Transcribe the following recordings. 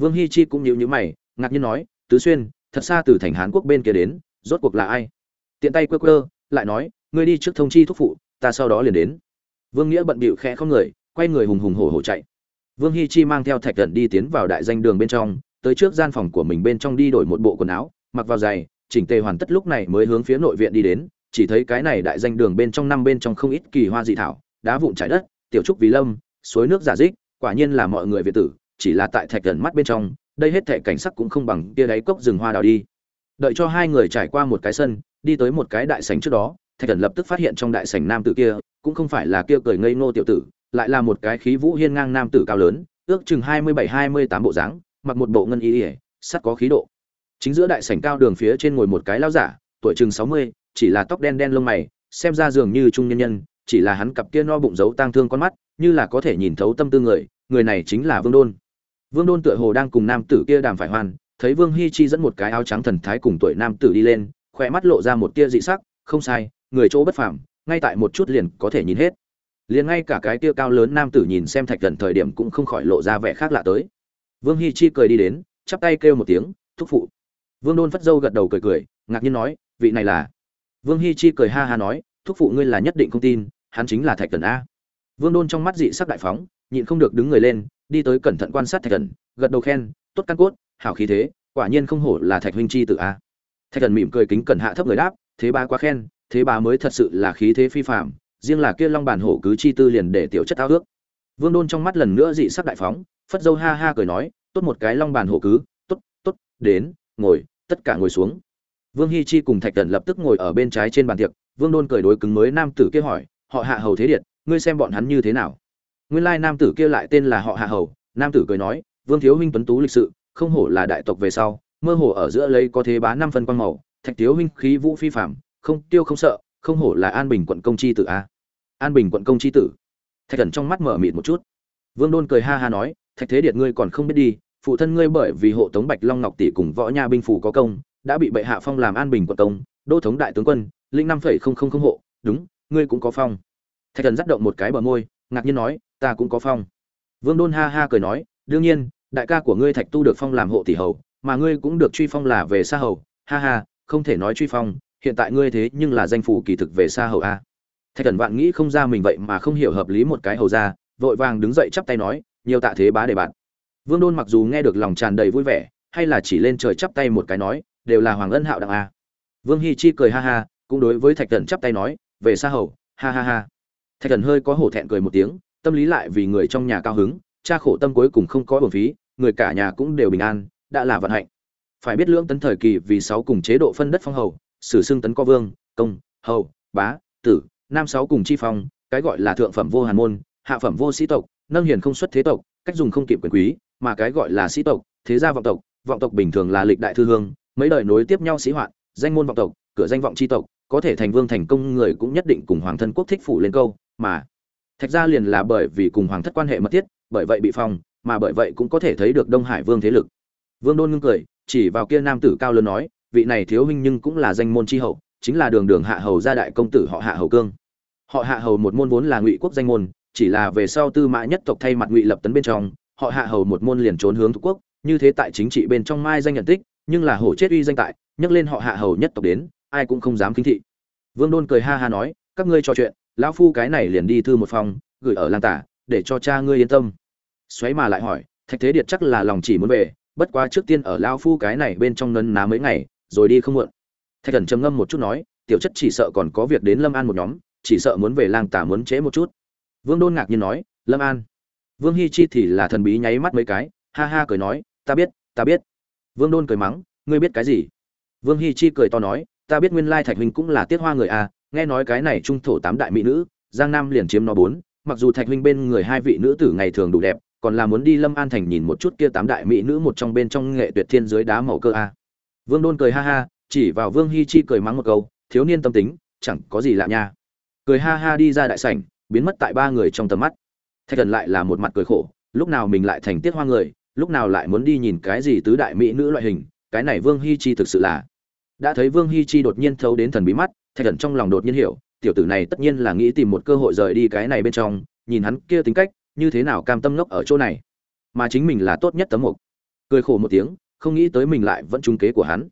vương hi chi cũng nhíu nhíu mày, ngạc nhiên nói, tứ xuyên, thật xa từ thành hán quốc bên kia đến, rốt cuộc là ai? Tiện tay quơ quơ, lại nói, ngươi đi trước thông chi thúc phụ, ta sau đó liền đến. Vương nghĩa bận bịu khẽ không người, quay người hùng hùng hổ hổ chạy. Vương hi chi mang theo thạch Cẩn đi tiến vào đại danh đường bên trong, tới trước gian phòng của mình bên trong đi đổi một bộ quần áo, mặc vào giày, chỉnh tề hoàn tất lúc này mới hướng phía nội viện đi đến, chỉ thấy cái này đại danh đường bên trong năm bên trong không ít kỳ hoa dị thảo, đá vụn trái đất, tiểu trúc vì lâm, suối nước giả dích, quả nhiên là mọi người việt tử chỉ là tại thạch gần mắt bên trong, đây hết thệ cảnh sắc cũng không bằng kia đáy cốc rừng hoa đào đi. Đợi cho hai người trải qua một cái sân, đi tới một cái đại sảnh trước đó, thạch thần lập tức phát hiện trong đại sảnh nam tử kia, cũng không phải là kia cười ngây ngô tiểu tử, lại là một cái khí vũ hiên ngang nam tử cao lớn, ước chừng hai mươi bảy, hai mươi tám bộ dáng, mặc một bộ ngân y ỉa sắt có khí độ. Chính giữa đại sảnh cao đường phía trên ngồi một cái lao giả, tuổi chừng sáu mươi, chỉ là tóc đen đen lông mày, xem ra dường như trung nhân nhân, chỉ là hắn cặp kia no bụng giấu tang thương con mắt, như là có thể nhìn thấu tâm tư người người này chính là vương đôn vương đôn tựa hồ đang cùng nam tử kia đàm phải hoan thấy vương hi chi dẫn một cái áo trắng thần thái cùng tuổi nam tử đi lên khoe mắt lộ ra một tia dị sắc, không sai, người chỗ bất phàm, ngay tại một chút liền có thể nhìn hết. Liền ngay cả cái tia cao lớn nam tử nhìn xem thạch gần thời điểm cũng không khỏi lộ ra vẻ khác lạ tới. Vương hi chi cười đi đến, chắp tay kêu một tiếng, thúc phụ. Vương đôn phất dâu gật đầu cười cười, ngạc nhiên nói, vị này là? Vương hi chi cười ha ha nói, thúc phụ ngươi là nhất định không tin, hắn chính là thạch thần a. Vương đôn trong mắt dị sắc đại phóng nhịn không được đứng người lên, đi tới cẩn thận quan sát thạch thần, gật đầu khen, tốt căn cốt, hảo khí thế, quả nhiên không hổ là thạch huynh chi tự a. Thạch thần mỉm cười kính cẩn hạ thấp người đáp, thế ba quá khen, thế ba mới thật sự là khí thế phi phạm riêng là kia long bản hổ cứ chi tư liền để tiểu chất ao ước. Vương đôn trong mắt lần nữa dị sắc đại phóng, phất dâu ha ha cười nói, tốt một cái long bản hổ cứ, tốt tốt, đến, ngồi, tất cả ngồi xuống. Vương hi chi cùng thạch thần lập tức ngồi ở bên trái trên bàn tiệc, vương đôn cười đối cứng mới nam tử kia hỏi, họ hạ hầu thế điện ngươi xem bọn hắn như thế nào? Nguyên lai nam tử kia lại tên là họ hạ hầu. Nam tử cười nói, vương thiếu huynh tuấn tú lịch sự, không hổ là đại tộc về sau, mơ hồ ở giữa lấy có thế bá năm phân quang màu, thạch thiếu huynh khí vũ phi phạm không tiêu không sợ, không hổ là an bình quận công chi tử a. An bình quận công chi tử. Thạch thần trong mắt mở mịt một chút. Vương đôn cười ha ha nói, thạch thế điện ngươi còn không biết đi, phụ thân ngươi bởi vì hộ tống bạch long ngọc tỷ cùng võ nha binh phủ có công, đã bị bệ hạ phong làm an bình quận công, đô thống đại tướng quân linh năm phẩy không không không hộ, đúng, ngươi cũng có phong. Thạch thần dắt động một cái bờ môi, ngạc nhiên nói ta cũng có phong. Vương đôn ha ha cười nói, đương nhiên, đại ca của ngươi thạch tu được phong làm hộ tỷ hầu, mà ngươi cũng được truy phong là về xa hầu. Ha ha, không thể nói truy phong, hiện tại ngươi thế nhưng là danh phủ kỳ thực về xa hầu a. Thạch thần vạn nghĩ không ra mình vậy mà không hiểu hợp lý một cái hầu ra vội vàng đứng dậy chắp tay nói, nhiều tạ thế bá để bạn. Vương đôn mặc dù nghe được lòng tràn đầy vui vẻ, hay là chỉ lên trời chắp tay một cái nói, đều là hoàng ân hạo đặng a. Vương hi chi cười ha ha, cũng đối với thạch thần chắp tay nói, về xa hầu, ha ha ha. Thạch thần hơi có hổ thẹn cười một tiếng tâm lý lại vì người trong nhà cao hứng, cha khổ tâm cuối cùng không có bổn phí, người cả nhà cũng đều bình an, đã là vận hạnh. Phải biết lưỡng tấn thời kỳ vì sáu cùng chế độ phân đất phong hầu, sử xưng tấn có vương, công, hầu, bá, tử, nam sáu cùng chi phong, cái gọi là thượng phẩm vô hàn môn, hạ phẩm vô sĩ tộc, nâng hiền không xuất thế tộc, cách dùng không kịp quyền quý, mà cái gọi là sĩ tộc, thế gia vọng tộc vọng tộc bình thường là lịch đại thư hương, mấy đời nối tiếp nhau sĩ hoạn, danh môn vọng tộc, cửa danh vọng chi tộc, có thể thành vương thành công người cũng nhất định cùng hoàng thân quốc thích phủ lên câu, mà thạch gia liền là bởi vì cùng hoàng thất quan hệ mật thiết, bởi vậy bị phong, mà bởi vậy cũng có thể thấy được đông hải vương thế lực. Vương đôn ngưng cười, chỉ vào kia nam tử cao lớn nói, vị này thiếu huynh nhưng cũng là danh môn chi hậu, chính là đường đường hạ hầu gia đại công tử họ hạ hầu cương. Họ hạ hầu một môn vốn là ngụy quốc danh môn, chỉ là về sau tư mã nhất tộc thay mặt ngụy lập tấn bên trong, họ hạ hầu một môn liền trốn hướng thuộc quốc, như thế tại chính trị bên trong mai danh nhận tích, nhưng là hổ chết uy danh tại, nhắc lên họ hạ hầu nhất tộc đến, ai cũng không dám kính thị. Vương đôn cười ha ha nói, các ngươi trò chuyện lão phu cái này liền đi thư một phòng, gửi ở lang tả, để cho cha ngươi yên tâm. Xoáy mà lại hỏi, thạch thế điệt chắc là lòng chỉ muốn về, bất quá trước tiên ở lão phu cái này bên trong nấn ná mấy ngày, rồi đi không muộn. Thạch thần trầm ngâm một chút nói, tiểu chất chỉ sợ còn có việc đến lâm an một nhóm, chỉ sợ muốn về lang tả muốn chế một chút. Vương đôn ngạc nhiên nói, lâm an. Vương hi chi thì là thần bí nháy mắt mấy cái, ha ha cười nói, ta biết ta biết. Vương đôn cười mắng, ngươi biết cái gì? Vương hi chi cười to nói, ta biết nguyên lai thạch huynh cũng là tiết hoa người à nghe nói cái này trung thổ tám đại mỹ nữ, giang nam liền chiếm nó bốn, mặc dù thạch huynh bên người hai vị nữ tử ngày thường đủ đẹp, còn là muốn đi lâm an thành nhìn một chút kia tám đại mỹ nữ một trong bên trong nghệ tuyệt thiên dưới đá màu cơ a. Vương đôn cười ha ha, chỉ vào vương hi chi cười mắng một câu, thiếu niên tâm tính, chẳng có gì lạ nha. Cười ha ha đi ra đại sảnh, biến mất tại ba người trong tầm mắt. Thạch thần lại là một mặt cười khổ, lúc nào mình lại thành tiết hoa người, lúc nào lại muốn đi nhìn cái gì tứ đại mỹ nữ loại hình, cái này vương hi chi thực sự là. Đã thấy vương hi chi đột nhiên thấu đến thần bí mắt thạch thần trong lòng đột nhiên hiểu, tiểu tử này tất nhiên là nghĩ tìm một cơ hội rời đi cái này bên trong, nhìn hắn kia tính cách, như thế nào cam tâm ngốc ở chỗ này. Mà chính mình là tốt nhất tấm mục. Cười khổ một tiếng, không nghĩ tới mình lại vẫn trúng kế của hắn.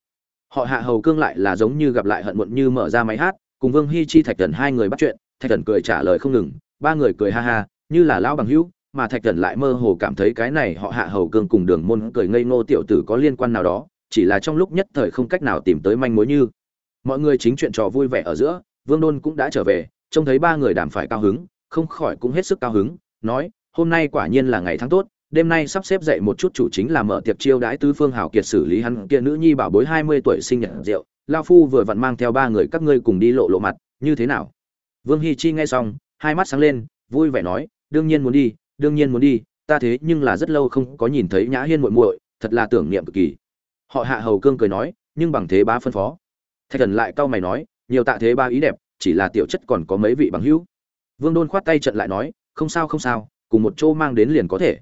Họ hạ hầu cương lại là giống như gặp lại hận muộn như mở ra máy hát, cùng vương hi chi thạch thần hai người bắt chuyện, thạch thần cười trả lời không ngừng, ba người cười ha ha, như là lão bằng hữu, mà thạch thần lại mơ hồ cảm thấy cái này họ hạ hầu cương cùng đường môn cười ngây ngô tiểu tử có liên quan nào đó, chỉ là trong lúc nhất thời không cách nào tìm tới manh mối như mọi người chính chuyện trò vui vẻ ở giữa, vương đôn cũng đã trở về, trông thấy ba người đàm phải cao hứng, không khỏi cũng hết sức cao hứng, nói, hôm nay quả nhiên là ngày tháng tốt, đêm nay sắp xếp dậy một chút chủ chính là mở tiệc chiêu đãi tứ phương hảo kiệt xử lý hắn kia nữ nhi bảo bối hai mươi tuổi sinh nhật rượu. Lao phu vừa vặn mang theo ba người các ngươi cùng đi lộ lộ mặt, như thế nào? Vương hi chi nghe xong, hai mắt sáng lên, vui vẻ nói, đương nhiên muốn đi, đương nhiên muốn đi, ta thế nhưng là rất lâu không có nhìn thấy nhã hiên muội muội, thật là tưởng niệm cực kỳ. Họ hạ hầu cương cười nói, nhưng bằng thế bá phân phó thạch thần lại cau mày nói, nhiều tạ thế ba ý đẹp, chỉ là tiểu chất còn có mấy vị bằng hữu. Vương đôn khoát tay trận lại nói, không sao không sao, cùng một chỗ mang đến liền có thể.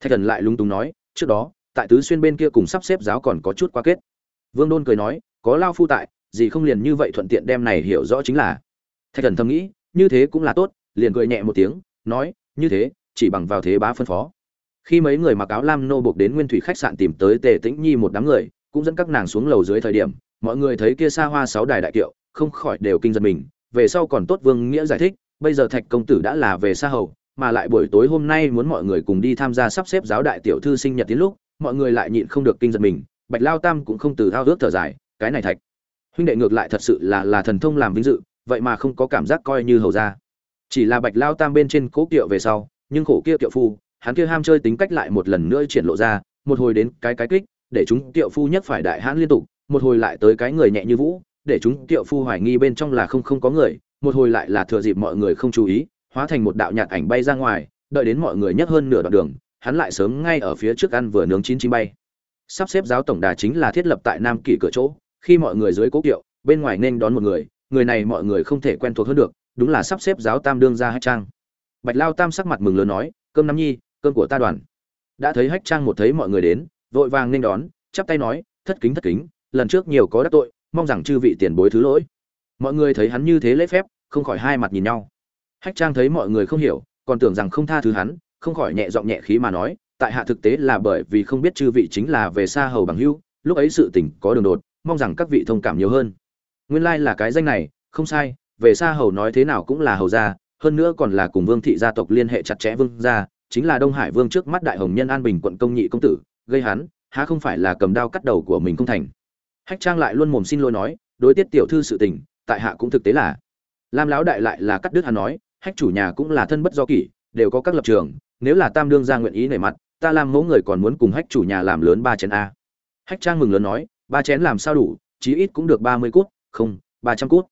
Thạch thần lại lung túng nói, trước đó, tại tứ xuyên bên kia cùng sắp xếp giáo còn có chút qua kết. Vương đôn cười nói, có lao phu tại, gì không liền như vậy thuận tiện đem này hiểu rõ chính là. Thạch thần thầm nghĩ, như thế cũng là tốt, liền cười nhẹ một tiếng, nói, như thế, chỉ bằng vào thế bá phân phó. Khi mấy người mặc áo lam nô buộc đến nguyên thủy khách sạn tìm tới tề tĩnh nhi một đám người, cũng dẫn các nàng xuống lầu dưới thời điểm mọi người thấy kia xa hoa sáu đài đại kiệu, không khỏi đều kinh giật mình. Về sau còn tốt vương nghĩa giải thích, bây giờ thạch công tử đã là về xa hầu, mà lại buổi tối hôm nay muốn mọi người cùng đi tham gia sắp xếp giáo đại tiểu thư sinh nhật tiến lúc, mọi người lại nhịn không được kinh giật mình. Bạch lao tam cũng không từ thao ước thở dài, cái này thạch, huynh đệ ngược lại thật sự là là thần thông làm vinh dự, vậy mà không có cảm giác coi như hầu ra. Chỉ là bạch lao tam bên trên cố kiệu về sau, nhưng khổ kia kiệu phu, hắn kia ham chơi tính cách lại một lần nữa triển lộ ra, một hồi đến cái cái kích, để chúng kiệu phu nhất phải đại hãn liên tục một hồi lại tới cái người nhẹ như vũ, để chúng tiệu phu hoài nghi bên trong là không không có người, một hồi lại là thừa dịp mọi người không chú ý, hóa thành một đạo nhạt ảnh bay ra ngoài, đợi đến mọi người nhấc hơn nửa đoạn đường, hắn lại sớm ngay ở phía trước ăn vừa nướng chín chín bay. Sắp xếp giáo tổng đà chính là thiết lập tại nam kỷ cửa chỗ, khi mọi người dưới cố kiệu, bên ngoài nên đón một người người này mọi người không thể quen thuộc hơn được, đúng là sắp xếp giáo tam đương ra hách trang. Bạch lao tam sắc mặt mừng lớn nói, cơm năm nhi, cơm của ta đoàn. Đã thấy hách trang một thấy mọi người đến, vội vàng nên đón, chắp tay nói, thất kính thất kính lần trước nhiều có đắc tội, mong rằng chư vị tiền bối thứ lỗi. Mọi người thấy hắn như thế lễ phép, không khỏi hai mặt nhìn nhau. Hách trang thấy mọi người không hiểu, còn tưởng rằng không tha thứ hắn, không khỏi nhẹ giọng nhẹ khí mà nói, tại hạ thực tế là bởi vì không biết chư vị chính là về xa hầu bằng hữu, lúc ấy sự tình có đường đột, mong rằng các vị thông cảm nhiều hơn. Nguyên lai là cái danh này, không sai, về xa hầu nói thế nào cũng là hầu gia, hơn nữa còn là cùng vương thị gia tộc liên hệ chặt chẽ vương gia, chính là đông hải vương trước mắt đại hồng nhân an bình quận công nhị công tử, gây hắn, há không phải là cầm đao cắt đầu của mình không thành hách trang lại luôn mồm xin lỗi nói, đối tiết tiểu thư sự tình, tại hạ cũng thực tế là. Lam lão đại lại là cắt đứt hắn nói, hách chủ nhà cũng là thân bất do kỷ, đều có các lập trường, nếu là tam đương ra nguyện ý nảy mặt, ta làm mẫu người còn muốn cùng hách chủ nhà làm lớn ba chén a. Hách trang mừng lớn nói, ba chén làm sao đủ, chí ít cũng được ba mươi cút, không, ba trăm cút.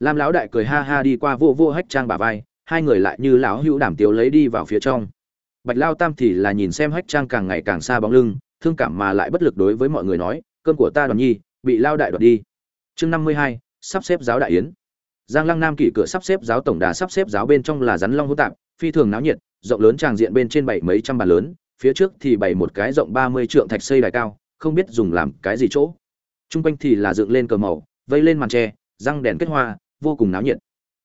Lam lão đại cười ha ha đi qua vô vô hách trang bả vai, hai người lại như lão hữu đảm tiếu lấy đi vào phía trong. Bạch lao tam thì là nhìn xem hách trang càng ngày càng xa bóng lưng, thương cảm mà lại bất lực đối với mọi người nói, cơm của ta đoàn nhi bị lao đại đoạt đi. Chương năm mươi hai, sắp xếp giáo đại yến. Giang lăng nam kỷ cửa sắp xếp giáo tổng đà sắp xếp giáo bên trong là rắn long hữu tạp, phi thường náo nhiệt, rộng lớn tràng diện bên trên bảy mấy trăm bàn lớn, phía trước thì bày một cái rộng ba mươi trượng thạch xây đài cao, không biết dùng làm cái gì chỗ. Trung quanh thì là dựng lên cờ màu, vây lên màn tre, răng đèn kết hoa, vô cùng náo nhiệt.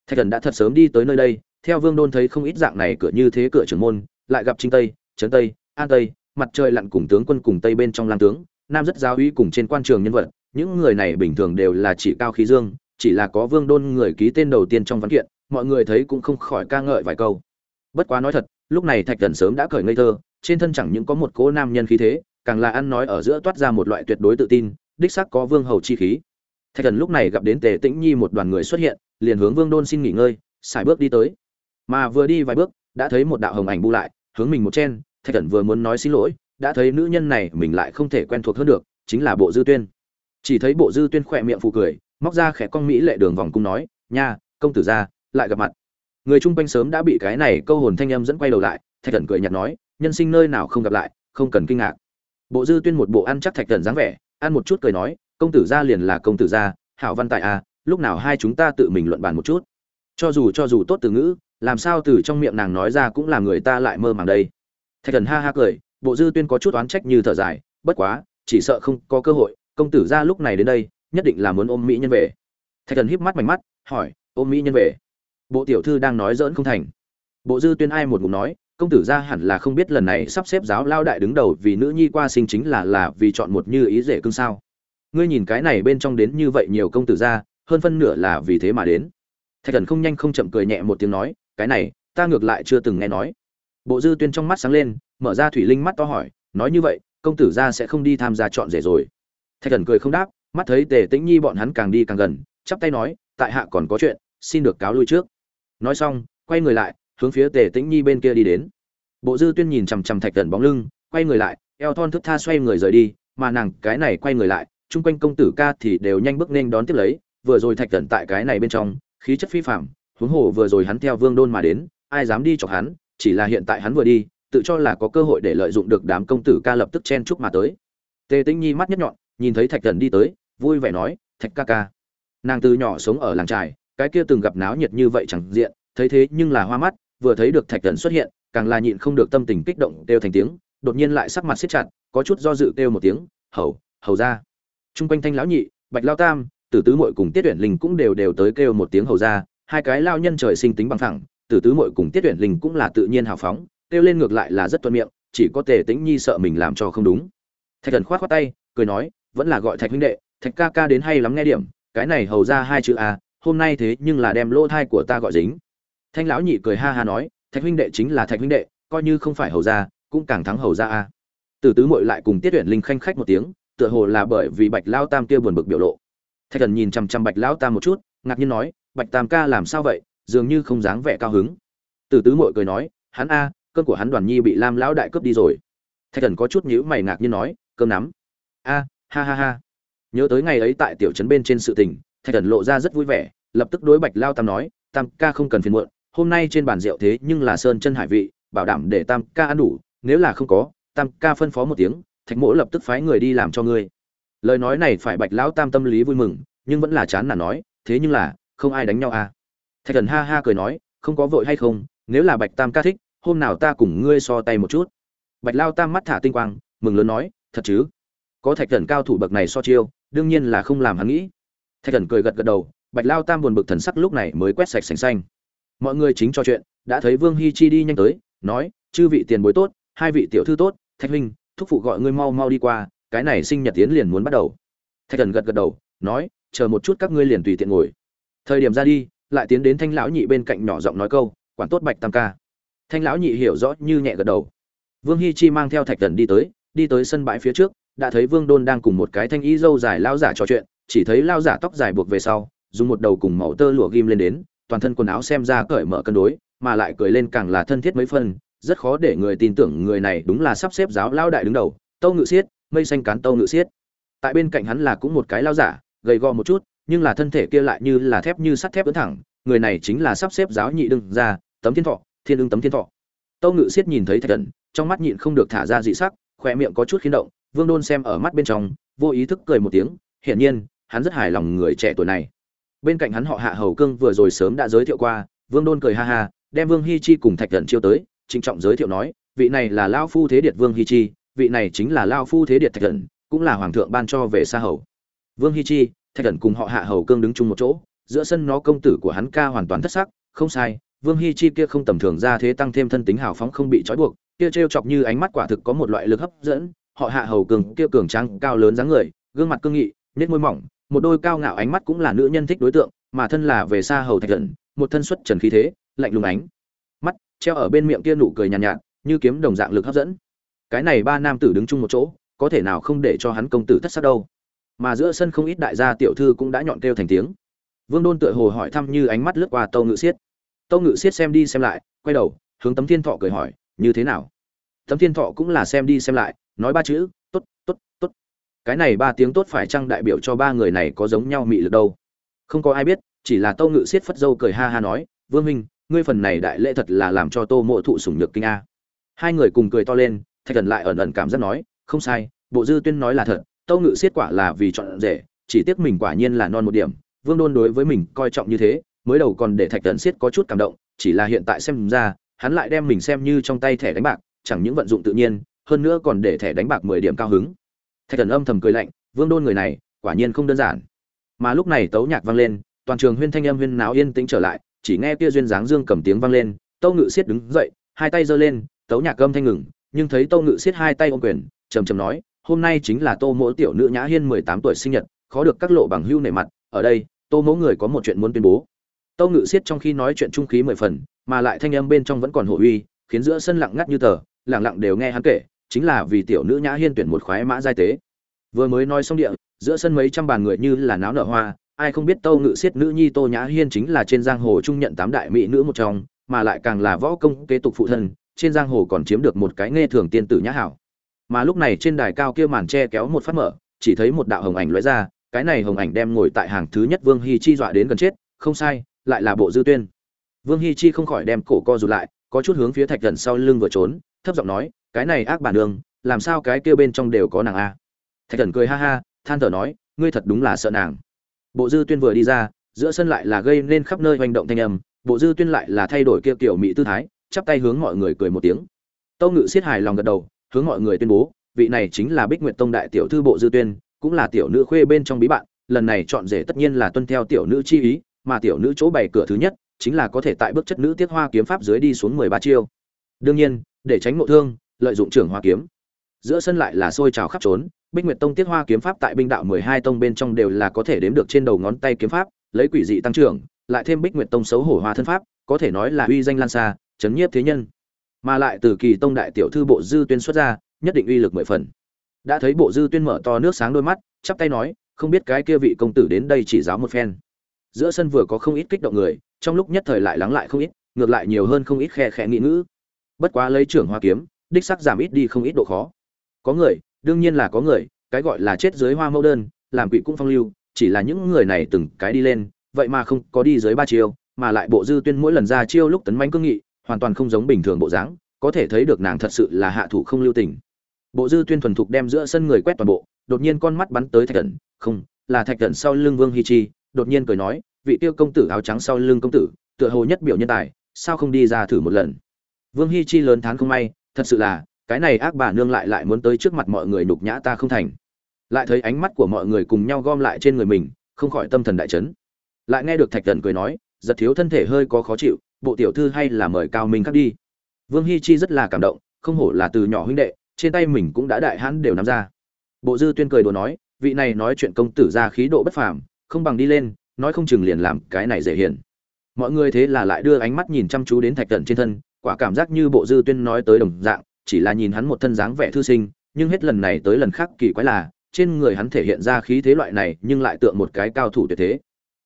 Thạch thần đã thật sớm đi tới nơi đây, theo vương đôn thấy không ít dạng này cửa như thế cửa trưởng môn, lại gặp trinh tây, trấn tây, an tây, mặt trời lặn cùng tướng quân cùng tây bên trong lang tướng, nam rất giáo uy cùng trên quan trường nhân vật những người này bình thường đều là chỉ cao khí dương, chỉ là có vương đôn người ký tên đầu tiên trong văn kiện, mọi người thấy cũng không khỏi ca ngợi vài câu. Bất quá nói thật, lúc này thạch thần sớm đã cởi ngây thơ, trên thân chẳng những có một cỗ nam nhân khí thế, càng là ăn nói ở giữa toát ra một loại tuyệt đối tự tin, đích xác có vương hầu chi khí. Thạch thần lúc này gặp đến tề tĩnh nhi một đoàn người xuất hiện, liền hướng vương đôn xin nghỉ ngơi, xài bước đi tới. Mà vừa đi vài bước, đã thấy một đạo hồng ảnh bu lại, hướng mình một chen, thạch thần vừa muốn nói xin lỗi, đã thấy nữ nhân này mình lại không thể quen thuộc hơn được, chính là bộ dư tuyên chỉ thấy bộ dư tuyên khỏe miệng phụ cười móc ra khẽ con mỹ lệ đường vòng cung nói nha công tử ra lại gặp mặt. Người chung quanh sớm đã bị cái này câu hồn thanh âm dẫn quay đầu lại thạch thần cười nhạt nói nhân sinh nơi nào không gặp lại không cần kinh ngạc. Bộ dư tuyên một bộ ăn chắc thạch thần dáng vẻ ăn một chút cười nói công tử gia liền là công tử gia hảo văn tại a à, lúc nào hai chúng ta tự mình luận bàn một chút. Cho dù cho dù tốt từ ngữ làm sao từ trong miệng nàng nói ra cũng làm người ta lại mơ màng đây. Thạch thần ha ha cười bộ dư tuyên có chút oán trách như thở dài bất quá chỉ sợ không có cơ hội công tử gia lúc này đến đây, nhất định là muốn ôm mỹ nhân về. Thạch thần híp mắt mảnh mắt, hỏi, ôm mỹ nhân về? Bộ tiểu thư đang nói dỡn không thành. Bộ dư tuyên ai một ngụm nói, công tử gia hẳn là không biết lần này sắp xếp giáo lao đại đứng đầu vì nữ nhi qua sinh chính là là vì chọn một như ý rể cương sao? Ngươi nhìn cái này bên trong đến như vậy nhiều công tử gia hơn phân nửa là vì thế mà đến. Thạch thần không nhanh không chậm cười nhẹ một tiếng nói, cái này, ta ngược lại chưa từng nghe nói. Bộ dư tuyên trong mắt sáng lên, mở ra thủy linh mắt to hỏi, nói như vậy, công tử gia sẽ không đi tham gia chọn rể rồi? Thạch thần cười không đáp, mắt thấy tề tĩnh nhi bọn hắn càng đi càng gần, chắp tay nói, tại hạ còn có chuyện, xin được cáo lui trước. Nói xong, quay người lại, hướng phía tề tĩnh nhi bên kia đi đến. Bộ dư tuyên nhìn chằm chằm thạch thần bóng lưng, quay người lại, eo thon thức tha xoay người rời đi, mà nàng cái này quay người lại, chung quanh công tử ca thì đều nhanh bước nên đón tiếp lấy, vừa rồi thạch thần tại cái này bên trong, khí chất phi phạm huống hồ vừa rồi hắn theo vương đôn mà đến, ai dám đi chọc hắn, chỉ là hiện tại hắn vừa đi, tự cho là có cơ hội để lợi dụng được đám công tử ca lập tức chen chúc mà tới. Tề tĩnh nhi mắt nhất nhọn nhìn thấy thạch thần đi tới, vui vẻ nói, thạch ca ca. Nàng từ nhỏ sống ở làng trài, cái kia từng gặp náo nhiệt như vậy chẳng diện, thấy thế nhưng là hoa mắt, vừa thấy được thạch thần xuất hiện, càng là nhịn không được tâm tình kích động kêu thành tiếng, đột nhiên lại sắc mặt siết chặt, có chút do dự kêu một tiếng, hầu hầu ra. Chung quanh thanh lão nhị, bạch lao tam, tử tứ mội cùng tiết tuyển linh cũng đều đều tới kêu một tiếng hầu ra, hai cái lao nhân trời sinh tính bằng thẳng tử tứ mội cùng tiết tuyển linh cũng là tự nhiên hào phóng, kêu lên ngược lại là rất thuận miệng, chỉ có tề tĩnh nhi sợ mình làm cho không đúng. Thạch thần khoát khoát tay, cười nói vẫn là gọi thạch huynh đệ, thạch ca ca đến hay lắm nghe điểm, cái này hầu ra hai chữ a hôm nay thế nhưng là đem lỗ thai của ta gọi dính. Thanh lão nhị cười ha ha nói, thạch huynh đệ chính là thạch huynh đệ, coi như không phải hầu ra, cũng càng thắng hầu ra a. Từ tứ mội lại cùng tiết tuyển linh khanh khách một tiếng, tựa hồ là bởi vì bạch lao tam kia buồn bực biểu lộ. Thạch thần nhìn chằm chằm bạch lão tam một chút, ngạc nhiên nói, bạch tam ca làm sao vậy, dường như không dáng vẻ cao hứng. Từ tứ mội cười nói, hắn a, cơn của hắn đoàn nhi bị lam lão đại cướp đi rồi. Thạch thần có chút nhíu mày ngạc nhiên nói, cơm nắm. A ha ha ha. Nhớ tới ngày ấy tại tiểu trấn bên trên sự tình, thạch thần lộ ra rất vui vẻ, lập tức đối bạch lao tam nói, tam ca không cần phiền muộn, hôm nay trên bàn rượu thế nhưng là sơn chân hải vị, bảo đảm để tam ca ăn đủ, nếu là không có, tam ca phân phó một tiếng, thạch mỗ lập tức phái người đi làm cho ngươi. Lời nói này phải bạch lão tam tâm lý vui mừng, nhưng vẫn là chán là nói, thế nhưng là, không ai đánh nhau à? Thạch thần ha ha cười nói, không có vội hay không, nếu là bạch tam ca thích, hôm nào ta cùng ngươi so tay một chút. Bạch lao tam mắt thả tinh quang, mừng lớn nói, thật chứ? Có thạch thần cao thủ bậc này so chiêu, đương nhiên là không làm hắn nghĩ. Thạch thần cười gật gật đầu, bạch lao tam buồn bực thần sắc lúc này mới quét sạch sành xanh. Mọi người chính cho chuyện, đã thấy vương hi chi đi nhanh tới, nói, chư vị tiền bối tốt, hai vị tiểu thư tốt, thạch huynh, thúc phụ gọi ngươi mau mau đi qua, cái này sinh nhật tiến liền muốn bắt đầu. Thạch thần gật gật đầu, nói, chờ một chút các ngươi liền tùy tiện ngồi. Thời điểm ra đi, lại tiến đến thanh lão nhị bên cạnh nhỏ giọng nói câu, quản tốt bạch tam ca. Thanh lão nhị hiểu rõ như nhẹ gật đầu. Vương hi chi mang theo thạch thần đi tới đi tới sân bãi phía trước đã thấy vương đôn đang cùng một cái thanh y dâu dài lao giả trò chuyện chỉ thấy lao giả tóc dài buộc về sau dùng một đầu cùng màu tơ lụa ghim lên đến toàn thân quần áo xem ra cởi mở cân đối mà lại cười lên càng là thân thiết mấy phần rất khó để người tin tưởng người này đúng là sắp xếp giáo lao đại đứng đầu tâu ngự siết mây xanh cán tâu ngự siết. Tại bên cạnh hắn là cũng một cái lao giả gầy gò một chút nhưng là thân thể kia lại như là thép như sắt thép ưỡn thẳng người này chính là sắp xếp giáo nhị đương ra tấm thiên thọ thiên ưng tấm thiên thọ. Tâu ngự siết nhìn thấy thạch Cẩn, trong mắt nhịn không được thả ra dị sắc khoe miệng có chút khiến động vương đôn xem ở mắt bên trong, vô ý thức cười một tiếng, hiển nhiên, hắn rất hài lòng người trẻ tuổi này. Bên cạnh hắn họ hạ hầu cương vừa rồi sớm đã giới thiệu qua, vương đôn cười ha ha, đem vương hi chi cùng thạch thần chiêu tới, trịnh trọng giới thiệu nói, vị này là Lão phu thế điệt vương hi chi, vị này chính là Lão phu thế điệt thạch thần cũng là hoàng thượng ban cho về xa hầu. Vương hi chi, thạch thần cùng họ hạ hầu cương đứng chung một chỗ, giữa sân nó công tử của hắn ca hoàn toàn thất sắc, không sai, vương hi chi kia không tầm thường ra thế tăng thêm thân tính hào phóng không bị trói buộc, kia trêu chọc như ánh mắt quả thực có một loại lực hấp dẫn họ hạ hầu cường kia cường tráng cao lớn dáng người gương mặt cương nghị nết môi mỏng một đôi cao ngạo ánh mắt cũng là nữ nhân thích đối tượng mà thân là về xa hầu thạch thần một thân xuất trần khí thế lạnh lùng ánh. Mắt treo ở bên miệng kia nụ cười nhàn nhạt, nhạt như kiếm đồng dạng lực hấp dẫn. Cái này ba nam tử đứng chung một chỗ có thể nào không để cho hắn công tử thất sắc đâu. Mà giữa sân không ít đại gia tiểu thư cũng đã nhọn kêu thành tiếng. Vương đôn tựa hồ hỏi thăm như ánh mắt lướt qua tâu ngự xiết tâu ngự xiết xem đi xem lại quay đầu hướng tấm thiên thọ cười hỏi như thế nào? Tấm thiên thọ cũng là xem đi xem lại nói ba chữ, tốt tốt tốt. Cái này ba tiếng tốt phải chăng đại biểu cho ba người này có giống nhau mị lực đâu? Không có ai biết, chỉ là tâu ngự xiết phất dâu cười ha ha nói, vương minh, ngươi phần này đại lễ thật là làm cho tô mộ thụ sủng nhược kinh a. Hai người cùng cười to lên, thạch thần lại ẩn ẩn cảm giác nói, không sai, bộ dư tuyên nói là thật tâu ngự xiết quả là vì chọn rể, chỉ tiếc mình quả nhiên là non một điểm, vương đôn đối với mình coi trọng như thế, mới đầu còn để thạch thần xiết có chút cảm động, chỉ là hiện tại xem ra, hắn lại đem mình xem như trong tay thẻ đánh bạc, chẳng những vận dụng tự nhiên hơn nữa còn để thẻ đánh bạc mười điểm cao hứng. Thạch thần âm thầm cười lạnh, vương đôn người này, quả nhiên không đơn giản. Mà lúc này tấu nhạc vang lên, toàn trường huyên thanh âm huyên náo yên tĩnh trở lại, chỉ nghe kia duyên dáng dương cầm tiếng vang lên, tâu ngự siết đứng dậy, hai tay giơ lên, tấu nhạc âm thanh ngừng, nhưng thấy tâu ngự siết hai tay ôm quyền, trầm trầm nói, hôm nay chính là tô mỗ tiểu nữ nhã hiên mười tám tuổi sinh nhật, khó được các lộ bằng hưu nể mặt, ở đây, tô mỗ người có một chuyện muốn tuyên bố. Tâu ngự siết trong khi nói chuyện trung khí mười phần, mà lại thanh âm bên trong vẫn còn hổ uy, khiến giữa sân lặng ngắt như tờ, lặng lặng đều nghe hắn kể chính là vì tiểu nữ nhã hiên tuyển một khoái mã giai tế. Vừa mới nói xong địa, giữa sân mấy trăm bàn người như là náo nở hoa, ai không biết tâu ngự siết nữ nhi tô nhã hiên chính là trên giang hồ trung nhận tám đại mỹ nữ một trong, mà lại càng là võ công kế tục phụ thân, trên giang hồ còn chiếm được một cái nghe thường tiên tử nhã hảo. Mà lúc này trên đài cao kia màn che kéo một phát mở, chỉ thấy một đạo hồng ảnh lóe ra, cái này hồng ảnh đem ngồi tại hàng thứ nhất vương hy chi dọa đến gần chết, không sai, lại là bộ dư tuyên. Vương hy chi không khỏi đem cổ co rụt lại, có chút hướng phía thạch gần sau lưng vừa trốn, thấp giọng nói cái này ác bản đường, làm sao cái kia bên trong đều có nàng a? Thạch thần cười ha ha, than thở nói, ngươi thật đúng là sợ nàng. Bộ dư tuyên vừa đi ra, giữa sân lại là gây nên khắp nơi hành động thanh âm, bộ dư tuyên lại là thay đổi kia kiểu mỹ tư thái, chắp tay hướng mọi người cười một tiếng. Tâu ngự siết hài lòng gật đầu, hướng mọi người tuyên bố, vị này chính là bích nguyệt tông đại tiểu thư bộ dư tuyên, cũng là tiểu nữ khuê bên trong bí bạn, lần này chọn rể tất nhiên là tuân theo tiểu nữ chi ý, mà tiểu nữ chỗ bày cửa thứ nhất, chính là có thể tại bước chất nữ tiết hoa kiếm pháp dưới đi xuống mười ba chiêu. Đương nhiên, để tránh ngộ thương lợi dụng trưởng hoa kiếm. Giữa sân lại là sôi trào khắp trốn, bích nguyệt tông tiết hoa kiếm pháp tại binh đạo mười hai tông bên trong đều là có thể đếm được trên đầu ngón tay kiếm pháp, lấy quỷ dị tăng trưởng, lại thêm bích nguyệt tông xấu hổ hoa thân pháp, có thể nói là uy danh lan xa, chấn nhiếp thế nhân. Mà lại từ kỳ tông đại tiểu thư bộ dư tuyên xuất ra, nhất định uy lực mười phần. Đã thấy bộ dư tuyên mở to nước sáng đôi mắt, chắp tay nói, không biết cái kia vị công tử đến đây chỉ giáo một phen. Giữa sân vừa có không ít kích động người, trong lúc nhất thời lại lắng lại không ít, ngược lại nhiều hơn không ít khe khẽ nghị ngữ. Bất quá lấy trưởng hoa kiếm đích sắc giảm ít đi không ít độ khó. Có người, đương nhiên là có người, cái gọi là chết dưới hoa mẫu đơn, làm quỷ cũng phong lưu, chỉ là những người này từng cái đi lên, vậy mà không có đi dưới ba chiêu, mà lại bộ dư tuyên mỗi lần ra chiêu lúc tấn manh cương nghị, hoàn toàn không giống bình thường bộ dáng, có thể thấy được nàng thật sự là hạ thủ không lưu tình. Bộ dư tuyên thuần thục đem giữa sân người quét toàn bộ, đột nhiên con mắt bắn tới thạch thần, không, là thạch thần sau lưng vương hi chi. Đột nhiên cười nói, vị tiêu công tử áo trắng sau lưng công tử, tựa hồ nhất biểu nhân tài, sao không đi ra thử một lần? Vương hi chi lớn thán không may thật sự là, cái này ác bà nương lại lại muốn tới trước mặt mọi người nhục nhã ta không thành. Lại thấy ánh mắt của mọi người cùng nhau gom lại trên người mình, không khỏi tâm thần đại chấn. Lại nghe được thạch thần cười nói, giật thiếu thân thể hơi có khó chịu, bộ tiểu thư hay là mời cao minh khắc đi. Vương hi chi rất là cảm động, không hổ là từ nhỏ huynh đệ, trên tay mình cũng đã đại hãn đều nắm ra. Bộ dư tuyên cười đùa nói, vị này nói chuyện công tử ra khí độ bất phàm, không bằng đi lên, nói không chừng liền làm cái này dễ hiền. Mọi người thế là lại đưa ánh mắt nhìn chăm chú đến thạch thần trên thân quả cảm giác như bộ dư tuyên nói tới đồng dạng, chỉ là nhìn hắn một thân dáng vẻ thư sinh, nhưng hết lần này tới lần khác kỳ quái là, trên người hắn thể hiện ra khí thế loại này, nhưng lại tượng một cái cao thủ tuyệt thế.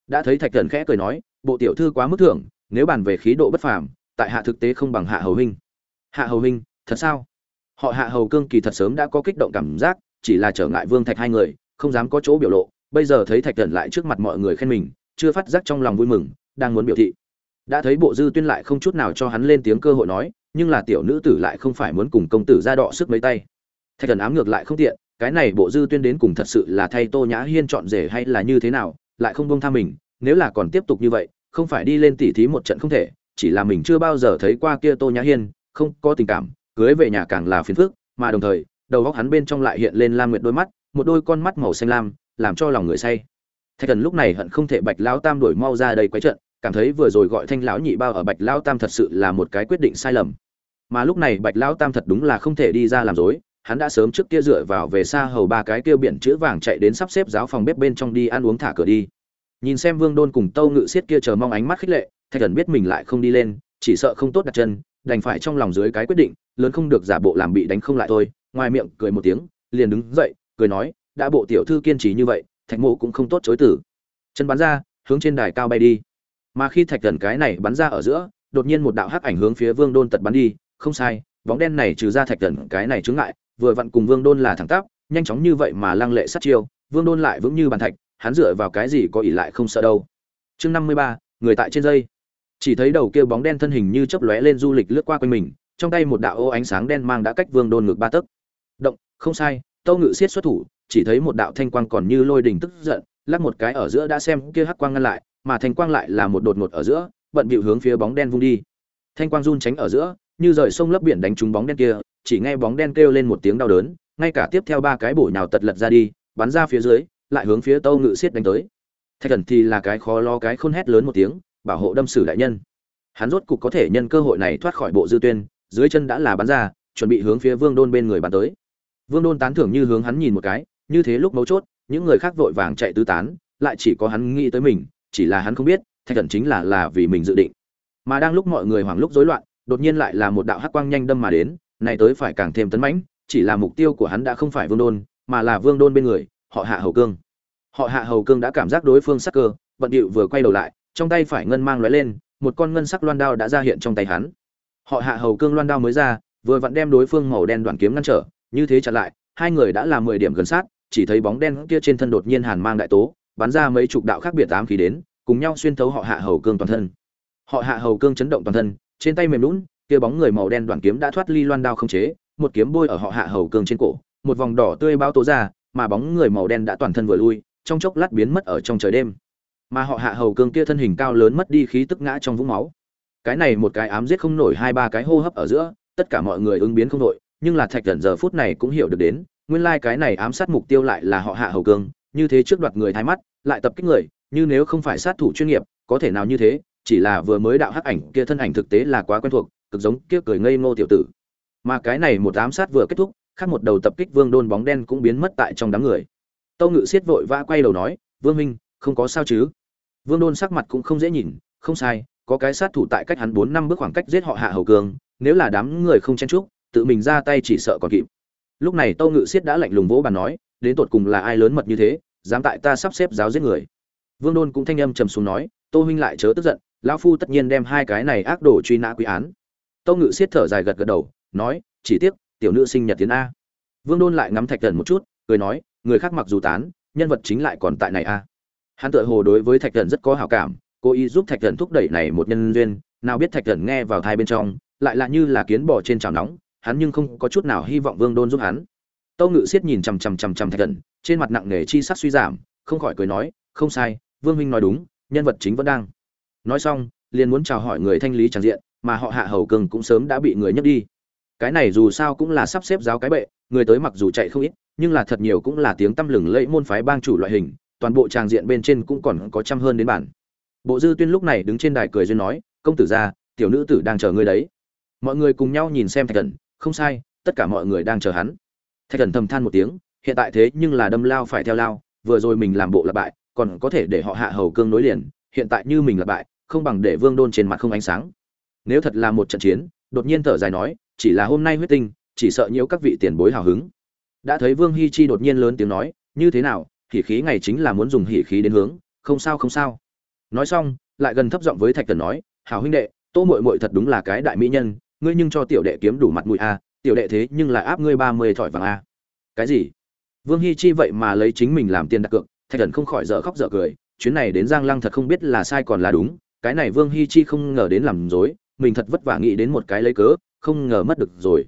Đã thấy thạch thần khẽ cười nói, bộ tiểu thư quá mức thưởng nếu bàn về khí độ bất phàm, tại hạ thực tế không bằng hạ hầu huynh hạ hầu huynh thật sao? Họ hạ hầu cương kỳ thật sớm đã có kích động cảm giác, chỉ là trở ngại vương thạch hai người, không dám có chỗ biểu lộ. Bây giờ thấy thạch thần lại trước mặt mọi người khen mình, chưa phát giác trong lòng vui mừng, đang muốn biểu thị đã thấy bộ dư tuyên lại không chút nào cho hắn lên tiếng cơ hội nói, nhưng là tiểu nữ tử lại không phải muốn cùng công tử ra đọ sức mấy tay. Thạch thần ám ngược lại không tiện, cái này bộ dư tuyên đến cùng thật sự là thay tô nhã hiên chọn rể hay là như thế nào, lại không bông tha mình, nếu là còn tiếp tục như vậy, không phải đi lên tỉ thí một trận không thể, chỉ là mình chưa bao giờ thấy qua kia tô nhã hiên, không có tình cảm, cưới về nhà càng là phiền phức, mà đồng thời, đầu góc hắn bên trong lại hiện lên lam nguyệt đôi mắt, một đôi con mắt màu xanh lam, làm cho lòng người say. Thạch thần lúc này hận không thể bạch lão tam đổi mau ra đây quấy trận cảm thấy vừa rồi gọi thanh lão nhị bao ở bạch lão tam thật sự là một cái quyết định sai lầm. Mà lúc này bạch lão tam thật đúng là không thể đi ra làm dối, hắn đã sớm trước kia dựa vào về xa hầu ba cái kia biển chữ vàng chạy đến sắp xếp giáo phòng bếp bên trong đi ăn uống thả cửa đi. Nhìn xem vương đôn cùng tâu ngự xiết kia chờ mong ánh mắt khích lệ, thạch thần biết mình lại không đi lên, chỉ sợ không tốt đặt chân, đành phải trong lòng dưới cái quyết định, lớn không được giả bộ làm bị đánh không lại thôi, ngoài miệng cười một tiếng, liền đứng dậy, cười nói, đã bộ tiểu thư kiên trì như vậy, thạch mộ cũng không tốt chối tử chân bắn ra, hướng trên đài cao bay đi mà khi thạch thần cái này bắn ra ở giữa, đột nhiên một đạo hắc ảnh hướng phía vương đôn tật bắn đi. Không sai, bóng đen này trừ ra thạch thần cái này chướng ngại, vừa vặn cùng vương đôn là thẳng tắp, nhanh chóng như vậy mà lăng lệ sát chiêu, vương đôn lại vững như bàn thạch, hắn dựa vào cái gì có ỷ lại không sợ đâu. Chương năm mươi ba, người tại trên dây. Chỉ thấy đầu kia bóng đen thân hình như chớp lóe lên du lịch lướt qua quanh mình, trong tay một đạo ô ánh sáng đen mang đã cách vương đôn ngược ba tấc. Động, không sai, tâu ngự xiết xuất thủ, chỉ thấy một đạo thanh quang còn như lôi đình tức giận, lắc một cái ở giữa đã xem kia hắc quang ngăn lại mà thanh quang lại là một đột ngột ở giữa bận bịu hướng phía bóng đen vung đi. Thanh quang run tránh ở giữa, như rời sông lấp biển đánh trúng bóng đen kia, chỉ nghe bóng đen kêu lên một tiếng đau đớn, ngay cả tiếp theo ba cái bổ nhào tật lật ra đi, bắn ra phía dưới, lại hướng phía tâu ngự xiết đánh tới. Thạch Cẩn thì là cái khó lo cái khôn hét lớn một tiếng, bảo hộ đâm sử đại nhân. Hắn rốt cục có thể nhân cơ hội này thoát khỏi bộ dư tuyên, dưới chân đã là bắn ra, chuẩn bị hướng phía vương đôn bên người bắn tới. Vương đôn tán thưởng như hướng hắn nhìn một cái, như thế lúc mấu chốt, những người khác vội vàng chạy tứ tán, lại chỉ có hắn nghĩ tới mình chỉ là hắn không biết, thạch thần chính là là vì mình dự định. Mà đang lúc mọi người hoảng lúc rối loạn, đột nhiên lại là một đạo hắc quang nhanh đâm mà đến, này tới phải càng thêm tấn mãnh, chỉ là mục tiêu của hắn đã không phải vương đôn, mà là vương đôn bên người, họ hạ hầu cương. Họ hạ hầu cương đã cảm giác đối phương sắc cơ bận điệu vừa quay đầu lại, trong tay phải ngân mang lóe lên, một con ngân sắc loan đao đã ra hiện trong tay hắn. Họ hạ hầu cương loan đao mới ra, vừa vặn đem đối phương màu đen đoàn kiếm ngăn trở, như thế chặn lại, hai người đã là mười điểm gần sát, chỉ thấy bóng đen kia trên thân đột nhiên hàn mang đại tố bắn ra mấy chục đạo khác biệt ám khí đến, cùng nhau xuyên thấu họ hạ hầu cương toàn thân. Họ hạ hầu cương chấn động toàn thân, trên tay mềm lún, kia bóng người màu đen đoạn kiếm đã thoát ly loan đao không chế, một kiếm bôi ở họ hạ hầu cương trên cổ, một vòng đỏ tươi bao tố ra, mà bóng người màu đen đã toàn thân vừa lui, trong chốc lát biến mất ở trong trời đêm. Mà họ hạ hầu cương kia thân hình cao lớn mất đi khí tức ngã trong vũng máu. Cái này một cái ám giết không nổi hai ba cái hô hấp ở giữa, tất cả mọi người ứng biến không nổi nhưng là thạch Cẩn giờ phút này cũng hiểu được đến, nguyên lai cái này ám sát mục tiêu lại là họ hạ hầu cương, như thế trước đoạt người thái mắt lại tập kích người, như nếu không phải sát thủ chuyên nghiệp, có thể nào như thế, chỉ là vừa mới đạo hắc ảnh kia thân ảnh thực tế là quá quen thuộc, cực giống kia cười ngây ngô tiểu tử. Mà cái này một ám sát vừa kết thúc, khác một đầu tập kích vương đôn bóng đen cũng biến mất tại trong đám người. Tâu ngự xiết vội vã quay đầu nói, vương minh không có sao chứ? Vương đôn sắc mặt cũng không dễ nhìn, không sai, có cái sát thủ tại cách hắn bốn năm bước khoảng cách giết họ hạ hầu cường, nếu là đám người không chen chúc, tự mình ra tay chỉ sợ còn kịp. Lúc này tâu ngự xiết đã lạnh lùng vỗ bàn nói, đến tột cùng là ai lớn mật như thế dám tại ta sắp xếp giáo giết người. Vương đôn cũng thanh âm trầm xuống nói, tô huynh lại chớ tức giận, lão phu tất nhiên đem hai cái này ác đồ truy nã quý án. Tâu ngự xiết thở dài gật gật đầu, nói, chỉ tiếc, tiểu nữ sinh nhật tiến a. Vương đôn lại ngắm thạch thần một chút, cười nói, người khác mặc dù tán, nhân vật chính lại còn tại này a. Hắn tựa hồ đối với thạch thần rất có hảo cảm, cố ý giúp thạch thần thúc đẩy này một nhân duyên, nào biết thạch thần nghe vào thai bên trong, lại là như là kiến bò trên chảo nóng, hắn nhưng không có chút nào hy vọng vương đôn giúp hắn. Tâu ngự siết nhìn chằm chằm chằm chằm thạch thần trên mặt nặng nề chi sắc suy giảm không khỏi cười nói không sai vương huynh nói đúng nhân vật chính vẫn đang. Nói xong liền muốn chào hỏi người thanh lý chẳng diện mà họ hạ hầu cường cũng sớm đã bị người nhấc đi. Cái này dù sao cũng là sắp xếp giáo cái bệ người tới mặc dù chạy không ít nhưng là thật nhiều cũng là tiếng tăm lừng lẫy môn phái bang chủ loại hình toàn bộ tràng diện bên trên cũng còn có trăm hơn đến bản. Bộ dư tuyên lúc này đứng trên đài cười duyên nói công tử gia tiểu nữ tử đang chờ ngươi đấy. Mọi người cùng nhau nhìn xem thạch Cẩn, không sai tất cả mọi người đang chờ hắn. Thạch Cẩn thầm than một tiếng hiện tại thế nhưng là đâm lao phải theo lao, vừa rồi mình làm bộ là bại, còn có thể để họ hạ hầu cương nối liền, hiện tại như mình là bại, không bằng để vương đôn trên mặt không ánh sáng. Nếu thật là một trận chiến, đột nhiên thở dài nói, chỉ là hôm nay huyết tinh, chỉ sợ nhiễu các vị tiền bối hào hứng. Đã thấy vương hi chi đột nhiên lớn tiếng nói, như thế nào, hỉ khí ngày chính là muốn dùng hỉ khí đến hướng, không sao không sao. Nói xong, lại gần thấp giọng với thạch thần nói hào huynh đệ, tô mội mội thật đúng là cái đại mỹ nhân, ngươi nhưng cho tiểu đệ kiếm đủ mặt mũi a, tiểu đệ thế nhưng lại áp ngươi ba mươi thỏi vàng a. Cái gì? Vương hi chi vậy mà lấy chính mình làm tiền đặt cược, thạch thần không khỏi dở khóc dở cười, chuyến này đến giang lăng thật không biết là sai còn là đúng, cái này vương hi chi không ngờ đến làm dối, mình thật vất vả nghĩ đến một cái lấy cớ, không ngờ mất được rồi.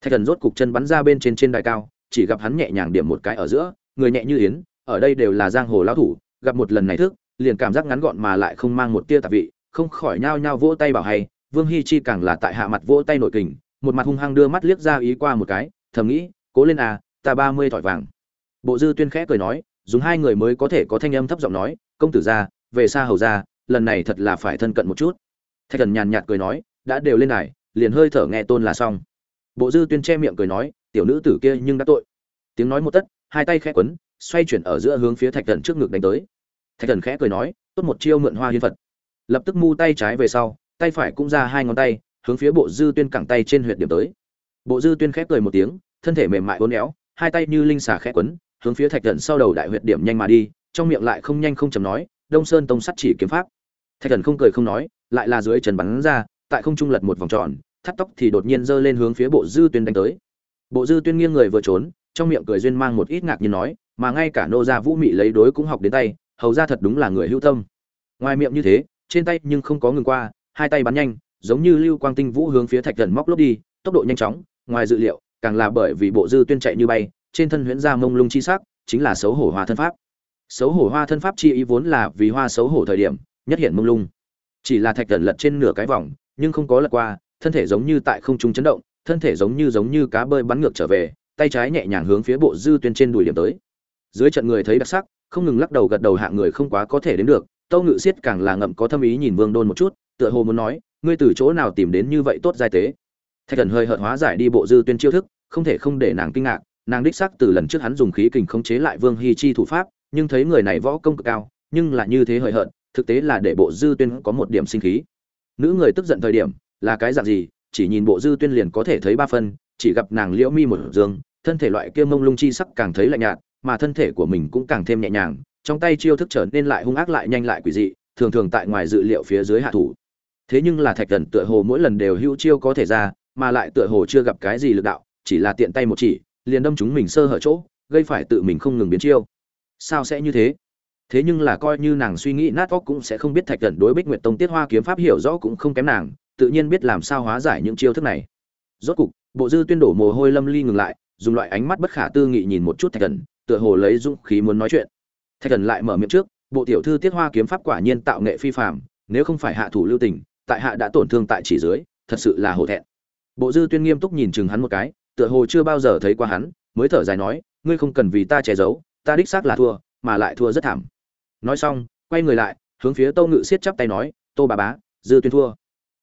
Thạch thần rốt cục chân bắn ra bên trên trên đài cao, chỉ gặp hắn nhẹ nhàng điểm một cái ở giữa, người nhẹ như yến, ở đây đều là giang hồ lão thủ, gặp một lần này thức, liền cảm giác ngắn gọn mà lại không mang một tia tạp vị, không khỏi nhao nhao vỗ tay bảo hay, vương hi chi càng là tại hạ mặt vỗ tay nội kình, một mặt hung hăng đưa mắt liếc ra ý qua một cái, thầm nghĩ, cố lên à ta ba mươi thỏi vàng bộ dư tuyên khẽ cười nói, dùng hai người mới có thể có thanh âm thấp giọng nói, công tử gia về xa hầu gia lần này thật là phải thân cận một chút. Thạch thần nhàn nhạt cười nói, đã đều lên đài, liền hơi thở nghe tôn là xong. Bộ dư tuyên che miệng cười nói, tiểu nữ tử kia nhưng đã tội. Tiếng nói một tất, hai tay khẽ quấn, xoay chuyển ở giữa hướng phía thạch thần trước ngực đánh tới. Thạch thần khẽ cười nói, tốt một chiêu mượn hoa hiến phật. Lập tức mu tay trái về sau, tay phải cũng ra hai ngón tay, hướng phía bộ dư tuyên cẳng tay trên huyệt điểm tới. Bộ dư tuyên khẽ cười một tiếng, thân thể mềm mại uốn éo, hai tay như linh xà khẽ quấn hướng phía thạch thần sau đầu đại huyệt điểm nhanh mà đi, trong miệng lại không nhanh không chầm nói, đông sơn tông sắt chỉ kiếm pháp. Thạch thần không cười không nói, lại là dưới trần bắn ra, tại không trung lật một vòng tròn, thắt tóc thì đột nhiên giơ lên hướng phía bộ dư tuyên đánh tới. Bộ dư tuyên nghiêng người vừa trốn, trong miệng cười duyên mang một ít ngạc nhiên nói, mà ngay cả nô gia vũ mị lấy đối cũng học đến tay, hầu ra thật đúng là người hữu tâm. Ngoài miệng như thế, trên tay nhưng không có ngừng qua, hai tay bắn nhanh, giống như lưu quang tinh vũ hướng phía thạch thần móc lốp đi, tốc độ nhanh chóng, ngoài dự liệu, càng là bởi vì bộ dư tuyên chạy như bay trên thân huyễn ra mông lung chi sắc, chính là xấu hổ hoa thân pháp. Xấu hổ hoa thân pháp chi ý vốn là vì hoa xấu hổ thời điểm, nhất hiện mông lung. Chỉ là thạch thần lật trên nửa cái vòng, nhưng không có lật qua, thân thể giống như tại không trung chấn động, thân thể giống như giống như cá bơi bắn ngược trở về, tay trái nhẹ nhàng hướng phía bộ dư tuyên trên đùi điểm tới. Dưới trận người thấy đặc sắc, không ngừng lắc đầu gật đầu hạng người không quá có thể đến được, tâu ngự siết càng là ngậm có thâm ý nhìn vương đôn một chút, tựa hồ muốn nói, ngươi từ chỗ nào tìm đến như vậy tốt giai tế? Thạch thần hơi hợt hóa giải đi bộ dư tuyên chiêu thức, không thể không để nàng kinh ngạc nàng đích xác từ lần trước hắn dùng khí kình khống chế lại vương hy chi thủ pháp, nhưng thấy người này võ công cực cao, nhưng là như thế hời hợt, thực tế là để bộ dư tuyên có một điểm sinh khí. Nữ người tức giận thời điểm, là cái dạng gì? Chỉ nhìn bộ dư tuyên liền có thể thấy ba phân, chỉ gặp nàng liễu mi một dương, thân thể loại kia mông lung chi sắc càng thấy lạnh nhạt, mà thân thể của mình cũng càng thêm nhẹ nhàng, trong tay chiêu thức trở nên lại hung ác lại nhanh lại quỷ dị, thường thường tại ngoài dự liệu phía dưới hạ thủ. Thế nhưng là thạch thần tựa hồ mỗi lần đều hữu chiêu có thể ra, mà lại tựa hồ chưa gặp cái gì lực đạo, chỉ là tiện tay một chỉ liền đâm chúng mình sơ hở chỗ, gây phải tự mình không ngừng biến chiêu. Sao sẽ như thế? Thế nhưng là coi như nàng suy nghĩ nát óc cũng sẽ không biết thạch cẩn đối bích nguyệt tông tiết hoa kiếm pháp hiểu rõ cũng không kém nàng, tự nhiên biết làm sao hóa giải những chiêu thức này. Rốt cục, bộ dư tuyên đổ mồ hôi lâm ly ngừng lại, dùng loại ánh mắt bất khả tư nghị nhìn một chút thạch cẩn, tựa hồ lấy dũng khí muốn nói chuyện. Thạch cẩn lại mở miệng trước, bộ tiểu thư tiết hoa kiếm pháp quả nhiên tạo nghệ phi phàm, nếu không phải hạ thủ lưu tình, tại hạ đã tổn thương tại chỉ dưới, thật sự là hổ thẹn. Bộ dư tuyên nghiêm túc nhìn chừng hắn một cái tựa hồ chưa bao giờ thấy qua hắn, mới thở dài nói, ngươi không cần vì ta che giấu, ta đích xác là thua, mà lại thua rất thảm. Nói xong, quay người lại, hướng phía tô ngự siết chắp tay nói, tô bà bá, dư tuyên thua.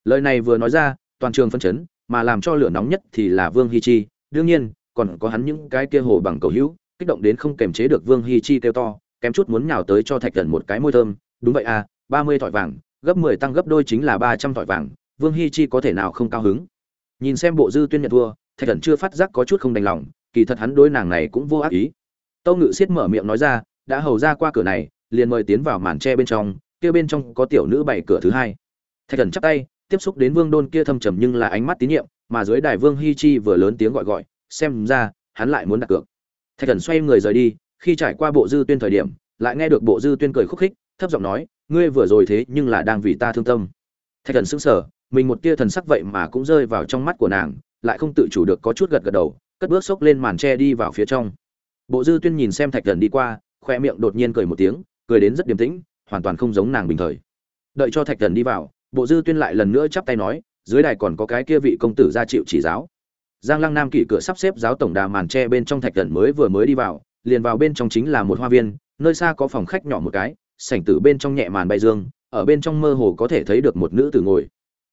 Lời này vừa nói ra, toàn trường phân chấn, mà làm cho lửa nóng nhất thì là vương hi chi. Đương nhiên, còn có hắn những cái kia hồ bằng cầu hữu, kích động đến không kềm chế được vương hi chi kêu to, kém chút muốn nhào tới cho thạch thần một cái môi thơm. Đúng vậy à ba mươi thỏi vàng, gấp mười tăng gấp đôi chính là ba trăm thỏi vàng, vương hi chi có thể nào không cao hứng? Nhìn xem bộ dư tuyên nhận thua thạch thần chưa phát giác có chút không đành lòng, kỳ thật hắn đối nàng này cũng vô ác ý. Tâu ngự siết mở miệng nói ra, đã hầu ra qua cửa này, liền mời tiến vào màn tre bên trong, kia bên trong có tiểu nữ bảy cửa thứ hai. Thạch thần chắp tay, tiếp xúc đến vương đôn kia thâm trầm nhưng là ánh mắt tín nhiệm, mà dưới đài vương hi chi vừa lớn tiếng gọi gọi, xem ra, hắn lại muốn đặt cược. Thạch thần xoay người rời đi, khi trải qua bộ dư tuyên thời điểm, lại nghe được bộ dư tuyên cười khúc khích, thấp giọng nói, ngươi vừa rồi thế nhưng là đang vì ta thương tâm. Thạch thần sững sờ, mình một tia thần sắc vậy mà cũng rơi vào trong mắt của nàng lại không tự chủ được có chút gật gật đầu, cất bước xốc lên màn tre đi vào phía trong. Bộ dư tuyên nhìn xem thạch thần đi qua, khoe miệng đột nhiên cười một tiếng, cười đến rất điềm tĩnh, hoàn toàn không giống nàng bình thời. Đợi cho thạch thần đi vào, bộ dư tuyên lại lần nữa chắp tay nói, dưới đài còn có cái kia vị công tử ra chịu chỉ giáo. Giang lăng nam kỷ cửa sắp xếp giáo tổng đà màn tre bên trong thạch thần mới vừa mới đi vào, liền vào bên trong chính là một hoa viên, nơi xa có phòng khách nhỏ một cái, sảnh tử bên trong nhẹ màn bay dương, ở bên trong mơ hồ có thể thấy được một nữ tử ngồi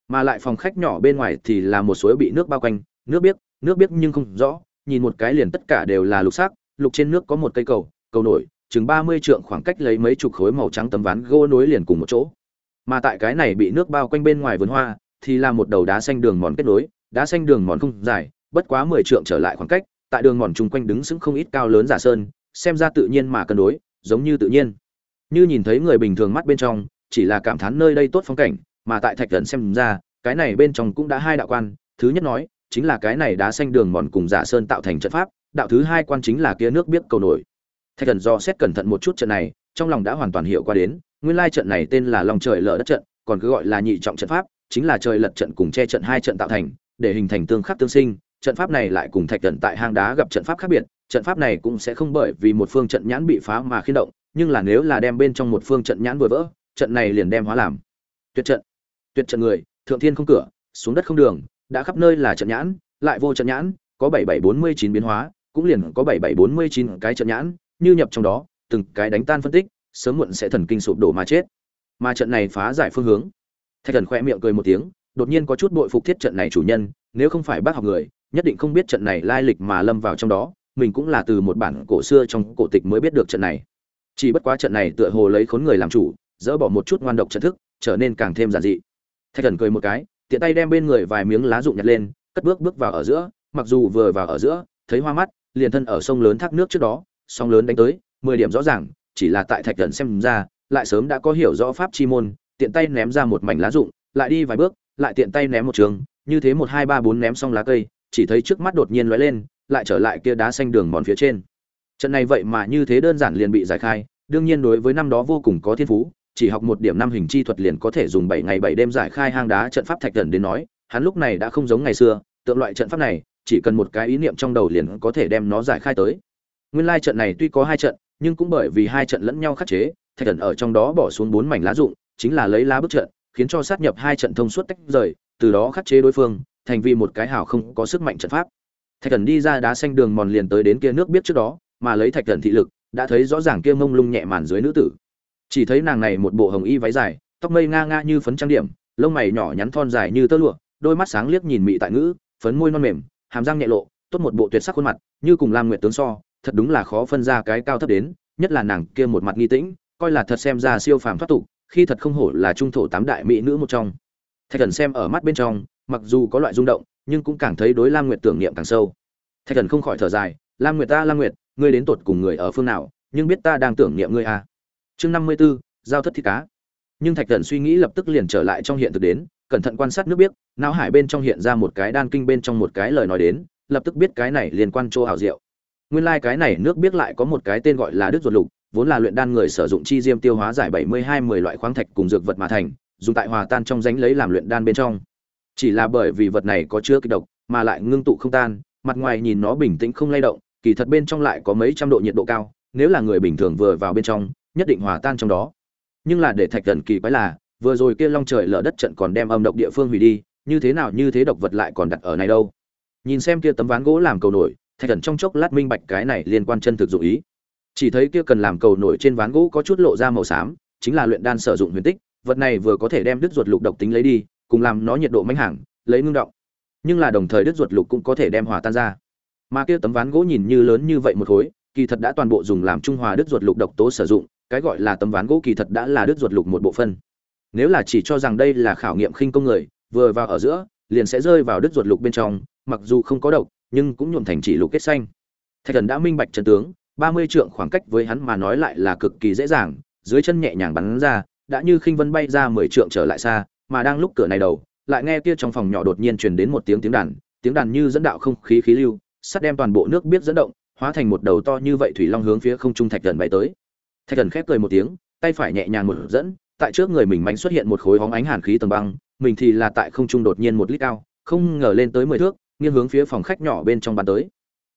mà lại phòng khách nhỏ bên ngoài thì là một suối bị nước bao quanh, nước biếc nước biếc nhưng không rõ, nhìn một cái liền tất cả đều là lục sắc lục trên nước có một cây cầu cầu nổi, chừng ba mươi trượng khoảng cách lấy mấy chục khối màu trắng tấm ván gỗ nối liền cùng một chỗ. Mà tại cái này bị nước bao quanh bên ngoài vườn hoa, thì là một đầu đá xanh đường mòn kết nối, đá xanh đường mòn không dài, bất quá mười trượng trở lại khoảng cách, tại đường mòn chung quanh đứng sững không ít cao lớn giả sơn, xem ra tự nhiên mà cân đối, giống như tự nhiên. Như nhìn thấy người bình thường mắt bên trong, chỉ là cảm thán nơi đây tốt phong cảnh mà tại thạch thần xem ra, cái này bên trong cũng đã hai đạo quan. Thứ nhất nói, chính là cái này đá xanh đường mòn cùng giả sơn tạo thành trận pháp, đạo thứ hai quan chính là kia nước biết cầu nổi. Thạch thần do xét cẩn thận một chút trận này, trong lòng đã hoàn toàn hiểu qua đến, nguyên lai trận này tên là lòng trời lở đất trận, còn cứ gọi là nhị trọng trận pháp, chính là trời lật trận cùng che trận hai trận tạo thành, để hình thành tương khắc tương sinh. Trận pháp này lại cùng thạch thần tại hang đá gặp trận pháp khác biệt, trận pháp này cũng sẽ không bởi vì một phương trận nhãn bị phá mà khiên động, nhưng là nếu là đem bên trong một phương trận nhãn vừa vỡ, trận này liền đem hóa làm tuyệt trận tuyệt trận người, thượng thiên không cửa, xuống đất không đường, đã khắp nơi là trận nhãn, lại vô trận nhãn, có bảy bảy bốn mươi chín biến hóa, cũng liền có bảy bảy bốn mươi chín cái trận nhãn, như nhập trong đó, từng cái đánh tan phân tích, sớm muộn sẽ thần kinh sụp đổ mà chết. Mà trận này phá giải phương hướng. Thạch thần khoe miệng cười một tiếng, đột nhiên có chút bội phục thiết trận này chủ nhân, nếu không phải bác học người, nhất định không biết trận này lai lịch mà lâm vào trong đó, mình cũng là từ một bản cổ xưa trong cổ tịch mới biết được trận này. Chỉ bất quá trận này tựa hồ lấy khốn người làm chủ, dỡ bỏ một chút ngoan độc trận thức, trở nên càng thêm giản dị thạch thần cười một cái, tiện tay đem bên người vài miếng lá rụng nhặt lên, cất bước bước vào ở giữa, mặc dù vừa vào ở giữa, thấy hoa mắt, liền thân ở sông lớn thác nước trước đó sông lớn đánh tới, mười điểm rõ ràng, chỉ là tại thạch thần xem ra, lại sớm đã có hiểu rõ pháp chi môn, tiện tay ném ra một mảnh lá rụng, lại đi vài bước, lại tiện tay ném một trường, như thế một, hai, ba, bốn ném xong lá cây, chỉ thấy trước mắt đột nhiên lóe lên, lại trở lại kia đá xanh đường mòn phía trên. Trận này vậy mà như thế đơn giản liền bị giải khai, đương nhiên đối với năm đó vô cùng có thiên phú chỉ học một điểm năm hình chi thuật liền có thể dùng bảy ngày bảy đêm giải khai hang đá trận pháp thạch thần đến nói, hắn lúc này đã không giống ngày xưa, tượng loại trận pháp này, chỉ cần một cái ý niệm trong đầu liền có thể đem nó giải khai tới. Nguyên lai trận này tuy có hai trận, nhưng cũng bởi vì hai trận lẫn nhau khắc chế, thạch thần ở trong đó bỏ xuống bốn mảnh lá dụng, chính là lấy lá bức trận, khiến cho sát nhập hai trận thông suốt tách rời, từ đó khắc chế đối phương, thành vì một cái hào không có sức mạnh trận pháp. Thạch thần đi ra đá xanh đường mòn liền tới đến kia nước biết trước đó, mà lấy thạch thần thị lực, đã thấy rõ ràng kia mông lung nhẹ màn dưới nữ tử chỉ thấy nàng này một bộ hồng y váy dài, tóc mây nga nga như phấn trang điểm, lông mày nhỏ nhắn thon dài như tơ lụa, đôi mắt sáng liếc nhìn mị tại ngữ, phấn môi non mềm, hàm răng nhẹ lộ, tốt một bộ tuyệt sắc khuôn mặt, như cùng lam nguyệt tướng so, thật đúng là khó phân ra cái cao thấp đến, nhất là nàng kia một mặt nghi tĩnh, coi là thật xem ra siêu phàm thoát tục, khi thật không hổ là trung thổ tám đại mỹ nữ một trong thạch thần xem ở mắt bên trong, mặc dù có loại rung động, nhưng cũng càng thấy đối lam nguyệt tưởng niệm càng sâu thạch thần không khỏi thở dài, lam nguyệt ta, lam nguyệt, ngươi đến tột cùng người ở phương nào, nhưng biết ta đang tưởng niệm ngươi à chương năm mươi b ố giao thất thịt cá. Nhưng thạch thần suy nghĩ lập tức liền trở lại trong hiện thực đến, cẩn thận quan sát nước biết não hải bên trong hiện ra một cái đan kinh bên trong một cái lời nói đến, lập tức biết cái này liên quan chỗ hào diệu. Nguyên lai cái này nước biết lại có một cái tên gọi là đức ruột lục, vốn là luyện đan người sử dụng chi diêm tiêu hóa giải bảy mươi hai mười loại khoáng thạch cùng dược vật mà thành, dùng tại hòa tan trong ránh lấy làm luyện đan bên trong. Chỉ là bởi vì vật này có chứa kịch độc, mà lại ngưng tụ không tan, mặt ngoài nhìn nó bình tĩnh không lay động, kỳ thật bên trong lại có mấy trăm độ nhiệt độ cao, nếu là người bình thường vừa vào bên trong nhất định hòa tan trong đó. Nhưng là để thạch thần kỳ quái là, vừa rồi kia long trời lở đất trận còn đem âm độc địa phương hủy đi, như thế nào như thế độc vật lại còn đặt ở này đâu? Nhìn xem kia tấm ván gỗ làm cầu nổi, thạch thần trong chốc lát minh bạch cái này liên quan chân thực dụng ý. Chỉ thấy kia cần làm cầu nổi trên ván gỗ có chút lộ ra màu xám, chính là luyện đan sử dụng huyền tích, vật này vừa có thể đem đứt ruột lục độc tính lấy đi, cùng làm nó nhiệt độ mánh hàng lấy ngưng động. Nhưng là đồng thời đứt ruột lục cũng có thể đem hòa tan ra. Mà kia tấm ván gỗ nhìn như lớn như vậy một khối, kỳ thật đã toàn bộ dùng làm trung hòa đứt ruột lục độc tố sử dụng cái gọi là tấm ván gỗ kỳ thật đã là đứt ruột lục một bộ phân. Nếu là chỉ cho rằng đây là khảo nghiệm khinh công người, vừa vào ở giữa, liền sẽ rơi vào đứt ruột lục bên trong, mặc dù không có độc, nhưng cũng nhuộm thành chỉ lục kết xanh. Thạch thần đã minh bạch chân tướng, ba mươi trượng khoảng cách với hắn mà nói lại là cực kỳ dễ dàng, dưới chân nhẹ nhàng bắn ra, đã như khinh vân bay ra mười trượng trở lại xa, mà đang lúc cửa này đầu, lại nghe kia trong phòng nhỏ đột nhiên truyền đến một tiếng tiếng đàn tiếng đàn như dẫn đạo không khí khí lưu, sắt đem toàn bộ nước biết dẫn động, hóa thành một đầu to như vậy thủy long hướng phía không trung thạch thần bay tới thạch thần khép cười một tiếng, tay phải nhẹ nhàng một dẫn, tại trước người mình mánh xuất hiện một khối hóng ánh hàn khí tầng băng, mình thì là tại không trung đột nhiên một lít cao, không ngờ lên tới mười thước, nghiêng hướng phía phòng khách nhỏ bên trong bàn tới.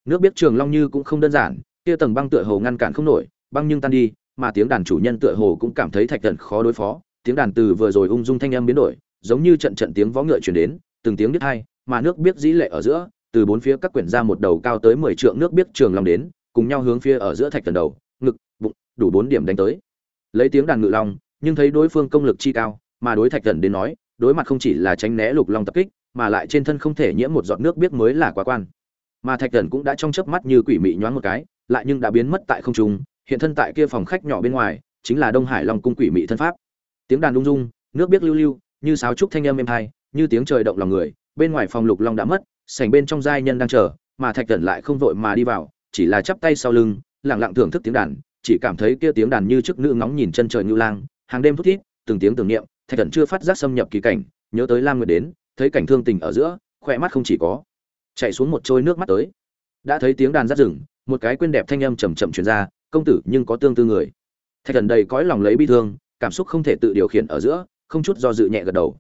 Nước biết trường long như cũng không đơn giản, kia tầng băng tựa hồ ngăn cản không nổi, băng nhưng tan đi, mà tiếng đàn chủ nhân tựa hồ cũng cảm thấy thạch thần khó đối phó, tiếng đàn từ vừa rồi ung dung thanh âm biến đổi, giống như trận trận tiếng vó ngựa truyền đến, từng tiếng đứt hai, mà nước biết dĩ lệ ở giữa, từ bốn phía các quyển ra một đầu cao tới mười trượng nước biết trường long đến, cùng nhau hướng phía ở giữa thạch thần đầu đủ bốn điểm đánh tới. Lấy tiếng đàn ngự long, nhưng thấy đối phương công lực chi cao, mà đối thạch thần đến nói, đối mặt không chỉ là tránh né lục long tập kích, mà lại trên thân không thể nhiễm một giọt nước biết mới là quá quan. Mà thạch thần cũng đã trong chớp mắt như quỷ mị nhoáng một cái, lại nhưng đã biến mất tại không trung, hiện thân tại kia phòng khách nhỏ bên ngoài, chính là đông hải long cung quỷ mị thân pháp. Tiếng đàn rung rung nước biết lưu lưu, như sáo trúc thanh âm êm hai như tiếng trời động lòng người, bên ngoài phòng lục long đã mất, sảnh bên trong giai nhân đang chờ, mà thạch thần lại không vội mà đi vào, chỉ là chắp tay sau lưng, lặng lặng thưởng thức tiếng đàn chỉ cảm thấy kia tiếng đàn như trước nữ ngóng nhìn chân trời như lang, hàng đêm thút thít, từng tiếng tưởng niệm, thạch thần chưa phát giác xâm nhập kỳ cảnh, nhớ tới lam nguyệt đến, thấy cảnh thương tình ở giữa, khỏe mắt không chỉ có chạy xuống một trôi nước mắt tới. Đã thấy tiếng đàn rát rừng, một cái quên đẹp thanh âm chầm chậm truyền ra, công tử, nhưng có tương tư người. Thạch thần đầy cõi lòng lấy bi thương, cảm xúc không thể tự điều khiển ở giữa, không chút do dự nhẹ gật đầu.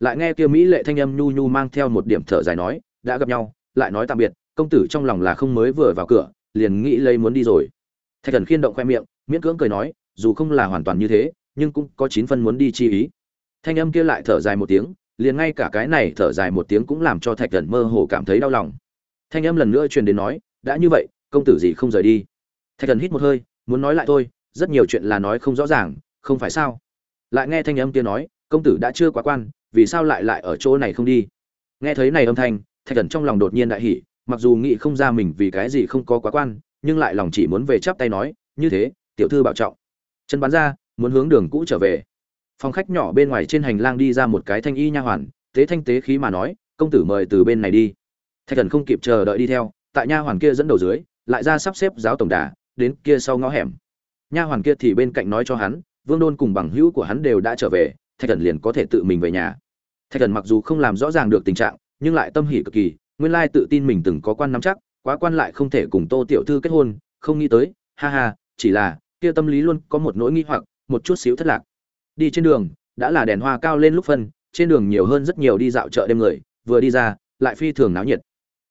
Lại nghe kia mỹ lệ thanh âm nhu nhu mang theo một điểm thở dài nói, đã gặp nhau, lại nói tạm biệt, công tử trong lòng là không mới vừa vào cửa, liền nghĩ lấy muốn đi rồi thạch thần khiên động khoe miệng, miễn cưỡng cười nói, dù không là hoàn toàn như thế, nhưng cũng có chín phân muốn đi chi ý. Thanh âm kia lại thở dài một tiếng, liền ngay cả cái này thở dài một tiếng cũng làm cho thạch thần mơ hồ cảm thấy đau lòng. Thanh âm lần nữa truyền đến nói, đã như vậy, công tử gì không rời đi? Thạch thần hít một hơi, muốn nói lại thôi, rất nhiều chuyện là nói không rõ ràng, không phải sao? Lại nghe thanh âm kia nói, công tử đã chưa quá quan, vì sao lại lại ở chỗ này không đi? Nghe thấy này âm thanh, thạch thần trong lòng đột nhiên đại hỉ, mặc dù nghĩ không ra mình vì cái gì không có quá quan nhưng lại lòng chỉ muốn về chắp tay nói, như thế, tiểu thư bảo trọng. Chân bắn ra muốn hướng đường cũ trở về. Phòng khách nhỏ bên ngoài trên hành lang đi ra một cái thanh y nha hoàn, tế thanh tế khí mà nói, công tử mời từ bên này đi. Thạch thần không kịp chờ đợi đi theo, tại nha hoàn kia dẫn đầu dưới, lại ra sắp xếp giáo tổng đà, đến kia sau ngõ hẻm. Nha hoàn kia thì bên cạnh nói cho hắn, vương đôn cùng bằng hữu của hắn đều đã trở về, thạch thần liền có thể tự mình về nhà. Thạch thần mặc dù không làm rõ ràng được tình trạng, nhưng lại tâm hỉ cực kỳ, nguyên lai tự tin mình từng có quan nắm chắc quá quan lại không thể cùng tô tiểu thư kết hôn, không nghĩ tới, ha ha, chỉ là, kia tâm lý luôn có một nỗi nghi hoặc, một chút xíu thất lạc. Đi trên đường, đã là đèn hoa cao lên lúc phân, trên đường nhiều hơn rất nhiều đi dạo chợ đêm người, vừa đi ra, lại phi thường náo nhiệt.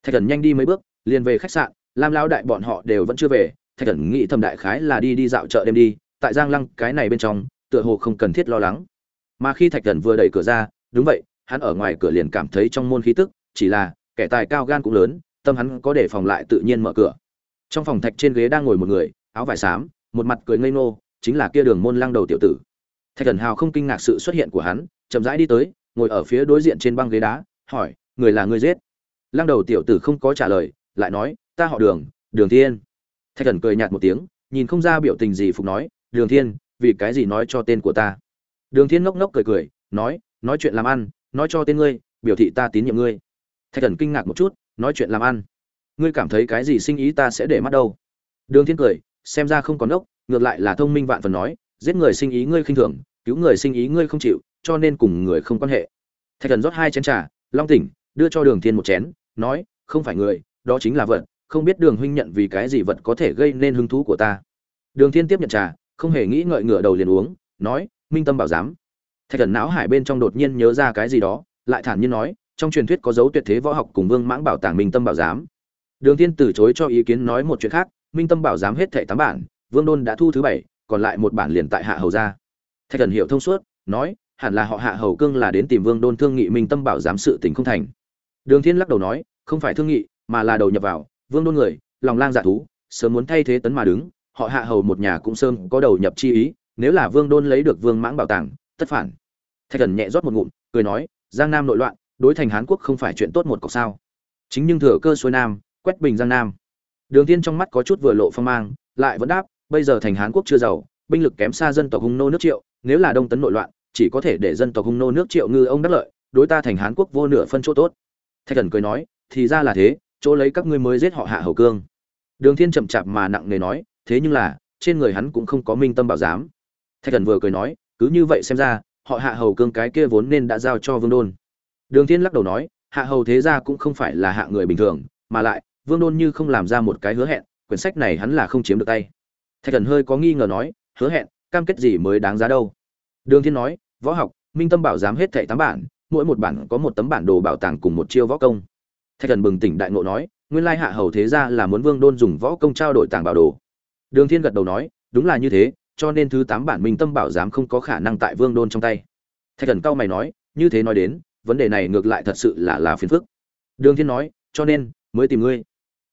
Thạch thần nhanh đi mấy bước, liền về khách sạn, lam lao đại bọn họ đều vẫn chưa về, thạch thần nghĩ thầm đại khái là đi đi dạo chợ đêm đi, tại giang lăng, cái này bên trong, tựa hồ không cần thiết lo lắng. Mà khi thạch thần vừa đẩy cửa ra, đúng vậy, hắn ở ngoài cửa liền cảm thấy trong môn khí tức, chỉ là, kẻ tài cao gan cũng lớn tâm hắn có để phòng lại tự nhiên mở cửa. Trong phòng thạch trên ghế đang ngồi một người, áo vải xám, một mặt cười ngây ngô, chính là kia đường môn lăng đầu tiểu tử. Thạch thần hào không kinh ngạc sự xuất hiện của hắn, chậm rãi đi tới, ngồi ở phía đối diện trên băng ghế đá, hỏi, người là người giết? Lăng đầu tiểu tử không có trả lời, lại nói, ta họ đường đường thiên. Thạch thần cười nhạt một tiếng, nhìn không ra biểu tình gì phục nói, đường thiên, vì cái gì nói cho tên của ta? Đường thiên ngốc ngốc cười cười, nói nói chuyện làm ăn, nói cho tên ngươi, biểu thị ta tín nhiệm ngươi. Thạch thần kinh ngạc một chút nói chuyện làm ăn. Ngươi cảm thấy cái gì sinh ý ta sẽ để mắt đâu? Đường thiên cười, xem ra không còn ốc, ngược lại là thông minh vạn phần nói, giết người sinh ý ngươi khinh thường, cứu người sinh ý ngươi không chịu, cho nên cùng người không quan hệ. Thạch thần rót hai chén trà, long tỉnh, đưa cho đường thiên một chén, nói, không phải người, đó chính là vật, không biết đường huynh nhận vì cái gì vật có thể gây nên hứng thú của ta. Đường thiên tiếp nhận trà, không hề nghĩ ngợi ngửa đầu liền uống, nói, minh tâm bảo giám. Thạch thần não hải bên trong đột nhiên nhớ ra cái gì đó, lại thản nhiên nói trong truyền thuyết có dấu tuyệt thế võ học cùng vương mãng bảo tàng minh tâm bảo giám. Đường thiên từ chối cho ý kiến nói một chuyện khác, minh tâm bảo giám hết thảy tám bản, vương đôn đã thu thứ bảy, còn lại một bản liền tại hạ hầu gia thạch thần hiểu thông suốt, nói, hẳn là họ hạ hầu cương là đến tìm vương đôn thương nghị minh tâm bảo giám sự tình không thành. Đường thiên lắc đầu nói, không phải thương nghị, mà là đầu nhập vào, vương đôn người, lòng lang dạ thú, sớm muốn thay thế tấn mà đứng, họ hạ hầu một nhà cũng sớm có đầu nhập chi ý, nếu là vương đôn lấy được vương mãng bảo tàng, tất phản. Thạch thần nhẹ rót một ngụm, cười nói, giang nam nội loạn đối thành hán quốc không phải chuyện tốt một cọc sao. Chính nhưng thừa cơ xuôi nam, quét bình giang nam. Đường tiên trong mắt có chút vừa lộ phong mang, lại vẫn đáp, bây giờ thành hán quốc chưa giàu, binh lực kém xa dân tộc hung nô nước triệu, nếu là đông tấn nội loạn, chỉ có thể để dân tộc hung nô nước triệu ngư ông đắc lợi, đối ta thành hán quốc vô nửa phân chỗ tốt. Thạch thần cười nói, thì ra là thế, chỗ lấy các ngươi mới giết họ hạ hầu cương. Đường thiên chậm chạp mà nặng nề nói, thế nhưng là, trên người hắn cũng không có minh tâm bảo giám. Thạch thần vừa cười nói, cứ như vậy xem ra, họ hạ hầu cương cái kia vốn nên đã giao cho vương đôn đường thiên lắc đầu nói, hạ hầu thế gia cũng không phải là hạ người bình thường, mà lại, vương đôn như không làm ra một cái hứa hẹn, quyển sách này hắn là không chiếm được tay. Thạch thần hơi có nghi ngờ nói, hứa hẹn, cam kết gì mới đáng giá đâu? Đường thiên nói, võ học, minh tâm bảo giám hết thảy tám bản, mỗi một bản có một tấm bản đồ bảo tàng cùng một chiêu võ công. Thạch thần bừng tỉnh đại ngộ nói, nguyên lai hạ hầu thế gia là muốn vương đôn dùng võ công trao đổi tàng bảo đồ. Đường thiên gật đầu nói, đúng là như thế, cho nên thứ tám bản minh tâm bảo giám không có khả năng tại vương đôn trong tay. Thạch thần cao mày nói, như thế nói đến vấn đề này ngược lại thật sự là là phiền phức. Đường thiên nói, cho nên, mới tìm ngươi.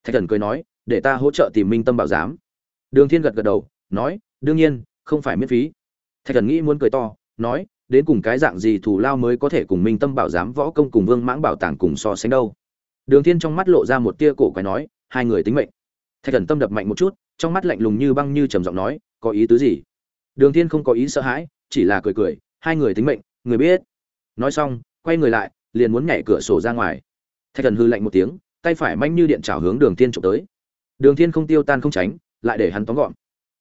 Thạch thần cười nói, để ta hỗ trợ tìm minh tâm bảo giám. Đường thiên gật gật đầu, nói, đương nhiên, không phải miễn phí. Thạch thần nghĩ muốn cười to, nói, đến cùng cái dạng gì thủ lao mới có thể cùng minh tâm bảo giám, võ công cùng vương mãng bảo tàng cùng so sánh đâu? Đường thiên trong mắt lộ ra một tia cổ quái nói, hai người tính mệnh. Thạch thần tâm đập mạnh một chút, trong mắt lạnh lùng như băng như trầm giọng nói, có ý tứ gì? Đường thiên không có ý sợ hãi, chỉ là cười cười, hai người tính mệnh, người biết. Nói xong quay người lại, liền muốn nhảy cửa sổ ra ngoài. Thạch thần hư lạnh một tiếng, tay phải manh như điện chảo hướng đường thiên trộm tới. Đường thiên không tiêu tan không tránh, lại để hắn tóm gọn.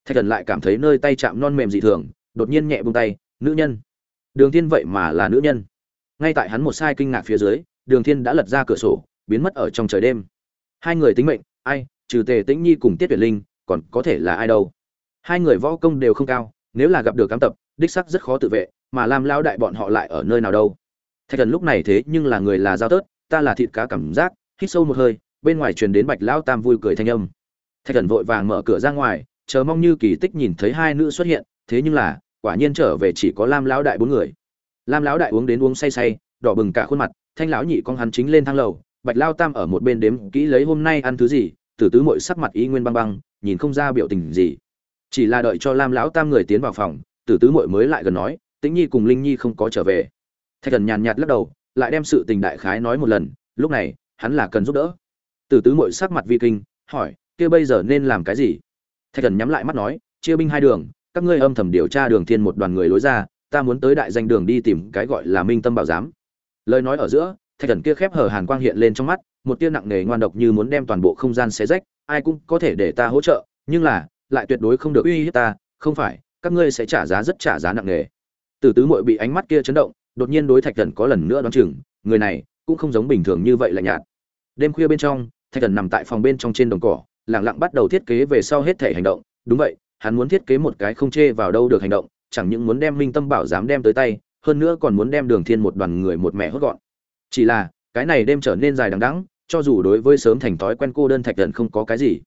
Thạch thần lại cảm thấy nơi tay chạm non mềm dị thường, đột nhiên nhẹ buông tay, nữ nhân. Đường thiên vậy mà là nữ nhân. Ngay tại hắn một sai kinh ngạc phía dưới, đường thiên đã lật ra cửa sổ, biến mất ở trong trời đêm. Hai người tính mệnh, ai, trừ tề tĩnh nhi cùng tiết tuyệt linh, còn có thể là ai đâu? Hai người võ công đều không cao, nếu là gặp được cám tập, đích sắc rất khó tự vệ, mà làm lao đại bọn họ lại ở nơi nào đâu? Thạch thần lúc này thế nhưng là người là giao tớt, ta là thịt cá cảm giác, hít sâu một hơi, bên ngoài truyền đến bạch lão tam vui cười thanh âm. Thạch thần vội vàng mở cửa ra ngoài, chờ mong như kỳ tích nhìn thấy hai nữ xuất hiện, thế nhưng là, quả nhiên trở về chỉ có lam lão đại bốn người. Lam lão đại uống đến uống say say, đỏ bừng cả khuôn mặt, thanh lão nhị con hắn chính lên thang lầu, bạch lao tam ở một bên đếm kỹ lấy hôm nay ăn thứ gì tử tứ mội sắc mặt ý nguyên băng băng, nhìn không ra biểu tình gì. Chỉ là đợi cho lam lão tam người tiến vào phòng tử tứ mội mới lại gần nói, tĩnh nhi cùng linh nhi không có trở về thạch thần nhàn nhạt lắc đầu, lại đem sự tình đại khái nói một lần, lúc này, hắn là cần giúp đỡ. Tử tứ mội sắc mặt vi kinh, hỏi, kia bây giờ nên làm cái gì? Thạch thần nhắm lại mắt nói, chia binh hai đường, các ngươi âm thầm điều tra đường thiên một đoàn người lối ra, ta muốn tới đại danh đường đi tìm cái gọi là minh tâm bảo giám. Lời nói ở giữa, thạch thần kia khép hở hàn quang hiện lên trong mắt, một tia nặng nề ngoan độc như muốn đem toàn bộ không gian xé rách, ai cũng có thể để ta hỗ trợ, nhưng là, lại tuyệt đối không được uy hiếp ta, không phải, các ngươi sẽ trả giá rất trả giá nặng nề. Từ tứ muội bị ánh mắt kia chấn động đột nhiên đối thạch thần có lần nữa đoán chừng, người này cũng không giống bình thường như vậy lạnh nhạt. Đêm khuya bên trong, thạch thần nằm tại phòng bên trong trên đồng cỏ, lặng lặng bắt đầu thiết kế về sau hết thể hành động. Đúng vậy, hắn muốn thiết kế một cái không chê vào đâu được hành động, chẳng những muốn đem minh tâm bảo dám đem tới tay, hơn nữa còn muốn đem đường thiên một đoàn người một mẹ hốt gọn. Chỉ là, cái này đêm trở nên dài đằng đẵng, cho dù đối với sớm thành thói quen cô đơn thạch thần không có cái gì.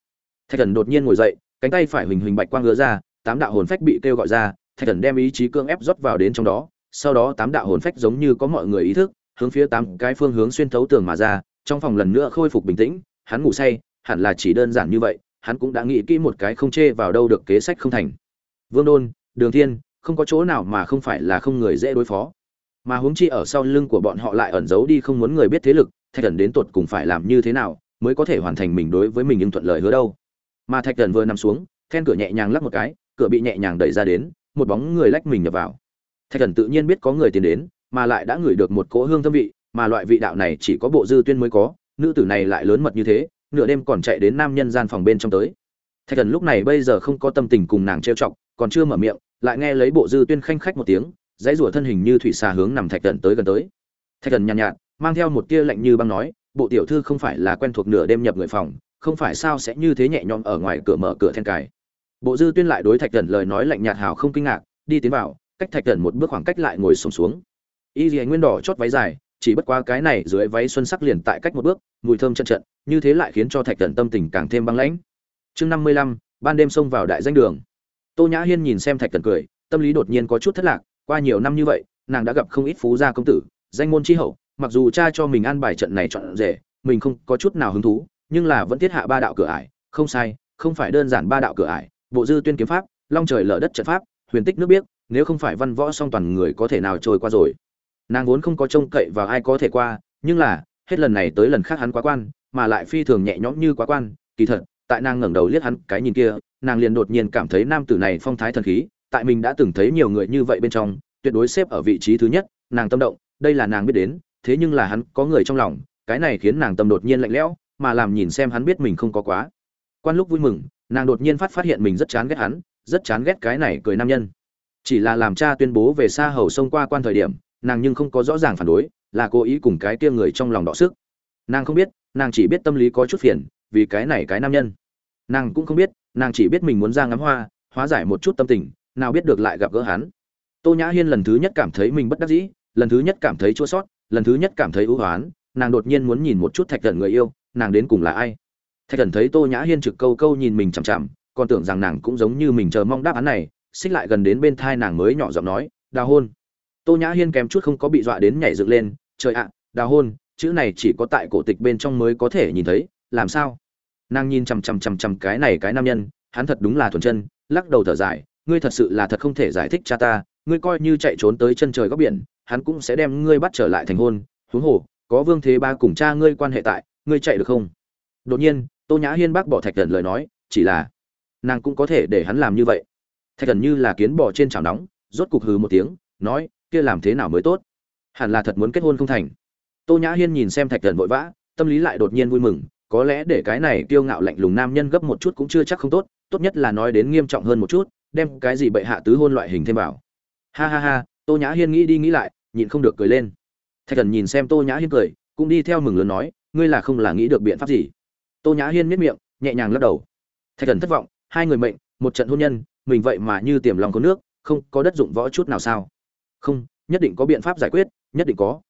Thạch thần đột nhiên ngồi dậy, cánh tay phải huỳnh huỳnh bạch quang ngứa ra, tám đạo hồn phách bị kêu gọi ra, thạch thần đem ý chí cương ép rót vào đến trong đó sau đó tám đạo hồn phách giống như có mọi người ý thức, hướng phía tám cái phương hướng xuyên thấu tường mà ra, trong phòng lần nữa khôi phục bình tĩnh, hắn ngủ say, hẳn là chỉ đơn giản như vậy, hắn cũng đã nghĩ kỹ một cái không chê vào đâu được kế sách không thành. Vương đôn, đường thiên, không có chỗ nào mà không phải là không người dễ đối phó. Mà huống chi ở sau lưng của bọn họ lại ẩn giấu đi không muốn người biết thế lực, thạch thần đến tột cùng phải làm như thế nào mới có thể hoàn thành mình đối với mình nhưng thuận lợi hứa đâu. Mà thạch thần vừa nằm xuống, then cửa nhẹ nhàng lắc một cái, cửa bị nhẹ nhàng đẩy ra đến, một bóng người lách mình nhập vào thạch thần tự nhiên biết có người tiến đến mà lại đã ngửi được một cỗ hương thơm vị mà loại vị đạo này chỉ có bộ dư tuyên mới có nữ tử này lại lớn mật như thế nửa đêm còn chạy đến nam nhân gian phòng bên trong tới. Thạch thần lúc này bây giờ không có tâm tình cùng nàng trêu chọc còn chưa mở miệng lại nghe lấy bộ dư tuyên khanh khách một tiếng dãy rủa thân hình như thủy xà hướng nằm thạch thần tới gần tới. Thạch thần nhàn nhạt, nhạt mang theo một tia lạnh như băng nói bộ tiểu thư không phải là quen thuộc nửa đêm nhập người phòng không phải sao sẽ như thế nhẹ nhõm ở ngoài cửa mở cửa then cài. Bộ dư tuyên lại đối thạch thần lời nói lạnh nhạt hào không kinh ngạc đi tiến vào cách thạch thần một bước khoảng cách lại ngồi sùng xuống, xuống y dì nguyên đỏ chót váy dài chỉ bất qua cái này dưới váy xuân sắc liền tại cách một bước mùi thơm chân trận như thế lại khiến cho thạch thần tâm tình càng thêm băng lãnh. Chương năm mươi lăm ban đêm xông vào đại danh đường. Tô nhã hiên nhìn xem thạch thần cười tâm lý đột nhiên có chút thất lạc qua nhiều năm như vậy nàng đã gặp không ít phú gia công tử danh môn tri hậu mặc dù cha cho mình ăn bài trận này chọn rể mình không có chút nào hứng thú nhưng là vẫn thiết hạ ba đạo cửa ải không sai không phải đơn giản ba đạo cửa ải bộ dư tuyên kiếm pháp long trời lở đất trận pháp huyền tích nước biết nếu không phải văn võ song toàn người có thể nào trôi qua rồi. Nàng vốn không có trông cậy vào ai có thể qua, nhưng là, hết lần này tới lần khác hắn quá quan, mà lại phi thường nhẹ nhõm như quá quan. Kỳ thật, tại nàng ngẩng đầu liếc hắn cái nhìn kia, nàng liền đột nhiên cảm thấy nam tử này phong thái thần khí, tại mình đã từng thấy nhiều người như vậy bên trong, tuyệt đối xếp ở vị trí thứ nhất, nàng tâm động, đây là nàng biết đến, thế nhưng là hắn có người trong lòng, cái này khiến nàng tâm đột nhiên lạnh lẽo, mà làm nhìn xem hắn biết mình không có quá. Quan lúc vui mừng, nàng đột nhiên phát phát hiện mình rất chán ghét hắn, rất chán ghét cái này cười nam nhân chỉ là làm cha tuyên bố về xa hầu sông qua quan thời điểm, nàng nhưng không có rõ ràng phản đối, là cố ý cùng cái kia người trong lòng đọ sức. Nàng không biết, nàng chỉ biết tâm lý có chút phiền, vì cái này cái nam nhân. Nàng cũng không biết, nàng chỉ biết mình muốn ra ngắm hoa, hóa giải một chút tâm tình, nào biết được lại gặp gỡ hắn. Tô nhã hiên lần thứ nhất cảm thấy mình bất đắc dĩ, lần thứ nhất cảm thấy chua sót, lần thứ nhất cảm thấy ưu hoán, nàng đột nhiên muốn nhìn một chút thạch thần người yêu, nàng đến cùng là ai? Thạch thần thấy tô nhã hiên trực câu câu nhìn mình chằm chằm, còn tưởng rằng nàng cũng giống như mình chờ mong đáp án này xích lại gần đến bên thai nàng mới nhỏ giọng nói, đào hôn. Tô nhã hiên kém chút không có bị dọa đến nhảy dựng lên, trời ạ, đào hôn, chữ này chỉ có tại cổ tịch bên trong mới có thể nhìn thấy, làm sao? Nàng nhìn chằm chằm chằm chằm cái này cái nam nhân, hắn thật đúng là thuần chân, lắc đầu thở dài, ngươi thật sự là thật không thể giải thích cha ta, ngươi coi như chạy trốn tới chân trời góc biển, hắn cũng sẽ đem ngươi bắt trở lại thành hôn, huống hồ, có vương thế ba cùng cha ngươi quan hệ tại, ngươi chạy được không? Đột nhiên, tô nhã hiên bác bỏ thạch thần lời nói, chỉ là, nàng cũng có thể để hắn làm như vậy thạch thần như là kiến bò trên chảo nóng, rốt cục hừ một tiếng, nói, kia làm thế nào mới tốt? Hẳn là thật muốn kết hôn không thành. Tô nhã hiên nhìn xem thạch thần vội vã, tâm lý lại đột nhiên vui mừng, có lẽ để cái này kiêu ngạo lạnh lùng nam nhân gấp một chút cũng chưa chắc không tốt tốt nhất là nói đến nghiêm trọng hơn một chút, đem cái gì bệ hạ tứ hôn loại hình thêm vào. Ha ha ha, tô nhã hiên nghĩ đi nghĩ lại, nhịn không được cười lên. Thạch thần nhìn xem tô nhã hiên cười, cũng đi theo mừng lớn nói, ngươi là không là nghĩ được biện pháp gì? Tô nhã hiên miết miệng, nhẹ nhàng lắc đầu. Thạch thần thất vọng, hai người mệnh, một trận hôn nhân mình vậy mà như tiềm lòng có nước, không có đất dụng võ chút nào sao? Không, nhất định có biện pháp giải quyết, nhất định có.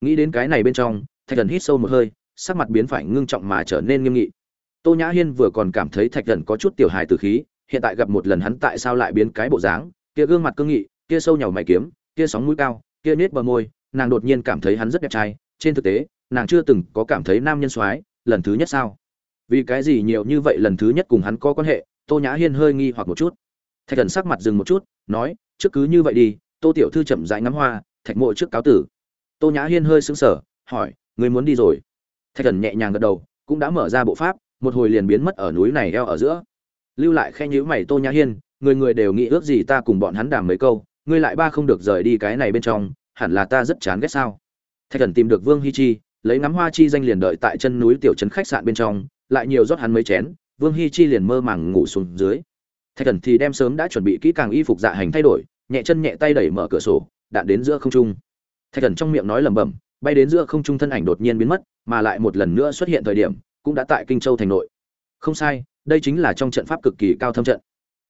Nghĩ đến cái này bên trong, thạch thần hít sâu một hơi, sắc mặt biến phải ngưng trọng mà trở nên nghiêm nghị. Tô nhã hiên vừa còn cảm thấy thạch thần có chút tiểu hài từ khí, hiện tại gặp một lần hắn tại sao lại biến cái bộ dáng, kia gương mặt cương nghị, kia sâu nhàu mày kiếm, kia sóng mũi cao, kia nết bờ môi, nàng đột nhiên cảm thấy hắn rất đẹp trai, trên thực tế, nàng chưa từng có cảm thấy nam nhân soái lần thứ nhất sao? Vì cái gì nhiều như vậy lần thứ nhất cùng hắn có quan hệ, tô nhã hiên hơi nghi hoặc một chút thạch thần sắc mặt dừng một chút, nói, trước cứ như vậy đi, tô tiểu thư chậm rãi ngắm hoa, thạch mộ trước cáo tử. Tô nhã hiên hơi sững sờ, hỏi, người muốn đi rồi? Thạch thần nhẹ nhàng gật đầu, cũng đã mở ra bộ pháp, một hồi liền biến mất ở núi này eo ở giữa. Lưu lại khen nhữ mày tô nhã hiên, người người đều nghĩ ước gì ta cùng bọn hắn đàm mấy câu, ngươi lại ba không được rời đi cái này bên trong, hẳn là ta rất chán ghét sao? Thạch thần tìm được vương hi chi, lấy ngắm hoa chi danh liền đợi tại chân núi tiểu trấn khách sạn bên trong, lại nhiều rót hắn mấy chén, vương hi chi liền mơ màng ngủ xuống dưới thạch thần thì đem sớm đã chuẩn bị kỹ càng y phục dạ hành thay đổi, nhẹ chân nhẹ tay đẩy mở cửa sổ, đạn đến giữa không trung. Thạch thần trong miệng nói lẩm bẩm, bay đến giữa không trung thân ảnh đột nhiên biến mất, mà lại một lần nữa xuất hiện thời điểm, cũng đã tại kinh châu thành nội. Không sai, đây chính là trong trận pháp cực kỳ cao thâm trận.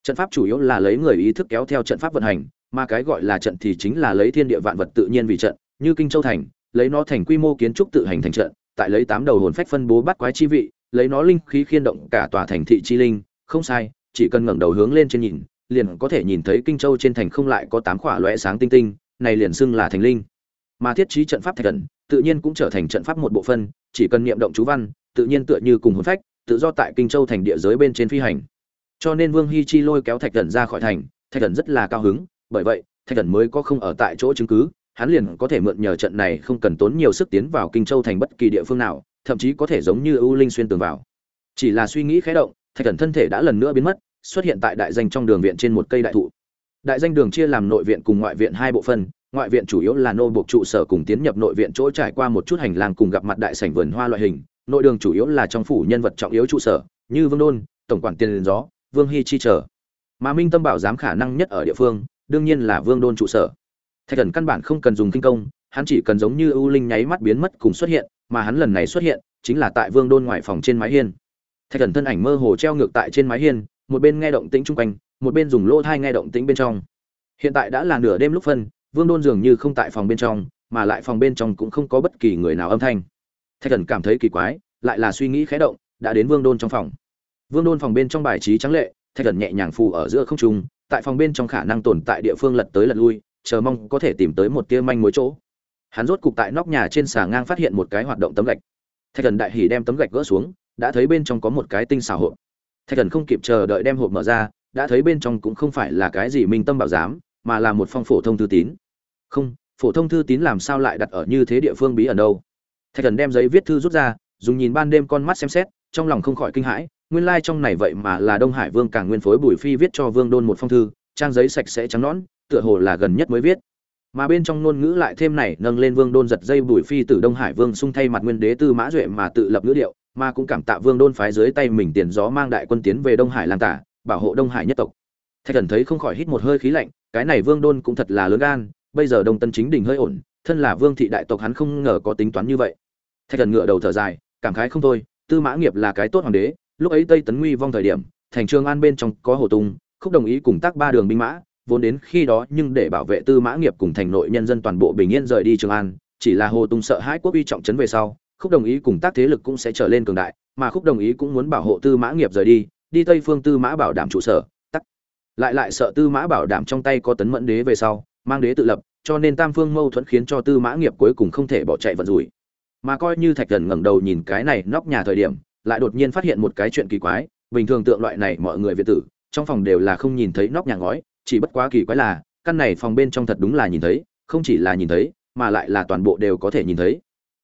Trận pháp chủ yếu là lấy người ý thức kéo theo trận pháp vận hành, mà cái gọi là trận thì chính là lấy thiên địa vạn vật tự nhiên vì trận, như kinh châu thành, lấy nó thành quy mô kiến trúc tự hành thành trận, tại lấy tám đầu hồn phách phân bố bắt quái chi vị, lấy nó linh khí khiên động cả tòa thành thị chi linh. Không sai chỉ cần ngẩng đầu hướng lên trên nhìn, liền có thể nhìn thấy kinh châu trên thành không lại có tám quả lóe sáng tinh tinh, này liền xưng là thành linh. Mà thiết trí trận pháp thạch thần, tự nhiên cũng trở thành trận pháp một bộ phân, chỉ cần niệm động chú văn, tự nhiên tựa như cùng hồn phách, tự do tại kinh châu thành địa giới bên trên phi hành. Cho nên vương hi chi lôi kéo thạch thần ra khỏi thành, thạch thần rất là cao hứng, bởi vậy, thạch thần mới có không ở tại chỗ chứng cứ, hắn liền có thể mượn nhờ trận này không cần tốn nhiều sức tiến vào kinh châu thành bất kỳ địa phương nào, thậm chí có thể giống như ưu linh xuyên tường vào. Chỉ là suy nghĩ khẽ động thạch thần thân thể đã lần nữa biến mất, xuất hiện tại đại danh trong đường viện trên một cây đại thụ. Đại danh đường chia làm nội viện cùng ngoại viện hai bộ phân ngoại viện chủ yếu là nô buộc trụ sở cùng tiến nhập nội viện chỗ trải qua một chút hành lang cùng gặp mặt đại sảnh vườn hoa loại hình, nội đường chủ yếu là trong phủ nhân vật trọng yếu trụ sở, như vương đôn, tổng quản tiền gió, vương hy chi trở. Mà minh tâm bảo giám khả năng nhất ở địa phương, đương nhiên là vương đôn trụ sở. Thạch thần căn bản không cần dùng kinh công, hắn chỉ cần giống như ưu linh nháy mắt biến mất cùng xuất hiện, mà hắn lần này xuất hiện, chính là tại vương đôn ngoài phòng trên mái hiên thạch thần thân ảnh mơ hồ treo ngược tại trên mái hiên, một bên nghe động tĩnh chung quanh, một bên dùng lỗ thai nghe động tĩnh bên trong. Hiện tại đã là nửa đêm lúc phân, vương đôn dường như không tại phòng bên trong, mà lại phòng bên trong cũng không có bất kỳ người nào âm thanh. Thạch thần cảm thấy kỳ quái, lại là suy nghĩ khé động, đã đến vương đôn trong phòng. Vương đôn phòng bên trong bài trí trắng lệ, thạch thần nhẹ nhàng phù ở giữa không trung, tại phòng bên trong khả năng tồn tại địa phương lật tới lật lui, chờ mong có thể tìm tới một tia manh mối chỗ. Hắn rốt cục tại nóc nhà trên xà ngang phát hiện một cái hoạt động tấm gạch. Thạch thần đại hỉ đem tấm gạch gỡ xuống đã thấy bên trong có một cái tinh xảo hộp. Thạch thần không kịp chờ đợi đem hộp mở ra, đã thấy bên trong cũng không phải là cái gì minh tâm bảo giám, mà là một phong phổ thông thư tín. Không, phổ thông thư tín làm sao lại đặt ở như thế địa phương bí ẩn đâu? Thạch thần đem giấy viết thư rút ra, dùng nhìn ban đêm con mắt xem xét, trong lòng không khỏi kinh hãi, nguyên lai trong này vậy mà là đông hải vương càng nguyên phối bùi phi viết cho vương đôn một phong thư, trang giấy sạch sẽ trắng nõn, tựa hồ là gần nhất mới viết. Mà bên trong ngôn ngữ lại thêm này, nâng lên vương đôn giật dây bùi phi từ đông hải vương xung thay mặt nguyên đế tư mã duệ mà tự lập ngữ điệu mà cũng cảm tạ vương đôn phái dưới tay mình tiền gió mang đại quân tiến về đông hải lang tả, bảo hộ đông hải nhất tộc. Thạch thần thấy không khỏi hít một hơi khí lạnh, cái này vương đôn cũng thật là lớn gan, bây giờ đông tân chính đình hơi ổn, thân là vương thị đại tộc hắn không ngờ có tính toán như vậy. Thạch thần ngựa đầu thở dài, cảm khái không thôi, tư mã nghiệp là cái tốt hoàng đế, lúc ấy tây tấn nguy vong thời điểm, thành trường an bên trong có hồ tung không đồng ý cùng tác ba đường binh mã, vốn đến khi đó nhưng để bảo vệ tư mã nghiệp cùng thành nội nhân dân toàn bộ bình yên rời đi trường an, chỉ là hồ tung sợ hãi quốc uy trọng trấn về sau khúc đồng ý cùng tác thế lực cũng sẽ trở lên cường đại, mà khúc đồng ý cũng muốn bảo hộ tư mã nghiệp rời đi đi tây phương tư mã bảo đảm trụ sở, tắc. Lại lại sợ tư mã bảo đảm trong tay có tấn mẫn đế về sau, mang đế tự lập, cho nên tam phương mâu thuẫn khiến cho tư mã nghiệp cuối cùng không thể bỏ chạy vận rủi. Mà coi như thạch thần ngẩng đầu nhìn cái này nóc nhà thời điểm, lại đột nhiên phát hiện một cái chuyện kỳ quái, bình thường tượng loại này mọi người việt tử, trong phòng đều là không nhìn thấy nóc nhà ngói, chỉ bất quá kỳ quái là, căn này phòng bên trong thật đúng là nhìn thấy, không chỉ là nhìn thấy, mà lại là toàn bộ đều có thể nhìn thấy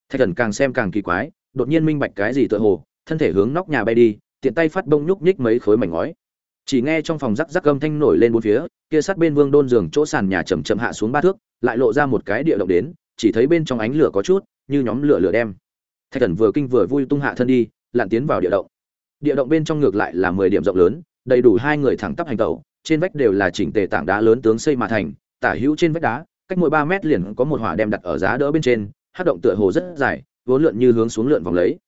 thạch thần càng xem càng kỳ quái, đột nhiên minh bạch cái gì tựa hồ, thân thể hướng nóc nhà bay đi, tiện tay phát bông nhúc nhích mấy khối mảnh ngói. Chỉ nghe trong phòng rắc rắc gâm thanh nổi lên bốn phía, kia sát bên vương đôn giường chỗ sàn nhà chầm chậm hạ xuống ba thước, lại lộ ra một cái địa động đến, chỉ thấy bên trong ánh lửa có chút, như nhóm lửa lửa đem thạch thần vừa kinh vừa vui tung hạ thân đi, lặn tiến vào địa động. Địa động bên trong ngược lại là mười điểm rộng lớn, đầy đủ hai người thẳng tắp hành tẩu, trên vách đều là chỉnh tề tảng đá lớn tướng xây mà thành, tả hữu trên vách đá, cách mỗi ba mét liền có một hỏa đem đặt ở giá đỡ bên trên hát động tựa hồ rất dài, vốn lượn như hướng xuống lượn vòng lấy.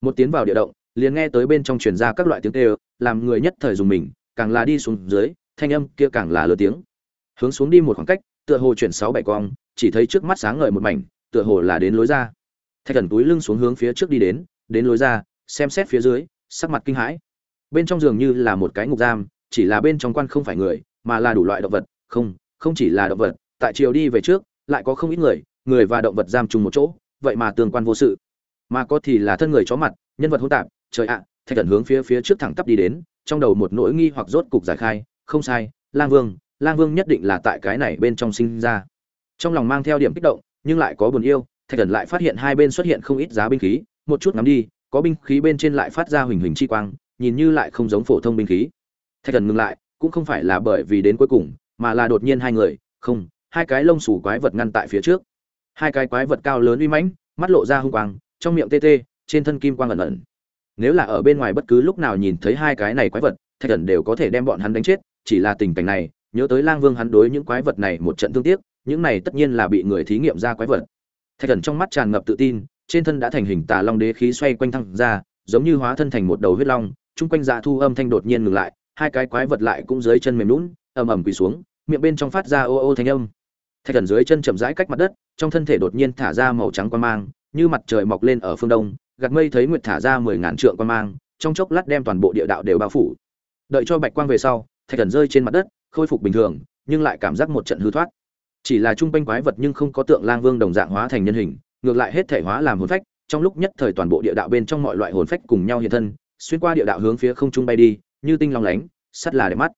Một tiến vào địa động, liền nghe tới bên trong truyền ra các loại tiếng tê làm người nhất thời dùng mình, càng là đi xuống dưới, thanh âm kia càng là lớn tiếng. Hướng xuống đi một khoảng cách, tựa hồ chuyển sáu bảy cong chỉ thấy trước mắt sáng ngời một mảnh, tựa hồ là đến lối ra. Thạch thần túi lưng xuống hướng phía trước đi đến đến lối ra, xem xét phía dưới, sắc mặt kinh hãi. Bên trong giường như là một cái ngục giam, chỉ là bên trong quan không phải người, mà là đủ loại động vật. Không không chỉ là động vật, tại chiều đi về trước, lại có không ít người người và động vật giam chung một chỗ, vậy mà tương quan vô sự. Mà có thì là thân người chó mặt, nhân vật hỗn tạp, trời ạ, thạch thần hướng phía phía trước thẳng tắp đi đến, trong đầu một nỗi nghi hoặc rốt cục giải khai, không sai, lang vương lang vương nhất định là tại cái này bên trong sinh ra. Trong lòng mang theo điểm kích động, nhưng lại có buồn yêu, thạch thần lại phát hiện hai bên xuất hiện không ít giá binh khí, một chút ngắm đi, có binh khí bên trên lại phát ra huỳnh huỳnh chi quang, nhìn như lại không giống phổ thông binh khí. Thạch thần ngừng lại, cũng không phải là bởi vì đến cuối cùng, mà là đột nhiên hai người, không, hai cái lông xù quái vật ngăn tại phía trước hai cái quái vật cao lớn uy mãnh, mắt lộ ra hung quang, trong miệng tê tê, trên thân kim quang ẩn ẩn. Nếu là ở bên ngoài bất cứ lúc nào nhìn thấy hai cái này quái vật, thạch thần đều có thể đem bọn hắn đánh chết, chỉ là tình cảnh này, nhớ tới lang vương hắn đối những quái vật này một trận thương tiếc, những này tất nhiên là bị người thí nghiệm ra quái vật. Thạch thần trong mắt tràn ngập tự tin, trên thân đã thành hình tà long đế khí xoay quanh thăng ra, giống như hóa thân thành một đầu huyết long, chung quanh dạ thu âm thanh đột nhiên ngừng lại, hai cái quái vật lại cũng dưới chân mềm lún ầm ầm quỳ xuống, miệng bên trong phát ra ô ô thanh âm thạch thần dưới chân chậm rãi cách mặt đất, trong thân thể đột nhiên thả ra màu trắng quan mang, như mặt trời mọc lên ở phương đông, gạt mây thấy nguyệt thả ra mười ngàn trượng quan mang, trong chốc lát đem toàn bộ địa đạo đều bao phủ. Đợi cho bạch quang về sau, thạch thần rơi trên mặt đất, khôi phục bình thường, nhưng lại cảm giác một trận hư thoát. Chỉ là trung quanh quái vật nhưng không có tượng lang vương đồng dạng hóa thành nhân hình, ngược lại hết thể hóa làm hồn phách, trong lúc nhất thời toàn bộ địa đạo bên trong mọi loại hồn phách cùng nhau hiện thân, xuyên qua địa đạo hướng phía không trung bay đi, như tinh long lánh, sắt là đẹp mắt.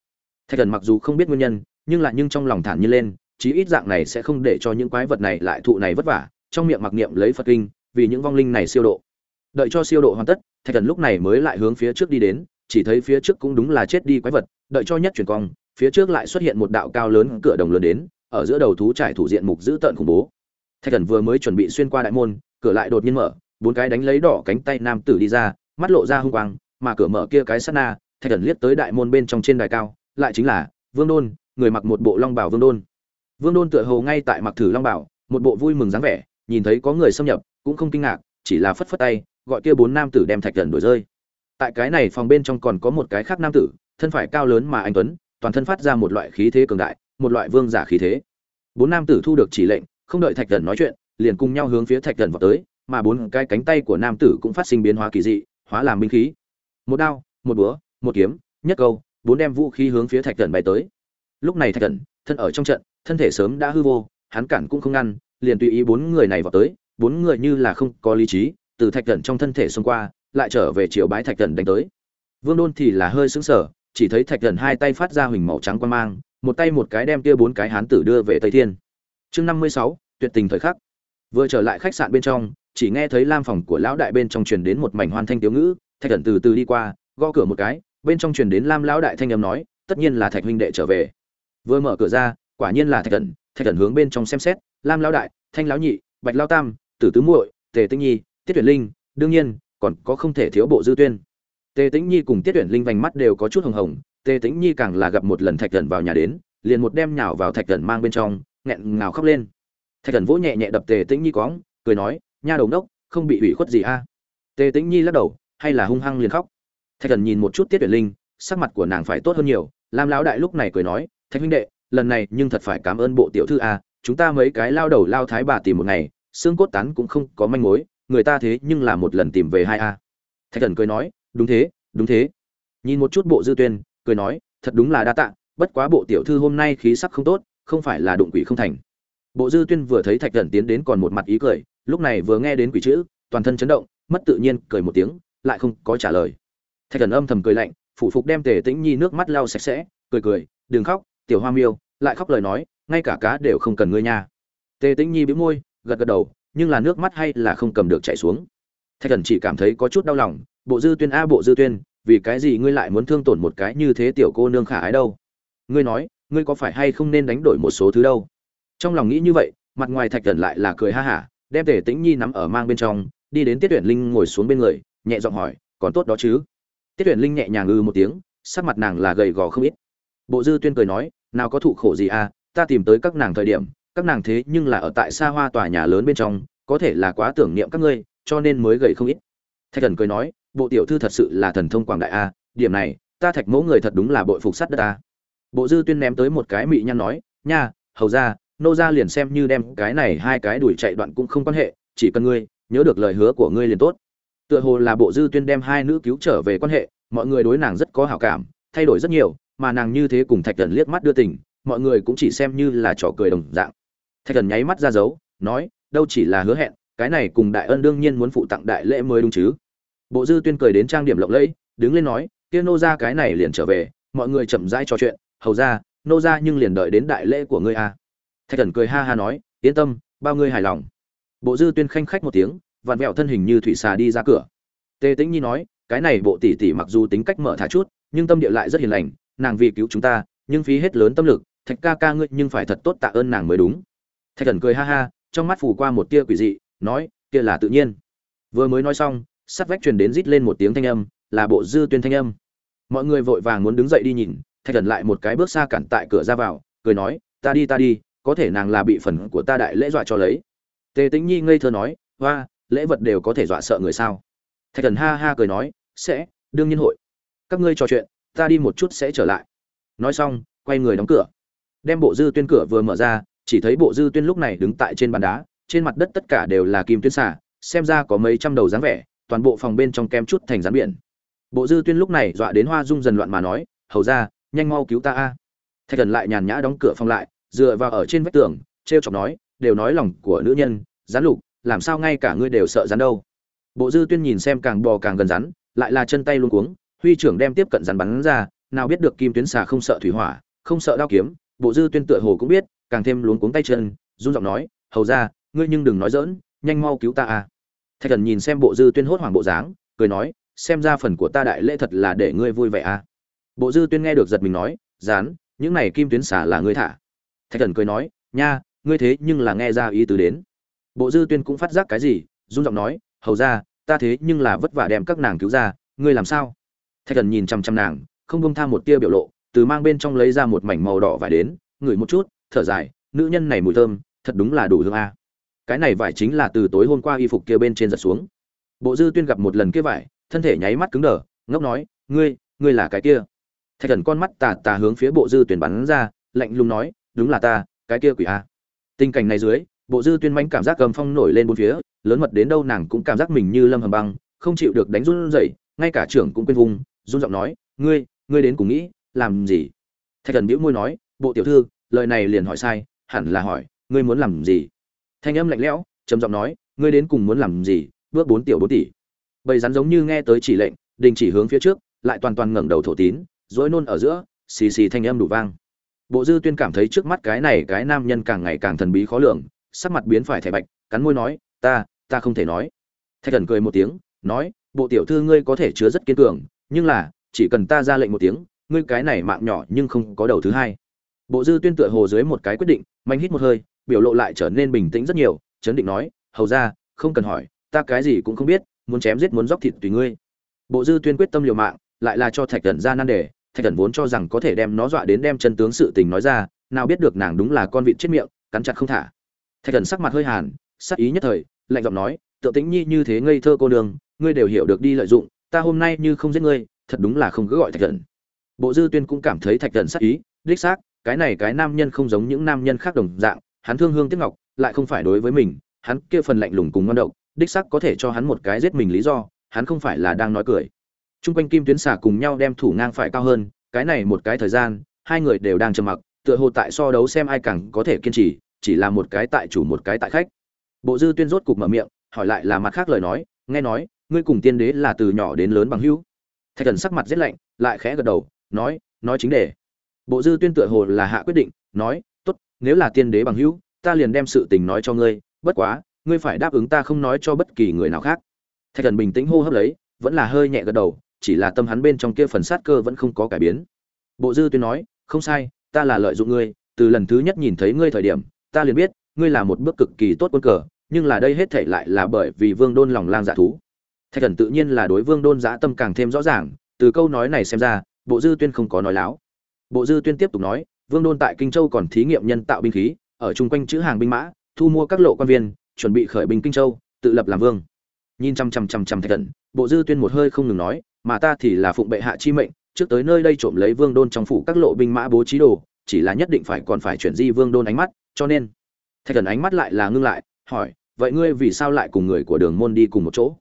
Thạch thần mặc dù không biết nguyên nhân, nhưng lại nhưng trong lòng thản nhiên lên chí ít dạng này sẽ không để cho những quái vật này lại thụ này vất vả, trong miệng mặc niệm lấy phật kinh, vì những vong linh này siêu độ. Đợi cho siêu độ hoàn tất, thạch thần lúc này mới lại hướng phía trước đi đến, chỉ thấy phía trước cũng đúng là chết đi quái vật, đợi cho nhất chuyển cong, phía trước lại xuất hiện một đạo cao lớn cửa đồng lớn đến, ở giữa đầu thú trải thủ diện mục giữ tợn khủng bố. Thạch thần vừa mới chuẩn bị xuyên qua đại môn, cửa lại đột nhiên mở, bốn cái đánh lấy đỏ cánh tay nam tử đi ra, mắt lộ ra hung quang, mà cửa mở kia cái sát na, thạch thần liếc tới đại môn bên trong trên đài cao, lại chính là vương đôn, người mặc một bộ long bảo vương đôn vương đôn tựa hồ ngay tại mặc thử long bảo, một bộ vui mừng dáng vẻ, nhìn thấy có người xâm nhập, cũng không kinh ngạc, chỉ là phất phất tay, gọi kia bốn nam tử đem thạch thần đuổi rơi. Tại cái này phòng bên trong còn có một cái khác nam tử, thân phải cao lớn mà anh tuấn, toàn thân phát ra một loại khí thế cường đại, một loại vương giả khí thế. Bốn nam tử thu được chỉ lệnh, không đợi thạch thần nói chuyện, liền cùng nhau hướng phía thạch thần vọt tới, mà bốn cái cánh tay của nam tử cũng phát sinh biến hóa kỳ dị, hóa làm binh khí. Một đao, một búa, một kiếm, nhất câu, bốn đem vũ khí hướng phía thạch thần bay tới. Lúc này thạch thần thân ở trong trận thân thể sớm đã hư vô, hắn cản cũng không ngăn, liền tùy ý bốn người này vào tới, bốn người như là không có lý trí, từ thạch thần trong thân thể xông qua, lại trở về chiều bái thạch thần đánh tới. Vương đôn thì là hơi sững sờ, chỉ thấy thạch thần hai tay phát ra huỳnh màu trắng quan mang, một tay một cái đem kia bốn cái hán tử đưa về tây thiên. Chương năm mươi sáu, tuyệt tình thời khắc. Vừa trở lại khách sạn bên trong, chỉ nghe thấy lam phòng của lão đại bên trong truyền đến một mảnh hoan thanh tiếu ngữ, thạch thần từ từ đi qua, gõ cửa một cái, bên trong truyền đến lam lão đại thanh âm nói, tất nhiên là thạch huynh đệ trở về. Vừa mở cửa ra quả nhiên là thạch thần thạch thần hướng bên trong xem xét, lam lão đại, thanh lão nhị, bạch lão tam, tử tứ muội, tề tĩnh nhi, tiết tuyển linh, đương nhiên, còn có không thể thiếu bộ dư tuyên. Tề tĩnh nhi cùng tiết tuyển linh vành mắt đều có chút hồng hồng, tề tĩnh nhi càng là gặp một lần thạch thần vào nhà đến, liền một đem nhào vào thạch thần mang bên trong, nghẹn ngào khóc lên. Thạch thần vỗ nhẹ nhẹ đập tề tĩnh nhi cóng cười nói, nha đầu đốc không bị ủy khuất gì a? Tề tĩnh nhi lắc đầu, hay là hung hăng liền khóc. Thạch thần nhìn một chút tiết tuyển linh, sắc mặt của nàng phải tốt hơn nhiều, lam lão đại lúc này cười nói, thạch huynh đệ lần này nhưng thật phải cảm ơn bộ tiểu thư a, chúng ta mấy cái lao đầu lao thái bà tìm một ngày, xương cốt tán cũng không có manh mối, người ta thế nhưng là một lần tìm về hai a. Thạch thần cười nói, đúng thế đúng thế. Nhìn một chút bộ dư tuyên, cười nói, thật đúng là đa tạ, bất quá bộ tiểu thư hôm nay khí sắc không tốt, không phải là đụng quỷ không thành. Bộ dư tuyên vừa thấy thạch thần tiến đến còn một mặt ý cười, lúc này vừa nghe đến quỷ chữ, toàn thân chấn động, mất tự nhiên, cười một tiếng, lại không có trả lời. Thạch thần âm thầm cười lạnh, phủ phục đem tề tĩnh nhi nước mắt lau sạch sẽ, cười cười, đừng khóc tiểu hoa miêu, lại khóc lời nói, ngay cả cá đều không cần ngươi nha. Tề tĩnh nhi bĩu môi, gật gật đầu, nhưng là nước mắt hay là không cầm được chảy xuống. Thạch thần chỉ cảm thấy có chút đau lòng, bộ dư tuyên a, bộ dư tuyên, vì cái gì ngươi lại muốn thương tổn một cái như thế tiểu cô nương khả ái đâu? Ngươi nói, ngươi có phải hay không nên đánh đổi một số thứ đâu? Trong lòng nghĩ như vậy, mặt ngoài thạch thần lại là cười ha hả, đem tề tĩnh nhi nắm ở mang bên trong, đi đến tiết tuyển linh ngồi xuống bên người, nhẹ giọng hỏi, còn tốt đó chứ? Tiết tuyển linh nhẹ nhàng ư một tiếng, sắc mặt nàng là gầy gò không ít. Bộ dư tuyên cười nói nào có thụ khổ gì à ta tìm tới các nàng thời điểm, các nàng thế nhưng là ở tại xa hoa tòa nhà lớn bên trong, có thể là quá tưởng niệm các ngươi, cho nên mới gầy không ít. Thạch thần cười nói, bộ tiểu thư thật sự là thần thông quảng đại a điểm này, ta thạch mẫu người thật đúng là bội phục sắt đất ta. Bộ dư tuyên ném tới một cái mị nhăn nói, nha, hầu ra, nô ra liền xem như đem cái này hai cái đuổi chạy đoạn cũng không quan hệ, chỉ cần ngươi, nhớ được lời hứa của ngươi liền tốt. Tựa hồ là bộ dư tuyên đem hai nữ cứu trở về quan hệ, mọi người đối nàng rất có hảo cảm, thay đổi rất nhiều mà nàng như thế cùng thạch thần liếc mắt đưa tình, mọi người cũng chỉ xem như là trò cười đồng dạng. Thạch thần nháy mắt ra dấu, nói, đâu chỉ là hứa hẹn, cái này cùng đại ân đương nhiên muốn phụ tặng đại lễ mới đúng chứ. Bộ dư tuyên cười đến trang điểm lộng lẫy, đứng lên nói, kia nô ra cái này liền trở về, mọi người chậm rãi trò chuyện, hầu ra, nô ra nhưng liền đợi đến đại lễ của ngươi a. Thạch thần cười ha ha nói, yên tâm, bao ngươi hài lòng. Bộ dư tuyên khanh khách một tiếng, vặn vẹo thân hình như thủy xà đi ra cửa. Tề tĩnh nhi nói, cái này bộ tỷ tỷ mặc dù tính cách mở thả chút, nhưng tâm địa lại rất hiền lành nàng vì cứu chúng ta, nhưng phí hết lớn tâm lực, thạch ca ca ngươi nhưng phải thật tốt tạ ơn nàng mới đúng. Thạch thần cười ha ha, trong mắt phủ qua một tia quỷ dị, nói, kia là tự nhiên. Vừa mới nói xong, sắt vách truyền đến rít lên một tiếng thanh âm, là bộ dư tuyên thanh âm. Mọi người vội vàng muốn đứng dậy đi nhìn, thạch thần lại một cái bước xa cản tại cửa ra vào, cười nói, ta đi ta đi, có thể nàng là bị phần của ta đại lễ dọa cho lấy. Tề tĩnh nhi ngây thơ nói hoa lễ vật đều có thể dọa sợ người sao? Thạch thần ha ha cười nói, sẽ, đương nhiên hội. Các ngươi trò chuyện ta đi một chút sẽ trở lại. Nói xong, quay người đóng cửa. Đem bộ dư tuyên cửa vừa mở ra, chỉ thấy bộ dư tuyên lúc này đứng tại trên bàn đá, trên mặt đất tất cả đều là kim tuyến xả xem ra có mấy trăm đầu dáng vẻ, toàn bộ phòng bên trong kem chút thành rán biển. Bộ dư tuyên lúc này dọa đến hoa dung dần loạn mà nói, hầu ra nhanh mau cứu ta a. Thạch thần lại nhàn nhã đóng cửa phòng lại, dựa vào ở trên vách tường t r e o chọc nói, đều nói lòng của nữ nhân rán lục, làm sao ngay cả ngươi đều sợ rắn đâu. Bộ dư tuyên nhìn xem càng bò càng gần rắn, lại là chân tay luôn cuống huy trưởng đem tiếp cận dàn bắn ra, nào biết được kim tuyến xà không sợ thủy hỏa, không sợ đao kiếm, bộ dư tuyên tựa hồ cũng biết, càng thêm luống cuống tay chân, run giọng nói, hầu ra ngươi nhưng đừng nói dỡn nhanh mau cứu ta a. Thạch thần nhìn xem bộ dư tuyên hốt hoảng bộ dáng, cười nói, xem ra phần của ta đại lễ thật là để ngươi vui vẻ a. Bộ dư tuyên nghe được giật mình nói dán những này kim tuyến xả là ngươi thả. Thạch thần cười nói, nha, ngươi thế nhưng là nghe ra ý tứ đến. Bộ dư tuyên cũng phát giác cái gì, run giọng nói, hầu ra ta thế nhưng là vất vả đem các nàng cứu ra, ngươi làm sao? Thạch thần nhìn chăm chăm nàng, không bông tham một tia biểu lộ, từ mang bên trong lấy ra một mảnh màu đỏ vải đến, ngửi một chút, thở dài, nữ nhân này mùi thơm, thật đúng là đủ hương a. Cái này vải chính là từ tối hôm qua y phục kia bên trên giật xuống. Bộ dư tuyên gặp một lần kia vải, thân thể nháy mắt cứng đờ, ngốc nói, ngươi ngươi là cái kia? Thạch thần con mắt tà tà hướng phía bộ dư tuyển bắn ra, lạnh lùng nói, đúng là ta, cái kia quỷ a. Tình cảnh này dưới, bộ dư tuyên mãnh cảm giác cầm phong nổi lên bốn phía, lớn mật đến đâu nàng cũng cảm giác mình như lâm hầm băng, không chịu được đánh run rẩy, ngay cả trưởng cũng quên vùng run giọng nói, ngươi ngươi đến cùng nghĩ làm gì? Thạch thần bĩu môi nói, bộ tiểu thư, lời này liền hỏi sai, hẳn là hỏi, ngươi muốn làm gì? Thanh âm lạnh lẽo, trầm giọng nói, ngươi đến cùng muốn làm gì? Bước bốn tiểu bốn tỷ. Bầy rắn giống như nghe tới chỉ lệnh, đình chỉ hướng phía trước, lại toàn toàn ngẩng đầu thổ tín dối nôn ở giữa, xì xì thanh âm đủ vang. Bộ dư tuyên cảm thấy trước mắt cái này cái nam nhân càng ngày càng thần bí khó lường, sắc mặt biến phải thẻ bạch, cắn môi nói, ta ta không thể nói. Thạch thần cười một tiếng, nói, bộ tiểu thư ngươi có thể chứa rất kiên cường nhưng là, chỉ cần ta ra lệnh một tiếng, ngươi cái này mạng nhỏ nhưng không có đầu thứ hai. Bộ dư tuyên tựa hồ dưới một cái quyết định, mạnh hít một hơi, biểu lộ lại trở nên bình tĩnh rất nhiều, chấn định nói, hầu ra không cần hỏi, ta cái gì cũng không biết, muốn chém giết muốn róc thịt tùy ngươi. Bộ dư tuyên quyết tâm liều mạng, lại là cho thạch thần ra nan đề, thạch thần vốn cho rằng có thể đem nó dọa đến đem chân tướng sự tình nói ra, nào biết được nàng đúng là con vịt chết miệng, cắn chặt không thả. Thạch thần sắc mặt hơi hàn, sắc ý nhất thời, lạnh giọng nói, tự tĩnh nhi như thế ngây thơ cô nương, ngươi đều hiểu được đi lợi dụng ta hôm nay như không giết ngươi thật đúng là không cứ gọi thạch thần bộ dư tuyên cũng cảm thấy thạch thần sắc ý đích xác cái này cái nam nhân không giống những nam nhân khác đồng dạng hắn thương hương tiếc ngọc lại không phải đối với mình hắn kia phần lạnh lùng cùng ngon độc đích xác có thể cho hắn một cái giết mình lý do hắn không phải là đang nói cười Trung quanh kim tuyến xả cùng nhau đem thủ ngang phải cao hơn, cái này một cái thời gian, hai người đều đang trầm mặc, tựa hồ tại so đấu xem ai càng có thể kiên trì, chỉ là một cái tại chủ một cái tại khách. Bộ Dư Tuyên rốt cục mở miệng, hỏi lại là mặt khác lời nói, nghe nói, ngươi cùng tiên đế là từ nhỏ đến lớn bằng hữu. Thạch Thần sắc mặt rất lạnh, lại khẽ gật đầu, nói, nói chính đề. Bộ Dư Tuyên tựa hồ là hạ quyết định, nói, tốt, nếu là tiên đế bằng hữu, ta liền đem sự tình nói cho ngươi, bất quá, ngươi phải đáp ứng ta không nói cho bất kỳ người nào khác. Thạch Thần bình tĩnh hô hấp lấy, vẫn là hơi nhẹ gật đầu, chỉ là tâm hắn bên trong kia phần sát cơ vẫn không có cải biến. Bộ Dư Tuyên nói, không sai, ta là lợi dụng ngươi, từ lần thứ nhất nhìn thấy ngươi thời điểm, ta liền biết, ngươi là một bước cực kỳ tốt quân cờ, nhưng là đây hết thảy lại là bởi vì Vương Đôn lòng lang dạ thú. Thạch Thần tự nhiên là đối Vương Đôn giã tâm càng thêm rõ ràng, từ câu nói này xem ra, Bộ Dư Tuyên không có nói láo. Bộ Dư Tuyên tiếp tục nói, Vương Đôn tại Kinh Châu còn thí nghiệm nhân tạo binh khí, ở chung quanh chữ hàng binh mã, thu mua các lộ quan viên, chuẩn bị khởi binh Kinh Châu, tự lập làm vương. Nhìn chăm chăm chăm chăm Thạch Thần, Bộ Dư Tuyên một hơi không ngừng nói, mà ta thì là phụng bệ hạ chi mệnh trước tới nơi đây trộm lấy vương đôn trong phủ các lộ binh mã bố trí đồ chỉ là nhất định phải còn phải chuyển di vương đôn ánh mắt cho nên thạch thần ánh mắt lại là ngưng lại hỏi vậy ngươi vì sao lại cùng người của đường môn đi cùng một chỗ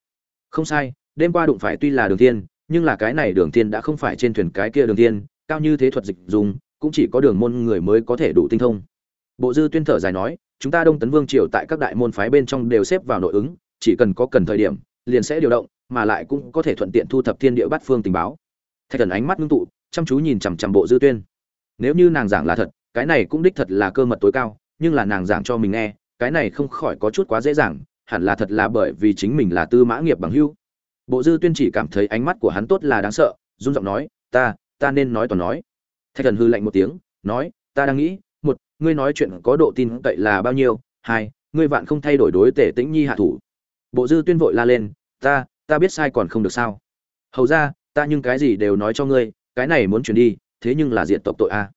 không sai, đêm qua đụng phải tuy là đường thiên, nhưng là cái này đường thiên đã không phải trên thuyền cái kia đường thiên, cao như thế thuật dịch dùng, cũng chỉ có đường môn người mới có thể đủ tinh thông. Bộ dư tuyên thở dài nói, chúng ta đông tấn vương triều tại các đại môn phái bên trong đều xếp vào nội ứng, chỉ cần có cần thời điểm, liền sẽ điều động, mà lại cũng có thể thuận tiện thu thập thiên địa bát phương tình báo. Thạch thần ánh mắt ngưng tụ, chăm chú nhìn chằm chằm bộ dư tuyên. Nếu như nàng giảng là thật, cái này cũng đích thật là cơ mật tối cao, nhưng là nàng giảng cho mình nghe, cái này không khỏi có chút quá dễ dàng hẳn là thật là bởi vì chính mình là tư mã nghiệp bằng hưu bộ dư tuyên chỉ cảm thấy ánh mắt của hắn tốt là đáng sợ, run giọng nói, ta ta nên nói toàn nói. Thạch thần hư lạnh một tiếng, nói, ta đang nghĩ, một, ngươi nói chuyện có độ tin cậy là bao nhiêu? Hai, ngươi vạn không thay đổi đối tể tĩnh nhi hạ thủ. Bộ dư tuyên vội la lên, ta ta biết sai còn không được sao. Hầu ra, ta nhưng cái gì đều nói cho ngươi, cái này muốn chuyển đi, thế nhưng là diện tộc tội a. À.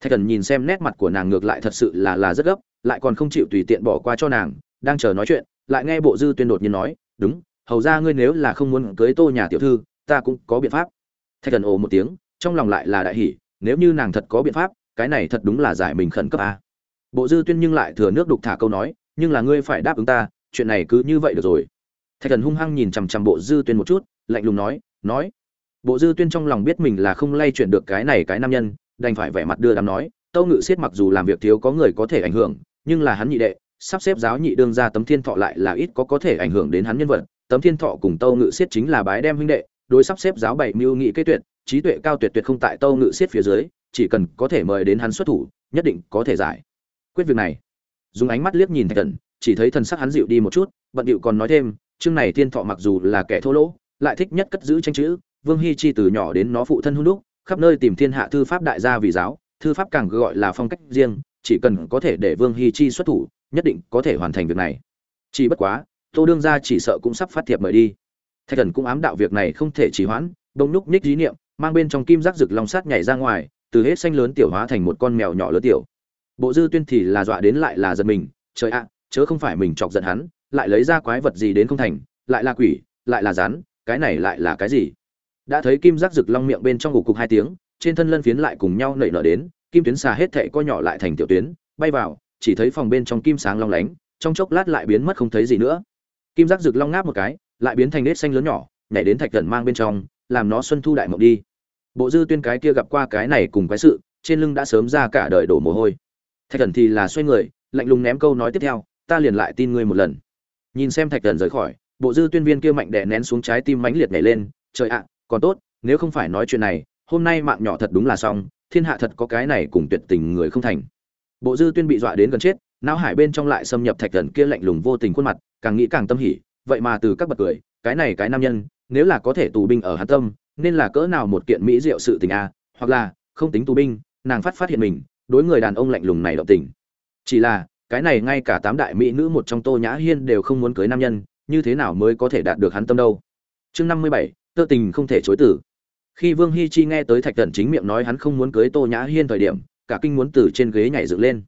thạch thần nhìn xem nét mặt của nàng ngược lại thật sự là là rất gấp, lại còn không chịu tùy tiện bỏ qua cho nàng, đang chờ nói chuyện lại nghe bộ dư tuyên đột nhiên nói, đúng, hầu ra ngươi nếu là không muốn cưới tô nhà tiểu thư, ta cũng có biện pháp. Thạch thần ồ một tiếng, trong lòng lại là đại hỷ nếu như nàng thật có biện pháp, cái này thật đúng là giải mình khẩn cấp a bộ dư tuyên nhưng lại thừa nước đục thả câu nói, nhưng là ngươi phải đáp ứng ta, chuyện này cứ như vậy được rồi. Thạch thần hung hăng nhìn chằm chằm bộ dư tuyên một chút, lạnh lùng nói nói. Bộ dư tuyên trong lòng biết mình là không lay chuyển được cái này cái nam nhân, đành phải vẻ mặt đưa đám nói, tâu ngự siết mặc dù làm việc thiếu có người có thể ảnh hưởng, nhưng là hắn nhị đệ sắp xếp giáo nhị đương ra tấm thiên thọ lại là ít có có thể ảnh hưởng đến hắn nhân vật. Tấm thiên thọ cùng tâu ngự siết chính là bái đem huynh đệ, đối sắp xếp giáo bảy mưu nghị kế tuyệt, trí tuệ cao tuyệt tuyệt không tại tâu ngự siết phía dưới, chỉ cần có thể mời đến hắn xuất thủ, nhất định có thể giải. Quyết việc này. Dùng ánh mắt liếc nhìn thạch thần, chỉ thấy thần sắc hắn dịu đi một chút, bận điệu còn nói thêm, chương này thiên thọ mặc dù là kẻ thô lỗ, lại thích nhất cất giữ tranh chữ, vương hy chi từ nhỏ đến nó phụ thân hung đúc, khắp nơi tìm thiên hạ thư pháp đại gia vì giáo, thư pháp càng gọi là phong cách riêng, chỉ cần có thể để vương hy chi xuất thủ nhất định có thể hoàn thành việc này. Chỉ bất quá, tô đương gia chỉ sợ cũng sắp phát thiệp mời đi. Thạch thần cũng ám đạo việc này không thể trì hoãn Đông núc ních dí niệm, mang bên trong kim giác rực long sát nhảy ra ngoài, từ hết xanh lớn tiểu hóa thành một con mèo nhỏ lớn tiểu. Bộ dư tuyên thì là dọa đến lại là giật mình, trời ạ, chớ không phải mình chọc giận hắn, lại lấy ra quái vật gì đến không thành, lại là quỷ, lại là rắn, cái này lại là cái gì? Đã thấy kim giác rực long miệng bên trong ngủ cục hai tiếng, trên thân lân phiến lại cùng nhau nảy nở đến, kim tuyến xà hết thệ co nhỏ lại thành tiểu tuyến, bay vào chỉ thấy phòng bên trong kim sáng long lánh, trong chốc lát lại biến mất không thấy gì nữa. Kim giác rực long ngáp một cái, lại biến thành nết xanh lớn nhỏ, nhảy đến thạch thần mang bên trong, làm nó xuân thu đại mộng đi. Bộ dư tuyên cái kia gặp qua cái này cùng cái sự, trên lưng đã sớm ra cả đời đổ mồ hôi. Thạch thần thì là xoay người, lạnh lùng ném câu nói tiếp theo, ta liền lại tin ngươi một lần. Nhìn xem thạch thần rời khỏi, bộ dư tuyên viên kia mạnh đè nén xuống trái tim mãnh liệt nhảy lên, trời ạ, còn tốt, nếu không phải nói chuyện này, hôm nay mạng nhỏ thật đúng là xong, thiên hạ thật có cái này cùng tuyệt tình người không thành bộ dư tuyên bị dọa đến gần chết, não hải bên trong lại xâm nhập thạch thần kia lạnh lùng vô tình khuôn mặt, càng nghĩ càng tâm hỉ, vậy mà từ các bậc cười, cái này cái nam nhân, nếu là có thể tù binh ở hàn tâm, nên là cỡ nào một kiện mỹ diệu sự tình a, hoặc là, không tính tù binh, nàng phát phát hiện mình, đối người đàn ông lạnh lùng này động tình. Chỉ là, cái này ngay cả tám đại mỹ nữ một trong tô nhã hiên đều không muốn cưới nam nhân, như thế nào mới có thể đạt được hắn tâm đâu? Chương năm mươi bảy, tơ tình không thể chối tử khi vương hi chi nghe tới thạch thần chính miệng nói hắn không muốn cưới tô nhã hiên thời điểm cả kinh muốn từ trên ghế nhảy dựng lên.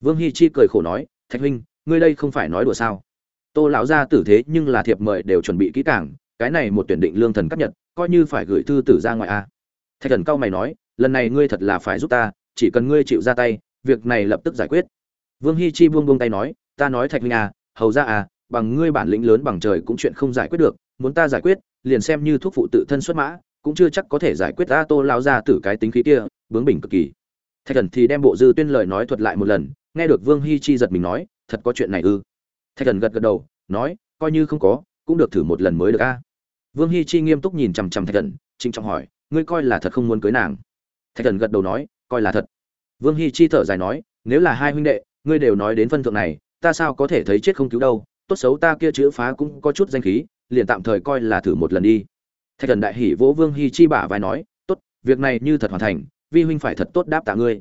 Vương hi chi cười khổ nói, thạch huynh, ngươi đây không phải nói đùa sao? Tô lão gia tử thế nhưng là thiệp mời đều chuẩn bị kỹ càng, cái này một tuyển định lương thần cấp nhật, coi như phải gửi thư tử ra ngoài a. Thạch thần cao mày nói, lần này ngươi thật là phải giúp ta, chỉ cần ngươi chịu ra tay, việc này lập tức giải quyết. Vương hi chi buông buông tay nói, ta nói thạch huynh à hầu ra à bằng ngươi bản lĩnh lớn bằng trời cũng chuyện không giải quyết được, muốn ta giải quyết, liền xem như thuốc phụ tự thân xuất mã, cũng chưa chắc có thể giải quyết ra tô Lão gia tử cái tính khí kia, bướng bỉnh cực kỳ thạch thần thì đem bộ dư tuyên lời nói thuật lại một lần, nghe được vương hi chi giật mình nói, thật có chuyện này ư? Thạch thần gật gật đầu, nói, coi như không có, cũng được thử một lần mới được a. Vương hi chi nghiêm túc nhìn chằm chằm thạch thần trinh trọng hỏi, ngươi coi là thật không muốn cưới nàng? Thạch thần gật đầu nói, coi là thật. Vương hi chi thở dài nói, nếu là hai huynh đệ, ngươi đều nói đến phân thượng này, ta sao có thể thấy chết không cứu đâu? Tốt xấu ta kia chữ phá cũng có chút danh khí, liền tạm thời coi là thử một lần đi. Thạch thần đại hỉ vỗ vương hi chi bả vai nói, tốt, việc này như thật hoàn thành vi huynh phải thật tốt đáp tạ ngươi.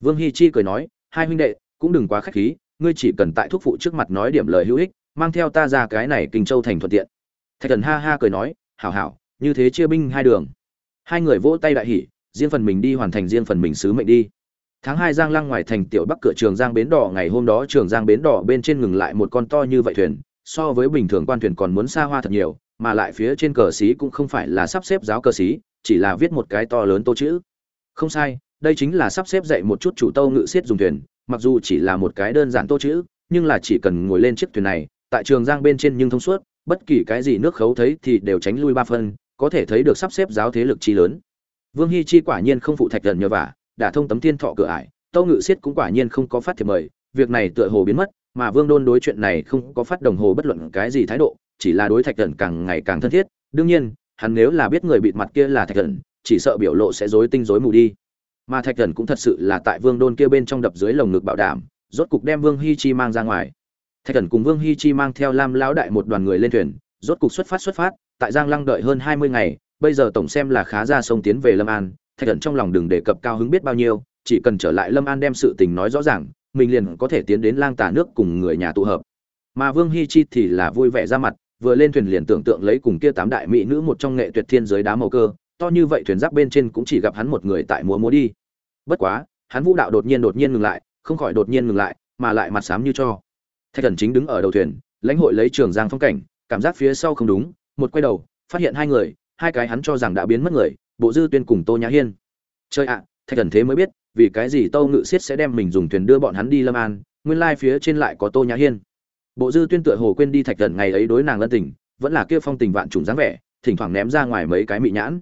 Vương hi chi cười nói, hai huynh đệ, cũng đừng quá khách khí, ngươi chỉ cần tại thuốc phụ trước mặt nói điểm lời hữu ích, mang theo ta ra cái này kinh châu thành thuận tiện. Thạch thần ha ha cười nói, hảo hảo, như thế chia binh hai đường. Hai người vỗ tay đại hỉ, riêng phần mình đi hoàn thành riêng phần mình sứ mệnh đi. Tháng hai giang lăng ngoài thành tiểu bắc cửa trường giang bến đỏ, ngày hôm đó trường giang bến đỏ bên trên ngừng lại một con to như vậy thuyền, so với bình thường quan thuyền còn muốn xa hoa thật nhiều, mà lại phía trên cờ xí cũng không phải là sắp xếp giáo cờ xí, chỉ là viết một cái to lớn tô chữ không sai, đây chính là sắp xếp dạy một chút chủ tâu ngự xiết dùng thuyền, mặc dù chỉ là một cái đơn giản tô chữ, nhưng là chỉ cần ngồi lên chiếc thuyền này, tại trường giang bên trên nhưng thông suốt, bất kỳ cái gì nước khấu thấy thì đều tránh lui ba phân, có thể thấy được sắp xếp giáo thế lực chi lớn. Vương hy chi quả nhiên không phụ thạch gần nhờ vả, đã thông tấm thiên thọ cửa ải, tâu ngự xiết cũng quả nhiên không có phát thiệp mời, việc này tựa hồ biến mất, mà vương đôn đối chuyện này không có phát đồng hồ bất luận cái gì thái độ, chỉ là đối thạch thần càng ngày càng thân thiết, đương nhiên, hắn nếu là biết người bịt mặt kia là thạch thần chỉ sợ biểu lộ sẽ rối tinh rối mù đi. Mà thạch thần cũng thật sự là tại vương đôn kia bên trong đập dưới lồng ngực bảo đảm, rốt cục đem vương hi chi mang ra ngoài. Thạch thần cùng vương hi chi mang theo lam lão đại một đoàn người lên thuyền, rốt cục xuất phát xuất phát, tại giang lăng đợi hơn hai mươi ngày, bây giờ tổng xem là khá ra sông tiến về lâm an, thạch thần trong lòng đừng đề cập cao hứng biết bao nhiêu, chỉ cần trở lại lâm an đem sự tình nói rõ ràng, mình liền có thể tiến đến lang tà nước cùng người nhà tụ hợp. Mà vương hi chi thì là vui vẻ ra mặt, vừa lên thuyền liền tưởng tượng lấy cùng kia tám đại mỹ nữ một trong nghệ tuyệt thiên giới đá màu cơ to như vậy thuyền giáp bên trên cũng chỉ gặp hắn một người tại múa múa đi. Bất quá, hắn vũ đạo đột nhiên đột nhiên ngừng lại, không khỏi đột nhiên ngừng lại, mà lại mặt xám như cho. Thạch thần chính đứng ở đầu thuyền, lãnh hội lấy trường giang phong cảnh, cảm giác phía sau không đúng, một quay đầu, phát hiện hai người, hai cái hắn cho rằng đã biến mất người, bộ dư tuyên cùng tô nhã hiên. Chơi ạ, thạch thần thế mới biết, vì cái gì tâu ngự siết sẽ đem mình dùng thuyền đưa bọn hắn đi lâm an, nguyên lai phía trên lại có tô nhã hiên. Bộ dư tuyên tựa hồ quên đi thạch thần ngày ấy đối nàng ân tình, vẫn là kia phong tình vạn trùng dáng vẻ, thỉnh thoảng ném ra ngoài mấy cái mị nhãn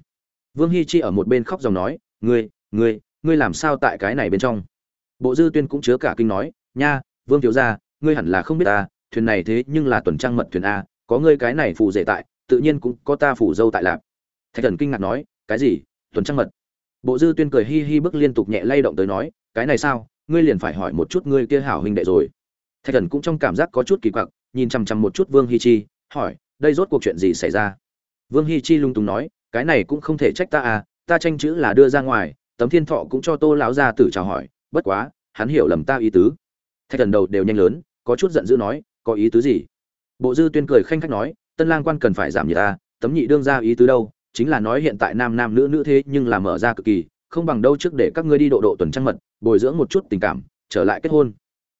vương hi chi ở một bên khóc dòng nói, ngươi ngươi ngươi làm sao tại cái này bên trong? Bộ dư tuyên cũng chứa cả kinh nói, nha, vương thiếu gia, ngươi hẳn là không biết ta, thuyền này thế nhưng là tuần trăng mật thuyền a, có ngươi cái này phù rể tại, tự nhiên cũng có ta phủ dâu tại lạp. Thạch thần kinh ngạc nói, cái gì? Tuần trăng mật? Bộ dư tuyên cười hi hi bước liên tục nhẹ lay động tới nói, cái này sao? Ngươi liền phải hỏi một chút ngươi kia hảo huynh đệ rồi. Thạch thần cũng trong cảm giác có chút kỳ quặc, nhìn chằm chằm một chút vương hi chi, hỏi, đây rốt cuộc chuyện gì xảy ra? Vương hi chi lung tung nói cái này cũng không thể trách ta à ta tranh chữ là đưa ra ngoài, tấm thiên thọ cũng cho tô lão gia tử chào hỏi, bất quá, hắn hiểu lầm ta ý tứ. Thạch thần đầu đều nhanh lớn, có chút giận dữ nói, có ý tứ gì? Bộ dư tuyên cười khanh khách nói, tân lang quan cần phải giảm nhiệt ta, tấm nhị đương ra ý tứ đâu, chính là nói hiện tại nam nam nữ nữ thế nhưng là mở ra cực kỳ, không bằng đâu trước để các ngươi đi độ độ tuần trăng mật, bồi dưỡng một chút tình cảm, trở lại kết hôn.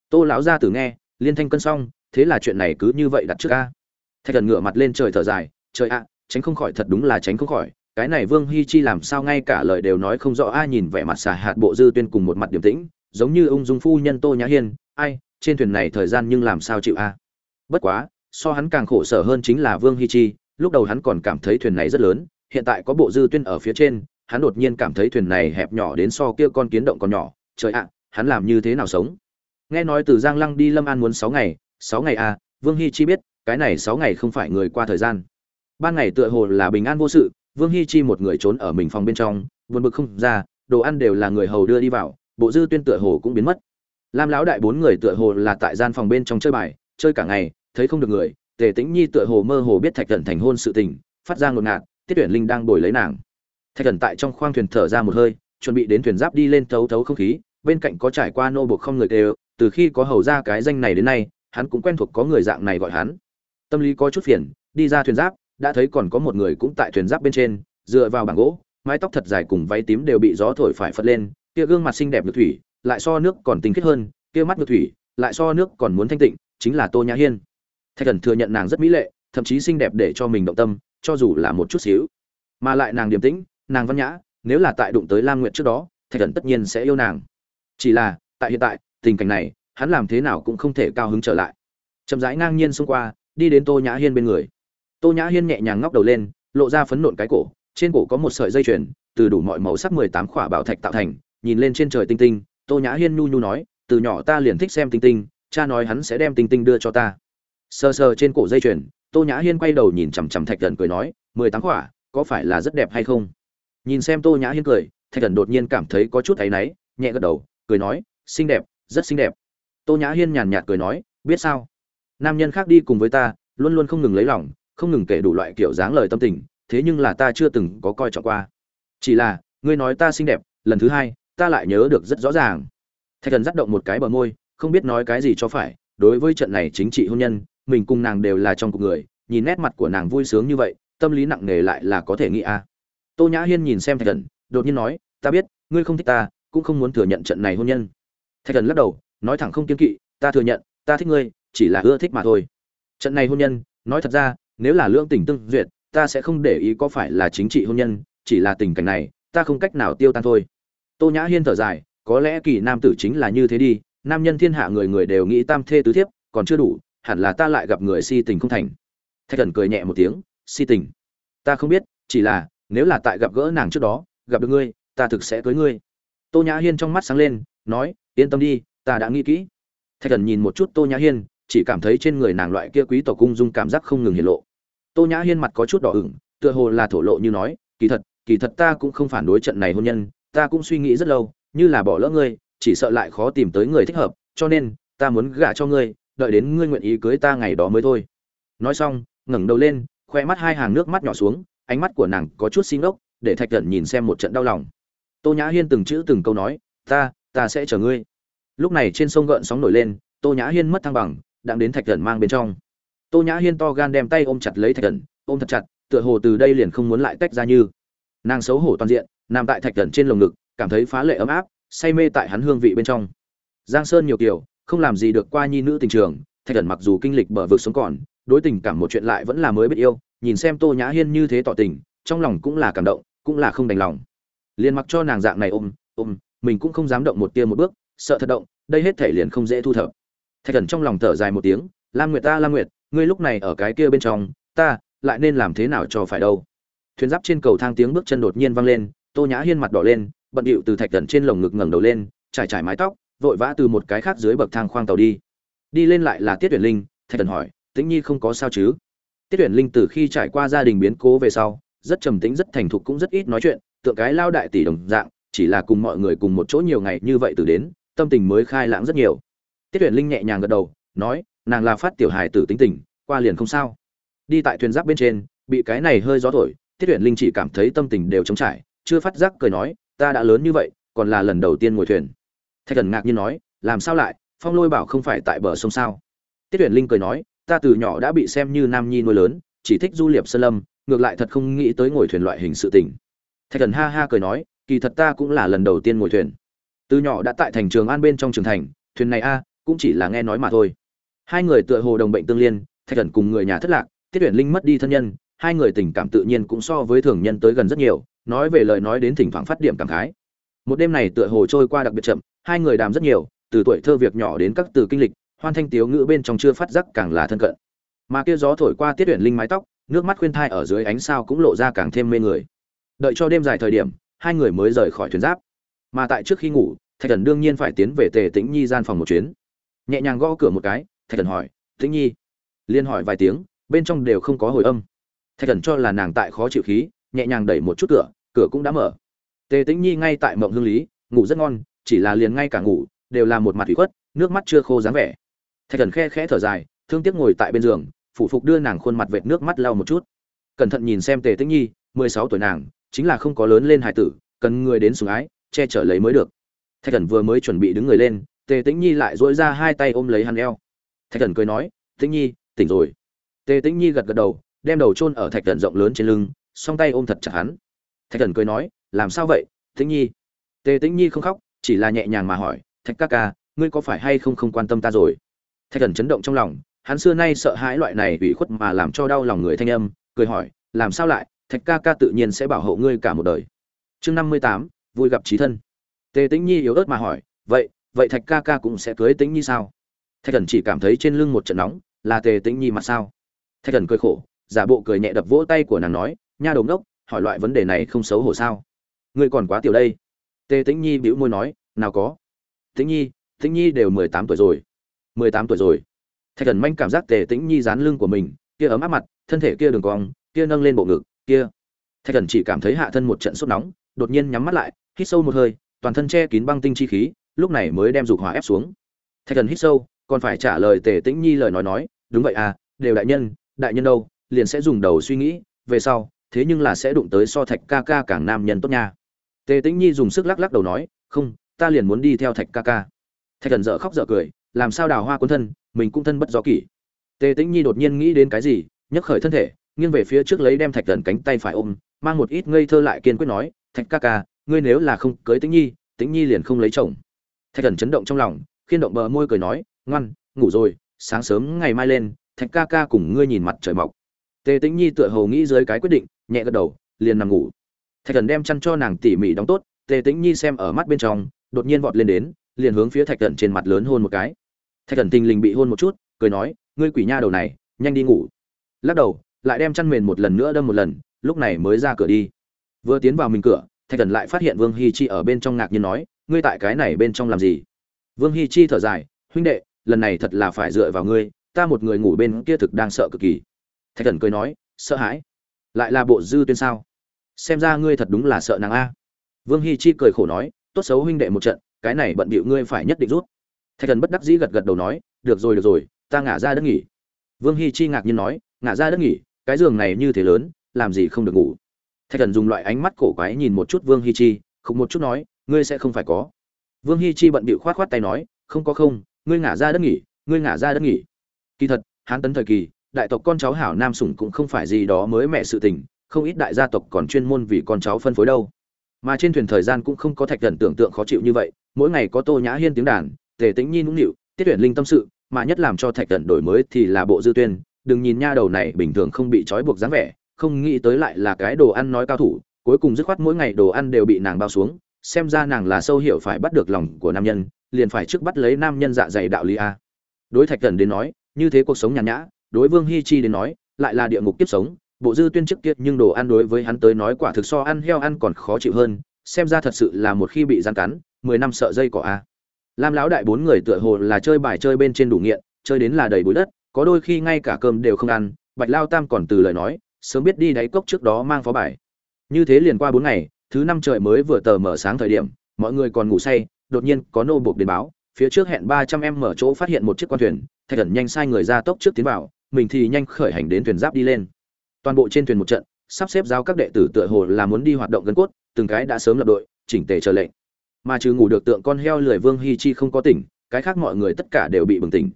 Tô lão gia tử nghe, liên thanh cân xong, thế là chuyện này cứ như vậy đặt trước ca thạch thần ngửa mặt lên trời thở dài, trời ạ tránh không khỏi thật đúng là tránh không khỏi. Cái này vương hi chi làm sao ngay cả lời đều nói không rõ, ai nhìn vẻ mặt xả hạt bộ dư tuyên cùng một mặt điềm tĩnh, giống như ung dung phu nhân tô nhã hiên, ai, trên thuyền này thời gian nhưng làm sao chịu a? Bất quá, so hắn càng khổ sở hơn chính là vương hi chi, lúc đầu hắn còn cảm thấy thuyền này rất lớn, hiện tại có bộ dư tuyên ở phía trên, hắn đột nhiên cảm thấy thuyền này hẹp nhỏ đến so kia con kiến động còn nhỏ, trời ạ, hắn làm như thế nào sống? Nghe nói từ giang lăng đi lâm an muốn sáu ngày sáu ngày à vương hi chi biết, cái này sáu ngày không phải người qua thời gian ban ngày tựa hồ là bình an vô sự, vương hi chi một người trốn ở mình phòng bên trong vượt bực không ra, đồ ăn đều là người hầu đưa đi vào, bộ dư tuyên tựa hồ cũng biến mất. Lam lão đại bốn người tựa hồ là tại gian phòng bên trong chơi bài, chơi cả ngày, thấy không được người, tề tĩnh nhi tựa hồ mơ hồ biết thạch thần thành hôn sự tình, phát ra ngột ngạt, tiết tuyển linh đang bồi lấy nàng. Thạch thần tại trong khoang thuyền thở ra một hơi, chuẩn bị đến thuyền giáp đi lên thấu thấu không khí, bên cạnh có trải qua nô buộc không người đều, từ khi có hầu ra cái danh này đến nay, hắn cũng quen thuộc có người dạng này gọi hắn. Tâm lý có chút phiền, đi ra thuyền giáp đã thấy còn có một người cũng tại thuyền giáp bên trên, dựa vào bảng gỗ, mái tóc thật dài cùng váy tím đều bị gió thổi phải phật lên, kia gương mặt xinh đẹp được thủy, lại so nước còn tinh khiết hơn, kia mắt ngược thủy, lại so nước còn muốn thanh tịnh, chính là tô nhã hiên. Thạch thần thừa nhận nàng rất mỹ lệ, thậm chí xinh đẹp để cho mình động tâm, cho dù là một chút xíu. Mà lại nàng điềm tĩnh, nàng văn nhã, nếu là tại đụng tới lam nguyện trước đó, thạch thần tất nhiên sẽ yêu nàng. Chỉ là, tại hiện tại, tình cảnh này, hắn làm thế nào cũng không thể cao hứng trở lại. Chậm rãi ngang nhiên xông qua, đi đến tô nhã hiên bên người tô nhã hiên nhẹ nhàng ngóc đầu lên lộ ra phấn nộn cái cổ trên cổ có một sợi dây chuyền từ đủ mọi màu sắc mười tám khỏa bảo thạch tạo thành nhìn lên trên trời tinh tinh tô nhã hiên nhu nhu nói từ nhỏ ta liền thích xem tinh tinh cha nói hắn sẽ đem tinh tinh đưa cho ta. Sờ sờ trên cổ dây chuyền tô nhã hiên quay đầu nhìn chằm chằm thạch thần cười nói mười tám khỏa, có phải là rất đẹp hay không? Nhìn xem tô nhã hiên cười thạch thần đột nhiên cảm thấy có chút áy náy nhẹ gật đầu cười nói xinh đẹp rất xinh đẹp. Tô nhã hiên nhàn nhạt cười nói biết sao? Nam nhân khác đi cùng với ta luôn luôn không ngừng lấy lòng không ngừng kể đủ loại kiểu dáng lời tâm tình, thế nhưng là ta chưa từng có coi trọng qua. Chỉ là, ngươi nói ta xinh đẹp, lần thứ hai, ta lại nhớ được rất rõ ràng. Thạch thần dắt động một cái bờ môi, không biết nói cái gì cho phải, đối với trận này chính trị hôn nhân, mình cùng nàng đều là trong cuộc người, nhìn nét mặt của nàng vui sướng như vậy, tâm lý nặng nề lại là có thể nghĩ a. À. Tô nhã hiên nhìn xem thạch thần, đột nhiên nói, ta biết, ngươi không thích ta, cũng không muốn thừa nhận trận này hôn nhân. Thạch thần lắc đầu, nói thẳng không kiên kỵ, ta thừa nhận, ta thích ngươi, chỉ là ưa thích mà thôi. Trận này hôn nhân, nói thật ra nếu là lương tình tương duyệt, ta sẽ không để ý có phải là chính trị hôn nhân, chỉ là tình cảnh này, ta không cách nào tiêu tan thôi. Tô nhã hiên thở dài, có lẽ kỳ nam tử chính là như thế đi, nam nhân thiên hạ người người đều nghĩ tam thê tứ thiếp, còn chưa đủ, hẳn là ta lại gặp người si tình không thành. Thạch thần cười nhẹ một tiếng, si tình. Ta không biết, chỉ là, nếu là tại gặp gỡ nàng trước đó, gặp được ngươi, ta thực sẽ cưới ngươi. Tô nhã hiên trong mắt sáng lên, nói, yên tâm đi, ta đã nghĩ kỹ. Thạch thần nhìn một chút tô nhã hiên chỉ cảm thấy trên người nàng loại kia quý tộc cung dung cảm giác không ngừng hiện lộ. Tô nhã hiên mặt có chút đỏ ửng, tựa hồ là thổ lộ như nói, kỳ thật kỳ thật ta cũng không phản đối trận này hôn nhân, ta cũng suy nghĩ rất lâu, như là bỏ lỡ ngươi, chỉ sợ lại khó tìm tới người thích hợp, cho nên, ta muốn gả cho ngươi, đợi đến ngươi nguyện ý cưới ta ngày đó mới thôi. Nói xong, ngẩng đầu lên, khoe mắt hai hàng nước mắt nhỏ xuống, ánh mắt của nàng có chút xin ốc để thạch thần nhìn xem một trận đau lòng. Tô nhã hiên từng chữ từng câu nói, ta ta sẽ chờ ngươi. Lúc này trên sông gợn sóng nổi lên, tô nhã hiên mất thăng bằng đang đến thạch thần mang bên trong. Tô nhã hiên to gan đem tay ôm chặt lấy thạch thần, ôm thật chặt, tựa hồ từ đây liền không muốn lại tách ra như. Nàng xấu hổ toàn diện, nằm tại thạch thần trên lồng ngực, cảm thấy phá lệ ấm áp, say mê tại hắn hương vị bên trong. Giang sơn nhiều kiểu, không làm gì được qua nhi nữ tình trường, thạch thần mặc dù kinh lịch bờ vực sống còn, đối tình cảm một chuyện lại vẫn là mới biết yêu, nhìn xem tô nhã hiên như thế tỏ tình, trong lòng cũng là cảm động, cũng là không đành lòng. Liền mặc cho nàng dạng này ôm ôm, mình cũng không dám động một tia một bước, sợ thật động, đây hết thể liền không dễ thu thập thạch thần trong lòng thở dài một tiếng, lam nguyệt ta, lam nguyệt, ngươi lúc này ở cái kia bên trong, ta lại nên làm thế nào cho phải đâu? Thuyền giáp trên cầu thang tiếng bước chân đột nhiên vang lên, tô nhã hiên mặt đỏ lên, bận điệu từ thạch thần trên lồng ngực ngẩng đầu lên, trải trải mái tóc, vội vã từ một cái khác dưới bậc thang khoang tàu đi. Đi lên lại là tiết tuyển linh, thạch thần hỏi, tĩnh nhi không có sao chứ? Tiết tuyển linh từ khi trải qua gia đình biến cố về sau, rất trầm tĩnh, rất thành thục cũng rất ít nói chuyện, tượng cái lao đại tỷ đồng dạng, chỉ là cùng mọi người cùng một chỗ nhiều ngày như vậy từ đến, tâm tình mới khai lãng rất nhiều tiết tuyển linh nhẹ nhàng gật đầu, nói, nàng là phát tiểu hài tử tính tình, qua liền không sao. Đi tại thuyền giáp bên trên, bị cái này hơi gió thổi, tiết tuyển linh chỉ cảm thấy tâm tình đều trống trải, chưa phát giác cười nói, ta đã lớn như vậy, còn là lần đầu tiên ngồi thuyền. Thạch thần ngạc nhiên nói, làm sao lại, phong lôi bảo không phải tại bờ sông sao? Tiết tuyển linh cười nói, ta từ nhỏ đã bị xem như nam nhi nuôi lớn, chỉ thích du liệp sơn lâm, ngược lại thật không nghĩ tới ngồi thuyền loại hình sự tình. Thạch thần ha ha cười nói, kỳ thật ta cũng là lần đầu tiên ngồi thuyền. Từ nhỏ đã tại thành trường an bên trong trường thành, thuyền này a cũng chỉ là nghe nói mà thôi. Hai người tựa hồ đồng bệnh tương liên, thạch thần cùng người nhà thất lạc, tiết tuyển linh mất đi thân nhân, hai người tình cảm tự nhiên cũng so với thường nhân tới gần rất nhiều, nói về lời nói đến thỉnh thoảng phát điểm cảm khái. Một đêm này tựa hồ trôi qua đặc biệt chậm, hai người đàm rất nhiều, từ tuổi thơ việc nhỏ đến các từ kinh lịch, hoan thanh tiếu ngữ bên trong chưa phát giác càng là thân cận. Mà kia gió thổi qua tiết tuyển linh mái tóc, nước mắt khuyên thai ở dưới ánh sao cũng lộ ra càng thêm mê người. Đợi cho đêm dài thời điểm, hai người mới rời khỏi thuyền giáp. Mà tại trước khi ngủ, thạch thần đương nhiên phải tiến về tề tĩnh nhi gian phòng một chuyến nhẹ nhàng gõ cửa một cái, thạch thần hỏi, tĩnh nhi? Liên hỏi vài tiếng, bên trong đều không có hồi âm. Thạch thần cho là nàng tại khó chịu khí, nhẹ nhàng đẩy một chút cửa cửa cũng đã mở. Tề tĩnh nhi ngay tại mộng hương lý, ngủ rất ngon, chỉ là liền ngay cả ngủ, đều là một mặt thủy khuất, nước mắt chưa khô dáng vẻ. Thạch thần khe khẽ thở dài, thương tiếc ngồi tại bên giường, phủ phục đưa nàng khuôn mặt vệt nước mắt lau một chút. Cẩn thận nhìn xem tề tĩnh nhi, mười sáu tuổi nàng, chính là không có lớn lên hải tử, cần người đến sủng ái, che chở lấy mới được. Thạch thần vừa mới chuẩn bị đứng người lên tề tĩnh nhi lại dỗi ra hai tay ôm lấy hắn eo. Thạch thần cười nói, tĩnh nhi, tỉnh rồi. Tề tĩnh nhi gật gật đầu, đem đầu chôn ở thạch thần rộng lớn trên lưng, song tay ôm thật chặt hắn. Thạch thần cười nói, làm sao vậy, tĩnh nhi? Tề tĩnh nhi không khóc, chỉ là nhẹ nhàng mà hỏi, thạch ca ca, ngươi có phải hay không không quan tâm ta rồi? Thạch thần chấn động trong lòng, hắn xưa nay sợ hãi loại này ủy khuất mà làm cho đau lòng người thanh âm, cười hỏi, làm sao lại, thạch ca ca tự nhiên sẽ bảo hộ ngươi cả một đời. Chương năm mươi tám, vui gặp trí thân. Tề tĩnh nhi yếu ớt mà hỏi, vậy vậy thạch ca ca cũng sẽ cưới tĩnh nhi sao? Thạch thần chỉ cảm thấy trên lưng một trận nóng, là tề tĩnh nhi mà sao? Thạch thần cười khổ, giả bộ cười nhẹ đập vỗ tay của nàng nói, nha đồng đốc hỏi loại vấn đề này không xấu hổ sao? Ngươi còn quá tiểu đây. Tề tĩnh nhi bĩu môi nói, nào có. Tĩnh nhi tĩnh nhi đều mười tám tuổi rồi. Mười tám tuổi rồi. Thạch thần manh cảm giác tề tĩnh nhi dán lưng của mình, kia ấm áp mặt, thân thể kia đường cong, kia nâng lên bộ ngực, kia. Thạch thần chỉ cảm thấy hạ thân một trận sốt nóng, đột nhiên nhắm mắt lại, hít sâu một hơi, toàn thân che kín băng tinh chi khí lúc này mới đem dục hỏa ép xuống. Thạch thần hít sâu, còn phải trả lời tề tĩnh nhi lời nói nói, đúng vậy à đều đại nhân đại nhân đâu, liền sẽ dùng đầu suy nghĩ, về sau, thế nhưng là sẽ đụng tới so thạch ca ca càng nam nhân tốt nha. Tề tĩnh nhi dùng sức lắc lắc đầu nói, không, ta liền muốn đi theo thạch ca ca. Thạch thần dở khóc dở cười, làm sao đào hoa cuốn thân, mình cũng thân bất do kỷ. Tề tĩnh nhi đột nhiên nghĩ đến cái gì, nhấc khởi thân thể, nghiêng về phía trước lấy đem thạch thần cánh tay phải ôm, mang một ít ngây thơ lại kiên quyết nói, thạch ca ca, ngươi nếu là không cưới tĩnh nhi tĩnh nhi liền không lấy chồng thạch thần chấn động trong lòng, khiên động bờ môi cười nói, ngoan, ngủ rồi, sáng sớm ngày mai lên, thạch ca ca cùng ngươi nhìn mặt trời mọc. Tề tĩnh nhi tựa hầu nghĩ dưới cái quyết định, nhẹ gật đầu, liền nằm ngủ. Thạch thần đem chăn cho nàng tỉ mỉ đóng tốt, tề tĩnh nhi xem ở mắt bên trong, đột nhiên vọt lên đến, liền hướng phía thạch thần trên mặt lớn hôn một cái. Thạch thần tình lình bị hôn một chút, cười nói, ngươi quỷ nha đầu này, nhanh đi ngủ. Lắc đầu, lại đem chăn mền một lần nữa đâm một lần, lúc này mới ra cửa đi. Vừa tiến vào mình cửa, thạch thần lại phát hiện vương hi chi ở bên trong ngạc nhiên nói ngươi tại cái này bên trong làm gì? Vương hi chi thở dài, huynh đệ, lần này thật là phải dựa vào ngươi, ta một người ngủ bên kia thực đang sợ cực kỳ. Thạch thần cười nói, sợ hãi? Lại là bộ dư tuyên sao? Xem ra ngươi thật đúng là sợ nàng a. Vương hi chi cười khổ nói, tốt xấu huynh đệ một trận, cái này bận bịu ngươi phải nhất định rút. Thạch thần bất đắc dĩ gật gật đầu nói, được rồi được rồi, ta ngả ra đất nghỉ. Vương hi chi ngạc nhiên nói, ngả ra đất nghỉ? Cái giường này như thế lớn, làm gì không được ngủ? Thạch thần dùng loại ánh mắt cổ quái nhìn một chút vương hi chi không một chút nói ngươi sẽ không phải có. Vương hi chi bận bịu khoát khoát tay nói, không có không, ngươi ngả ra đất nghỉ, ngươi ngả ra đất nghỉ. Kỳ thật hán tấn thời kỳ, đại tộc con cháu hảo nam sủng cũng không phải gì đó mới mẹ sự tình, không ít đại gia tộc còn chuyên môn vì con cháu phân phối đâu. Mà trên thuyền thời gian cũng không có thạch thần tưởng tượng khó chịu như vậy, mỗi ngày có tô nhã hiên tiếng đàn, tề tĩnh nhi nũng nịu, tiết tuyển linh tâm sự, mà nhất làm cho thạch thần đổi mới thì là bộ dư tuyên. Đừng nhìn nha đầu này bình thường không bị trói buộc dáng vẻ, không nghĩ tới lại là cái đồ ăn nói cao thủ, cuối cùng dứt khoát mỗi ngày đồ ăn đều bị nàng bao xuống xem ra nàng là sâu hiểu phải bắt được lòng của nam nhân, liền phải trước bắt lấy nam nhân dạ dày đạo lý a. Đối thạch thần đến nói, như thế cuộc sống nhàn nhã, đối vương hi chi đến nói, lại là địa ngục tiếp sống, bộ dư tuyên trước kiệt nhưng đồ ăn đối với hắn tới nói quả thực so ăn heo ăn còn khó chịu hơn, xem ra thật sự là một khi bị gian cắn, mười năm sợ dây cỏ a. Lam lão đại bốn người tựa hồ là chơi bài chơi bên trên đủ nghiện, chơi đến là đầy bụi đất, có đôi khi ngay cả cơm đều không ăn, bạch lao tam còn từ lời nói, sớm biết đi đáy cốc trước đó mang phó bài. Như thế liền qua bốn ngày thứ năm trời mới vừa tờ mở sáng thời điểm, mọi người còn ngủ say, đột nhiên có nô buộc đến báo, phía trước hẹn ba trăm em mở chỗ phát hiện một chiếc quan thuyền, thạch thần nhanh sai người ra tốc trước tiến vào, mình thì nhanh khởi hành đến thuyền giáp đi lên. Toàn bộ trên thuyền một trận, sắp xếp giao các đệ tử tựa hồ là muốn đi hoạt động gân cốt, từng cái đã sớm lập đội, chỉnh tề chờ lệnh. Mà trừ ngủ được tượng con heo lười vương hi chi không có tỉnh, cái khác mọi người tất cả đều bị bừng tỉnh.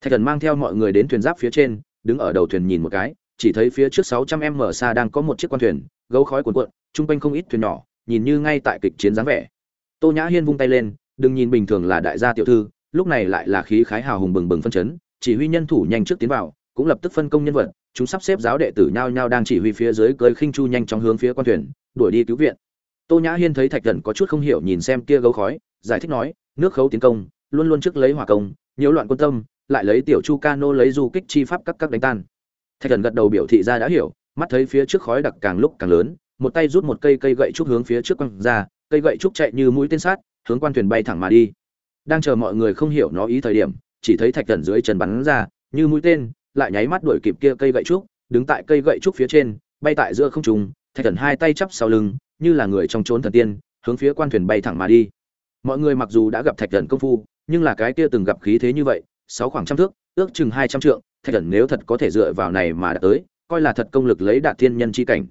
Thạch thần mang theo mọi người đến thuyền giáp phía trên, đứng ở đầu thuyền nhìn một cái, chỉ thấy phía trước sáu trăm em mở xa đang có một chiếc quan thuyền gấu khói cuồn cuộn trung quanh không ít thuyền nhỏ, nhìn như ngay tại kịch chiến dáng vẻ. Tô nhã hiên vung tay lên, đừng nhìn bình thường là đại gia tiểu thư, lúc này lại là khí khái hào hùng bừng bừng phân chấn, chỉ huy nhân thủ nhanh trước tiến vào, cũng lập tức phân công nhân vật, chúng sắp xếp giáo đệ tử nhau nhau đang chỉ huy phía dưới cưỡi khinh chu nhanh chóng hướng phía quan thuyền, đuổi đi cứu viện. Tô nhã hiên thấy thạch Cẩn có chút không hiểu nhìn xem kia gấu khói, giải thích nói, nước khấu tiến công, luôn luôn trước lấy hỏa công, nhiễu loạn quân tâm, lại lấy tiểu chu cano lấy du kích chi pháp các các đánh tan. Thạch Cẩn gật đầu biểu thị ra đã hiểu mắt thấy phía trước khói đặc càng lúc càng lớn, một tay rút một cây cây gậy trúc hướng phía trước quăng ra, cây gậy trúc chạy như mũi tên sát, hướng quan thuyền bay thẳng mà đi. Đang chờ mọi người không hiểu nó ý thời điểm, chỉ thấy thạch thần dưới chân bắn ra, như mũi tên, lại nháy mắt đuổi kịp kia cây gậy trúc, đứng tại cây gậy trúc phía trên, bay tại giữa không trung, thạch thần hai tay chắp sau lưng, như là người trong trốn thần tiên, hướng phía quan thuyền bay thẳng mà đi. Mọi người mặc dù đã gặp thạch thần công phu, nhưng là cái kia từng gặp khí thế như vậy, sáu khoảng trăm thước, ước chừng hai trăm trượng, thạch thần nếu thật có thể dựa vào này mà đã tới coi là thật công lực lấy đạt thiên nhân chi cảnh.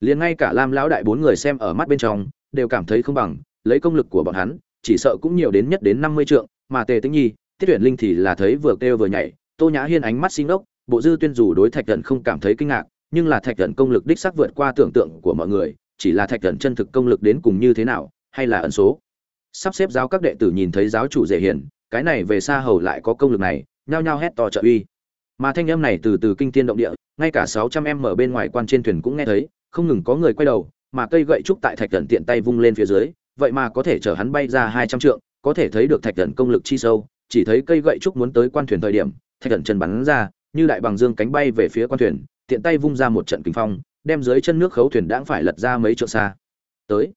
Liền ngay cả lam lão đại bốn người xem ở mắt bên trong, đều cảm thấy không bằng, lấy công lực của bọn hắn, chỉ sợ cũng nhiều đến nhất đến năm mươi trượng, mà tề tĩnh nhi, tiết tuyển linh thì là thấy vừa kêu vừa nhảy, tô nhã hiên ánh mắt sinh đốc bộ dư tuyên dù đối thạch thần không cảm thấy kinh ngạc, nhưng là thạch thần công lực đích xác vượt qua tưởng tượng của mọi người, chỉ là thạch thần chân thực công lực đến cùng như thế nào, hay là ẩn số. Sắp xếp giáo các đệ tử nhìn thấy giáo chủ dễ hiền, cái này về xa hầu lại có công lực này, nhao nhao hét to trợ uy. Mà thanh âm này từ từ kinh thiên động địa ngay cả sáu trăm em ở bên ngoài quan trên thuyền cũng nghe thấy, không ngừng có người quay đầu, mà cây gậy trúc tại thạch thần tiện tay vung lên phía dưới, vậy mà có thể chở hắn bay ra hai trăm trượng, có thể thấy được thạch thần công lực chi sâu, chỉ thấy cây gậy trúc muốn tới quan thuyền thời điểm, thạch thần chân bắn ra, như đại bằng dương cánh bay về phía quan thuyền, tiện tay vung ra một trận kình phong, đem dưới chân nước khấu thuyền đãng phải lật ra mấy trượng xa. Tới,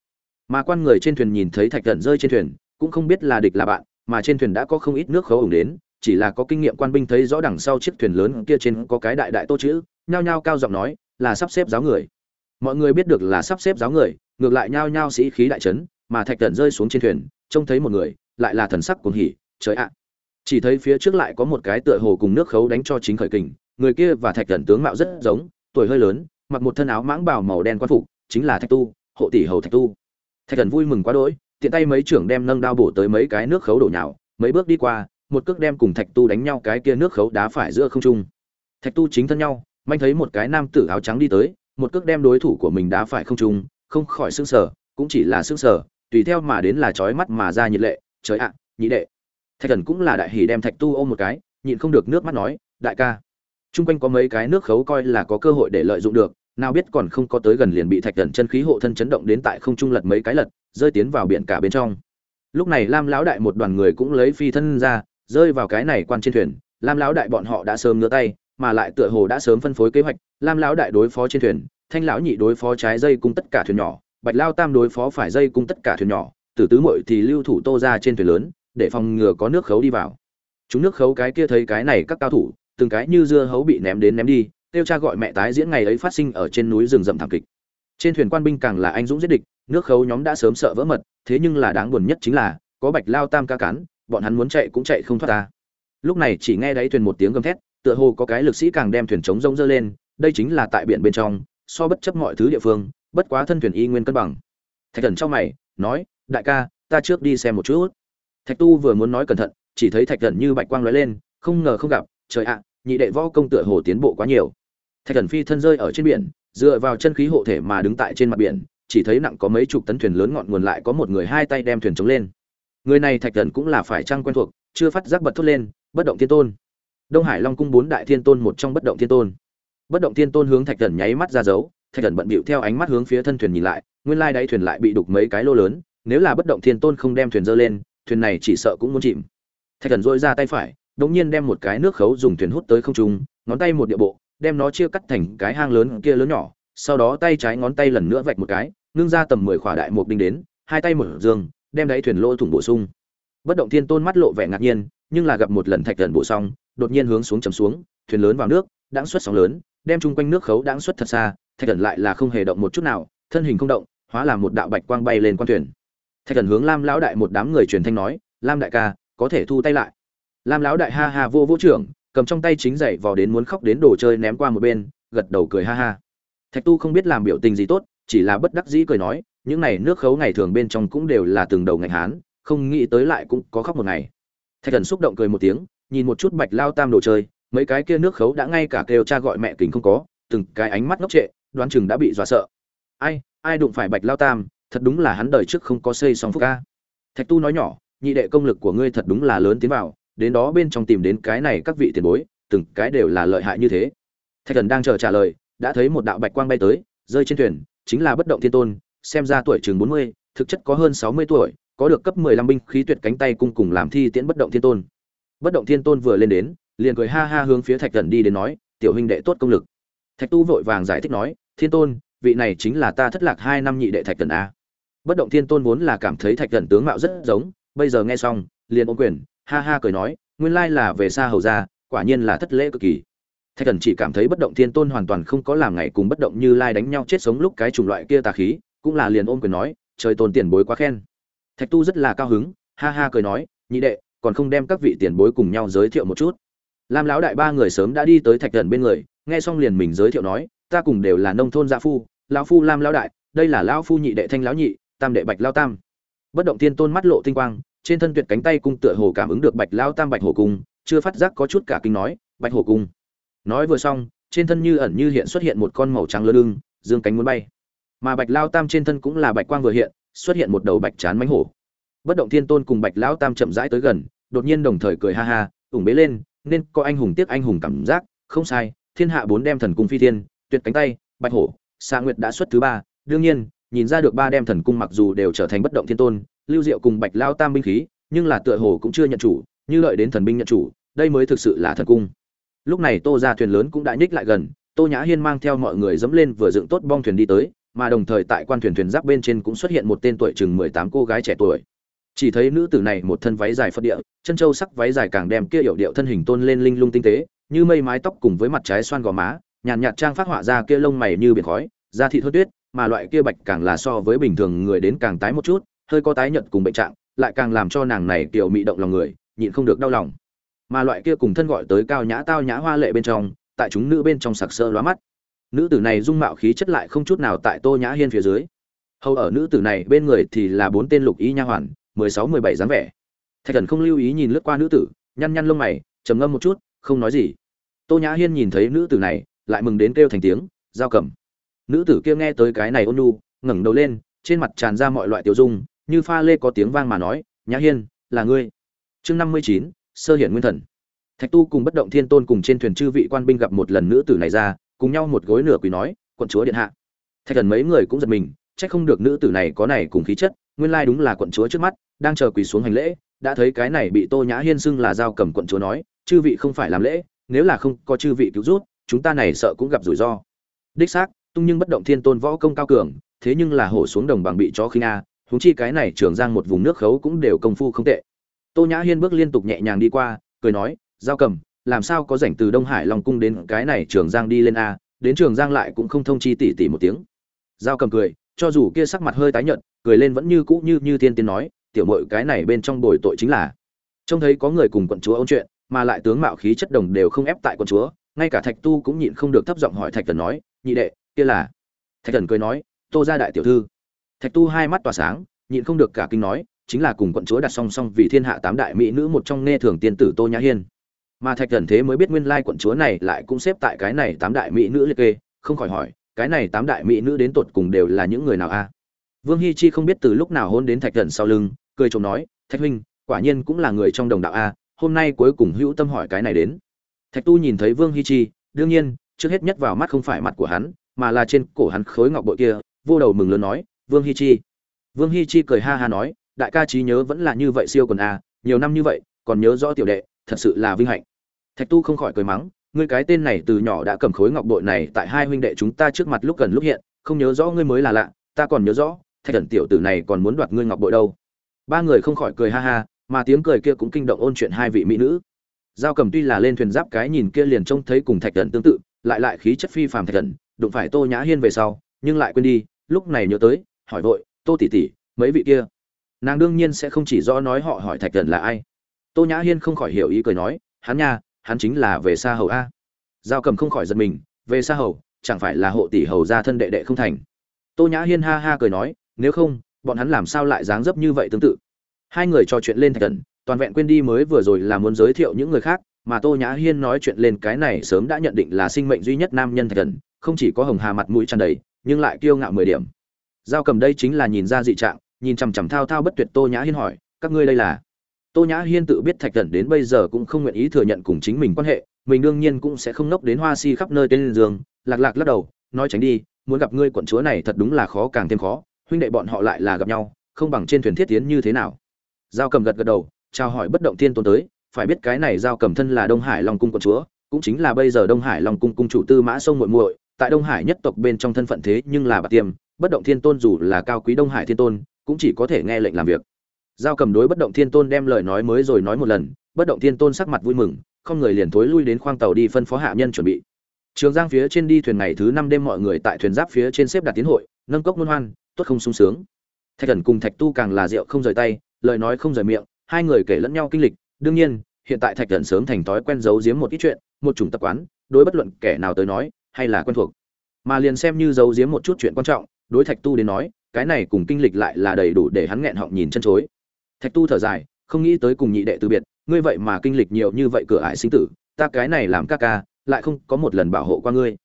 mà quan người trên thuyền nhìn thấy thạch thần rơi trên thuyền, cũng không biết là địch là bạn, mà trên thuyền đã có không ít nước khấu ủng đến, chỉ là có kinh nghiệm quan binh thấy rõ đằng sau chiếc thuyền lớn kia trên có cái đại đại tô chữ nhao nhao cao giọng nói, là sắp xếp giáo người. Mọi người biết được là sắp xếp giáo người, ngược lại nhao nhao sĩ khí đại trấn mà thạch Cẩn rơi xuống trên thuyền, trông thấy một người, lại là thần sắc cuồng hỉ, trời ạ. Chỉ thấy phía trước lại có một cái tựa hồ cùng nước khấu đánh cho chính khởi kình, người kia và thạch Cẩn tướng mạo rất giống, tuổi hơi lớn, mặc một thân áo mãng bào màu đen quan phục, chính là thạch tu, hộ tỷ hầu thạch tu. Thạch Cẩn vui mừng quá đỗi, tiện tay mấy trưởng đem nâng đao bổ tới mấy cái nước khấu đổ nhào, mấy bước đi qua, một cước đem cùng thạch tu đánh nhau cái kia nước khấu đá phải giữa không trung. Thạch tu chính thân nhau manh thấy một cái nam tử áo trắng đi tới, một cước đem đối thủ của mình đá phải không trung, không khỏi sững sờ, cũng chỉ là sững sờ, tùy theo mà đến là chói mắt mà ra nhiệt lệ, trời ạ, nhị đệ. Thạch thần cũng là đại hỉ đem thạch tu ôm một cái, nhịn không được nước mắt nói, đại ca. Chung quanh có mấy cái nước khấu coi là có cơ hội để lợi dụng được, nào biết còn không có tới gần liền bị thạch thần chân khí hộ thân chấn động đến tại không trung lật mấy cái lật, rơi tiến vào biển cả bên trong. Lúc này lam lão đại một đoàn người cũng lấy phi thân ra, rơi vào cái này quan trên thuyền, lam lão đại bọn họ đã sớm ngứa tay mà lại tựa hồ đã sớm phân phối kế hoạch, lam lão đại đối phó trên thuyền, thanh lão nhị đối phó trái dây cung tất cả thuyền nhỏ, bạch lao tam đối phó phải dây cung tất cả thuyền nhỏ, tử tứ muội thì lưu thủ tô ra trên thuyền lớn, để phòng ngừa có nước khấu đi vào. Chúng nước khấu cái kia thấy cái này các cao thủ, từng cái như dưa hấu bị ném đến ném đi, tiêu cha gọi mẹ tái diễn ngày ấy phát sinh ở trên núi rừng rậm thảm kịch. Trên thuyền quan binh càng là anh dũng giết địch, nước khấu nhóm đã sớm sợ vỡ mật, thế nhưng là đáng buồn nhất chính là, có bạch lao tam ca cán bọn hắn muốn chạy cũng chạy không thoát ta. Lúc này chỉ nghe đáy thuyền một tiếng gầm thét tựa hồ có cái lực sĩ càng đem thuyền chống rông dơ lên, đây chính là tại biển bên trong, so bất chấp mọi thứ địa phương, bất quá thân thuyền y nguyên cân bằng. Thạch thần trong mày, nói, đại ca, ta trước đi xem một chút. Thạch tu vừa muốn nói cẩn thận, chỉ thấy thạch thần như bạch quang lóe lên, không ngờ không gặp, trời ạ, nhị đệ võ công tựa hồ tiến bộ quá nhiều. Thạch thần phi thân rơi ở trên biển, dựa vào chân khí hộ thể mà đứng tại trên mặt biển, chỉ thấy nặng có mấy chục tấn thuyền lớn ngọn nguồn lại có một người hai tay đem thuyền chống lên. Người này thạch thần cũng là phải trăng quen thuộc, chưa phát giác bật thốt lên, bất động thiên tôn đông hải long cung bốn đại thiên tôn một trong bất động thiên tôn. Bất động thiên tôn hướng thạch thần nháy mắt ra dấu, thạch thần bận bịu theo ánh mắt hướng phía thân thuyền nhìn lại, nguyên lai đáy thuyền lại bị đục mấy cái lô lớn, nếu là bất động thiên tôn không đem thuyền dơ lên, thuyền này chỉ sợ cũng muốn chìm. Thạch thần dội ra tay phải, đột nhiên đem một cái nước khấu dùng thuyền hút tới không trung, ngón tay một địa bộ, đem nó chia cắt thành cái hang lớn kia lớn nhỏ, sau đó tay trái ngón tay lần nữa vạch một cái, ngưng ra tầm mười khỏa đại mục đinh đến, hai tay một dương, đem đáy thuyền lỗ thủng bổ sung. Bất động thiên tôn mắt lộ vẻ ngạc nhiên, nhưng là gặp một lần thạch thần bổ xong đột nhiên hướng xuống chầm xuống, thuyền lớn vào nước đãng xuất sóng lớn, đem chung quanh nước khấu đãng xuất thật xa, thạch thần lại là không hề động một chút nào, thân hình không động, hóa là một đạo bạch quang bay lên quan thuyền. Thạch thần hướng lam lão đại một đám người truyền thanh nói, lam đại ca, có thể thu tay lại. Lam lão đại ha ha vô vũ trưởng, cầm trong tay chính dậy vào đến muốn khóc đến đồ chơi ném qua một bên, gật đầu cười ha ha. Thạch tu không biết làm biểu tình gì tốt, chỉ là bất đắc dĩ cười nói, những này nước khấu ngày thường bên trong cũng đều là từng đầu ngành hán, không nghĩ tới lại cũng có khóc một ngày. Thạch thần xúc động cười một tiếng nhìn một chút bạch lao tam đồ chơi, mấy cái kia nước khấu đã ngay cả kêu cha gọi mẹ kính không có, từng cái ánh mắt ngốc trệ, đoán chừng đã bị dọa sợ. Ai ai đụng phải bạch lao tam, thật đúng là hắn đời trước không có xây xong phúc ca. Thạch tu nói nhỏ, nhị đệ công lực của ngươi thật đúng là lớn tiến vào, đến đó bên trong tìm đến cái này các vị tiền bối, từng cái đều là lợi hại như thế. Thạch thần đang chờ trả lời, đã thấy một đạo bạch quang bay tới, rơi trên thuyền, chính là bất động thiên tôn, xem ra tuổi chừng bốn mươi, thực chất có hơn sáu mươi tuổi, có được cấp mười lăm binh khí tuyệt cánh tay cung cùng làm thi tiễn bất động thiên tôn bất động thiên tôn vừa lên đến, liền cười ha ha hướng phía thạch thần đi đến nói, tiểu huynh đệ tốt công lực. Thạch tu vội vàng giải thích nói, thiên tôn, vị này chính là ta thất lạc hai năm nhị đệ thạch thần a. Bất động thiên tôn vốn là cảm thấy thạch thần tướng mạo rất giống, bây giờ nghe xong, liền ôm quyền, ha ha cười nói, nguyên lai là về xa hầu ra quả nhiên là thất lễ cực kỳ. Thạch thần chỉ cảm thấy bất động thiên tôn hoàn toàn không có làm ngày cùng bất động như lai đánh nhau chết sống lúc cái chủng loại kia tà khí, cũng là liền ôm quyền nói, trời tôn tiền bối quá khen. Thạch tu rất là cao hứng, ha ha cười nói, nhị đệ còn không đem các vị tiền bối cùng nhau giới thiệu một chút. Lam lão đại ba người sớm đã đi tới thạch thần bên người, nghe xong liền mình giới thiệu nói, ta cùng đều là nông thôn gia phu, lão phu lam lão đại, đây là lão phu nhị đệ thanh lão nhị, tam đệ bạch lao tam. Bất động thiên tôn mắt lộ tinh quang, trên thân tuyệt cánh tay cung tựa hồ cảm ứng được bạch lao tam bạch hổ cung, chưa phát giác có chút cả kinh nói, bạch hổ cung. Nói vừa xong, trên thân như ẩn như hiện xuất hiện một con màu trắng lơ lưng, dương cánh muốn bay. Mà bạch lao tam trên thân cũng là bạch quang vừa hiện, xuất hiện một đầu bạch chán mánh hổ bất động thiên tôn cùng bạch lão tam chậm rãi tới gần, đột nhiên đồng thời cười ha ha, ủng bế lên, nên có anh hùng tiếc anh hùng cảm giác, không sai, thiên hạ bốn đem thần cung phi thiên, tuyệt cánh tay, bạch hổ, xạ nguyệt đã xuất thứ ba, đương nhiên, nhìn ra được ba đem thần cung mặc dù đều trở thành bất động thiên tôn, lưu diệu cùng bạch lao tam binh khí, nhưng là tựa hồ cũng chưa nhận chủ, như lợi đến thần binh nhận chủ, đây mới thực sự là thần cung. Lúc này tô ra thuyền lớn cũng đã nhích lại gần, tô nhã hiên mang theo mọi người dẫm lên vừa dựng tốt bong thuyền đi tới, mà đồng thời tại quan thuyền thuyền giáp bên trên cũng xuất hiện một tên tuổi chừng mười tám cô gái trẻ tuổi chỉ thấy nữ tử này một thân váy dài phất địa chân châu sắc váy dài càng đem kia hiệu điệu thân hình tôn lên linh lung tinh tế như mây mái tóc cùng với mặt trái xoan gò má nhàn nhạt, trang phát họa ra kia lông mày như biển khói da thịt hớt tuyết mà loại kia bạch càng là so với bình thường người đến càng tái một chút hơi có tái nhợt cùng bệnh trạng lại càng làm cho nàng này kiểu mị động lòng người nhịn không được đau lòng. Mà loại kia cùng thân gọi tới cao nhã tao nhã hoa lệ bên trong tại chúng nữ bên trong sặc sỡ lóa mắt. Nữ tử này dung mạo khí chất lại không chút nào tại tô nhã hiên phía dưới. Hầu ở nữ tử này bên người thì là bốn tên lục y nha hoàn mười sáu mười bảy dáng vẻ. Thạch thần không lưu ý nhìn lướt qua nữ tử, nhăn nhăn lông mày, trầm ngâm một chút, không nói gì. Tô nhã hiên nhìn thấy nữ tử này, lại mừng đến kêu thành tiếng, giao cầm. Nữ tử kia nghe tới cái này ôn nu ngẩng đầu lên, trên mặt tràn ra mọi loại tiểu dung, như pha lê có tiếng vang mà nói, nhã hiên, là ngươi. Chương năm mươi chín, sơ hiển nguyên thần. Thạch tu cùng bất động thiên tôn cùng trên thuyền chư vị quan binh gặp một lần nữ tử này ra, cùng nhau một gối nửa quỳ nói, quận chúa điện hạ. Thạch thần mấy người cũng giật mình trách không được nữ tử này có này cùng khí chất, nguyên lai đúng là quận chúa trước mắt đang chờ quỳ xuống hành lễ, đã thấy cái này bị tô nhã hiên xưng là giao cầm quận chúa nói, chư vị không phải làm lễ, nếu là không có chư vị cứu rút chúng ta này sợ cũng gặp rủi ro. Đích xác, tung nhưng bất động thiên tôn võ công cao cường, thế nhưng là hổ xuống đồng bằng bị chó khinh a, huống chi cái này trường giang một vùng nước khấu cũng đều công phu không tệ. Tô nhã hiên bước liên tục nhẹ nhàng đi qua, cười nói, giao cầm, làm sao có rảnh từ đông hải long cung đến cái này trường giang đi lên a, đến trường giang lại cũng không thông chi tỉ tỉ một tiếng. Giao cầm cười, cho dù kia sắc mặt hơi tái nhợt, cười lên vẫn như cũ như như thiên tiên nói tiểu mội cái này bên trong bồi tội chính là. Trông thấy có người cùng quận chúa ôn chuyện, mà lại tướng mạo khí chất đồng đều không ép tại quận chúa, ngay cả thạch tu cũng nhịn không được thấp giọng hỏi thạch thần nói, nhị đệ, kia là? Thạch thần cười nói, tô ra đại tiểu thư. Thạch tu hai mắt tỏa sáng, nhịn không được cả kinh nói, chính là cùng quận chúa đặt song song vì thiên hạ tám đại mỹ nữ một trong nghe thường tiên tử tô nhã hiên. Mà thạch thần thế mới biết nguyên lai quận chúa này lại cũng xếp tại cái này tám đại mỹ nữ liệt kê, không khỏi hỏi, cái này tám đại mỹ nữ đến tột cùng đều là những người nào a? Vương hi chi không biết từ lúc nào hôn đến thạch thần sau lưng cười chồng nói, thạch huynh, quả nhiên cũng là người trong đồng đạo a, hôm nay cuối cùng hữu tâm hỏi cái này đến. Thạch tu nhìn thấy vương hi chi, đương nhiên, trước hết nhất vào mắt không phải mặt của hắn, mà là trên cổ hắn khối ngọc bội kia, vô đầu mừng lớn nói, vương hi chi. Vương hi chi cười ha ha nói, đại ca trí nhớ vẫn là như vậy siêu quần a, nhiều năm như vậy, còn nhớ rõ tiểu đệ, thật sự là vinh hạnh. Thạch tu không khỏi cười mắng, ngươi cái tên này từ nhỏ đã cầm khối ngọc bội này tại hai huynh đệ chúng ta trước mặt lúc gần lúc hiện, không nhớ rõ ngươi mới là lạ, ta còn nhớ rõ, thạch thần tiểu tử này còn muốn đoạt ngươi ngọc bội đâu ba người không khỏi cười ha ha, mà tiếng cười kia cũng kinh động ôn chuyện hai vị mỹ nữ. Giao cầm tuy là lên thuyền giáp cái nhìn kia liền trông thấy cùng thạch thần tương tự, lại lại khí chất phi phàm thạch thần, đụng phải tô nhã hiên về sau, nhưng lại quên đi, lúc này nhớ tới, hỏi vội, tô tỷ tỷ, mấy vị kia? Nàng đương nhiên sẽ không chỉ rõ nói họ hỏi thạch thần là ai. Tô nhã hiên không khỏi hiểu ý cười nói, hắn nha, hắn chính là về xa hầu a. Giao cầm không khỏi giật mình, về xa hầu, chẳng phải là hộ tỷ hầu gia thân đệ đệ không thành? Tô nhã hiên ha ha cười nói, nếu không bọn hắn làm sao lại dáng dấp như vậy tương tự? Hai người trò chuyện lên thạch thần, toàn vẹn quên đi mới vừa rồi là muốn giới thiệu những người khác, mà tô nhã hiên nói chuyện lên cái này sớm đã nhận định là sinh mệnh duy nhất nam nhân thạch thần, không chỉ có hồng hà mặt mũi tràn đầy, nhưng lại kiêu ngạo mười điểm. Giao cầm đây chính là nhìn ra dị trạng, nhìn chằm chằm thao thao bất tuyệt tô nhã hiên hỏi, các ngươi đây là? Tô nhã hiên tự biết thạch thần đến bây giờ cũng không nguyện ý thừa nhận cùng chính mình quan hệ, mình đương nhiên cũng sẽ không nốc đến hoa si khắp nơi tên giường lạc lạc lắc đầu, nói tránh đi, muốn gặp ngươi quận chúa này thật đúng là khó càng thêm khó huynh đệ bọn họ lại là gặp nhau, không bằng trên thuyền thiết tiến như thế nào? Giao cầm gật gật đầu, chào hỏi bất động thiên tôn tới, phải biết cái này giao cầm thân là đông hải long cung quận chúa, cũng chính là bây giờ đông hải long cung cung chủ tư mã sông muội muội, tại đông hải nhất tộc bên trong thân phận thế nhưng là bà tiêm bất động thiên tôn dù là cao quý đông hải thiên tôn, cũng chỉ có thể nghe lệnh làm việc. Giao cầm đối bất động thiên tôn đem lời nói mới rồi nói một lần, bất động thiên tôn sắc mặt vui mừng, không người liền thối lui đến khoang tàu đi phân phó hạ nhân chuẩn bị. Trường giang phía trên đi thuyền ngày thứ năm đêm mọi người tại thuyền giáp phía trên xếp đặt tiến hội, nâng cốc luân hoan tốt không sung sướng. Thạch thần cùng thạch tu càng là rượu không rời tay, lời nói không rời miệng, hai người kể lẫn nhau kinh lịch. Đương nhiên, hiện tại thạch thần sớm thành thói quen giấu giếm một ít chuyện, một chủng tập quán, đối bất luận kẻ nào tới nói, hay là quen thuộc. Mà liền xem như giấu giếm một chút chuyện quan trọng, đối thạch tu đến nói, cái này cùng kinh lịch lại là đầy đủ để hắn nghẹn họng nhìn chân chối. Thạch tu thở dài, không nghĩ tới cùng nhị đệ từ biệt, ngươi vậy mà kinh lịch nhiều như vậy cửa ải sinh tử, ta cái này làm ca ca, lại không có một lần bảo hộ qua ngươi.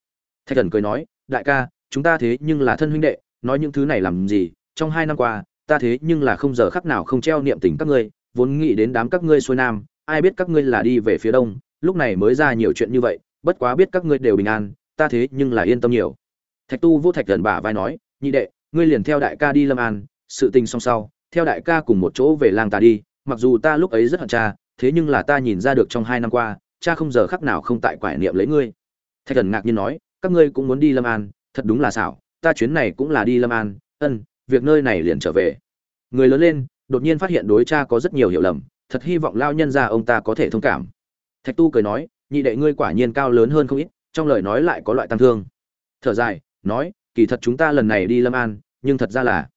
Thạch thần cười nói, đại ca, chúng ta thế nhưng là thân huynh đệ nói những thứ này làm gì, trong hai năm qua, ta thế nhưng là không giờ khắc nào không treo niệm tình các ngươi, vốn nghĩ đến đám các ngươi xuôi nam, ai biết các ngươi là đi về phía đông, lúc này mới ra nhiều chuyện như vậy, bất quá biết các ngươi đều bình an, ta thế nhưng là yên tâm nhiều. Thạch tu vô thạch gần bả vai nói, nhị đệ, ngươi liền theo đại ca đi lâm an, sự tình song sau, theo đại ca cùng một chỗ về làng ta đi, mặc dù ta lúc ấy rất hận cha, thế nhưng là ta nhìn ra được trong hai năm qua, cha không giờ khắc nào không tại quải niệm lấy ngươi. Thạch thần ngạc nhiên nói, các ngươi cũng muốn đi lâm an, thật đúng là xảo ta chuyến này cũng là đi lâm an, ân, việc nơi này liền trở về. Người lớn lên, đột nhiên phát hiện đối cha có rất nhiều hiểu lầm, thật hy vọng lao nhân ra ông ta có thể thông cảm. Thạch tu cười nói, nhị đệ ngươi quả nhiên cao lớn hơn không ít, trong lời nói lại có loại tăng thương. Thở dài, nói, kỳ thật chúng ta lần này đi lâm an, nhưng thật ra là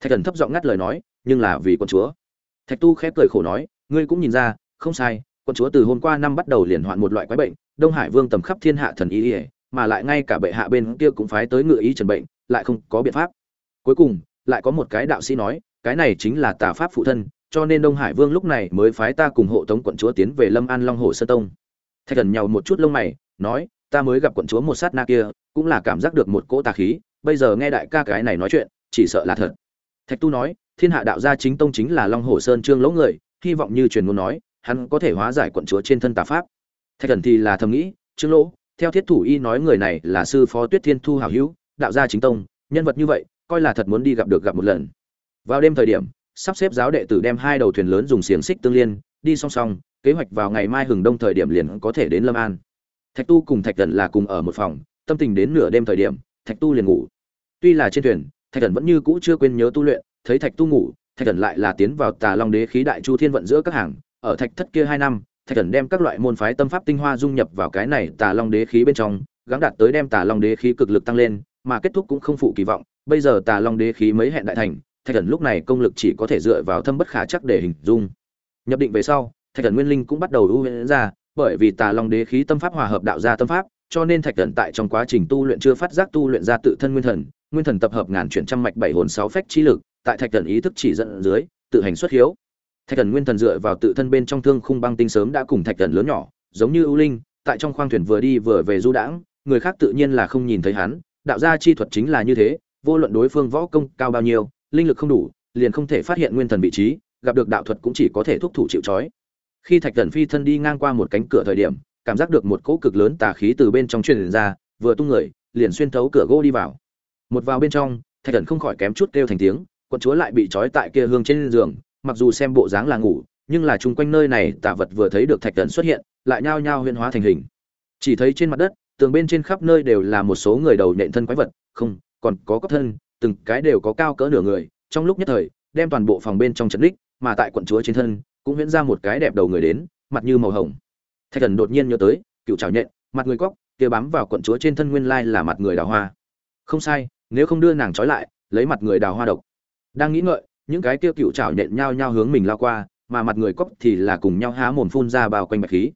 thạch thần thấp giọng ngắt lời nói, nhưng là vì con chúa. Thạch tu khép cười khổ nói, ngươi cũng nhìn ra, không sai con chúa từ hôm qua năm bắt đầu liền hoạn một loại quái bệnh, đông hải vương tầm khắp thiên hạ thần y. ỉa mà lại ngay cả bệ hạ bên kia cũng phái tới ngự ý trần bệnh, lại không có biện pháp. Cuối cùng, lại có một cái đạo sĩ nói, cái này chính là tà pháp phụ thân, cho nên đông hải vương lúc này mới phái ta cùng hộ tống quận chúa tiến về lâm an long hồ sơ tông. Thạch thần nhàu một chút lông mày, nói, ta mới gặp quận chúa một sát na kia, cũng là cảm giác được một cỗ tà khí, bây giờ nghe đại ca cái này nói chuyện, chỉ sợ là thật. Thạch tu nói, thiên hạ đạo gia chính tông chính là long hồ sơn trương lỗ người, hy vọng như truyền ngôn nói, hắn có thể hóa giải quận chúa trên thân tà pháp. Thạch thần thì là thầm nghĩ, trương lỗ theo thiết thủ y nói người này là sư phó tuyết thiên thu hảo hữu, đạo gia chính tông, nhân vật như vậy, coi là thật muốn đi gặp được gặp một lần. Vào đêm thời điểm, sắp xếp giáo đệ tử đem hai đầu thuyền lớn dùng xiềng xích tương liên, đi song song, kế hoạch vào ngày mai hừng đông thời điểm liền có thể đến lâm an. Thạch tu cùng thạch thần là cùng ở một phòng, tâm tình đến nửa đêm thời điểm, thạch tu liền ngủ. Tuy là trên thuyền, thạch thần vẫn như cũ chưa quên nhớ tu luyện, thấy thạch tu ngủ, thạch thần lại là tiến vào tà long đế khí đại chu thiên vận giữa các hàng, ở thạch thất kia hai năm thạch thần đem các loại môn phái tâm pháp tinh hoa dung nhập vào cái này tà long đế khí bên trong, gắng đạt tới đem tà long đế khí cực lực tăng lên, mà kết thúc cũng không phụ kỳ vọng. Bây giờ tà long đế khí mấy hẹn đại thành, thạch thần lúc này công lực chỉ có thể dựa vào thâm bất khả chắc để hình dung. Nhập định về sau, thạch thần nguyên linh cũng bắt đầu ưu huyễn ra, bởi vì tà long đế khí tâm pháp hòa hợp đạo gia tâm pháp, cho nên thạch thần tại trong quá trình tu luyện chưa phát giác tu luyện ra tự thân nguyên thần nguyên thần tập hợp ngàn chuyển trăm mạch bảy hồn sáu phách chi lực, tại thạch thần ý thức chỉ dẫn dưới, tự hành xuất hiếu thạch thần nguyên thần dựa vào tự thân bên trong thương khung băng tinh sớm đã cùng thạch thần lớn nhỏ, giống như ưu linh, tại trong khoang thuyền vừa đi vừa về du đãng, người khác tự nhiên là không nhìn thấy hắn, đạo gia chi thuật chính là như thế, vô luận đối phương võ công cao bao nhiêu, linh lực không đủ, liền không thể phát hiện nguyên thần vị trí, gặp được đạo thuật cũng chỉ có thể thúc thủ chịu trói. Khi thạch thần phi thân đi ngang qua một cánh cửa thời điểm, cảm giác được một cỗ cực lớn tà khí từ bên trong truyền ra, vừa tung người, liền xuyên thấu cửa gỗ đi vào. Một vào bên trong, thạch thần không khỏi kém chút kêu thành tiếng, quận chúa lại bị trói tại kia hương trên giường mặc dù xem bộ dáng là ngủ, nhưng là chung quanh nơi này tả vật vừa thấy được thạch thần xuất hiện, lại nhao nhao huyên hóa thành hình. Chỉ thấy trên mặt đất, tường bên trên khắp nơi đều là một số người đầu nện thân quái vật, không, còn có cốc thân, từng cái đều có cao cỡ nửa người, trong lúc nhất thời, đem toàn bộ phòng bên trong trận đích, mà tại quận chúa trên thân, cũng huyễn ra một cái đẹp đầu người đến, mặt như màu hồng. Thạch thần đột nhiên nhớ tới, cựu trào nhện, mặt người cóc, kia bám vào quận chúa trên thân nguyên lai là mặt người đào hoa. Không sai, nếu không đưa nàng trói lại, lấy mặt người đào hoa độc. Đang nghĩ ngợi những cái kia cựu chảo nện nhau nhau hướng mình lao qua, mà mặt người cóc thì là cùng nhau há mồm phun ra bao quanh bạch khí.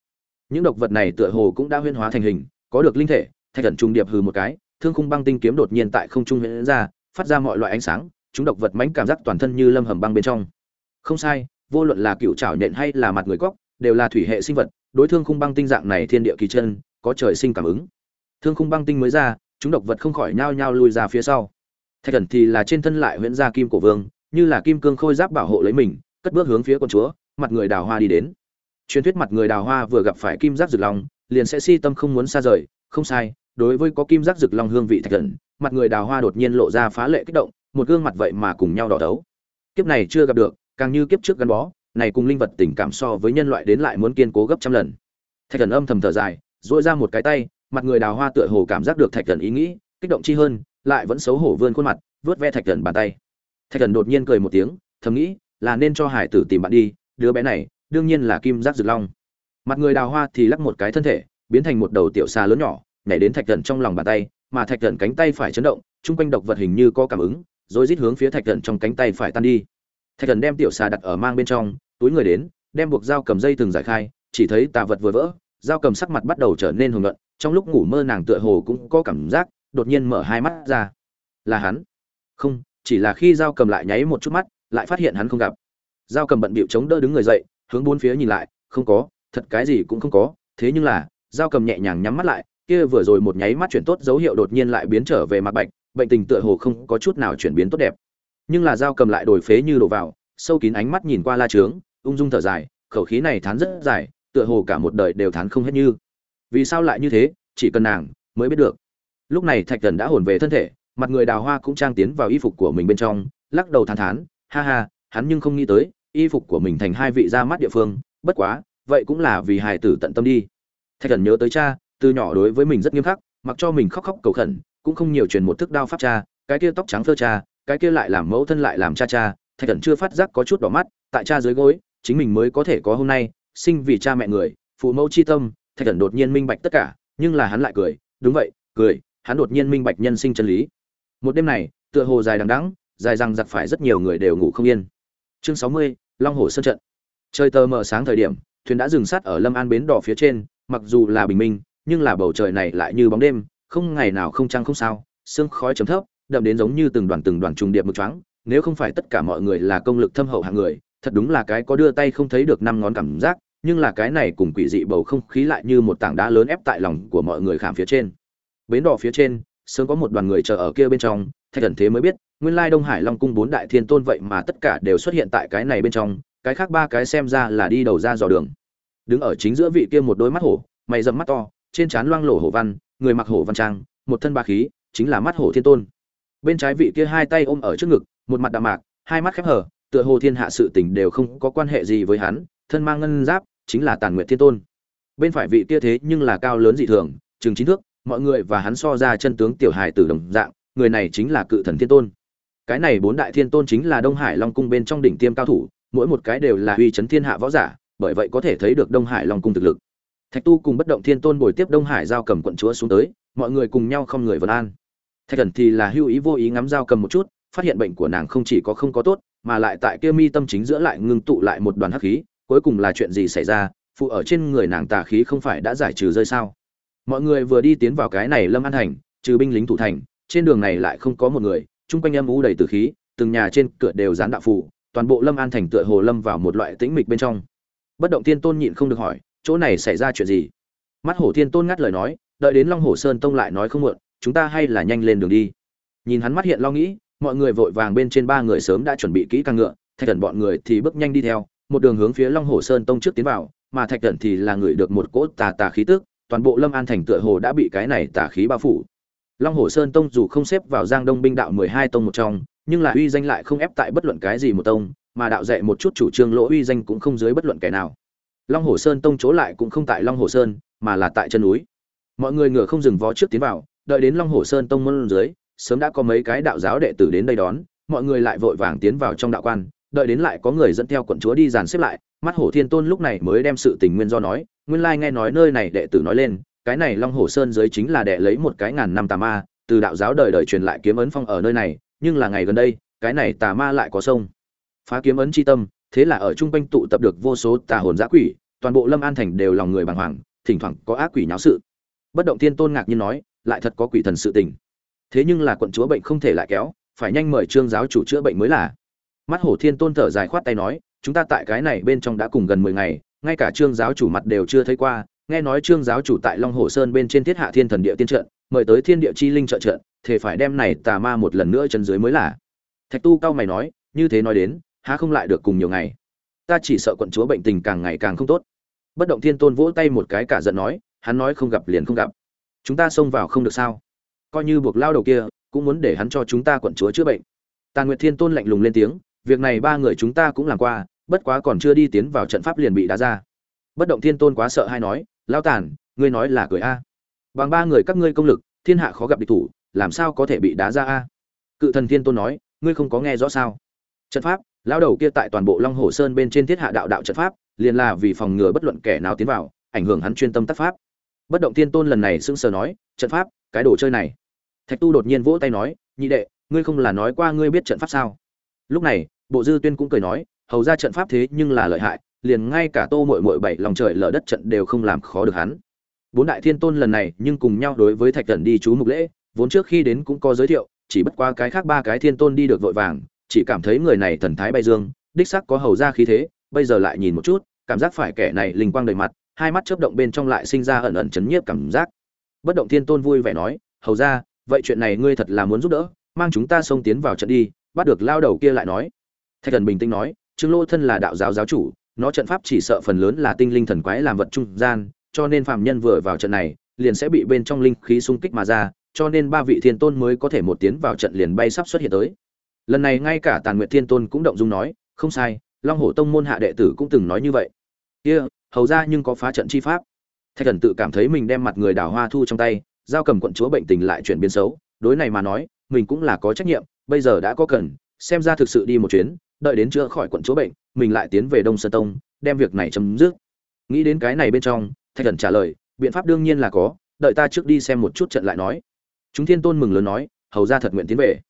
Những độc vật này tựa hồ cũng đã huyên hóa thành hình, có được linh thể, thạch thần trung điệp hừ một cái, thương khung băng tinh kiếm đột nhiên tại không trung huyễn ra, phát ra mọi loại ánh sáng, chúng độc vật mãnh cảm giác toàn thân như lâm hầm băng bên trong. Không sai, vô luận là cựu chảo nện hay là mặt người cóc đều là thủy hệ sinh vật, đối thương khung băng tinh dạng này thiên địa kỳ chân, có trời sinh cảm ứng. Thương khung băng tinh mới ra, chúng độc vật không khỏi nhao nhao lùi ra phía sau. Thạch thần thì là trên thân lại huyễn ra kim cổ vương như là kim cương khôi giáp bảo hộ lấy mình, cất bước hướng phía con chúa, mặt người đào hoa đi đến. Truyền thuyết mặt người đào hoa vừa gặp phải kim giác rực long, liền sẽ si tâm không muốn xa rời, không sai, đối với có kim giác rực long hương vị thạch thần, mặt người đào hoa đột nhiên lộ ra phá lệ kích động, một gương mặt vậy mà cùng nhau đỏ đấu kiếp này chưa gặp được, càng như kiếp trước gắn bó, này cùng linh vật tình cảm so với nhân loại đến lại muốn kiên cố gấp trăm lần. Thạch thần âm thầm thở dài dội ra một cái tay, mặt người đào hoa tựa hồ cảm giác được thạch thần ý nghĩ, kích động chi hơn, lại vẫn xấu hổ vươn khuôn mặt, vớt ve thạch thần bàn tay thạch thần đột nhiên cười một tiếng, thầm nghĩ, là nên cho hải tử tìm bạn đi, đứa bé này, đương nhiên là kim giác dược long. Mặt người đào hoa thì lắc một cái thân thể, biến thành một đầu tiểu xà lớn nhỏ, nhảy đến thạch thần trong lòng bàn tay, mà thạch thần cánh tay phải chấn động, chung quanh độc vật hình như có cảm ứng, rồi rít hướng phía thạch thần trong cánh tay phải tan đi. Thạch thần đem tiểu xà đặt ở mang bên trong, túi người đến, đem buộc dao cầm dây từng giải khai, chỉ thấy tà vật vừa vỡ, dao cầm sắc mặt bắt đầu trở nên hồng luận trong lúc ngủ mơ nàng tựa hồ cũng có cảm giác, đột nhiên mở hai mắt ra. Là hắn. Không chỉ là khi dao cầm lại nháy một chút mắt, lại phát hiện hắn không gặp. Dao cầm bận bịu chống đỡ đứng người dậy, hướng bốn phía nhìn lại, không có, thật cái gì cũng không có, thế nhưng là dao cầm nhẹ nhàng nhắm mắt lại, kia vừa rồi một nháy mắt chuyển tốt dấu hiệu đột nhiên lại biến trở về mặt bạch, bệnh tình tựa hồ không có chút nào chuyển biến tốt đẹp. Nhưng là dao cầm lại đổi phế như đổ vào, sâu kín ánh mắt nhìn qua la trướng, ung dung thở dài, khẩu khí này thán rất dài, tựa hồ cả một đời đều thán không hết như. Vì sao lại như thế, chỉ cần nàng mới biết được. Lúc này thạch thần đã hồn về thân thể mặt người đào hoa cũng trang tiến vào y phục của mình bên trong, lắc đầu thán thán, ha ha, hắn nhưng không nghĩ tới, y phục của mình thành hai vị ra mắt địa phương, bất quá, vậy cũng là vì hài tử tận tâm đi. Thạch thần nhớ tới cha, từ nhỏ đối với mình rất nghiêm khắc, mặc cho mình khóc khóc cầu khẩn, cũng không nhiều truyền một thức đao pháp cha, cái kia tóc trắng phơ cha, cái kia lại làm mẫu thân lại làm cha cha, thạch thần chưa phát giác có chút đỏ mắt, tại cha dưới gối, chính mình mới có thể có hôm nay, sinh vì cha mẹ người, phụ mẫu chi tâm, thạch thần đột nhiên minh bạch tất cả, nhưng là hắn lại cười, đúng vậy, cười, hắn đột nhiên minh bạch nhân sinh chân lý một đêm này, tựa hồ dài đằng đẵng, dài rằng giặc phải rất nhiều người đều ngủ không yên. Chương sáu mươi, long hồ sơn trận. Trời tờ mờ sáng thời điểm, thuyền đã dừng sát ở lâm an bến đỏ phía trên, mặc dù là bình minh, nhưng là bầu trời này lại như bóng đêm, không ngày nào không trăng không sao, sương khói chấm thấp, đậm đến giống như từng đoàn từng đoàn trùng điệp mực choáng, nếu không phải tất cả mọi người là công lực thâm hậu hạng người, thật đúng là cái có đưa tay không thấy được năm ngón cảm giác, nhưng là cái này cùng quỷ dị bầu không khí lại như một tảng đá lớn ép tại lòng của mọi người khảm phía trên. Bến đỏ phía trên sớm có một đoàn người chờ ở kia bên trong, thạch thần thế mới biết, nguyên lai đông hải long cung bốn đại thiên tôn vậy mà tất cả đều xuất hiện tại cái này bên trong, cái khác ba cái xem ra là đi đầu ra dò đường. Đứng ở chính giữa vị kia một đôi mắt hổ, mày dầm mắt to, trên trán loang lổ hổ văn, người mặc hổ văn trang, một thân ba khí, chính là mắt hổ thiên tôn. Bên trái vị kia hai tay ôm ở trước ngực, một mặt đạm mạc, hai mắt khép hở tựa hồ thiên hạ sự tình đều không có quan hệ gì với hắn, thân mang ngân giáp, chính là tàn nguyệt thiên tôn. Bên phải vị kia thế nhưng là cao lớn dị thường chừng chín thước mọi người và hắn so ra chân tướng tiểu hài tử đồng dạng, người này chính là cự thần thiên tôn. Cái này bốn đại thiên tôn chính là đông hải long cung bên trong đỉnh tiêm cao thủ, mỗi một cái đều là uy chấn thiên hạ võ giả, bởi vậy có thể thấy được đông hải long cung thực lực. Thạch tu cùng bất động thiên tôn bồi tiếp đông hải giao cầm quận chúa xuống tới, mọi người cùng nhau không người vân an. Thạch thần thì là hưu ý vô ý ngắm giao cầm một chút, phát hiện bệnh của nàng không chỉ có không có tốt, mà lại tại kia mi tâm chính giữa lại ngưng tụ lại một đoàn hắc khí, cuối cùng là chuyện gì xảy ra, phụ ở trên người nàng tà khí không phải đã giải trừ rơi sao? Mọi người vừa đi tiến vào cái này lâm an thành trừ binh lính thủ thành trên đường này lại không có một người chung quanh âm u đầy từ khí từng nhà trên cửa đều dán đạo phủ, toàn bộ lâm an thành tựa hồ lâm vào một loại tĩnh mịch bên trong. Bất động tiên tôn nhịn không được hỏi chỗ này xảy ra chuyện gì? Mắt hổ thiên tôn ngắt lời nói đợi đến long hồ sơn tông lại nói không muộn chúng ta hay là nhanh lên đường đi. Nhìn hắn mắt hiện lo nghĩ mọi người vội vàng bên trên ba người sớm đã chuẩn bị kỹ càng ngựa thạch thần bọn người thì bước nhanh đi theo một đường hướng phía long hồ sơn tông trước tiến vào mà thạch thần thì là người được một cỗ tà tà khí tức toàn bộ lâm an thành tựa hồ đã bị cái này tà khí bao phủ. Long hồ sơn tông dù không xếp vào giang đông binh đạo mười hai tông một trong, nhưng là uy danh lại không ép tại bất luận cái gì một tông, mà đạo dạy một chút chủ trương lỗ uy danh cũng không dưới bất luận kẻ nào. Long hồ sơn tông chỗ lại cũng không tại long hồ sơn, mà là tại chân núi. Mọi người ngựa không dừng vó trước tiến vào, đợi đến long hồ sơn tông môn dưới, sớm đã có mấy cái đạo giáo đệ tử đến đây đón, mọi người lại vội vàng tiến vào trong đạo quan, đợi đến lại có người dẫn theo quận chúa đi dàn xếp lại mắt hổ thiên tôn lúc này mới đem sự tình nguyên do nói, nguyên lai nghe nói nơi này đệ tử nói lên, cái này long hồ sơn dưới chính là đệ lấy một cái ngàn năm tà ma, từ đạo giáo đời đời truyền lại kiếm ấn phong ở nơi này, nhưng là ngày gần đây, cái này tà ma lại có sông. Phá kiếm ấn chi tâm, thế là ở trung quanh tụ tập được vô số tà hồn giã quỷ, toàn bộ lâm an thành đều lòng người bàng hoàng, thỉnh thoảng có ác quỷ nháo sự. Bất động thiên tôn ngạc nhiên nói, lại thật có quỷ thần sự tình. Thế nhưng là quận chúa bệnh không thể lại kéo, phải nhanh mời trương giáo chủ chữa bệnh mới là. Mắt hổ thiên tôn thở dài khoát tay nói chúng ta tại cái này bên trong đã cùng gần mười ngày, ngay cả trương giáo chủ mặt đều chưa thấy qua. Nghe nói trương giáo chủ tại long hồ sơn bên trên thiết hạ thiên thần địa tiên trận, mời tới thiên địa chi linh trợ trận thể phải đem này tà ma một lần nữa chân dưới mới là. Thạch tu cao mày nói, như thế nói đến, há không lại được cùng nhiều ngày. Ta chỉ sợ quận chúa bệnh tình càng ngày càng không tốt. Bất động thiên tôn vỗ tay một cái cả giận nói, hắn nói không gặp liền không gặp. Chúng ta xông vào không được sao? Coi như buộc lao đầu kia, cũng muốn để hắn cho chúng ta quận chúa chữa bệnh. Tà nguyệt thiên tôn lạnh lùng lên tiếng, việc này ba người chúng ta cũng làm qua bất quá còn chưa đi tiến vào trận pháp liền bị đá ra. Bất động thiên tôn quá sợ hay nói lao tàn, ngươi nói là cười a. Bằng ba người các ngươi công lực, thiên hạ khó gặp địch thủ, làm sao có thể bị đá ra a? Cự thần thiên tôn nói, ngươi không có nghe rõ sao? Trận pháp lao đầu kia tại toàn bộ long hồ sơn bên trên thiết hạ đạo đạo trận pháp, liền là vì phòng ngừa bất luận kẻ nào tiến vào, ảnh hưởng hắn chuyên tâm tác pháp. Bất động thiên tôn lần này sững sờ nói, trận pháp, cái đồ chơi này. Thạch tu đột nhiên vỗ tay nói, nhị đệ, ngươi không là nói qua ngươi biết trận pháp sao? Lúc này, bộ dư tuyên cũng cười nói hầu ra trận pháp thế nhưng là lợi hại, liền ngay cả tô mội mội bảy lòng trời lở đất trận đều không làm khó được hắn. Bốn đại thiên tôn lần này nhưng cùng nhau đối với thạch thần đi chú mục lễ, vốn trước khi đến cũng có giới thiệu, chỉ bất qua cái khác ba cái thiên tôn đi được vội vàng, chỉ cảm thấy người này thần thái bay dương, đích sắc có hầu ra khí thế, bây giờ lại nhìn một chút, cảm giác phải kẻ này linh quang đầy mặt, hai mắt chớp động bên trong lại sinh ra ẩn ẩn chấn nhiếp cảm giác. Bất động thiên tôn vui vẻ nói, hầu ra, vậy chuyện này ngươi thật là muốn giúp đỡ, mang chúng ta xông tiến vào trận đi. Bắt được lao đầu kia lại nói. Thạch thần bình tĩnh nói trương lô thân là đạo giáo giáo chủ nó trận pháp chỉ sợ phần lớn là tinh linh thần quái làm vật trung gian cho nên phạm nhân vừa vào trận này liền sẽ bị bên trong linh khí xung kích mà ra cho nên ba vị thiên tôn mới có thể một tiến vào trận liền bay sắp xuất hiện tới. Lần này ngay cả tàn nguyệt thiên tôn cũng động dung nói không sai long hổ tông môn hạ đệ tử cũng từng nói như vậy. Kia、yeah, hầu ra nhưng có phá trận chi pháp. Thạch thần tự cảm thấy mình đem mặt người đào hoa thu trong tay giao cầm quận chúa bệnh tình lại chuyển biến xấu đối này mà nói mình cũng là có trách nhiệm bây giờ đã có cần xem ra thực sự đi một chuyến đợi đến chữa khỏi quận chúa bệnh, mình lại tiến về đông sơn tông, đem việc này chấm dứt. Nghĩ đến cái này bên trong, thạch thần trả lời, biện pháp đương nhiên là có, đợi ta trước đi xem một chút trận lại nói. Chúng thiên tôn mừng lớn nói, hầu ra thật nguyện tiến về.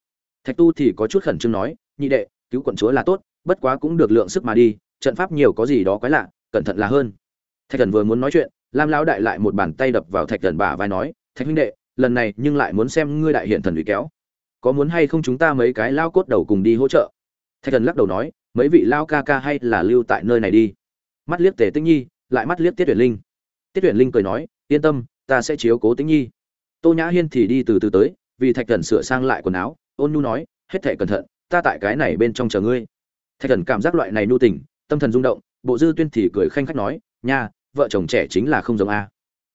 Thạch tu thì có chút khẩn trương nói, nhị đệ, cứu quận chúa là tốt, bất quá cũng được lượng sức mà đi, trận pháp nhiều có gì đó quái lạ, cẩn thận là hơn. Thạch thần vừa muốn nói chuyện, lam lão đại lại một bàn tay đập vào thạch thần bả vai nói, thạch huynh đệ, lần này nhưng lại muốn xem ngươi đại hiện thần ủy kéo. Có muốn hay không chúng ta mấy cái lao cốt đầu cùng đi hỗ trợ? Thạch thần lắc đầu nói, mấy vị lao ca ca hay là lưu tại nơi này đi. Mắt liếc tề tĩnh nhi, lại mắt liếc tiết tuyển linh. Tiết tuyển linh cười nói, yên tâm, ta sẽ chiếu cố tĩnh nhi. Tô nhã hiên thì đi từ từ tới, vì thạch thần sửa sang lại quần áo, ôn nhu nói, hết thệ cẩn thận, ta tại cái này bên trong chờ ngươi. Thạch thần cảm giác loại này nhu tình, tâm thần rung động, bộ dư tuyên thì cười khanh khách nói, nha, vợ chồng trẻ chính là không giống a.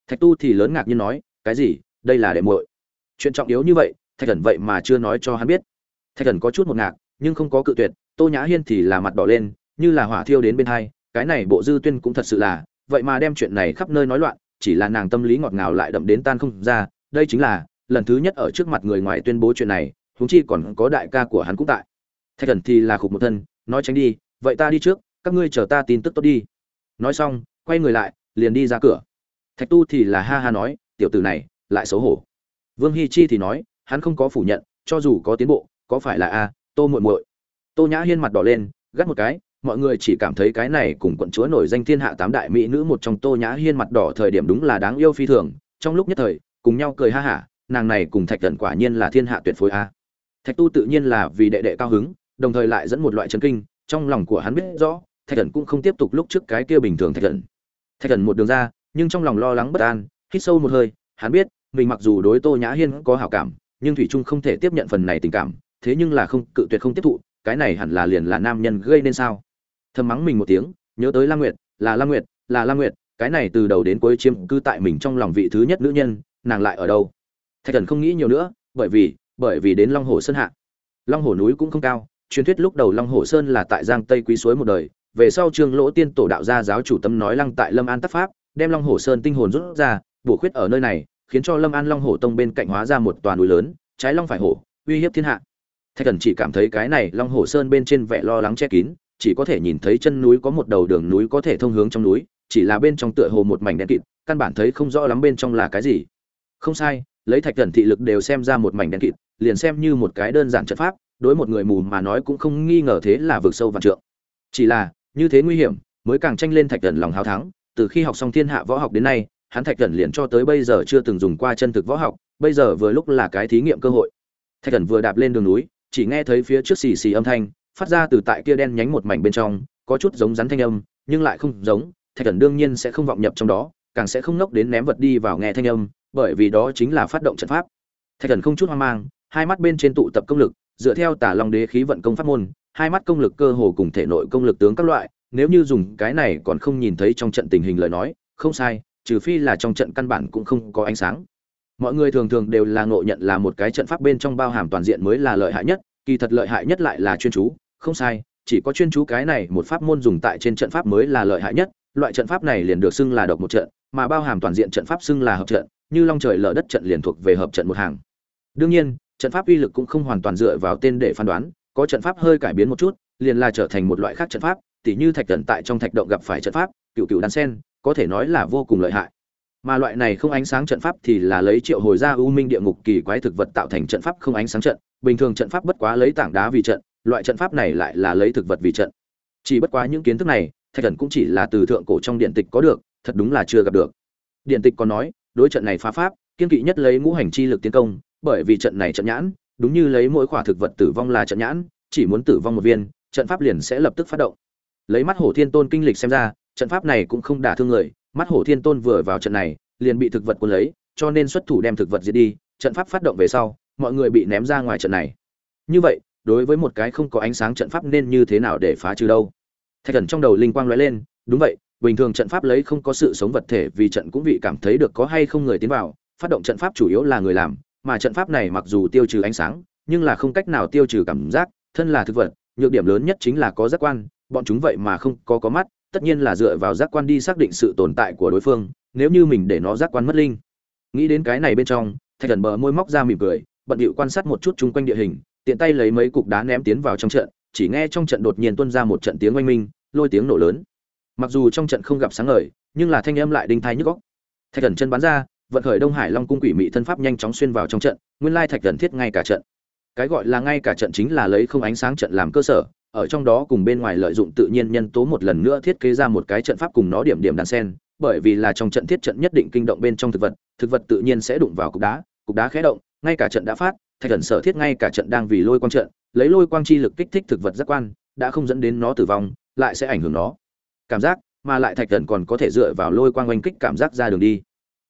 Thạch tu thì lớn ngạc nhiên nói, cái gì? Đây là đệ muội. Chuyện trọng yếu như vậy, thạch thần vậy mà chưa nói cho hắn biết. Thạch thần có chút một ngạc nhưng không có cự tuyệt, tô nhã hiên thì là mặt đỏ lên, như là hỏa thiêu đến bên hai, cái này bộ dư tuyên cũng thật sự là, vậy mà đem chuyện này khắp nơi nói loạn, chỉ là nàng tâm lý ngọt ngào lại đậm đến tan không ra, đây chính là, lần thứ nhất ở trước mặt người ngoài tuyên bố chuyện này, huống chi còn có đại ca của hắn cũng tại. Thạch thần thì là khục một thân, nói tránh đi, vậy ta đi trước, các ngươi chờ ta tin tức tốt đi. Nói xong, quay người lại, liền đi ra cửa. Thạch tu thì là ha ha nói, tiểu tử này, lại xấu hổ. Vương hi chi thì nói, hắn không có phủ nhận, cho dù có tiến bộ, có phải là a tô muội muội. Tô nhã hiên mặt đỏ lên, gắt một cái, mọi người chỉ cảm thấy cái này cùng quận chúa nổi danh thiên hạ tám đại mỹ nữ một trong tô nhã hiên mặt đỏ thời điểm đúng là đáng yêu phi thường, trong lúc nhất thời, cùng nhau cười ha hả, nàng này cùng thạch thần quả nhiên là thiên hạ tuyệt phối a. Thạch tu tự nhiên là vì đệ đệ cao hứng, đồng thời lại dẫn một loại chấn kinh, trong lòng của hắn biết rõ, thạch thần cũng không tiếp tục lúc trước cái kia bình thường thạch thần. Thạch thần một đường ra, nhưng trong lòng lo lắng bất an, hít sâu một hơi, hắn biết, mình mặc dù đối tô nhã hiên có hảo cảm, nhưng thủy trung không thể tiếp nhận phần này tình cảm thế nhưng là không, cự tuyệt không tiếp thụ, cái này hẳn là liền là nam nhân gây nên sao? Thầm mắng mình một tiếng, nhớ tới la nguyệt, là la nguyệt, là la nguyệt, cái này từ đầu đến cuối chiếm cư tại mình trong lòng vị thứ nhất nữ nhân, nàng lại ở đâu? Thạch thần không nghĩ nhiều nữa, bởi vì bởi vì đến long hồ sơn hạ. Long hồ núi cũng không cao, truyền thuyết lúc đầu long hồ sơn là tại giang tây quý suối một đời, về sau trương lỗ tiên tổ đạo gia giáo chủ tâm nói lăng tại lâm an tác pháp, đem long hồ sơn tinh hồn rút ra, bổ khuyết ở nơi này, khiến cho lâm an long hồ tông bên cạnh hóa ra một toàn núi lớn, trái long phải hổ, uy hiếp thiên hạ thạch thần chỉ cảm thấy cái này long hồ sơn bên trên vẻ lo lắng che kín, chỉ có thể nhìn thấy chân núi có một đầu đường núi có thể thông hướng trong núi, chỉ là bên trong tựa hồ một mảnh đen kịt, căn bản thấy không rõ lắm bên trong là cái gì. Không sai, lấy thạch thần thị lực đều xem ra một mảnh đen kịt, liền xem như một cái đơn giản trận pháp, đối một người mù mà nói cũng không nghi ngờ thế là vượt sâu vạn trượng. Chỉ là, như thế nguy hiểm, mới càng tranh lên thạch thần lòng hào thắng, từ khi học xong thiên hạ võ học đến nay, hắn thạch thần liền cho tới bây giờ chưa từng dùng qua chân thực võ học, bây giờ vừa lúc là cái thí nghiệm cơ hội. Thạch thần vừa đạp lên đường núi chỉ nghe thấy phía trước xì xì âm thanh, phát ra từ tại kia đen nhánh một mảnh bên trong, có chút giống rắn thanh âm, nhưng lại không giống, thạch thần đương nhiên sẽ không vọng nhập trong đó, càng sẽ không nốc đến ném vật đi vào nghe thanh âm, bởi vì đó chính là phát động trận pháp. Thạch thần không chút hoang mang, hai mắt bên trên tụ tập công lực, dựa theo tả long đế khí vận công pháp môn, hai mắt công lực cơ hồ cùng thể nội công lực tướng các loại, nếu như dùng cái này còn không nhìn thấy trong trận tình hình lời nói, không sai, trừ phi là trong trận căn bản cũng không có ánh sáng mọi người thường thường đều là ngộ nhận là một cái trận pháp bên trong bao hàm toàn diện mới là lợi hại nhất, kỳ thật lợi hại nhất lại là chuyên chú. Không sai, chỉ có chuyên chú cái này một pháp môn dùng tại trên trận pháp mới là lợi hại nhất. Loại trận pháp này liền được xưng là độc một trận, mà bao hàm toàn diện trận pháp xưng là hợp trận, như long trời lở đất trận liền thuộc về hợp trận một hàng. Đương nhiên, trận pháp uy lực cũng không hoàn toàn dựa vào tên để phán đoán, có trận pháp hơi cải biến một chút, liền là trở thành một loại khác trận pháp, tỉ như thạch tận tại trong thạch động gặp phải trận pháp, cựu cựu đan sen, có thể nói là vô cùng lợi hại mà loại này không ánh sáng trận pháp thì là lấy triệu hồi ra u minh địa ngục kỳ quái thực vật tạo thành trận pháp không ánh sáng trận. Bình thường trận pháp bất quá lấy tảng đá vì trận, loại trận pháp này lại là lấy thực vật vì trận. Chỉ bất quá những kiến thức này, thạch thần cũng chỉ là từ thượng cổ trong điện tịch có được, thật đúng là chưa gặp được. Điện tịch còn nói, đối trận này phá pháp, kiên kỵ nhất lấy ngũ hành chi lực tiến công, bởi vì trận này trận nhãn, đúng như lấy mỗi khỏa thực vật tử vong là trận nhãn, chỉ muốn tử vong một viên, trận pháp liền sẽ lập tức phát động. Lấy mắt hổ thiên tôn kinh lịch xem ra, trận pháp này cũng không đả thương người mắt hổ thiên tôn vừa vào trận này, liền bị thực vật cuốn lấy, cho nên xuất thủ đem thực vật diệt đi, trận pháp phát động về sau, mọi người bị ném ra ngoài trận này. Như vậy, đối với một cái không có ánh sáng trận pháp nên như thế nào để phá trừ đâu? Thạch thần trong đầu linh quang lóe lên, đúng vậy, bình thường trận pháp lấy không có sự sống vật thể vì trận cũng vị cảm thấy được có hay không người tiến vào, phát động trận pháp chủ yếu là người làm, mà trận pháp này mặc dù tiêu trừ ánh sáng, nhưng là không cách nào tiêu trừ cảm giác, thân là thực vật, nhược điểm lớn nhất chính là có giác quan, bọn chúng vậy mà không có có mắt tất nhiên là dựa vào giác quan đi xác định sự tồn tại của đối phương, nếu như mình để nó giác quan mất linh. Nghĩ đến cái này bên trong, thạch thần bờ môi móc ra mỉm cười, bận điệu quan sát một chút chung quanh địa hình, tiện tay lấy mấy cục đá ném tiến vào trong trận, chỉ nghe trong trận đột nhiên tuôn ra một trận tiếng oanh minh, lôi tiếng nổ lớn. Mặc dù trong trận không gặp sáng ngời, nhưng là thanh âm lại đinh thai nhức góc thạch thần chân bắn ra, vận khởi đông hải long cung quỷ mị thân pháp nhanh chóng xuyên vào trong trận, nguyên lai thạch thần thiết ngay cả trận. Cái gọi là ngay cả trận chính là lấy không ánh sáng trận làm cơ sở ở trong đó cùng bên ngoài lợi dụng tự nhiên nhân tố một lần nữa thiết kế ra một cái trận pháp cùng nó điểm điểm đàn sen, bởi vì là trong trận thiết trận nhất định kinh động bên trong thực vật thực vật tự nhiên sẽ đụng vào cục đá cục đá khẽ động, ngay cả trận đã phát, thạch thần sở thiết ngay cả trận đang vì lôi quang trận, lấy lôi quang chi lực kích thích thực vật giác quan, đã không dẫn đến nó tử vong, lại sẽ ảnh hưởng nó. Cảm giác, mà lại thạch thần còn có thể dựa vào lôi quang oanh kích cảm giác ra đường đi.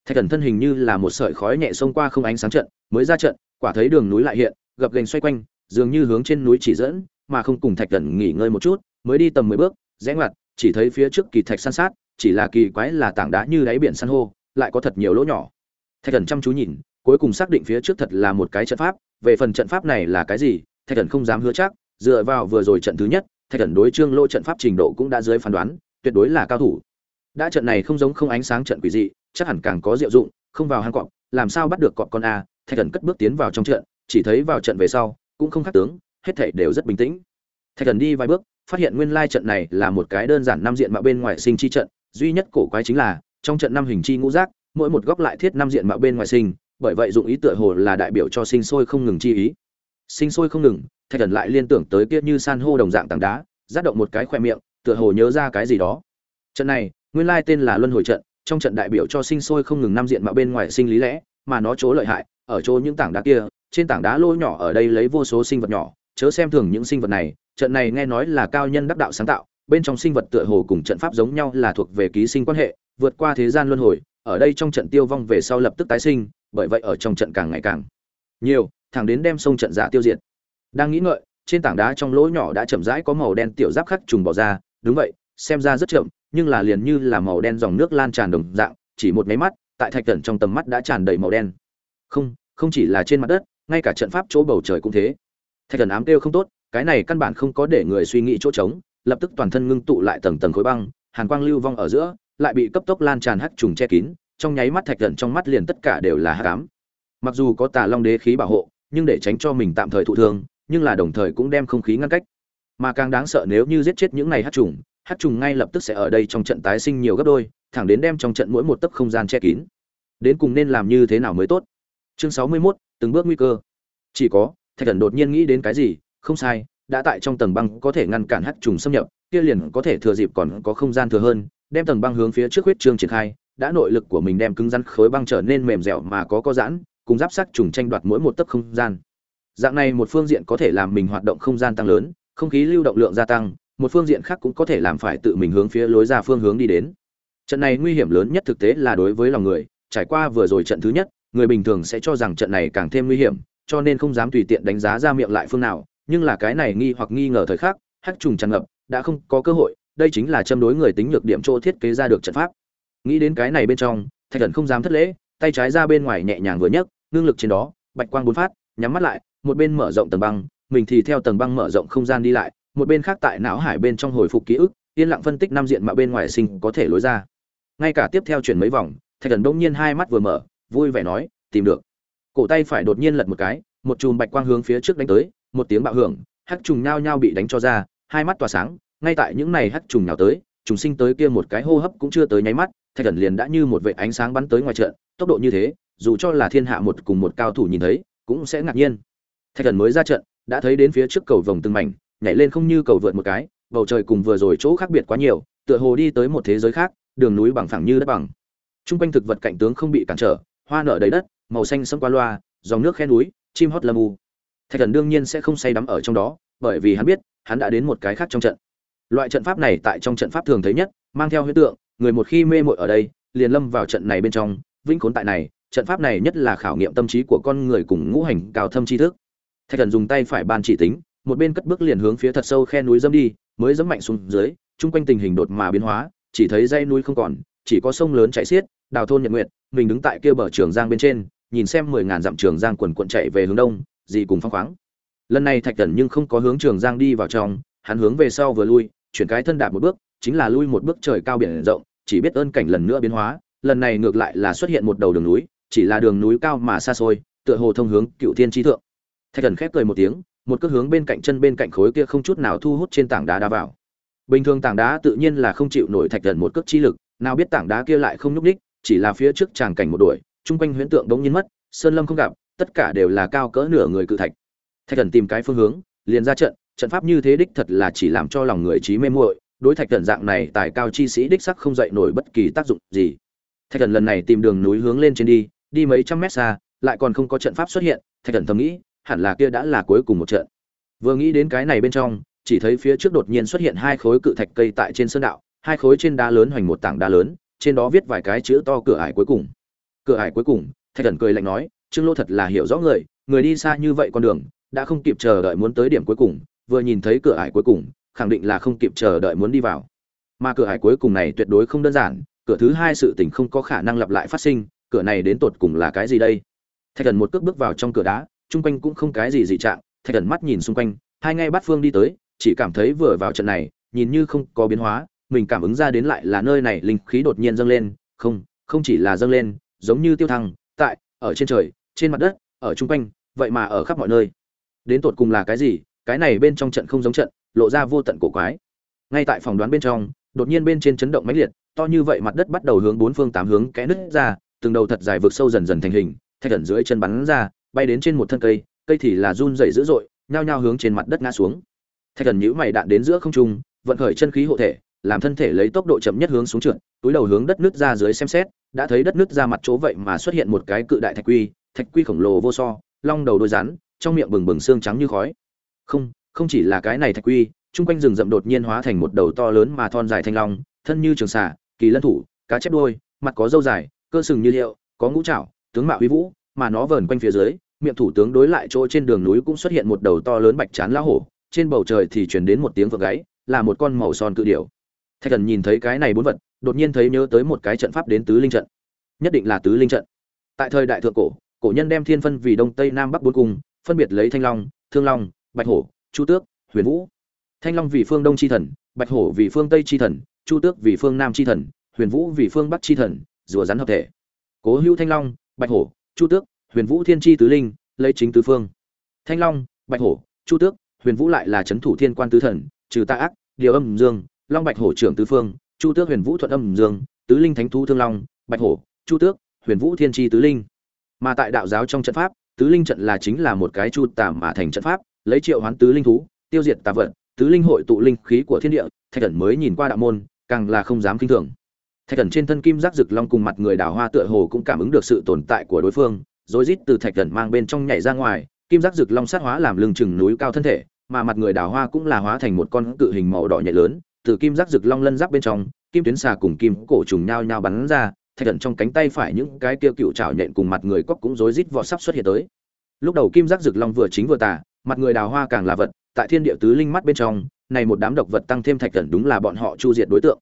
Thạch thần thân hình như là một sợi khói nhẹ xông qua không ánh sáng trận, mới ra trận, quả thấy đường núi lại hiện, gập ghềnh xoay quanh, dường như hướng trên núi chỉ dẫn mà không cùng thạch thần nghỉ ngơi một chút, mới đi tầm mười bước, rẽ ngoặt, chỉ thấy phía trước kỳ thạch san sát, chỉ là kỳ quái là tảng đá như đáy biển san hô, lại có thật nhiều lỗ nhỏ. Thạch thần chăm chú nhìn, cuối cùng xác định phía trước thật là một cái trận pháp, về phần trận pháp này là cái gì, thạch thần không dám hứa chắc, dựa vào vừa rồi trận thứ nhất, thạch thần đối trương lô trận pháp trình độ cũng đã dưới phán đoán, tuyệt đối là cao thủ. Đã trận này không giống không ánh sáng trận quỷ dị, chắc hẳn càng có diệu dụng, không vào hang cọp, làm sao bắt được cọp con a, thạch thần cất bước tiến vào trong trận, chỉ thấy vào trận về sau, cũng không khác tướng hết thảy đều rất bình tĩnh. Thạch thần đi vài bước, phát hiện nguyên lai trận này là một cái đơn giản năm diện mạo bên ngoài sinh chi trận, duy nhất cổ quái chính là, trong trận năm hình chi ngũ giác, mỗi một góc lại thiết năm diện mạo bên ngoài sinh, bởi vậy dụng ý tựa hồ là đại biểu cho sinh sôi không ngừng chi ý. Sinh sôi không ngừng, thạch thần lại liên tưởng tới kia như san hô đồng dạng tảng đá giật động một cái khoe miệng, tựa hồ nhớ ra cái gì đó. Trận này, nguyên lai tên là luân hồi trận, trong trận đại biểu cho sinh sôi không ngừng năm diện mạo bên ngoài sinh lý lẽ, mà nó chỗ lợi hại, ở chỗ những tảng đá kia, trên tảng đá lỗ nhỏ ở đây lấy vô số sinh vật nhỏ chớ xem thường những sinh vật này, trận này nghe nói là cao nhân đắc đạo sáng tạo, bên trong sinh vật tựa hồ cùng trận pháp giống nhau là thuộc về ký sinh quan hệ, vượt qua thế gian luân hồi, ở đây trong trận tiêu vong về sau lập tức tái sinh, bởi vậy ở trong trận càng ngày càng nhiều, thẳng đến đem sông trận giả tiêu diệt. Đang nghĩ ngợi, trên tảng đá trong lỗ nhỏ đã chậm rãi có màu đen tiểu giáp khắc trùng bỏ ra, đúng vậy, xem ra rất chậm, nhưng là liền như là màu đen dòng nước lan tràn đồng dạng, chỉ một máy mắt, tại thạch cẩn trong tầm mắt đã tràn đầy màu đen. Không không chỉ là trên mặt đất, ngay cả trận pháp chỗ bầu trời cũng thế thạch thần ám kêu không tốt cái này căn bản không có để người suy nghĩ chỗ trống lập tức toàn thân ngưng tụ lại tầng tầng khối băng hàn quang lưu vong ở giữa lại bị cấp tốc lan tràn hắc trùng che kín trong nháy mắt thạch thần trong mắt liền tất cả đều là hắc ám. Mặc dù có tà long đế khí bảo hộ nhưng để tránh cho mình tạm thời thụ thương nhưng là đồng thời cũng đem không khí ngăn cách. Mà càng đáng sợ nếu như giết chết những này hắc trùng hắc trùng ngay lập tức sẽ ở đây trong trận tái sinh nhiều gấp đôi thẳng đến đem trong trận mỗi một tấc không gian che kín. Đến cùng nên làm như thế nào mới tốt? Chương sáu mươi 61, từng bước nguy cơ. Chỉ có thạch thần đột nhiên nghĩ đến cái gì, không sai, đã tại trong tầng băng có thể ngăn cản hắc trùng xâm nhập, kia liền có thể thừa dịp còn có không gian thừa hơn, đem tầng băng hướng phía trước huyết trương triển khai, đã nội lực của mình đem cứng rắn khối băng trở nên mềm dẻo mà có có giãn, cùng giáp sắc trùng tranh đoạt mỗi một tấc không gian. Dạng này một phương diện có thể làm mình hoạt động không gian tăng lớn, không khí lưu động lượng gia tăng, một phương diện khác cũng có thể làm phải tự mình hướng phía lối ra phương hướng đi đến. Trận này nguy hiểm lớn nhất thực tế là đối với lòng người, trải qua vừa rồi trận thứ nhất, người bình thường sẽ cho rằng trận này càng thêm nguy hiểm cho nên không dám tùy tiện đánh giá ra miệng lại phương nào, nhưng là cái này nghi hoặc nghi ngờ thời khắc, hắc trùng tràn ngập, đã không có cơ hội, đây chính là châm đối người tính nhược điểm chỗ thiết kế ra được trận pháp. Nghĩ đến cái này bên trong, thạch thần không dám thất lễ, tay trái ra bên ngoài nhẹ nhàng vừa nhấc, ngưng lực trên đó, bạch quang bốn phát, nhắm mắt lại, một bên mở rộng tầng băng, mình thì theo tầng băng mở rộng không gian đi lại, một bên khác tại não hải bên trong hồi phục ký ức, yên lặng phân tích năm diện mà bên ngoài sinh có thể lối ra. Ngay cả tiếp theo chuyển mấy vòng, thạch thần đông nhiên hai mắt vừa mở, vui vẻ nói, tìm được cổ tay phải đột nhiên lật một cái, một chùm bạch quang hướng phía trước đánh tới, một tiếng bạo hưởng, hắc trùng nhao nhao bị đánh cho ra, hai mắt tỏa sáng, ngay tại những này hắc trùng nhào tới, trùng sinh tới kia một cái hô hấp cũng chưa tới nháy mắt, thạch thần liền đã như một vệ ánh sáng bắn tới ngoài trận, tốc độ như thế, dù cho là thiên hạ một cùng một cao thủ nhìn thấy, cũng sẽ ngạc nhiên. Thạch thần mới ra trận, đã thấy đến phía trước cầu vồng từng mảnh, nhảy lên không như cầu vượt một cái, bầu trời cùng vừa rồi chỗ khác biệt quá nhiều, tựa hồ đi tới một thế giới khác, đường núi bằng phẳng như đất bằng. Trung quanh thực vật cạnh tướng không bị cản trở, hoa nở đầy đất màu xanh sẫm qua loa, dòng nước khe núi, chim hót lâm u thạch thần đương nhiên sẽ không say đắm ở trong đó, bởi vì hắn biết, hắn đã đến một cái khác trong trận. Loại trận pháp này tại trong trận pháp thường thấy nhất, mang theo hiện tượng, người một khi mê muội ở đây, liền lâm vào trận này bên trong, vĩnh khốn tại này, trận pháp này nhất là khảo nghiệm tâm trí của con người cùng ngũ hành cao thâm tri thức. Thạch thần dùng tay phải ban chỉ tính, một bên cất bước liền hướng phía thật sâu khe núi dâm đi, mới dẫm mạnh xuống dưới, chung quanh tình hình đột mà biến hóa, chỉ thấy dãy núi không còn, chỉ có sông lớn chảy xiết, đào thôn nhật nguyệt, mình đứng tại kia bờ trường giang bên trên nhìn xem mười ngàn dặm trường giang quần quận chạy về hướng đông, gì cùng phong khoáng. Lần này thạch thần nhưng không có hướng trường giang đi vào trong, hắn hướng về sau vừa lui, chuyển cái thân đạp một bước, chính là lui một bước trời cao biển rộng, chỉ biết ơn cảnh lần nữa biến hóa, lần này ngược lại là xuất hiện một đầu đường núi, chỉ là đường núi cao mà xa xôi, tựa hồ thông hướng cựu thiên trí thượng. Thạch thần khép cười một tiếng, một cước hướng bên cạnh chân bên cạnh khối kia không chút nào thu hút trên tảng đá đá vào. Bình thường tảng đá tự nhiên là không chịu nổi thạch thần một cước chi lực, nào biết tảng đá kia lại không nhúc ních chỉ là phía trước tràng cảnh một đuổi chung quanh huyễn tượng đống nhiên mất, sơn lâm không gặp, tất cả đều là cao cỡ nửa người cự thạch. Thạch thần tìm cái phương hướng, liền ra trận trận pháp như thế đích thật là chỉ làm cho lòng người trí mê muội, đối thạch thần dạng này tài cao chi sĩ đích sắc không dậy nổi bất kỳ tác dụng gì. Thạch thần lần này tìm đường núi hướng lên trên đi đi mấy trăm mét xa, lại còn không có trận pháp xuất hiện, thạch thần thầm nghĩ, hẳn là kia đã là cuối cùng một trận. Vừa nghĩ đến cái này bên trong, chỉ thấy phía trước đột nhiên xuất hiện hai khối cự thạch cây tại trên sơn đạo, hai khối trên đá lớn hoành một tảng đá lớn, trên đó viết vài cái chữ to cửa ải cuối cùng cửa ải cuối cùng, thạch thần cười lạnh nói, trương lô thật là hiểu rõ người người đi xa như vậy con đường, đã không kịp chờ đợi muốn tới điểm cuối cùng, vừa nhìn thấy cửa ải cuối cùng, khẳng định là không kịp chờ đợi muốn đi vào. Mà cửa ải cuối cùng này tuyệt đối không đơn giản, cửa thứ hai sự tình không có khả năng lặp lại phát sinh, cửa này đến tột cùng là cái gì đây? Thạch thần một cước bước vào trong cửa đá, chung quanh cũng không cái gì dị trạng, thạch thần mắt nhìn xung quanh, hai ngay bắt phương đi tới, chỉ cảm thấy vừa vào trận này, nhìn như không có biến hóa, mình cảm ứng ra đến lại là nơi này linh khí đột nhiên dâng lên, không không chỉ là dâng lên giống như tiêu thăng, tại, ở trên trời, trên mặt đất, ở chung quanh, vậy mà ở khắp mọi nơi. Đến tột cùng là cái gì, cái này bên trong trận không giống trận, lộ ra vô tận cổ quái. Ngay tại phòng đoán bên trong, đột nhiên bên trên chấn động mãnh liệt, to như vậy mặt đất bắt đầu hướng bốn phương tám hướng kẽ nứt ra, từng đầu thật dài vực sâu dần dần thành hình, thạch thần dưới chân bắn ra, bay đến trên một thân cây cây thì là run rẩy dữ dội, nhao nhao hướng trên mặt đất ngã xuống. Thạch thần nhũ mày đạn đến giữa không trung, vận khởi chân khí hộ thể làm thân thể lấy tốc độ chậm nhất hướng xuống trượt, túi đầu hướng đất nước ra dưới xem xét, đã thấy đất nước ra mặt chỗ vậy mà xuất hiện một cái cự đại thạch quy thạch quy khổng lồ vô so, long đầu đôi rắn, trong miệng bừng bừng xương trắng như khói. Không không chỉ là cái này thạch quy, chung quanh rừng rậm đột nhiên hóa thành một đầu to lớn mà thon dài thanh long, thân như trường xà, kỳ lân thủ, cá chép đôi mặt có râu dài, cơ sừng như liệu, có ngũ trảo, tướng mạo huy vũ, mà nó vờn quanh phía dưới, miệng thủ tướng đối lại chỗ trên đường núi cũng xuất hiện một đầu to lớn bạch chán lão hổ, trên bầu trời thì truyền đến một tiếng vượng gáy là một con màu son cự điểu thạch thần nhìn thấy cái này bốn vật, đột nhiên thấy nhớ tới một cái trận pháp đến tứ linh trận. Nhất định là tứ linh trận. Tại thời đại thượng cổ cổ nhân đem thiên phân vì đông tây nam bắc bốn cung, phân biệt lấy thanh long, thương long, bạch hổ, chu tước, huyền vũ. Thanh long vì phương đông chi thần, bạch hổ vì phương tây chi thần, chu tước vì phương nam chi thần, huyền vũ vì phương bắc chi thần, rùa rắn hợp thể. Cố hữu thanh long, bạch hổ, chu tước, huyền vũ thiên chi tứ linh, lấy chính tứ phương. Thanh long, bạch hổ, chu tước, huyền vũ lại là c h ấ n thủ thiên quan tứ thần, trừ tạ ác, điều âm dương long bạch hổ trưởng tứ phương, chu tước huyền vũ thuận âm dương, tứ linh thánh thú thương long, bạch hổ, chu tước, huyền vũ thiên chi tứ linh. Mà tại đạo giáo trong trận pháp, tứ linh trận là chính là một cái chu tà mà thành trận pháp, lấy triệu hoán tứ linh thú, tiêu diệt tà vật, tứ linh hội tụ linh khí của thiên địa, thạch thần mới nhìn qua đạo môn, càng là không dám kinh thường. Thạch thần trên thân kim giác rực long cùng mặt người đào hoa tựa hồ cũng cảm ứng được sự tồn tại của đối phương, rồi rít từ thạch thần mang bên trong nhảy ra ngoài, kim giác rực long sát hóa làm lưng chừng núi cao thân thể, mà mặt người đào hoa cũng là hóa thành một con cự hình màu đỏ nhẹ lớn từ kim giác rực long lân giáp bên trong, kim tuyến xà cùng kim cổ trùng nhao nhao bắn ra, thạch thần trong cánh tay phải những cái kia cựu trảo nhện cùng mặt người cóc cũng rối rít vọt sắp xuất hiện tới. Lúc đầu kim giác rực long vừa chính vừa tả mặt người đào hoa càng là vật, tại thiên địa tứ linh mắt bên trong, này một đám độc vật tăng thêm thạch thần đúng là bọn họ chu diệt đối tượng.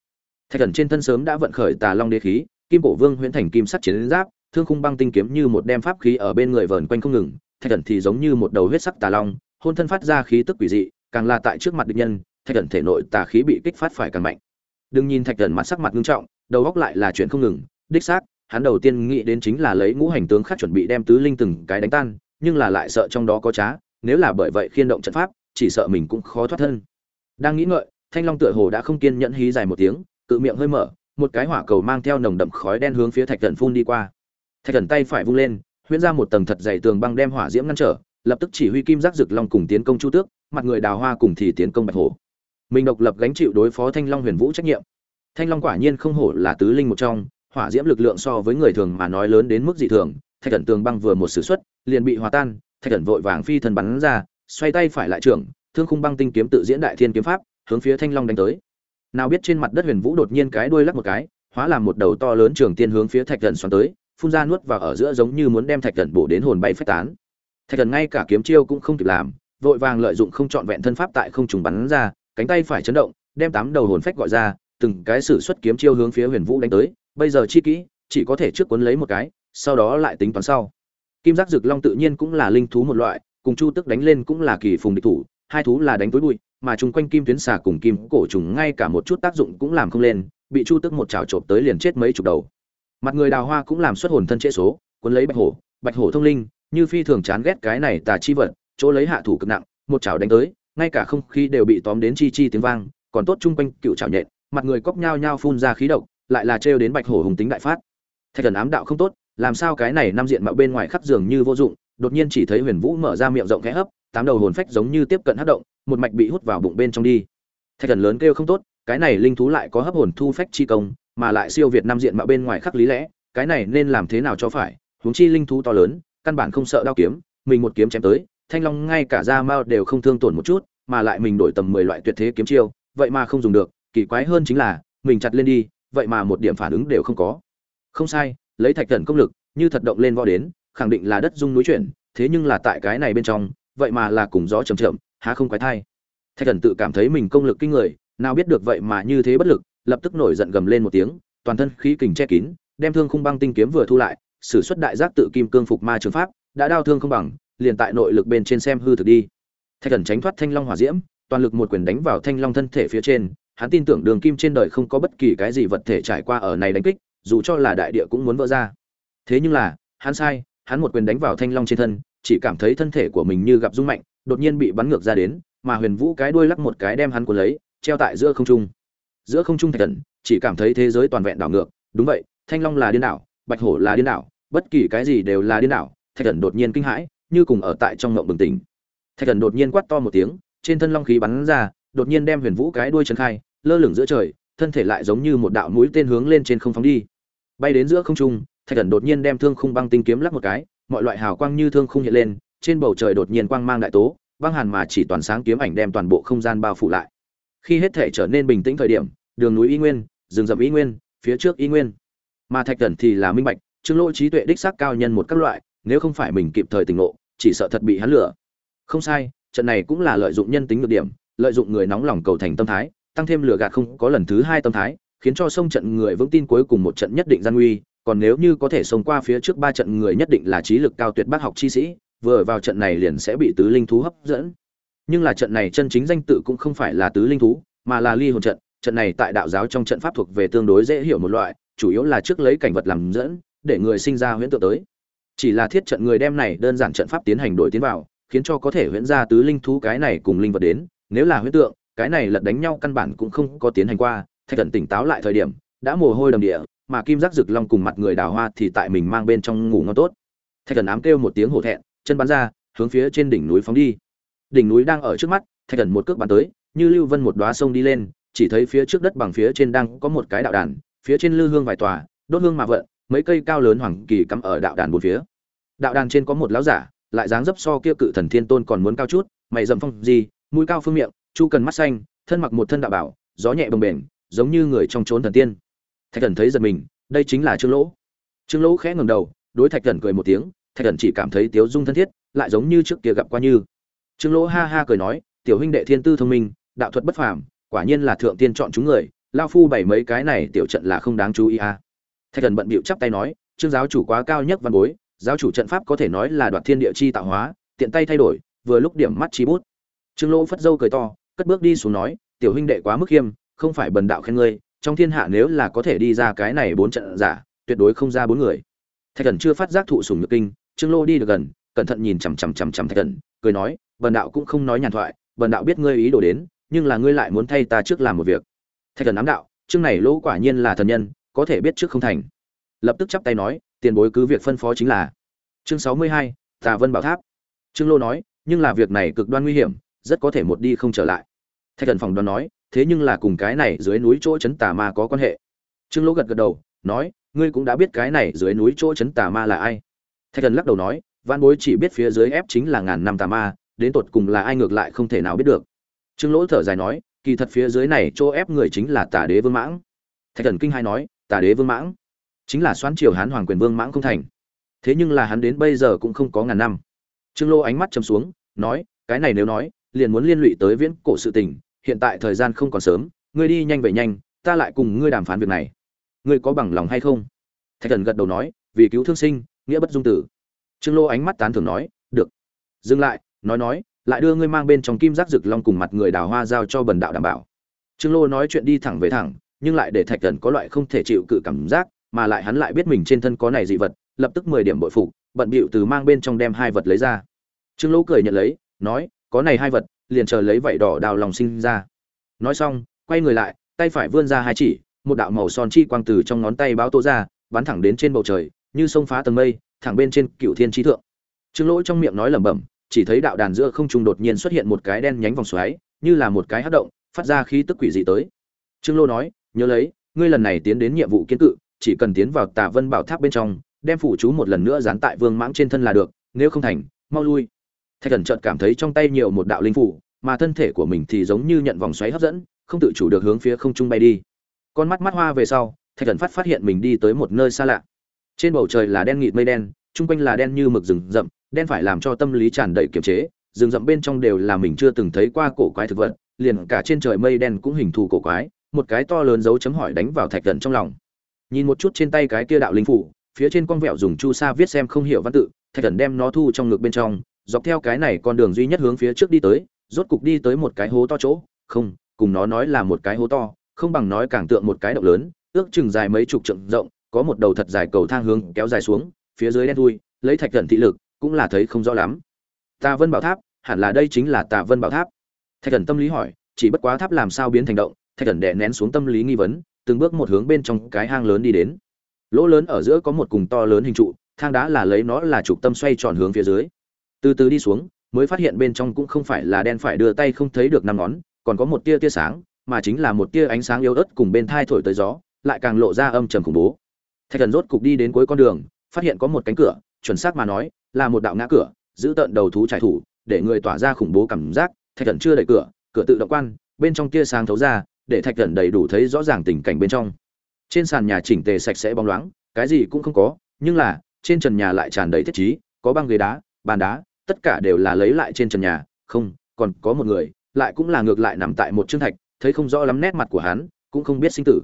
Thạch thần trên thân sớm đã vận khởi tà long đế khí, kim cổ vương huyễn thành kim sắt chiến giáp, thương khung băng tinh kiếm như một đem pháp khí ở bên người vờn quanh không ngừng, thạch thần thì giống như một đầu huyết sắc tà long, hôn thân phát ra khí tức quỷ dị, càng là tại trước mặt địch nhân thạch thần thể nội tà khí bị kích phát phải càng mạnh. Đừng nhìn thạch thần mặt sắc mặt nghiêm trọng, đầu góc lại là chuyện không ngừng. Đích xác, hắn đầu tiên nghĩ đến chính là lấy ngũ hành tướng khác chuẩn bị đem tứ linh từng cái đánh tan, nhưng là lại sợ trong đó có trá, nếu là bởi vậy khiên động trận pháp, chỉ sợ mình cũng khó thoát thân. Đang nghĩ ngợi, thanh long tựa hồ đã không kiên nhẫn hí dài một tiếng, cự miệng hơi mở, một cái hỏa cầu mang theo nồng đậm khói đen hướng phía thạch thần phun đi qua. Thạch thần tay phải vung lên, huyễn ra một tầng thật dày tường băng đem hỏa diễm ngăn trở, lập tức chỉ huy kim giác rực long cùng tiến công chu tước, mặt người đào hoa cùng thì tiến công bạch hổ mình độc lập gánh chịu đối phó thanh long huyền vũ trách nhiệm. Thanh long quả nhiên không hổ là tứ linh một trong, hỏa diễm lực lượng so với người thường mà nói lớn đến mức dị thường, thạch thần tường băng vừa một s ử x u ấ t liền bị hòa tan, thạch thần vội vàng phi thần bắn ra, xoay tay phải lại trưởng, thương khung băng tinh kiếm tự diễn đại thiên kiếm pháp, hướng phía thanh long đánh tới. Nào biết trên mặt đất huyền vũ đột nhiên cái đuôi lắc một cái, hóa làm một đầu to lớn trường tiên hướng phía thạch thần xoắn tới, phun ra nuốt vào ở giữa giống như muốn đem thạch thần bổ đến hồn bay phách tán. Thạch thần ngay cả kiếm chiêu cũng không kịp làm, vội vàng lợi dụng không trọn vẹn thân pháp tại không trùng bắn ra cánh tay phải chấn động, đem tám đầu hồn phách gọi ra, từng cái sử xuất kiếm chiêu hướng phía huyền vũ đánh tới. Bây giờ chi kỹ, chỉ có thể trước cuốn lấy một cái, sau đó lại tính toán sau. Kim giác rực long tự nhiên cũng là linh thú một loại, cùng chu tức đánh lên cũng là kỳ phùng địch thủ, hai thú là đánh tối bụi, mà chung quanh kim tuyến xà cùng kim cổ trùng ngay cả một chút tác dụng cũng làm không lên, bị chu tức một chảo chộp tới liền chết mấy chục đầu. Mặt người đào hoa cũng làm xuất hồn thân trễ số, cuốn lấy bạch hổ bạch hổ thông linh, như phi thường chán ghét cái này tà chi vật, chỗ lấy hạ thủ cực nặng, một chảo đánh tới ngay cả không khí đều bị tóm đến chi chi tiếng vang, còn tốt chung quanh cựu chảo nhện, mặt người cóc nhao nhao phun ra khí độc, lại là trêu đến bạch hổ hùng tính đại phát. Thạch thần ám đạo không tốt, làm sao cái này năm diện mạo bên ngoài khắp giường như vô dụng, đột nhiên chỉ thấy huyền vũ mở ra miệng rộng khẽ hấp, tám đầu hồn phách giống như tiếp cận hấp động, một mạch bị hút vào bụng bên trong đi. Thạch thần lớn kêu không tốt, cái này linh thú lại có hấp hồn thu phách chi công, mà lại siêu việt năm diện mạo bên ngoài khắc lý lẽ, cái này nên làm thế nào cho phải, huống chi linh thú to lớn, căn bản không sợ đao kiếm, mình một kiếm chém tới thanh long ngay cả da mao đều không thương tổn một chút, mà lại mình đổi tầm mười loại tuyệt thế kiếm chiêu, vậy mà không dùng được, kỳ quái hơn chính là, mình chặt lên đi, vậy mà một điểm phản ứng đều không có. Không sai, lấy thạch thần công lực, như thật động lên võ đến, khẳng định là đất dung núi chuyển, thế nhưng là tại cái này bên trong, vậy mà là cùng gió chầm chậm, há không quái thai. Thạch thần tự cảm thấy mình công lực kinh người, nào biết được vậy mà như thế bất lực, lập tức nổi giận gầm lên một tiếng, toàn thân khí kình che kín, đem thương khung băng tinh kiếm vừa thu lại, sử xuất đại giác tự kim cương phục ma trường pháp, đã đao thương không bằng liền tại nội lực bên trên xem hư thực đi. Thạch thần tránh thoát thanh long hỏa diễm, toàn lực một quyền đánh vào thanh long thân thể phía trên, hắn tin tưởng đường kim trên đời không có bất kỳ cái gì vật thể trải qua ở này đánh kích, dù cho là đại địa cũng muốn vỡ ra. Thế nhưng là, hắn sai, hắn một quyền đánh vào thanh long trên thân, chỉ cảm thấy thân thể của mình như gặp rung mạnh, đột nhiên bị bắn ngược ra đến, mà huyền vũ cái đuôi lắc một cái đem hắn cuốn lấy, treo tại giữa không trung. Giữa không trung thạch thần chỉ cảm thấy thế giới toàn vẹn đảo ngược. Đúng vậy, thanh long là điên đảo, bạch hổ là điên đảo, bất kỳ cái gì đều là điên đảo, thạch thần đột nhiên kinh hãi như cùng ở tại trong ngộng bừng tỉnh. Thạch thần đột nhiên quát to một tiếng, trên thân long khí bắn ra, đột nhiên đem huyền vũ cái đuôi chân khai, lơ lửng giữa trời, thân thể lại giống như một đạo mũi tên hướng lên trên không phóng đi. Bay đến giữa không trung, thạch thần đột nhiên đem thương khung băng tinh kiếm lắc một cái, mọi loại hào quang như thương khung hiện lên, trên bầu trời đột nhiên quang mang đại tố, băng hàn mà chỉ toàn sáng kiếm ảnh đem toàn bộ không gian bao phủ lại. Khi hết thể trở nên bình tĩnh thời điểm, đường núi y nguyên, rừng rậm y nguyên, phía trước y nguyên. Mà thạch thần thì là minh bạch, trương lỗ trí tuệ đích xác cao nhân một các loại nếu không phải mình kịp thời tỉnh ngộ, chỉ sợ thật bị hắn lừa. Không sai, trận này cũng là lợi dụng nhân tính nhược điểm, lợi dụng người nóng lòng cầu thành tâm thái, tăng thêm lửa gạt không có lần thứ hai tâm thái, khiến cho sông trận người vững tin cuối cùng một trận nhất định gian nguy, còn nếu như có thể sống qua phía trước ba trận người nhất định là trí lực cao tuyệt bác học chi sĩ, vừa vào trận này liền sẽ bị tứ linh thú hấp dẫn. Nhưng là trận này chân chính danh tự cũng không phải là tứ linh thú, mà là ly hồn trận trận này tại đạo giáo trong trận pháp thuộc về tương đối dễ hiểu một loại, chủ yếu là trước lấy cảnh vật làm dẫn, để người sinh ra huyễn tượng tới chỉ là thiết trận người đem này đơn giản trận pháp tiến hành đổi tiến vào, khiến cho có thể huyễn ra tứ linh thú cái này cùng linh vật đến. Nếu là huyễn tượng, cái này lật đánh nhau căn bản cũng không có tiến hành qua. Thạch thần tỉnh táo lại thời điểm, đã mồ hôi đầm địa, mà kim giác rực long cùng mặt người đào hoa thì tại mình mang bên trong ngủ ngon tốt. Thạch thần ám kêu một tiếng hổ thẹn, chân bắn ra, hướng phía trên đỉnh núi phóng đi. Đỉnh núi đang ở trước mắt, thạch thần một cước bắn tới, như lưu vân một đóa sông đi lên, chỉ thấy phía trước đất bằng phía trên đang có một cái đạo đàn, phía trên lư hương vài tòa, đốt hương mà vợn mấy cây cao lớn hoàng kỳ cắm ở đạo đàn bốn phía. Đạo đàn trên có một lão giả, lại dáng dấp so kia cự thần thiên tôn còn muốn cao chút, mày dầm phong gì mũi cao phương miệng, chu cần mắt xanh, thân mặc một thân đạo bảo, gió nhẹ bồng bềnh, giống như người trong trốn thần tiên. Thạch thần thấy giật mình, đây chính là trương lỗ. Trương lỗ khẽ ngẩng đầu, đối thạch thần cười một tiếng, thạch thần chỉ cảm thấy tiếu dung thân thiết, lại giống như trước kia gặp qua như. Trương lỗ ha ha cười nói, tiểu huynh đệ thiên tư thông minh, đạo thuật bất phàm, quả nhiên là thượng tiên chọn chúng người, lao phu bảy mấy cái này tiểu trận là không đáng chú ý à thạch thần bận bịu chắp tay nói, trương giáo chủ quá cao nhất văn bối, giáo chủ trận pháp có thể nói là đoạt thiên địa chi tạo hóa, tiện tay thay đổi, vừa lúc điểm mắt chi bút. Trương lỗ phất dâu cười to, cất bước đi xuống nói, tiểu huynh đệ quá mức khiêm, không phải bần đạo khen ngươi, trong thiên hạ nếu là có thể đi ra cái này bốn trận giả, tuyệt đối không ra bốn người. Thạch thần chưa phát giác thụ sùng nhược kinh, trương lô đi được gần, cẩn thận nhìn chằm chằm chằm chằm thạch thần, cười nói, bần đạo cũng không nói nhàn thoại, bần đạo biết ngươi ý đồ đến, nhưng là ngươi lại muốn thay ta trước làm một việc. Thạch thần ám đạo, chương này lỗ quả nhiên là thần nhân có thể biết trước không thành. Lập tức chắp tay nói, tiền bối cứ việc phân phó chính là. Chương sáu mươi hai, tà vân bảo tháp. Trương lô nói, nhưng là việc này cực đoan nguy hiểm, rất có thể một đi không trở lại. Thạch thần phòng đoán nói, thế nhưng là cùng cái này dưới núi chỗ chấn tà ma có quan hệ. Trương lô gật gật đầu, nói, ngươi cũng đã biết cái này dưới núi chỗ chấn tà ma là ai. Thạch thần lắc đầu nói văn bối chỉ biết phía dưới ép chính là ngàn năm tà ma, đến tột cùng là ai ngược lại không thể nào biết được. Trương lỗ thở dài nói, kỳ thật phía dưới này chỗ ép người chính là tà đế vương mãng. Thạch thần kinh hai nói tà đế vương mãng. Chính là xoán triều hán hoàng quyền vương mãng không thành. Thế nhưng là hắn đến bây giờ cũng không có ngàn năm. Trương lô ánh mắt chầm xuống, nói, cái này nếu nói, liền muốn liên lụy tới viễn cổ sự tình, hiện tại thời gian không còn sớm, ngươi đi nhanh về nhanh, ta lại cùng ngươi đàm phán việc này. Ngươi có bằng lòng hay không? Thạch thần gật đầu nói, vì cứu thương sinh, nghĩa bất dung tử. Trương lô ánh mắt tán thưởng nói, được. Dừng lại, nói nói, lại đưa ngươi mang bên trong kim giác rực long cùng mặt người đào hoa giao cho bần đạo đảm bảo. Trương lô nói chuyện đi thẳng về thẳng nhưng lại để thạch thần có loại không thể chịu cự cảm giác, mà lại hắn lại biết mình trên thân có này dị vật, lập tức mười điểm bội phục, bận bịu từ mang bên trong đem hai vật lấy ra. Trương lô cười nhận lấy, nói, có này hai vật, liền chờ lấy vảy đỏ đào lòng sinh ra. Nói xong, quay người lại, tay phải vươn ra hai chỉ, một đạo màu son chi quang từ trong ngón tay báo tố ra, bắn thẳng đến trên bầu trời, như sông phá tầng mây, thẳng bên trên cựu thiên trí thượng. Trương lỗ trong miệng nói lẩm bẩm, chỉ thấy đạo đàn giữa không trung đột nhiên xuất hiện một cái đen nhánh vòng xoáy, như là một cái hát động, phát ra khí tức quỷ dị tới. Trương lô nói nhớ lấy, ngươi lần này tiến đến nhiệm vụ kiến cự, chỉ cần tiến vào tà vân bảo tháp bên trong, đem phụ chú một lần nữa dán tại vương mãng trên thân là được, nếu không thành, mau lui. Thạch thần trợt cảm thấy trong tay nhiều một đạo linh phủ, mà thân thể của mình thì giống như nhận vòng xoáy hấp dẫn, không tự chủ được hướng phía không trung bay đi. Con mắt mắt hoa về sau, thạch thần phát phát hiện mình đi tới một nơi xa lạ. Trên bầu trời là đen nghịt mây đen, chung quanh là đen như mực rừng rậm, đen phải làm cho tâm lý tràn đầy kiềm chế, rừng rậm bên trong đều là mình chưa từng thấy qua cổ quái thực vật, liền cả trên trời mây đen cũng hình thù cổ quái một cái to lớn dấu chấm hỏi đánh vào thạch thần trong lòng. Nhìn một chút trên tay cái kia đạo linh phủ, phía trên con vẹo dùng chu sa viết xem không hiểu văn tự, thạch thần đem nó thu trong ngực bên trong, dọc theo cái này con đường duy nhất hướng phía trước đi tới, rốt cục đi tới một cái hố to chỗ, không, cùng nó nói là một cái hố to, không bằng nói càng tượng một cái động lớn, ước chừng dài mấy chục trượng rộng, có một đầu thật dài cầu thang hướng kéo dài xuống, phía dưới đen thui, lấy thạch thần thị lực, cũng là thấy không rõ lắm. Tà vân bảo tháp, hẳn là đây chính là tà vân bảo tháp. Thạch thần tâm lý hỏi, chỉ bất quá tháp làm sao biến thành động thạch thần đè nén xuống tâm lý nghi vấn, từng bước một hướng bên trong cái hang lớn đi đến. Lỗ lớn ở giữa có một cùng to lớn hình trụ, thang đá là lấy nó là trục tâm xoay tròn hướng phía dưới. Từ từ đi xuống, mới phát hiện bên trong cũng không phải là đen phải đưa tay không thấy được năm ngón, còn có một tia tia sáng, mà chính là một tia ánh sáng yếu ớt cùng bên thai thổi tới gió, lại càng lộ ra âm trầm khủng bố. Thạch thần rốt cục đi đến cuối con đường, phát hiện có một cánh cửa, chuẩn xác mà nói, là một đạo ngã cửa, giữ tận đầu thú trải thủ, để người tỏa ra khủng bố cảm giác. Thạch thần chưa đẩy cửa cửa tự động quan, bên trong tia sáng thấu ra để thạch thần đầy đủ thấy rõ ràng tình cảnh bên trong. Trên sàn nhà chỉnh tề sạch sẽ bóng loáng, cái gì cũng không có, nhưng là, trên trần nhà lại tràn đầy thiết trí, có băng ghế đá, bàn đá, tất cả đều là lấy lại trên trần nhà, không, còn có một người, lại cũng là ngược lại nằm tại một chương thạch, thấy không rõ lắm nét mặt của hắn, cũng không biết sinh tử.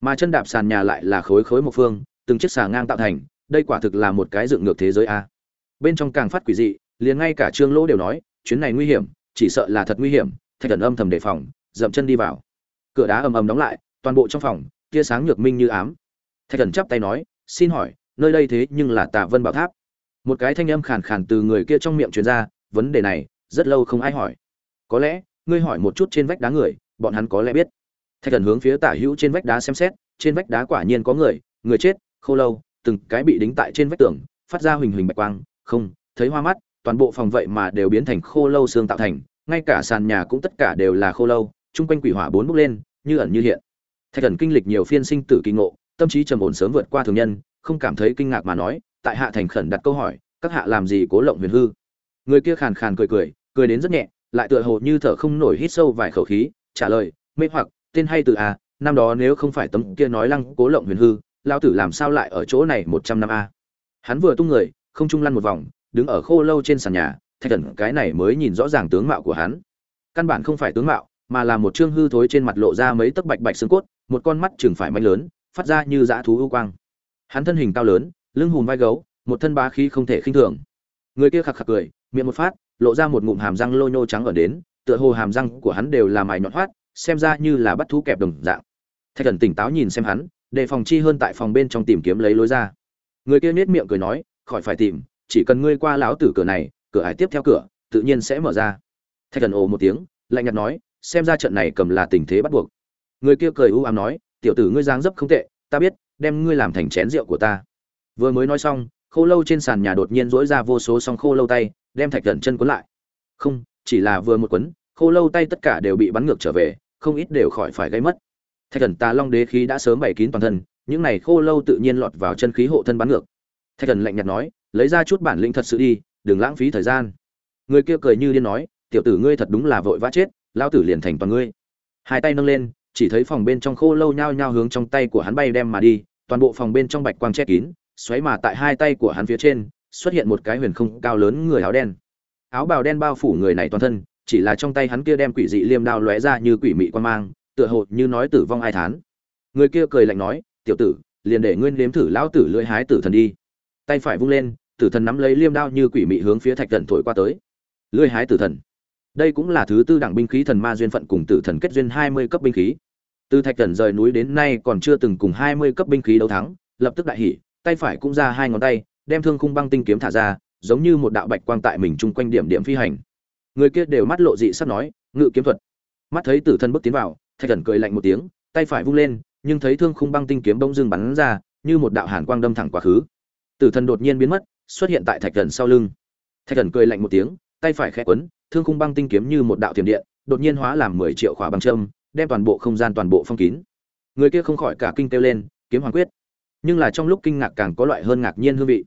Mà chân đạp sàn nhà lại là khối khối một phương, từng chiếc xà ngang tạo thành, đây quả thực là một cái dựng ngược thế giới a. Bên trong càng phát quỷ dị, liền ngay cả trương lỗ đều nói, chuyến này nguy hiểm, chỉ sợ là thật nguy hiểm, thạch thần âm thầm đề phòng, dậm chân đi vào cửa đá ầm ầm đóng lại, toàn bộ trong phòng, tia sáng nhược minh như ám. Thạch thần chắp tay nói, xin hỏi, nơi đây thế nhưng là tạ vân bảo tháp? Một cái thanh âm khàn khàn từ người kia trong miệng truyền ra, vấn đề này, rất lâu không ai hỏi. Có lẽ, ngươi hỏi một chút trên vách đá người, bọn hắn có lẽ biết. Thạch thần hướng phía tả hữu trên vách đá xem xét, trên vách đá quả nhiên có người người chết, khô lâu, từng cái bị đính tại trên vách tường, phát ra huỳnh huỳnh bạch quang, không, thấy hoa mắt, toàn bộ phòng vậy mà đều biến thành khô lâu xương tạo thành, ngay cả sàn nhà cũng tất cả đều là khô lâu chung quanh quỷ hỏa bốn bốc lên, như ẩn như hiện. Thạch thần kinh lịch nhiều phiên sinh tử kỳ ngộ, tâm trí trầm ổn sớm vượt qua thường nhân, không cảm thấy kinh ngạc mà nói, tại hạ thành khẩn đặt câu hỏi, các hạ làm gì cố lộng huyền hư? Người kia khàn khàn cười cười cười đến rất nhẹ, lại tựa hồ như thở không nổi hít sâu vài khẩu khí, trả lời, mê hoặc, tên hay từ a năm đó nếu không phải tấm kia nói lăng cố lộng huyền hư lao tử làm sao lại ở chỗ này một trăm năm a? Hắn vừa tung người, không trung lăn một vòng, đứng ở khô lâu trên sàn nhà, thạch thần cái này mới nhìn rõ ràng tướng mạo của hắn. Căn bản không phải tướng mạo mà là một trương hư thối trên mặt lộ ra mấy tấc bạch bạch xương cốt, một con mắt trừng phải manh lớn, phát ra như dã thú ưu quang. Hắn thân hình cao lớn, lưng hùm vai gấu, một thân bá khí không thể khinh thường. Người kia khạc khạc cười, miệng một phát, lộ ra một ngụm hàm răng lô nhô trắng ở đến, tựa hồ hàm răng của hắn đều là mài nhọn hoắt, xem ra như là bắt thú kẹp đồng dạng. Thạch thần tỉnh táo nhìn xem hắn, đề phòng chi hơn tại phòng bên trong tìm kiếm lấy lối ra. Người kia nhếch miệng cười nói, khỏi phải tìm, chỉ cần ngươi qua láo tử cửa này, cửa ải tiếp theo cửa, tự nhiên sẽ mở ra. Thạch thần ồ một tiếng, lạnh nhạt nói xem ra trận này cầm là tình thế bắt buộc. Người kia cười u ám nói, tiểu tử ngươi dáng dấp không tệ, ta biết, đem ngươi làm thành chén rượu của ta. Vừa mới nói xong, khô lâu trên sàn nhà đột nhiên dỗi ra vô số song khô lâu tay, đem thạch thần chân cuốn lại. Không, chỉ là vừa một quấn khô lâu tay tất cả đều bị bắn ngược trở về, không ít đều khỏi phải gây mất. Thạch thần tà long đế khí đã sớm bày kín toàn thân, những này khô lâu tự nhiên lọt vào chân khí hộ thân bắn ngược. Thạch thần lạnh nhạt nói, lấy ra chút bản lĩnh thật sự đi, đừng lãng phí thời gian. Người kia cười như điên nói, tiểu tử ngươi thật đúng là vội vã chết lao tử liền thành toàn ngươi. Hai tay nâng lên, chỉ thấy phòng bên trong khô lâu nhao nhao hướng trong tay của hắn bay đem mà đi, toàn bộ phòng bên trong bạch quang che kín, xoáy mà tại hai tay của hắn phía trên, xuất hiện một cái huyền không cao lớn người áo đen. Áo bào đen bao phủ người này toàn thân, chỉ là trong tay hắn kia đem quỷ dị liêm đao lóe ra như quỷ mị quan mang, tựa hồ như nói tử vong ai thán. Người kia cười lạnh nói, tiểu tử, liền để nguyên nếm thử lão tử lưỡi hái tử thần đi. Tay phải vung lên, tử thần nắm lấy liêm đao như quỷ mị hướng phía thạch thần thổi qua tới. Lưỡi hái tử thần đây cũng là thứ tư đẳng binh khí thần ma duyên phận cùng tử thần kết duyên hai mươi cấp binh khí. Từ thạch thần rời núi đến nay còn chưa từng cùng hai mươi cấp binh khí đấu thắng, lập tức đại hỉ, tay phải cũng ra hai ngón tay, đem thương khung băng tinh kiếm thả ra, giống như một đạo bạch quang tại mình chung quanh điểm điểm phi hành. Người kia đều mắt lộ dị sắp nói, ngự kiếm thuật. Mắt thấy tử thần bước tiến vào, thạch thần cười lạnh một tiếng, tay phải vung lên, nhưng thấy thương khung băng tinh kiếm bỗng dưng bắn ra, như một đạo hàn quang đâm thẳng quá khứ. Tử thần đột nhiên biến mất, xuất hiện tại thạch thần sau lưng. Thạch thần cười lạnh một tiếng tay phải khẽ quấn, thương khung băng tinh kiếm như một đạo tiềm điện, đột nhiên hóa làm mười triệu khỏa băng châm, đem toàn bộ không gian toàn bộ phong kín. Người kia không khỏi cả kinh kêu lên, kiếm hoàng quyết. Nhưng là trong lúc kinh ngạc càng có loại hơn ngạc nhiên hương vị.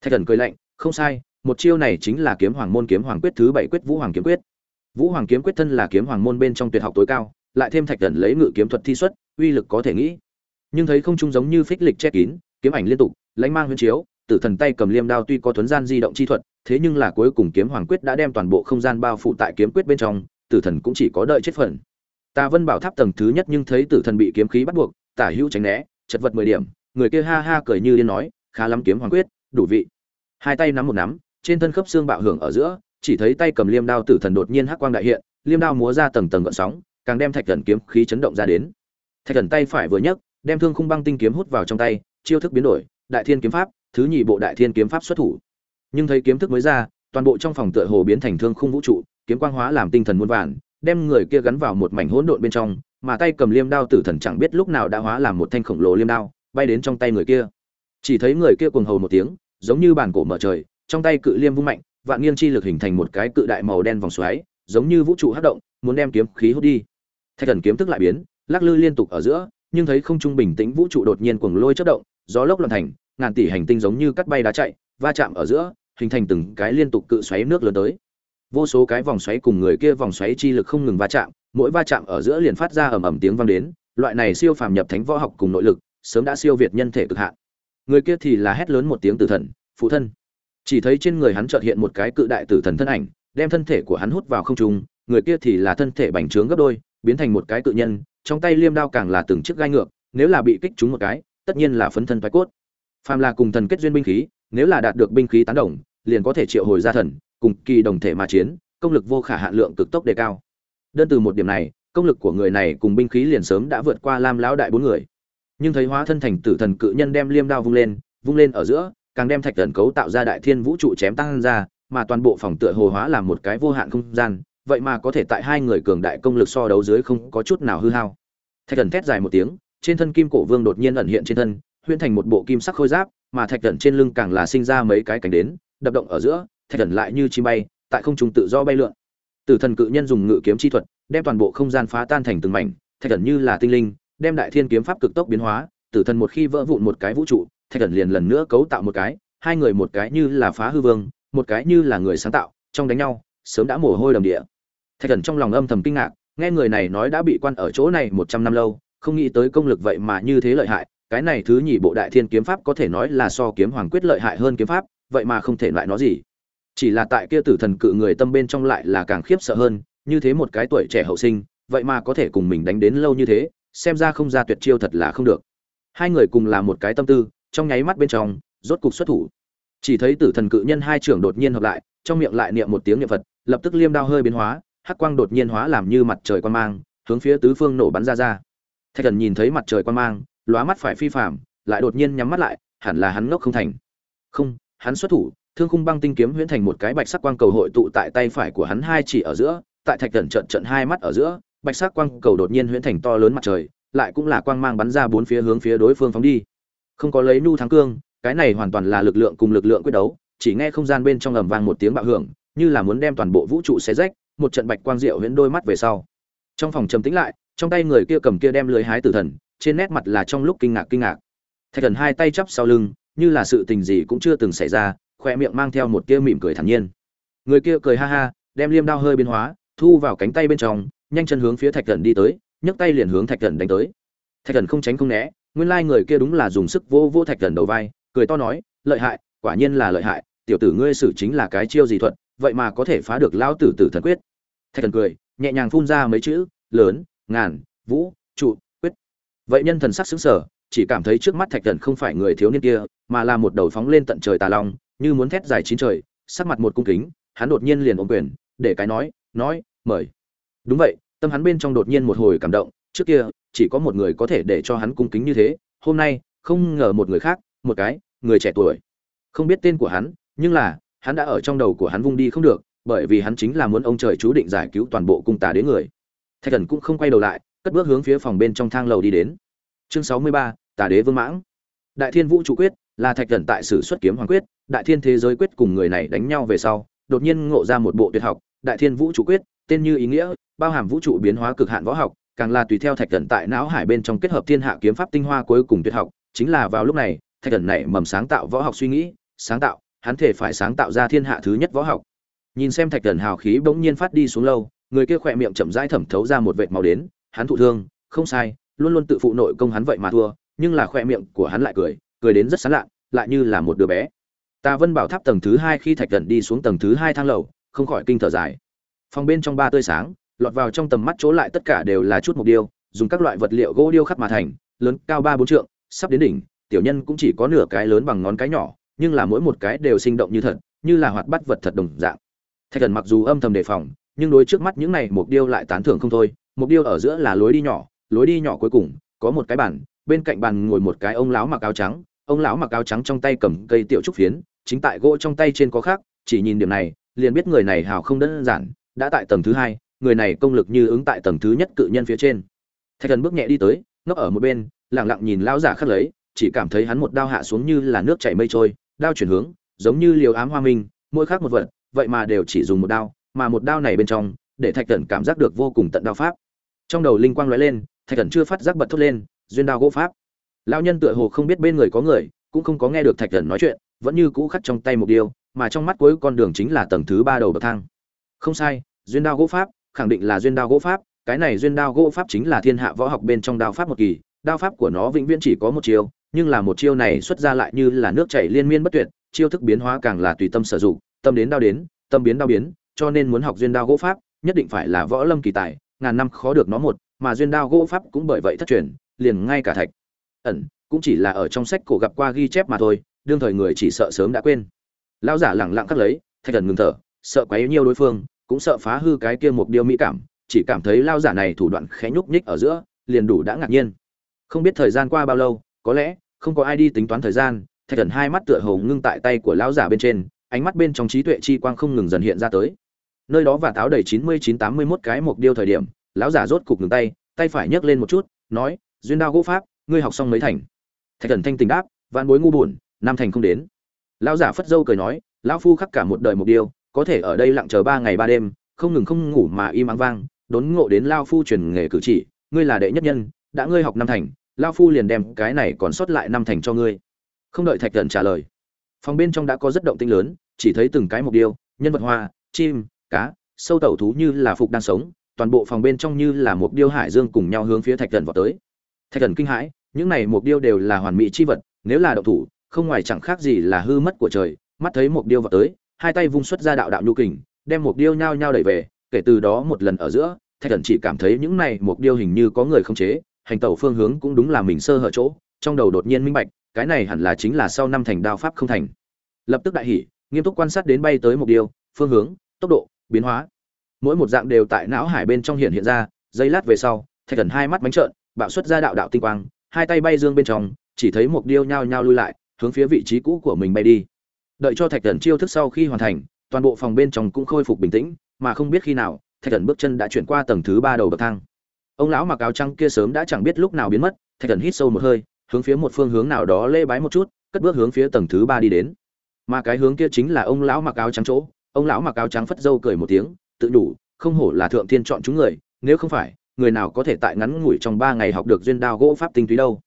Thạch thần cười lạnh, không sai, một chiêu này chính là kiếm hoàng môn kiếm hoàng quyết thứ bảy quyết vũ hoàng kiếm quyết. Vũ hoàng kiếm quyết thân là kiếm hoàng môn bên trong tuyệt học tối cao, lại thêm thạch thần lấy ngự kiếm thuật thi xuất, uy lực có thể nghĩ. Nhưng thấy không trung giống như phích lịch che kín, kiếm ảnh liên tục lãnh mang huyền chiếu tử thần tay cầm liêm đao tuy có thuấn gian di động chi thuật, thế nhưng là cuối cùng kiếm hoàng quyết đã đem toàn bộ không gian bao phủ tại kiếm quyết bên trong, tử thần cũng chỉ có đợi chết phần. Tà vân bảo tháp tầng thứ nhất nhưng thấy tử thần bị kiếm khí bắt buộc, tả hữu tránh né, chật vật mười điểm, người kia ha ha cười như điên nói, khá lắm kiếm hoàng quyết, đủ vị. Hai tay nắm một nắm, trên thân khớp xương bạo hưởng ở giữa, chỉ thấy tay cầm liêm đao tử thần đột nhiên hắc quang đại hiện, liêm đao múa ra tầng tầng gợn sóng, càng đem thạch thần kiếm khí chấn động ra đến. Thạch thần tay phải vừa nhấc, đem thương khung băng tinh kiếm hút vào trong tay, chiêu thức biến đổi, đại thiên kiếm pháp thứ nhị bộ đại thiên kiếm pháp xuất thủ. Nhưng thấy kiếm thức mới ra, toàn bộ trong phòng tựa hồ biến thành thương khung vũ trụ, kiếm quang hóa làm tinh thần muôn vàn, đem người kia gắn vào một mảnh hỗn độn bên trong, mà tay cầm liêm đao tử thần chẳng biết lúc nào đã hóa làm một thanh khổng lồ liêm đao, bay đến trong tay người kia. Chỉ thấy người kia cuồng hầu một tiếng, giống như bàn cổ mở trời, trong tay cự liêm vung mạnh, vạn nghiêng chi lực hình thành một cái cự đại màu đen vòng xoáy, giống như vũ trụ hất động, muốn đem kiếm khí hút đi. Thạch thần kiếm thức lại biến, lắc lư liên tục ở giữa, nhưng thấy không trung bình tĩnh vũ trụ đột nhiên cuồng lôi chớp động, gió lốc loạn thành ngàn tỷ hành tinh giống như cắt bay đá chạy, va chạm ở giữa, hình thành từng cái liên tục cự xoáy nước lớn tới. Vô số cái vòng xoáy cùng người kia vòng xoáy chi lực không ngừng va chạm, mỗi va chạm ở giữa liền phát ra ầm ầm tiếng vang đến, loại này siêu phàm nhập thánh võ học cùng nội lực, sớm đã siêu việt nhân thể cực hạn. Người kia thì là hét lớn một tiếng tử thần, phụ thân! Chỉ thấy trên người hắn chợt hiện một cái cự đại tử thần thân ảnh, đem thân thể của hắn hút vào không trung, người kia thì là thân thể bành trướng gấp đôi, biến thành một cái cự nhân, trong tay liêm đao càng là từng chiếc gai ngược, nếu là bị kích trúng một cái, tất nhiên là phấn thân thoái cốt phàm là cùng thần kết duyên binh khí, nếu là đạt được binh khí tán đồng, liền có thể triệu hồi ra thần, cùng kỳ đồng thể mà chiến, công lực vô khả hạn lượng cực tốc đề cao. Đơn từ một điểm này, công lực của người này cùng binh khí liền sớm đã vượt qua lam lão đại bốn người. Nhưng thấy hóa thân thành tử thần cự nhân đem liêm đao vung lên vung lên ở giữa, càng đem thạch thần cấu tạo ra đại thiên vũ trụ chém tăng ra, mà toàn bộ phòng tựa hồ hóa làm một cái vô hạn không gian, vậy mà có thể tại hai người cường đại công lực so đấu dưới không có chút nào hư hao. Thạch thần thét dài một tiếng, trên thân kim cổ vương đột nhiên ẩn hiện trên thân huyễn thành một bộ kim sắc khôi giáp, mà thạch thần trên lưng càng là sinh ra mấy cái cánh đến, đập động ở giữa, thạch thần lại như chim bay, tại không trung tự do bay lượn. Tử thần cự nhân dùng ngự kiếm chi thuật, đem toàn bộ không gian phá tan thành từng mảnh, thạch thần như là tinh linh, đem đại thiên kiếm pháp cực tốc biến hóa, tử thần một khi vỡ vụn một cái vũ trụ, thạch thần liền lần nữa cấu tạo một cái, hai người một cái như là phá hư vương, một cái như là người sáng tạo, trong đánh nhau, sớm đã mồ hôi đầm địa. Thạch thần trong lòng âm thầm kinh ngạc, nghe người này nói đã bị quan ở chỗ này một trăm năm lâu, không nghĩ tới công lực vậy mà như thế lợi hại cái này thứ nhị bộ đại thiên kiếm pháp có thể nói là so kiếm hoàng quyết lợi hại hơn kiếm pháp, vậy mà không thể loại nó gì. Chỉ là tại kia tử thần cự người tâm bên trong lại là càng khiếp sợ hơn, như thế một cái tuổi trẻ hậu sinh, vậy mà có thể cùng mình đánh đến lâu như thế, xem ra không ra tuyệt chiêu thật là không được. Hai người cùng là một cái tâm tư, trong nháy mắt bên trong, rốt cục xuất thủ. Chỉ thấy tử thần cự nhân hai trưởng đột nhiên hợp lại, trong miệng lại niệm một tiếng niệm phật, lập tức liêm đao hơi biến hóa, hắc quang đột nhiên hóa làm như mặt trời quan mang, hướng phía tứ phương nổ bắn ra ra. Thạch thần nhìn thấy mặt trời quan mang lóa mắt phải phi phạm lại đột nhiên nhắm mắt lại, hẳn là hắn ngốc không thành. Không, hắn xuất thủ, thương khung băng tinh kiếm huyễn thành một cái bạch sắc quang cầu hội tụ tại tay phải của hắn hai chỉ ở giữa, tại thạch trận trận trận hai mắt ở giữa, bạch sắc quang cầu đột nhiên huyễn thành to lớn mặt trời, lại cũng là quang mang bắn ra bốn phía hướng phía đối phương phóng đi. Không có lấy nu thắng cương, cái này hoàn toàn là lực lượng cùng lực lượng quyết đấu, chỉ nghe không gian bên trong ầm vang một tiếng bạo hưởng, như là muốn đem toàn bộ vũ trụ xé rách, một trận bạch quang diệu huyễn đôi mắt về sau. Trong phòng trầm tĩnh lại, trong tay người kia cầm kia đem lưới hái tử thần trên nét mặt là trong lúc kinh ngạc kinh ngạc. Thạch thần hai tay chắp sau lưng, như là sự tình gì cũng chưa từng xảy ra khoe miệng mang theo một tia mỉm cười thản nhiên. Người kia cười ha ha, đem liêm đao hơi biến hóa, thu vào cánh tay bên trong, nhanh chân hướng phía thạch thần đi tới, nhấc tay liền hướng thạch thần đánh tới. Thạch thần không tránh không né, nguyên lai người kia đúng là dùng sức vô vô thạch thần đầu vai, cười to nói, lợi hại, quả nhiên là lợi hại, tiểu tử ngươi xử chính là cái chiêu gì thuật, vậy mà có thể phá được lão tử tử thần quyết. Thạch thần cười, nhẹ nhàng phun ra mấy chữ, lớn, ngàn, vũ, trụ vậy nhân thần sắc xứng sở chỉ cảm thấy trước mắt thạch thần không phải người thiếu niên kia, mà là một đầu phóng lên tận trời tà long, như muốn thét dài chín trời, sắc mặt một cung kính, hắn đột nhiên liền ôm quyền, để cái nói nói, mời. Đúng vậy, tâm hắn bên trong đột nhiên một hồi cảm động, trước kia, chỉ có một người có thể để cho hắn cung kính như thế, hôm nay, không ngờ một người khác, một cái, người trẻ tuổi. Không biết tên của hắn, nhưng là, hắn đã ở trong đầu của hắn vung đi không được, bởi vì hắn chính là muốn ông trời chú định giải cứu toàn bộ cung tà đến người. Thạch thần cũng không quay đầu lại cất bước hướng phía phòng bên trong thang lầu đi đến. Chương sáu mươi ba, tà đế vương mãng. Đại thiên vũ trụ quyết, là thạch thần tại sử xuất kiếm hoàng quyết, đại thiên thế giới quyết cùng người này đánh nhau về sau, đột nhiên ngộ ra một bộ tuyệt học, đại thiên vũ trụ quyết, tên như ý nghĩa, bao hàm vũ trụ biến hóa cực hạn võ học, càng là tùy theo thạch thần tại não hải bên trong kết hợp thiên hạ kiếm pháp tinh hoa cuối cùng tuyệt học, chính là vào lúc này, thạch thần này mầm sáng tạo võ học suy nghĩ, sáng tạo, hắn thể phải sáng tạo ra thiên hạ thứ nhất võ học. Nhìn xem thạch thần hào khí bỗng nhiên phát đi xuống lâu, người kia khỏe miệng chậm rãi thẩm thấu ra một vệt màu đến hắn thụ thương, không sai, luôn luôn tự phụ nội công hắn vậy mà thua, nhưng là khỏe miệng của hắn lại cười cười đến rất sán lạ, lại như là một đứa bé. Tà vân bảo tháp tầng thứ hai khi thạch Cẩn đi xuống tầng thứ hai thang lầu, không khỏi kinh thở dài. Phòng bên trong ba tươi sáng, lọt vào trong tầm mắt chỗ lại tất cả đều là chút mục điêu, dùng các loại vật liệu gỗ điêu khắc mà thành, lớn cao ba bốn trượng, sắp đến đỉnh, tiểu nhân cũng chỉ có nửa cái lớn bằng ngón cái nhỏ, nhưng là mỗi một cái đều sinh động như thật, như là hoạt bát vật thật đồng dạng. Thạch Cẩn mặc dù âm thầm đề phòng, nhưng đối trước mắt những này mục điêu lại tán thưởng không thôi mục điêu ở giữa là lối đi nhỏ, lối đi nhỏ cuối cùng, có một cái bàn, bên cạnh bàn ngồi một cái ông lão mặc áo trắng, ông lão mặc áo trắng trong tay cầm cây tiểu trúc phiến, chính tại gỗ trong tay trên có khác, chỉ nhìn điểm này, liền biết người này hào không đơn giản, đã tại tầng thứ hai, người này công lực như ứng tại tầng thứ nhất cự nhân phía trên. Thạch thần bước nhẹ đi tới, ngốc ở một bên, lặng lặng nhìn lão giả khắc lấy, chỉ cảm thấy hắn một đao hạ xuống như là nước chảy mây trôi, đao chuyển hướng, giống như liều ám hoa minh, mỗi khác một vật, vậy mà đều chỉ dùng một đao, mà một đao này bên trong để thạch thần cảm giác được vô cùng tận đao pháp. Trong đầu linh quang lóe lên, thạch thần chưa phát giác bật thốt lên, duyên đao gỗ pháp. Lão nhân tựa hồ không biết bên người có người, cũng không có nghe được thạch thần nói chuyện, vẫn như cũ khắc trong tay một điều, mà trong mắt cuối con đường chính là tầng thứ ba đầu bậc thang. Không sai, duyên đao gỗ pháp, khẳng định là duyên đao gỗ pháp, cái này duyên đao gỗ pháp chính là thiên hạ võ học bên trong đao pháp một kỳ, đao pháp của nó vĩnh viễn chỉ có một chiêu, nhưng là một chiêu này xuất ra lại như là nước chảy liên miên bất tuyệt, chiêu thức biến hóa càng là tùy tâm sử dụng, tâm đến đao đến, tâm biến đao biến, cho nên muốn học duyên đao gỗ pháp nhất định phải là võ lâm kỳ tài, ngàn năm khó được nó một, mà duyên đao gỗ pháp cũng bởi vậy thất truyền, liền ngay cả thạch, ẩn, cũng chỉ là ở trong sách cổ gặp qua ghi chép mà thôi, đương thời người chỉ sợ sớm đã quên. Lão giả lẳng lặng cắt lấy, thạch ẩn ngừng thở, sợ quá yếu nhiều đối phương, cũng sợ phá hư cái kia một điều mỹ cảm, chỉ cảm thấy lao giả này thủ đoạn khẽ nhúc nhích ở giữa, liền đủ đã ngạc nhiên. Không biết thời gian qua bao lâu, có lẽ, không có ai đi tính toán thời gian, thạch thần hai mắt tựa hồ ngưng tại tay của lão giả bên trên, ánh mắt bên trong trí tuệ chi quang không ngừng dần hiện ra tới nơi đó và táo đầy chín mươi chín tám mươi mốt cái mục điêu thời điểm, lão giả rốt cục ngừng tay tay phải nhấc lên một chút, nói, duyên đao gỗ pháp, ngươi học xong mấy thành? Thạch thần thanh tình đáp, vạn bối ngu buồn nam thành không đến. Lão giả phất dâu cười nói, lão phu khắc cả một đời mục điêu, có thể ở đây lặng chờ ba ngày ba đêm, không ngừng không ngủ mà im ắng vang, đốn ngộ đến lao phu truyền nghề cử chỉ, ngươi là đệ nhất nhân, đã ngươi học năm thành lao phu liền đem cái này còn sót lại năm thành cho ngươi. Không đợi thạch thần trả lời, phòng bên trong đã có rất động tinh lớn, chỉ thấy từng cái mục điêu, nhân vật hoa, chim cá, sâu tẩu thú như là phục đang sống, toàn bộ phòng bên trong như là một điêu hải dương cùng nhau hướng phía thạch thần vào tới. Thạch thần kinh hãi, những này mục điêu đều là hoàn mỹ chi vật, nếu là động thủ, không ngoài chẳng khác gì là hư mất của trời. Mắt thấy mục điêu vào tới, hai tay vung xuất ra đạo đạo nhu kình, đem mục điêu nhao nhao đẩy về, kể từ đó một lần ở giữa, thạch thần chỉ cảm thấy những này mục điêu hình như có người không chế, hành tẩu phương hướng cũng đúng là mình sơ hở chỗ, trong đầu đột nhiên minh bạch, cái này hẳn là chính là sau năm thành đao pháp không thành. Lập tức đại hỉ, nghiêm túc quan sát đến bay tới mục điêu, phương hướng, tốc độ biến hóa. Mỗi một dạng đều tại não hải bên trong hiện hiện ra, giây lát về sau, thạch thần hai mắt bánh trợn, bạo xuất ra đạo đạo tinh quang, hai tay bay dương bên trong, chỉ thấy một điêu nhao nhao lui lại, hướng phía vị trí cũ của mình bay đi. Đợi cho thạch thần chiêu thức sau khi hoàn thành, toàn bộ phòng bên trong cũng khôi phục bình tĩnh, mà không biết khi nào, thạch thần bước chân đã chuyển qua tầng thứ ba đầu bậc thang. Ông lão mặc áo trắng kia sớm đã chẳng biết lúc nào biến mất, thạch thần hít sâu một hơi, hướng phía một phương hướng nào đó lê bái một chút, cất bước hướng phía tầng thứ ba đi đến. Mà cái hướng kia chính là ông lão mặc áo trắng chỗ ông lão mặc áo trắng phất dâu cười một tiếng, tự đủ, không hổ là thượng thiên chọn chúng người, nếu không phải, người nào có thể tại ngắn ngủi trong ba ngày học được duyên đao gỗ pháp tinh túy đâu.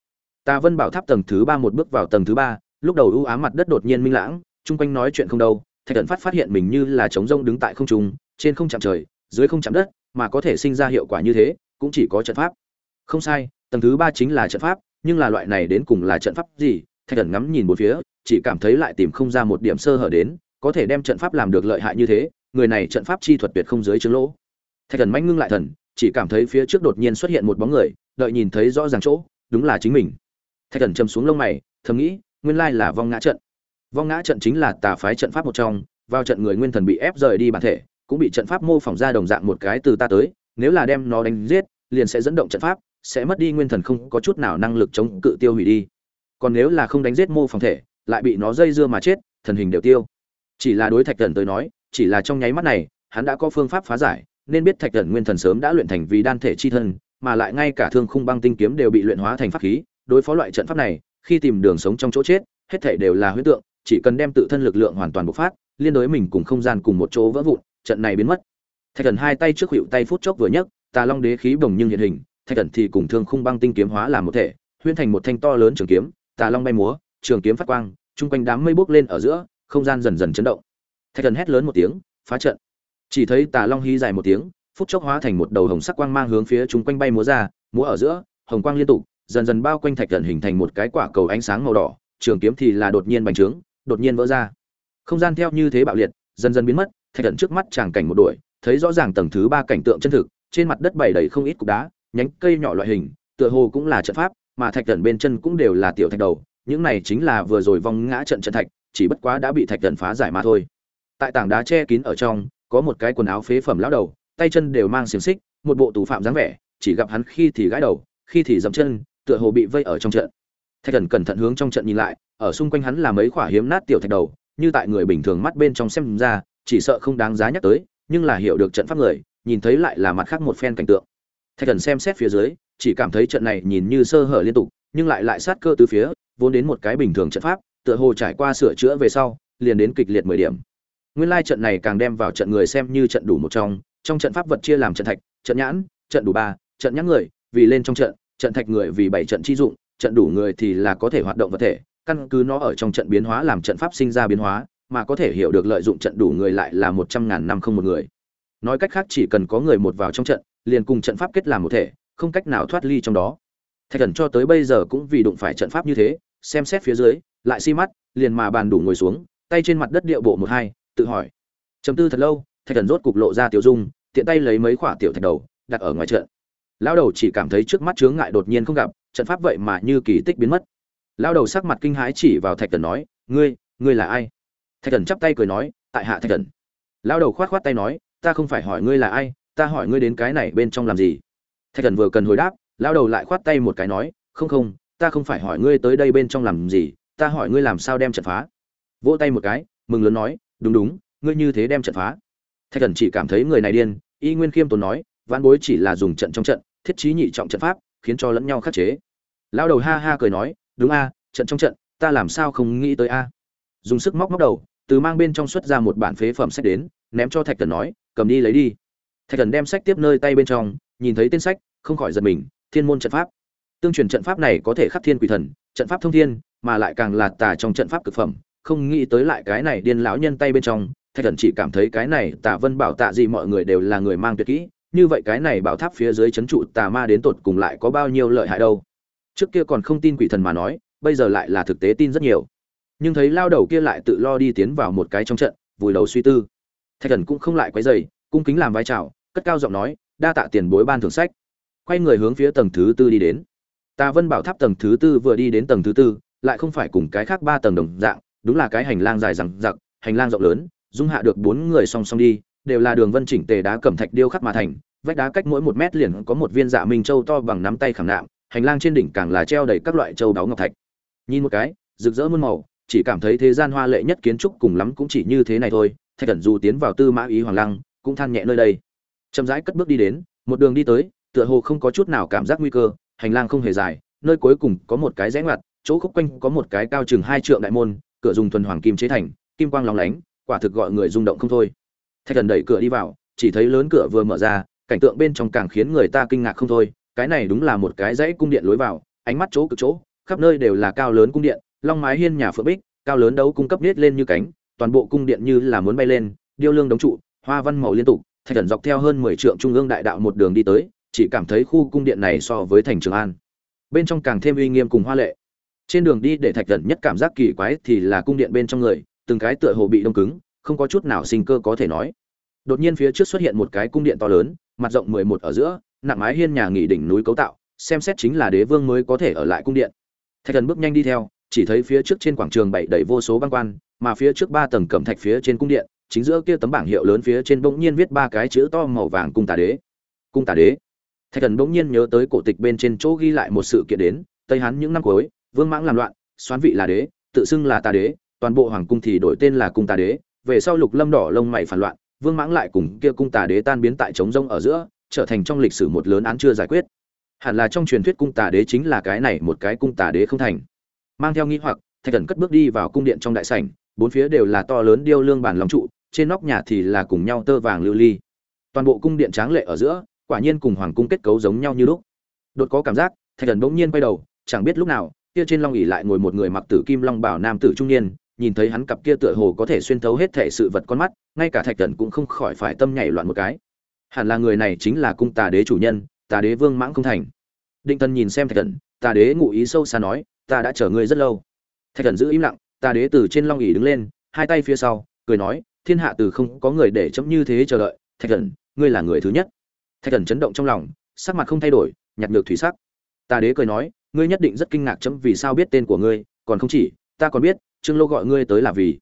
Ta vân bảo tháp tầng thứ ba một bước vào tầng thứ ba, lúc đầu ưu ám mặt đất đột nhiên minh lãng, chung quanh nói chuyện không đâu, thạch thần phát phát hiện mình như là trống rông đứng tại không trung, trên không chạm trời, dưới không chạm đất, mà có thể sinh ra hiệu quả như thế, cũng chỉ có trận pháp. Không sai, tầng thứ ba chính là trận pháp, nhưng là loại này đến cùng là trận pháp gì? Thạch thần ngắm nhìn một phía, chỉ cảm thấy lại tìm không ra một điểm sơ hở đến có thể đem trận pháp làm được lợi hại như thế, người này trận pháp chi thuật tuyệt không dưới chứng lỗ. Thạch thần manh ngưng lại thần, chỉ cảm thấy phía trước đột nhiên xuất hiện một bóng người, đợi nhìn thấy rõ ràng chỗ, đúng là chính mình. Thạch thần châm xuống lông mày, thầm nghĩ, nguyên lai là vong ngã trận. Vong ngã trận chính là tà phái trận pháp một trong, vào trận người nguyên thần bị ép rời đi bản thể, cũng bị trận pháp mô phỏng ra đồng dạng một cái từ ta tới, nếu là đem nó đánh giết, liền sẽ dẫn động trận pháp, sẽ mất đi nguyên thần không có chút nào năng lực chống cự tiêu hủy đi. Còn nếu là không đánh giết mô phỏng thể, lại bị nó dây dưa mà chết, thần hình đều tiêu chỉ là đối thạch thần tới nói, chỉ là trong nháy mắt này, hắn đã có phương pháp phá giải, nên biết thạch thần nguyên thần sớm đã luyện thành vì đan thể chi thân, mà lại ngay cả thương khung băng tinh kiếm đều bị luyện hóa thành pháp khí, đối phó loại trận pháp này, khi tìm đường sống trong chỗ chết, hết thể đều là huyết tượng, chỉ cần đem tự thân lực lượng hoàn toàn bộc phát, liên đối mình cùng không gian cùng một chỗ vỡ vụn, trận này biến mất. Thạch thần hai tay trước hữu tay phút chốc vừa nhấc, tà long đế khí bồng nhưng hiện hình, thạch thần thì cùng thương khung băng tinh kiếm hóa làm một thể huyên thành một thanh to lớn trường kiếm, tà long bay múa, trường kiếm phát quang, chung quanh đám mây bốc lên ở giữa không gian dần dần chấn động. Thạch thần hét lớn một tiếng, phá trận. Chỉ thấy tà long hí dài một tiếng, phút chốc hóa thành một đầu hồng sắc quang mang hướng phía chúng quanh bay múa ra, múa ở giữa, hồng quang liên tục, dần dần bao quanh thạch thần hình thành một cái quả cầu ánh sáng màu đỏ, trường kiếm thì là đột nhiên bành trướng, đột nhiên vỡ ra. Không gian theo như thế bạo liệt, dần dần biến mất, thạch thần trước mắt tràng cảnh một đuổi, thấy rõ ràng tầng thứ ba cảnh tượng chân thực, trên mặt đất bày đầy không ít cục đá, nhánh cây nhỏ loại hình, tựa hồ cũng là trận pháp, mà thạch thần bên chân cũng đều là tiểu thạch đầu, những này chính là vừa rồi vong ngã trận trận thạch chỉ bất quá đã bị thạch thần phá giải mà thôi. Tại tảng đá che kín ở trong, có một cái quần áo phế phẩm lão đầu, tay chân đều mang xiềng xích, một bộ tù phạm dáng vẻ, chỉ gặp hắn khi thì gãi đầu, khi thì dậm chân, tựa hồ bị vây ở trong trận. Thạch thần cẩn thận hướng trong trận nhìn lại, ở xung quanh hắn là mấy khỏa hiếm nát tiểu thạch đầu, như tại người bình thường mắt bên trong xem ra, chỉ sợ không đáng giá nhắc tới, nhưng là hiểu được trận pháp người, nhìn thấy lại là mặt khác một phen cảnh tượng. Thạch thần xem xét phía dưới, chỉ cảm thấy trận này nhìn như sơ hở liên tục, nhưng lại lại sát cơ từ phía, vốn đến một cái bình thường trận pháp tựa hồ trải qua sửa chữa về sau, liền đến kịch liệt mười điểm. Nguyên lai trận này càng đem vào trận người xem như trận đủ một trong trong trận pháp vật chia làm trận thạch, trận nhãn, trận đủ ba, trận nhãn người, vì lên trong trận trận thạch người vì bảy trận chi dụng, trận đủ người thì là có thể hoạt động vật thể, căn cứ nó ở trong trận biến hóa làm trận pháp sinh ra biến hóa, mà có thể hiểu được lợi dụng trận đủ người lại là một trăm ngàn năm không một người. Nói cách khác chỉ cần có người một vào trong trận, liền cùng trận pháp kết làm một thể, không cách nào thoát ly trong đó. Thạch thần cho tới bây giờ cũng vì đụng phải trận pháp như thế, xem xét phía dưới lại xi mắt, liền mà bàn đủ ngồi xuống, tay trên mặt đất điệu bộ một hai, tự hỏi. Chấm tư thật lâu, thạch thần rốt cục lộ ra tiểu dung, tiện tay lấy mấy khoả tiểu thạch đầu, đặt ở ngoài trận. Lão đầu chỉ cảm thấy trước mắt chướng ngại đột nhiên không gặp, trận pháp vậy mà như kỳ tích biến mất. Lão đầu sắc mặt kinh hãi chỉ vào thạch thần nói, ngươi ngươi là ai? Thạch thần chắp tay cười nói, tại hạ thạch thần. Lão đầu khoát khoát tay nói, ta không phải hỏi ngươi là ai, ta hỏi ngươi đến cái này bên trong làm gì? Thạch thần vừa cần hồi đáp, lão đầu lại khoát tay một cái nói, không không, ta không phải hỏi ngươi tới đây bên trong làm gì ta hỏi ngươi làm sao đem trận phá? Vỗ tay một cái, mừng lớn nói, đúng đúng, ngươi như thế đem trận phá. Thạch thần chỉ cảm thấy người này điên, y nguyên khiêm tốn nói văn bối chỉ là dùng trận trong trận, thiết trí nhị trọng trận pháp, khiến cho lẫn nhau khắc chế. Lao đầu ha ha cười nói, đúng a, trận trong trận, ta làm sao không nghĩ tới a? Dùng sức móc móc đầu, từ mang bên trong xuất ra một bản phế phẩm sách đến, ném cho thạch thần nói, cầm đi lấy đi. Thạch thần đem sách tiếp nơi tay bên trong, nhìn thấy tên sách, không khỏi giật mình, thiên môn trận pháp. Tương truyền trận pháp này có thể khắc thiên quỷ thần trận pháp thông thiên, mà lại càng là tà trong trận pháp cực phẩm. Không nghĩ tới lại cái này điên lão nhân tay bên trong, thạch thần chỉ cảm thấy cái này tà vân bảo tạ gì mọi người đều là người mang tuyệt kỹ. Như vậy cái này bảo tháp phía dưới chấn trụ tà ma đến tột cùng lại có bao nhiêu lợi hại đâu? Trước kia còn không tin quỷ thần mà nói, bây giờ lại là thực tế tin rất nhiều. Nhưng thấy lao đầu kia lại tự lo đi tiến vào một cái trong trận, vùi đầu suy tư. Thạch thần cũng không lại quấy dày cung kính làm vai trào cất cao giọng nói, đa tạ tiền bối ban thưởng sách. Quay người hướng phía tầng thứ tư đi đến tà vân bảo tháp tầng thứ tư vừa đi đến tầng thứ tư, lại không phải cùng cái khác ba tầng đồng dạng, đúng là cái hành lang dài rằng giặc hành lang rộng lớn, dung hạ được bốn người song song đi, đều là đường vân chỉnh tề đá cẩm thạch điêu khắc mà thành, vách đá cách mỗi một mét liền có một viên dạ minh châu to bằng nắm tay khảm nạm, hành lang trên đỉnh càng là treo đầy các loại châu đáo ngọc thạch. Nhìn một cái, rực rỡ muôn màu, chỉ cảm thấy thế gian hoa lệ nhất kiến trúc cùng lắm cũng chỉ như thế này thôi, thạch cẩn dù tiến vào tư mã ý hoàng lăng, cũng than nhẹ nơi đây. Chậm rãi cất bước đi đến, một đường đi tới, tựa hồ không có chút nào cảm giác nguy cơ hành lang không hề dài, nơi cuối cùng có một cái rẽ ngoặt, chỗ khúc quanh có một cái cao chừng hai trượng đại môn, cửa dùng thuần hoàng kim chế thành, kim quang lóng lánh, quả thực gọi người rung động không thôi. Thạch thần đẩy cửa đi vào, chỉ thấy lớn cửa vừa mở ra, cảnh tượng bên trong càng khiến người ta kinh ngạc không thôi, cái này đúng là một cái dãy cung điện lối vào, ánh mắt chỗ cực chỗ, khắp nơi đều là cao lớn cung điện, long mái hiên nhà phượng bích, cao lớn đấu cung cấp nết lên như cánh, toàn bộ cung điện như là muốn bay lên, điêu lương đống trụ, hoa văn màu liên tục, thạch thần dọc theo hơn mười trượng trung ương đại đạo một đường đi tới chỉ cảm thấy khu cung điện này so với thành trường an. Bên trong càng thêm uy nghiêm cùng hoa lệ. Trên đường đi để thạch thần nhất cảm giác kỳ quái thì là cung điện bên trong người, từng cái tựa hồ bị đông cứng, không có chút nào sinh cơ có thể nói. Đột nhiên phía trước xuất hiện một cái cung điện to lớn, mặt rộng mười một ở giữa, nặng mái hiên nhà nghỉ đỉnh núi cấu tạo, xem xét chính là đế vương mới có thể ở lại cung điện. Thạch thần bước nhanh đi theo, chỉ thấy phía trước trên quảng trường bảy đầy vô số băng quan, mà phía trước ba tầng cẩm thạch phía trên cung điện, chính giữa kia tấm bảng hiệu lớn phía trên bỗng nhiên viết ba cái chữ to màu vàng cung tà đế. Cung tà đế thạch thần bỗng nhiên nhớ tới cổ tịch bên trên chỗ ghi lại một sự kiện đến, tây hán những năm cuối, vương mãng làm loạn, xoán vị là đế, tự xưng là tà đế, toàn bộ hoàng cung thì đổi tên là cung tà đế, về sau lục lâm đỏ lông mày phản loạn, vương mãng lại cùng kia cung tà đế tan biến tại trống rông ở giữa, trở thành trong lịch sử một lớn án chưa giải quyết. Hẳn là trong truyền thuyết cung tà đế chính là cái này một cái cung tà đế không thành. Mang theo nghi hoặc, thạch thần cất bước đi vào cung điện trong đại sảnh, bốn phía đều là to lớn điêu lương bản lòng trụ, trên nóc nhà thì là cùng nhau tơ vàng lưu ly. Toàn bộ cung điện tráng lệ ở giữa quả nhiên cùng hoàng cung kết cấu giống nhau như lúc. Đột có cảm giác, thạch thần bỗng nhiên quay đầu, chẳng biết lúc nào, kia trên long ỉ lại ngồi một người mặc tử kim long bảo nam tử trung niên, nhìn thấy hắn cặp kia tựa hồ có thể xuyên thấu hết thể sự vật con mắt, ngay cả thạch thần cũng không khỏi phải tâm nhảy loạn một cái. Hẳn là người này chính là cung tà đế chủ nhân, tà đế vương mãng không thành. Định thần nhìn xem thạch thần, tà đế ngụ ý sâu xa nói, ta đã chờ ngươi rất lâu. Thạch thần giữ im lặng, tà đế từ trên long ỉ đứng lên, hai tay phía sau, cười nói, thiên hạ từ không có người để chấm như thế chờ đợi. Thạch thần, ngươi là người thứ nhất thạch thần chấn động trong lòng, sắc mặt không thay đổi, nhặt được thủy sắc. Tà đế cười nói, ngươi nhất định rất kinh ngạc chấm vì sao biết tên của ngươi, còn không chỉ, ta còn biết, trương lô gọi ngươi tới là vì.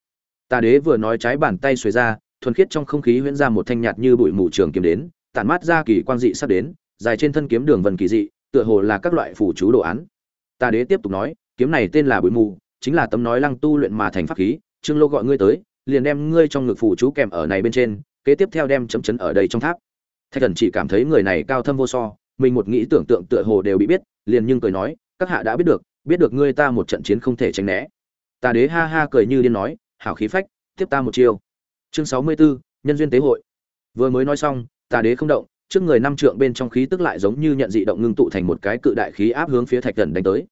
Tà đế vừa nói trái bàn tay xuề ra, thuần khiết trong không khí huyễn ra một thanh nhạt như bụi mù trường kiếm đến, tản mát ra kỳ quan dị sắp đến, dài trên thân kiếm đường vần kỳ dị, tựa hồ là các loại phủ chú đồ án. Tà đế tiếp tục nói, kiếm này tên là bụi mù, chính là tấm nói lăng tu luyện mà thành pháp khí, trương lô gọi ngươi tới, liền đem ngươi trong ngực phủ chú kèm ở này bên trên, kế tiếp theo đem chấm chấn ở đây trong tháp thạch thần chỉ cảm thấy người này cao thâm vô so mình một nghĩ tưởng tượng tựa hồ đều bị biết liền nhưng cười nói các hạ đã biết được biết được ngươi ta một trận chiến không thể tránh né. Tà đế ha ha cười như điên nói hảo khí phách tiếp ta một chiêu. Chương sáu mươi 64, nhân duyên tế hội. Vừa mới nói xong tà đế không động trước người năm trượng bên trong khí tức lại giống như nhận dị động ngưng tụ thành một cái cự đại khí áp hướng phía thạch thần đánh tới.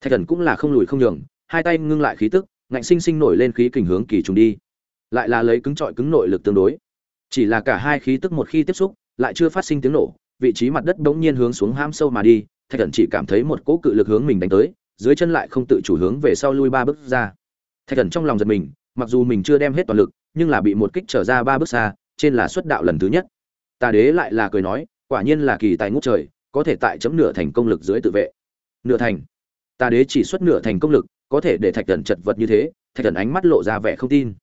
Thạch thần cũng là không lùi không nhường hai tay ngưng lại khí tức ngạnh sinh sinh nổi lên khí kình hướng kỳ trùng đi. Lại là lấy cứng trọi cứng nội lực tương đối. Chỉ là cả hai khí tức một khi tiếp xúc lại chưa phát sinh tiếng nổ, vị trí mặt đất bỗng nhiên hướng xuống ham sâu mà đi, thạch thần chỉ cảm thấy một cỗ cự lực hướng mình đánh tới, dưới chân lại không tự chủ hướng về sau lui ba bước ra. Thạch thần trong lòng giật mình, mặc dù mình chưa đem hết toàn lực, nhưng là bị một kích trở ra ba bước xa, trên là xuất đạo lần thứ nhất. Tà đế lại là cười nói, quả nhiên là kỳ tài ngút trời, có thể tại chấm nửa thành công lực dưới tự vệ. Nửa thành. Tà đế chỉ xuất nửa thành công lực, có thể để thạch thần chật vật như thế, thạch thần ánh mắt lộ ra vẻ không tin.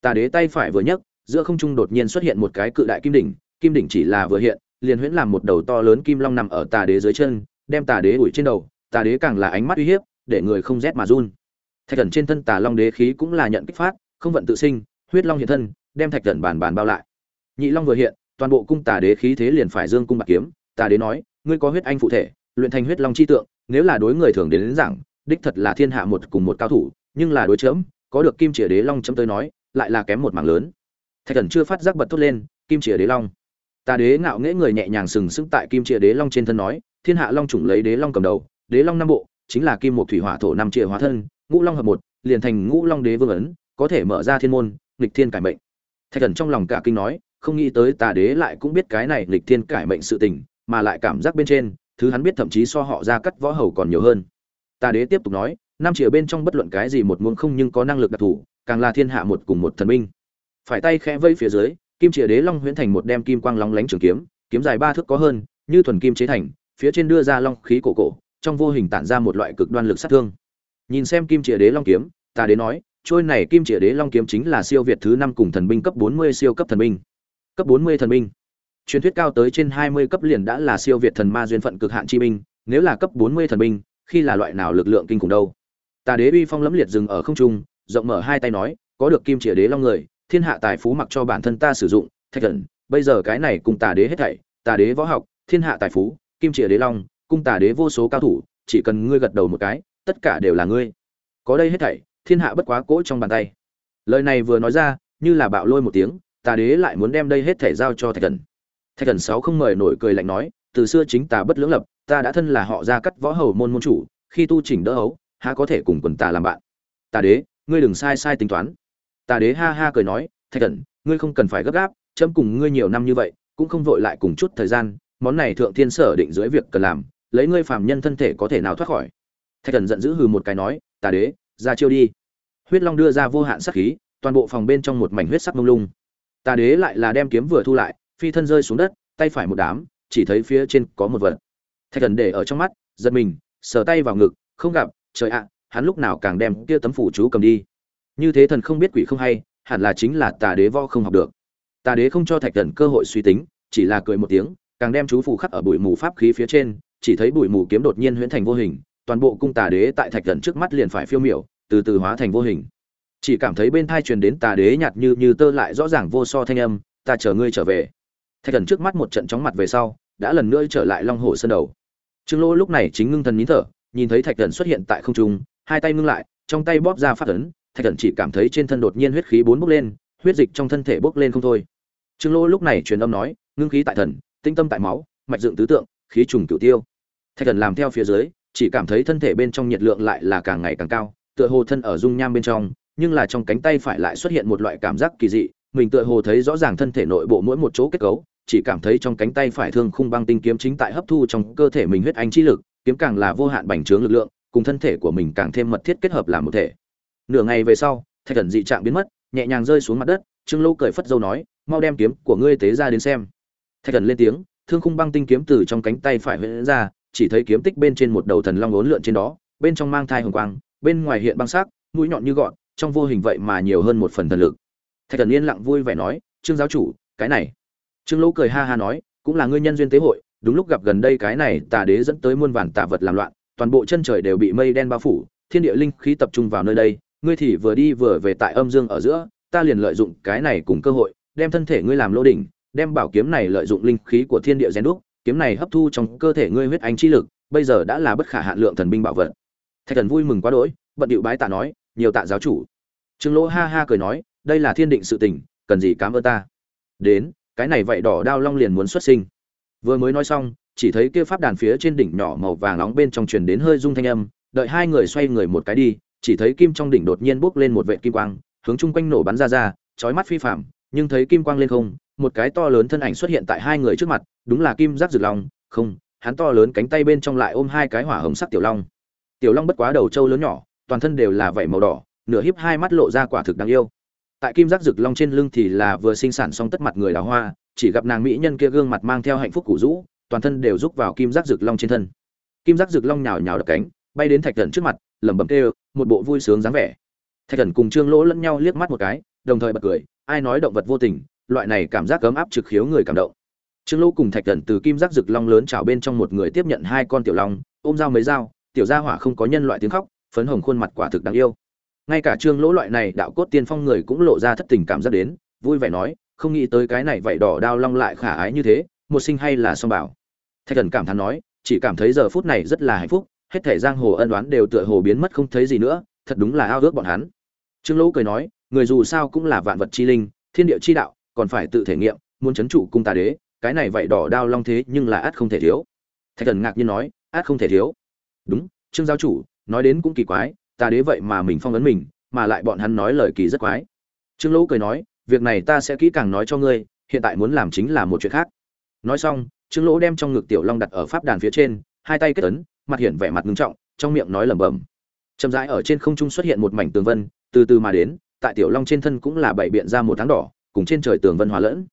Tà đế tay phải vừa nhấc, giữa không trung đột nhiên xuất hiện một cái cự đại kim đỉnh kim đỉnh chỉ là vừa hiện liền huyễn làm một đầu to lớn kim long nằm ở tà đế dưới chân đem tà đế ủi trên đầu tà đế càng là ánh mắt uy hiếp để người không rét mà run. Thạch thần trên thân tà long đế khí cũng là nhận kích phát không vận tự sinh huyết long hiện thân đem thạch thần bàn bàn bao lại. Nhị long vừa hiện toàn bộ cung tà đế khí thế liền phải dương cung bạc kiếm tà đế nói ngươi có huyết anh phụ thể luyện thành huyết long chi tượng nếu là đối người thường đến, đến giảng đích thật là thiên hạ một cùng một cao thủ nhưng là đối chớm có được kim chĩa đế long chấm tới nói lại là kém một mảng lớn. Thạch thần chưa phát giác bật thốt lên kim chìa đế long tà đế ngạo nghễ người nhẹ nhàng sừng sững tại kim chia đế long trên thân nói thiên hạ long chủng lấy đế long cầm đầu đế long năm bộ chính là kim một thủy hỏa thổ năm chia hóa thân ngũ long hợp một liền thành ngũ long đế vương ấn có thể mở ra thiên môn nghịch thiên cải mệnh. Thạch thần trong lòng cả kinh nói không nghĩ tới tà đế lại cũng biết cái này nghịch thiên cải mệnh sự tình mà lại cảm giác bên trên thứ hắn biết thậm chí so họ ra cắt võ hầu còn nhiều hơn. Tà đế tiếp tục nói năm chia bên trong bất luận cái gì một muôn không nhưng có năng lực đặc thù càng là thiên hạ một cùng một thần minh, phải tay khẽ vây phía dưới kim chìa đế long huyễn thành một đem kim quang lóng lánh trường kiếm kiếm dài ba thước có hơn, như thuần kim chế thành, phía trên đưa ra long khí cổ cổ, trong vô hình tản ra một loại cực đoan lực sát thương. Nhìn xem kim chìa đế long kiếm, ta đế nói, trôi này kim chìa đế long kiếm chính là siêu việt thứ năm cùng thần binh cấp bốn mươi siêu cấp thần binh. Cấp bốn mươi thần binh. Truyền thuyết cao tới trên hai mươi cấp liền đã là siêu việt thần ma duyên phận cực hạn chi binh, nếu là cấp bốn mươi thần binh, khi là loại nào lực lượng kinh khủng đâu? Ta đế uy phong lẫm liệt dừng ở không trung, rộng mở hai tay nói, có được kim chìa đế long người thiên hạ tài phú mặc cho bản thân ta sử dụng, thạch thần bây giờ cái này cùng tà đế hết thảy, tà đế võ học, thiên hạ tài phú, kim triệt đế long, cung tà đế vô số cao thủ, chỉ cần ngươi gật đầu một cái, tất cả đều là ngươi. Có đây hết thảy, thiên hạ bất quá cỗ trong bàn tay. Lời này vừa nói ra, như là bạo lôi một tiếng, tà đế lại muốn đem đây hết thảy giao cho thạch thần thạch thần sáu không mời nổi cười lạnh nói, từ xưa chính tà bất lưỡng lập, ta đã thân là họ ra cắt võ hầu môn môn chủ, khi tu chỉnh đỡ hấu há có thể cùng quần tà làm bạn. Tà đế, ngươi đừng sai sai tính toán tà đế ha ha cười nói, thạch thần, ngươi không cần phải gấp gáp, chấm cùng ngươi nhiều năm như vậy, cũng không vội lại cùng chút thời gian, món này thượng thiên sở định dưới việc cần làm, lấy ngươi phàm nhân thân thể có thể nào thoát khỏi. Thạch thần giận dữ hừ một cái nói, tà đế, ra chiêu đi. Huyết long đưa ra vô hạn sắc khí, toàn bộ phòng bên trong một mảnh huyết sắc mông lung. Tà đế lại là đem kiếm vừa thu lại, phi thân rơi xuống đất, tay phải một đám, chỉ thấy phía trên có một vật. Thạch thần để ở trong mắt, giật mình, sờ tay vào ngực, không gặp, trời ạ, hắn lúc nào càng đem kia tấm phủ chú cầm đi? Như thế thần không biết quỷ không hay, hẳn là chính là tà đế vo không học được. Tà đế không cho thạch thần cơ hội suy tính, chỉ là cười một tiếng, càng đem chú phù khắc ở bụi mù pháp khí phía trên, chỉ thấy bụi mù kiếm đột nhiên huyễn thành vô hình, toàn bộ cung tà đế tại thạch thần trước mắt liền phải phiêu miểu, từ từ hóa thành vô hình. Chỉ cảm thấy bên thai truyền đến tà đế nhạt như như tơ lại rõ ràng vô so thanh âm, ta chờ ngươi trở về. Thạch thần trước mắt một trận chóng mặt về sau, đã lần nữa trở lại long hồ sân đầu. Trương lỗ lúc này chính ngưng thần nín thở, nhìn thấy thạch thần xuất hiện tại không trung, hai tay ngưng lại, trong tay bóp ra phát ấn thạch thần chỉ cảm thấy trên thân đột nhiên huyết khí bốn bốc lên, huyết dịch trong thân thể bốc lên không thôi. Trương lỗ lúc này truyền âm nói, ngưng khí tại thần, tinh tâm tại máu, mạch dựng tứ tượng, khí trùng cửu tiêu. Thạch thần làm theo phía dưới, chỉ cảm thấy thân thể bên trong nhiệt lượng lại là càng ngày càng cao, tựa hồ thân ở dung nham bên trong, nhưng là trong cánh tay phải lại xuất hiện một loại cảm giác kỳ dị, mình tựa hồ thấy rõ ràng thân thể nội bộ mỗi một chỗ kết cấu, chỉ cảm thấy trong cánh tay phải thương khung băng tinh kiếm chính tại hấp thu trong cơ thể mình huyết ánh chi lực, kiếm càng là vô hạn bành trướng lực lượng, cùng thân thể của mình càng thêm mật thiết kết hợp làm một thể nửa ngày về sau, thạch thần dị trạng biến mất, nhẹ nhàng rơi xuống mặt đất, trương Lô cười phất dâu nói, mau đem kiếm của ngươi tế ra đến xem. Thạch thần lên tiếng, thương khung băng tinh kiếm từ trong cánh tay phải huyễn ra, chỉ thấy kiếm tích bên trên một đầu thần long ốn lượn trên đó, bên trong mang thai hồng quang, bên ngoài hiện băng sắc, mũi nhọn như gọn, trong vô hình vậy mà nhiều hơn một phần thần lực. Thạch thần yên lặng vui vẻ nói, trương giáo chủ, cái này. Trương lỗ cười ha ha nói, cũng là ngươi nhân duyên tế hội, đúng lúc gặp gần đây cái này tà đế dẫn tới muôn vàn tà vật làm loạn, toàn bộ chân trời đều bị mây đen bao phủ, thiên địa linh khí tập trung vào nơi đây ngươi thì vừa đi vừa về tại âm dương ở giữa, ta liền lợi dụng cái này cùng cơ hội, đem thân thể ngươi làm lô đỉnh, đem bảo kiếm này lợi dụng linh khí của thiên địa rèn đúc, kiếm này hấp thu trong cơ thể ngươi huyết ánh chi lực, bây giờ đã là bất khả hạn lượng thần binh bảo vật. Thạch thần vui mừng quá đỗi, bận điệu bái tạ nói, nhiều tạ giáo chủ. Trương lỗ ha ha cười nói, đây là thiên định sự tình, cần gì cảm ơn ta? Đến, cái này vậy đỏ đao long liền muốn xuất sinh. Vừa mới nói xong, chỉ thấy kia pháp đàn phía trên đỉnh nhỏ màu vàng nóng bên trong truyền đến hơi rung thanh âm, đợi hai người xoay người một cái đi chỉ thấy kim trong đỉnh đột nhiên bốc lên một vệt kim quang, hướng chung quanh nổ bắn ra ra, chói mắt phi phạm nhưng thấy kim quang lên không, một cái to lớn thân ảnh xuất hiện tại hai người trước mặt, đúng là kim giác rực long, không, hắn to lớn cánh tay bên trong lại ôm hai cái hỏa hồng sắc tiểu long. Tiểu long bất quá đầu trâu lớn nhỏ, toàn thân đều là vảy màu đỏ, nửa híp hai mắt lộ ra quả thực đáng yêu. Tại kim giác rực long trên lưng thì là vừa sinh sản xong tất mặt người đào hoa, chỉ gặp nàng mỹ nhân kia gương mặt mang theo hạnh phúc củ rũ, toàn thân đều rúc vào kim giác rực long trên thân. Kim giác rực long nhào nhào đập cánh, bay đến thạch thần trước mặt lẩm bẩm kêu, một bộ vui sướng dáng vẻ. Thạch thần cùng trương lỗ lẫn nhau liếc mắt một cái, đồng thời bật cười, ai nói động vật vô tình, loại này cảm giác cấm áp trực khiếu người cảm động. Trương lỗ cùng thạch thần từ kim giác rực long lớn trào bên trong một người tiếp nhận hai con tiểu long, ôm dao mấy dao, tiểu gia hỏa không có nhân loại tiếng khóc, phấn hồng khuôn mặt quả thực đáng yêu. Ngay cả trương lỗ loại này đạo cốt tiên phong người cũng lộ ra thất tình cảm giác đến, vui vẻ nói, không nghĩ tới cái này vậy đỏ đao long lại khả ái như thế, một sinh hay là song bảo. Thạch thần cảm thán nói, chỉ cảm thấy giờ phút này rất là hạnh phúc hết thể giang hồ ân đoán đều tựa hồ biến mất không thấy gì nữa, thật đúng là ao ước bọn hắn. Trương lỗ cười nói, người dù sao cũng là vạn vật chi linh, thiên địa chi đạo, còn phải tự thể nghiệm, muốn chấn trụ cung tà đế, cái này vậy đỏ đao long thế nhưng là át không thể thiếu. Thạch thần ngạc nhiên nói, át không thể thiếu. Đúng, trương giáo chủ, nói đến cũng kỳ quái, tà đế vậy mà mình phong ấn mình, mà lại bọn hắn nói lời kỳ rất quái. Trương lỗ cười nói, việc này ta sẽ kỹ càng nói cho ngươi, hiện tại muốn làm chính là một chuyện khác. Nói xong, trương lỗ đem trong ngực tiểu long đặt ở pháp đàn phía trên hai tay kết ấn, mặt hiện vẻ mặt ngưng trọng, trong miệng nói lẩm bẩm. Chậm rãi ở trên không trung xuất hiện một mảnh tường vân, từ từ mà đến, tại tiểu long trên thân cũng là bảy biện ra một tháng đỏ, cùng trên trời tường vân hòa lẫn.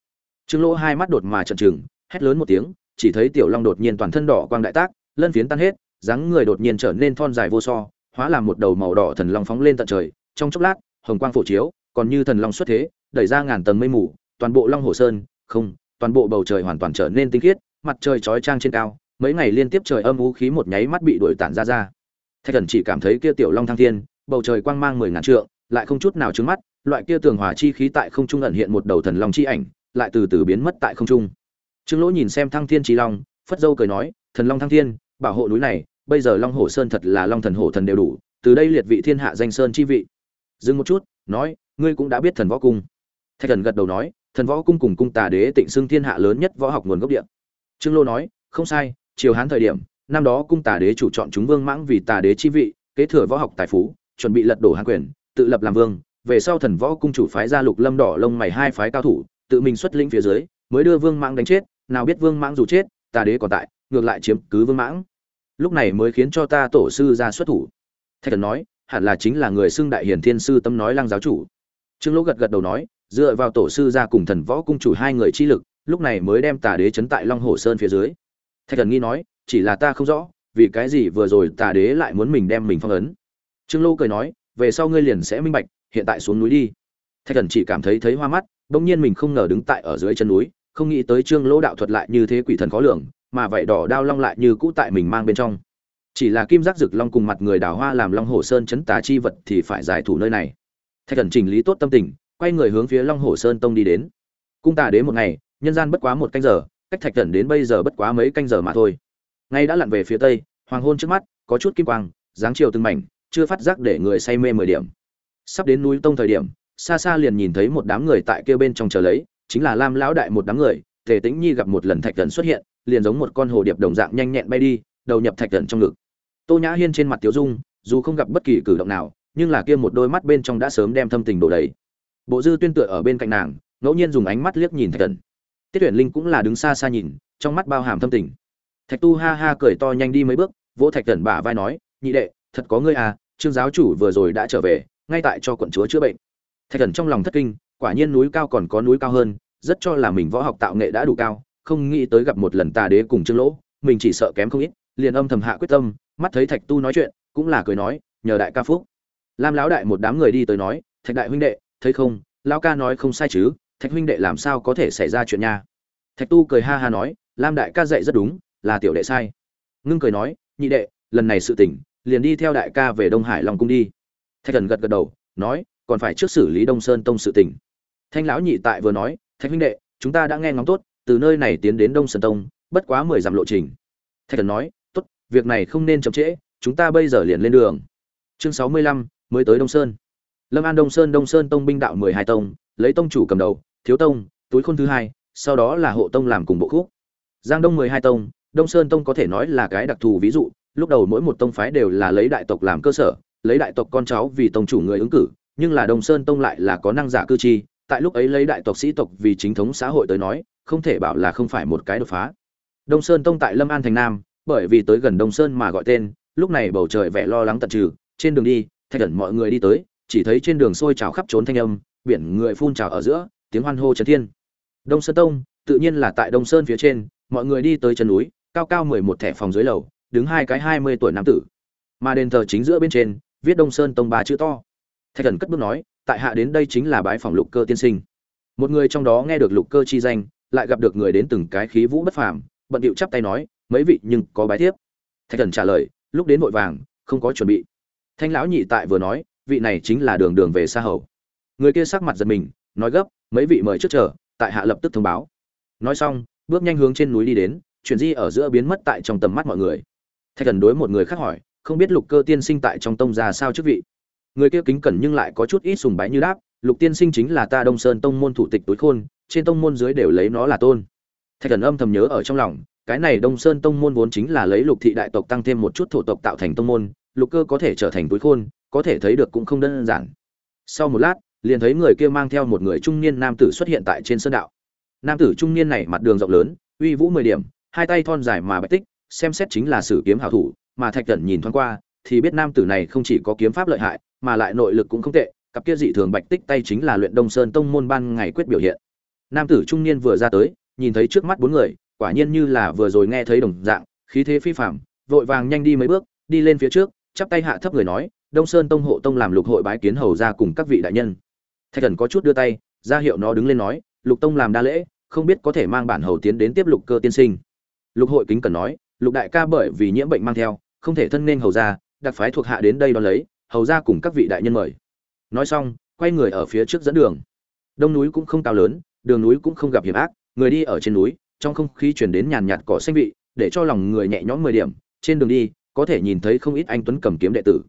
Trương lỗ hai mắt đột mà trợn trừng, hét lớn một tiếng, chỉ thấy tiểu long đột nhiên toàn thân đỏ quang đại tác, lân phiến tan hết, dáng người đột nhiên trở nên thon dài vô so, hóa làm một đầu màu đỏ thần long phóng lên tận trời. Trong chốc lát, hồng quang phổ chiếu, còn như thần long xuất thế, đẩy ra ngàn tầng mây mù, toàn bộ long hồ sơn, không, toàn bộ bầu trời hoàn toàn trở nên tinh khiết, mặt trời chói chang trên cao mấy ngày liên tiếp trời âm u khí một nháy mắt bị đuổi tản ra ra. Thạch thần chỉ cảm thấy kia tiểu long thăng thiên, bầu trời quang mang mười ngàn trượng, lại không chút nào trứng mắt, loại kia tường hòa chi khí tại không trung ẩn hiện một đầu thần long chi ảnh, lại từ từ biến mất tại không trung. Trương lỗ nhìn xem thăng thiên trí long, phất dâu cười nói, thần long thăng thiên, bảo hộ núi này, bây giờ long Hổ sơn thật là long thần hổ thần đều đủ, từ đây liệt vị thiên hạ danh sơn chi vị. Dừng một chút, nói, ngươi cũng đã biết thần võ cung. Thạch thần gật đầu nói, thần võ cung cùng cung tà đế tịnh xưng thiên hạ lớn nhất võ học nguồn gốc địa. Trương lô nói, không sai triều hán thời điểm, năm đó cung tà đế chủ chọn chúng vương mãng vì tà đế chi vị, kế thừa võ học tài phú, chuẩn bị lật đổ hán quyền, tự lập làm vương. Về sau thần võ cung chủ phái ra lục lâm đỏ lông mày hai phái cao thủ, tự mình xuất lĩnh phía dưới, mới đưa vương mãng đánh chết. Nào biết vương mãng dù chết, tà đế còn tại, ngược lại chiếm cứ vương mãng. Lúc này mới khiến cho ta tổ sư ra xuất thủ. Thạch thần nói, hẳn là chính là người xưng đại hiền thiên sư tâm nói lăng giáo chủ. Trương lỗ gật gật đầu nói, dựa vào tổ sư ra cùng thần võ cung chủ hai người chi lực, lúc này mới đem tà đế chấn tại long hồ sơn phía dưới thạch thần nghi nói, chỉ là ta không rõ, vì cái gì vừa rồi tà đế lại muốn mình đem mình phong ấn. Trương lô cười nói, về sau ngươi liền sẽ minh bạch, hiện tại xuống núi đi. Thạch thần chỉ cảm thấy thấy hoa mắt, bỗng nhiên mình không ngờ đứng tại ở dưới chân núi, không nghĩ tới trương lỗ đạo thuật lại như thế quỷ thần khó lường, mà vậy đỏ đao long lại như cũ tại mình mang bên trong. Chỉ là kim giác rực long cùng mặt người đào hoa làm long hồ sơn chấn tà chi vật thì phải giải thủ nơi này. Thạch thần chỉnh lý tốt tâm tình, quay người hướng phía long hồ sơn tông đi đến. Cung tà đế một ngày, nhân gian bất quá một canh giờ cách thạch thần đến bây giờ bất quá mấy canh giờ mà thôi. Ngay đã lặn về phía tây, hoàng hôn trước mắt, có chút kim quang, dáng chiều từng mảnh, chưa phát giác để người say mê mười điểm. Sắp đến núi tông thời điểm, xa xa liền nhìn thấy một đám người tại kia bên trong chờ lấy, chính là lam lão đại một đám người, tề tĩnh nhi gặp một lần thạch thần xuất hiện, liền giống một con hồ điệp đồng dạng nhanh nhẹn bay đi, đầu nhập thạch thần trong ngực. Tô nhã hiên trên mặt tiếu dung, dù không gặp bất kỳ cử động nào, nhưng là kia một đôi mắt bên trong đã sớm đem thâm tình đổ đầy. Bộ dư tuyên tựa ở bên cạnh nàng, ngẫu nhiên dùng ánh mắt liếc nhìn thạch thần tiết tuyển linh cũng là đứng xa xa nhìn, trong mắt bao hàm thâm tình. Thạch tu ha ha cười to nhanh đi mấy bước, vỗ thạch thần bả vai nói, nhị đệ, thật có ngươi à trương giáo chủ vừa rồi đã trở về, ngay tại cho quận chúa chữa bệnh. Thạch thần trong lòng thất kinh, quả nhiên núi cao còn có núi cao hơn, rất cho là mình võ học tạo nghệ đã đủ cao, không nghĩ tới gặp một lần tà đế cùng trương lỗ, mình chỉ sợ kém không ít, liền âm thầm hạ quyết tâm, mắt thấy thạch tu nói chuyện, cũng là cười nói, nhờ đại ca phúc. Lam lão đại một đám người đi tới nói, thạch đại huynh đệ, thấy không? Lão ca nói không sai chứ thạch huynh đệ làm sao có thể xảy ra chuyện nha? Thạch tu cười ha ha nói, lam đại ca dạy rất đúng, là tiểu đệ sai. Ngưng cười nói, nhị đệ, lần này sự tỉnh liền đi theo đại ca về đông hải long cung đi. Thạch thần gật gật đầu, nói, còn phải trước xử lý đông sơn tông sự tỉnh thanh lão nhị tại vừa nói, thạch huynh đệ, chúng ta đã nghe ngóng tốt, từ nơi này tiến đến đông sơn tông, bất quá mười dặm lộ trình. Thạch thần nói, tốt, việc này không nên chậm trễ, chúng ta bây giờ liền lên đường. Chương sáu mươi lăm, mới tới đông sơn. Lâm an đông sơn đông sơn tông binh đạo mười hai tông, lấy tông chủ cầm đầu thiếu tông, túi khôn thứ hai, sau đó là hộ tông làm cùng bộ khúc. Giang đông mười hai tông, đông sơn tông có thể nói là cái đặc thù ví dụ, lúc đầu mỗi một tông phái đều là lấy đại tộc làm cơ sở, lấy đại tộc con cháu vì tông chủ người ứng cử, nhưng là đông sơn tông lại là có năng giả cư chi, tại lúc ấy lấy đại tộc sĩ tộc vì chính thống xã hội tới nói, không thể bảo là không phải một cái đột phá. Đông sơn tông tại lâm an thành nam, bởi vì tới gần đông sơn mà gọi tên, lúc này bầu trời vẻ lo lắng tận trừ, trên đường đi, thạch cẩn mọi người đi tới, chỉ thấy trên đường sôi trào khắp trốn thanh âm, biển người phun trào ở giữa tiếng hoan hô trấn thiên. Đông sơn tông, tự nhiên là tại đông sơn phía trên, mọi người đi tới chân núi, cao cao mười một thẻ phòng dưới lầu, đứng hai cái hai mươi tuổi nam tử. Mà đền thờ chính giữa bên trên, viết đông sơn tông ba chữ to. Thạch thần cất bước nói, tại hạ đến đây chính là bái phòng lục cơ tiên sinh. Một người trong đó nghe được lục cơ chi danh, lại gặp được người đến từng cái khí vũ bất phàm, bận điệu chắp tay nói, mấy vị, nhưng có bái tiếp thạch thần trả lời, lúc đến vội vàng, không có chuẩn bị. Thanh lão nhị tại vừa nói, vị này chính là đường đường về xa hầu. Người kia sắc mặt giật mình, nói gấp mấy vị mời trước chờ, tại hạ lập tức thông báo. Nói xong, bước nhanh hướng trên núi đi đến, chuyển di ở giữa biến mất tại trong tầm mắt mọi người. Thạch thần đối một người khác hỏi, không biết lục cơ tiên sinh tại trong tông ra sao chức vị? Người kia kính cẩn nhưng lại có chút ít sùng bái như đáp, lục tiên sinh chính là ta đông sơn tông môn thủ tịch tối khôn, trên tông môn dưới đều lấy nó là tôn. Thạch thần âm thầm nhớ ở trong lòng, cái này đông sơn tông môn vốn chính là lấy lục thị đại tộc tăng thêm một chút thổ tộc tạo thành tông môn, lục cơ có thể trở thành túi khôn, có thể thấy được cũng không đơn giản. Sau một lát liền thấy người kia mang theo một người trung niên nam tử xuất hiện tại trên sơn đạo. Nam tử trung niên này mặt đường rộng lớn, uy vũ mười điểm, hai tay thon dài mà bạch tích, xem xét chính là sử kiếm hảo thủ, mà thạch cẩn nhìn thoáng qua, thì biết nam tử này không chỉ có kiếm pháp lợi hại, mà lại nội lực cũng không tệ, cặp kia dị thường bạch tích tay chính là luyện đông sơn tông môn ban ngày quyết biểu hiện. Nam tử trung niên vừa ra tới, nhìn thấy trước mắt bốn người, quả nhiên như là vừa rồi nghe thấy đồng dạng, khí thế phi phạm vội vàng nhanh đi mấy bước, đi lên phía trước, chắp tay hạ thấp người nói, đông sơn tông hộ tông làm lục hội bái kiến hầu ra cùng các vị đại nhân thạch thần có chút đưa tay, ra hiệu nó đứng lên nói, lục tông làm đa lễ, không biết có thể mang bản hầu tiến đến tiếp lục cơ tiên sinh. Lục hội kính cần nói, lục đại ca bởi vì nhiễm bệnh mang theo, không thể thân nên hầu ra đặc phái thuộc hạ đến đây đo lấy, hầu ra cùng các vị đại nhân mời. Nói xong, quay người ở phía trước dẫn đường. Đông núi cũng không cao lớn, đường núi cũng không gặp hiểm ác, người đi ở trên núi, trong không khí chuyển đến nhàn nhạt cỏ xanh vị, để cho lòng người nhẹ nhõm mười điểm, trên đường đi, có thể nhìn thấy không ít anh tuấn cầm kiếm đệ tử.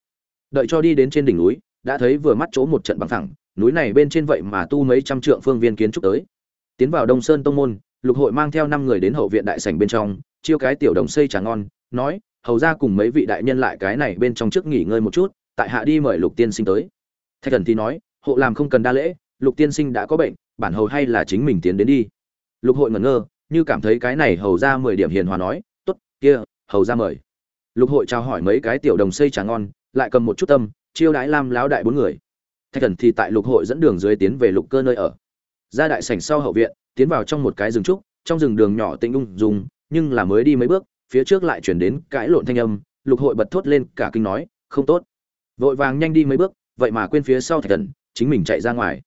Đợi cho đi đến trên đỉnh núi, đã thấy vừa mắt chỗ một trận bằng thẳng núi này bên trên vậy mà tu mấy trăm trượng phương viên kiến trúc tới. Tiến vào đông sơn tông môn, lục hội mang theo năm người đến hậu viện đại sảnh bên trong, chiêu cái tiểu đồng xây trà ngon, nói, hầu ra cùng mấy vị đại nhân lại cái này bên trong trước nghỉ ngơi một chút, tại hạ đi mời lục tiên sinh tới. Thạch thần thì nói, hộ làm không cần đa lễ, lục tiên sinh đã có bệnh, bản hầu hay là chính mình tiến đến đi. Lục hội ngẩn ngơ, như cảm thấy cái này hầu ra mười điểm hiền hòa nói, tốt, kia, hầu ra mời. Lục hội chào hỏi mấy cái tiểu đồng xây trà ngon, lại cầm một chút tâm, chiêu đãi lam láo đại bốn người thạch thần thì tại lục hội dẫn đường dưới tiến về lục cơ nơi ở. Ra đại sảnh sau hậu viện, tiến vào trong một cái rừng trúc, trong rừng đường nhỏ tĩnh ung dùng nhưng là mới đi mấy bước, phía trước lại chuyển đến cãi lộn thanh âm, lục hội bật thốt lên cả kinh nói, không tốt. Vội vàng nhanh đi mấy bước, vậy mà quên phía sau thạch thần, chính mình chạy ra ngoài.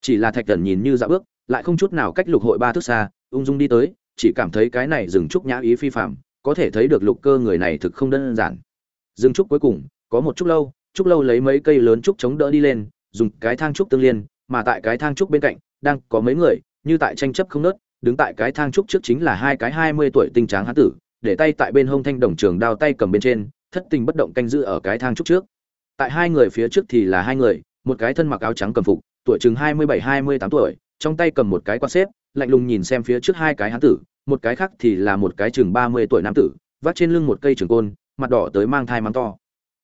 Chỉ là thạch thần nhìn như dạ bước, lại không chút nào cách lục hội ba thước xa, ung dung đi tới, chỉ cảm thấy cái này rừng trúc nhã ý phi phạm có thể thấy được lục cơ người này thực không đơn giản. Rừng trúc cuối cùng, có một chút lâu trúc lâu lấy mấy cây lớn trúc chống đỡ đi lên dùng cái thang trúc tương liên, mà tại cái thang trúc bên cạnh, đang có mấy người, như tại tranh chấp không nớt, đứng tại cái thang trúc trước chính là hai cái hai mươi tuổi tinh tráng hán tử, để tay tại bên hông thanh đồng trường đao tay cầm bên trên, thất tình bất động canh giữ ở cái thang trúc trước. Tại hai người phía trước thì là hai người, một cái thân mặc áo trắng cầm phục, tuổi chừng hai mươi bảy, hai mươi tám tuổi, trong tay cầm một cái quan xếp, lạnh lùng nhìn xem phía trước hai cái hán tử, một cái khác thì là một cái chừng ba mươi tuổi nam tử vắt trên lưng một cây trường côn, mặt đỏ tới mang thai mang to.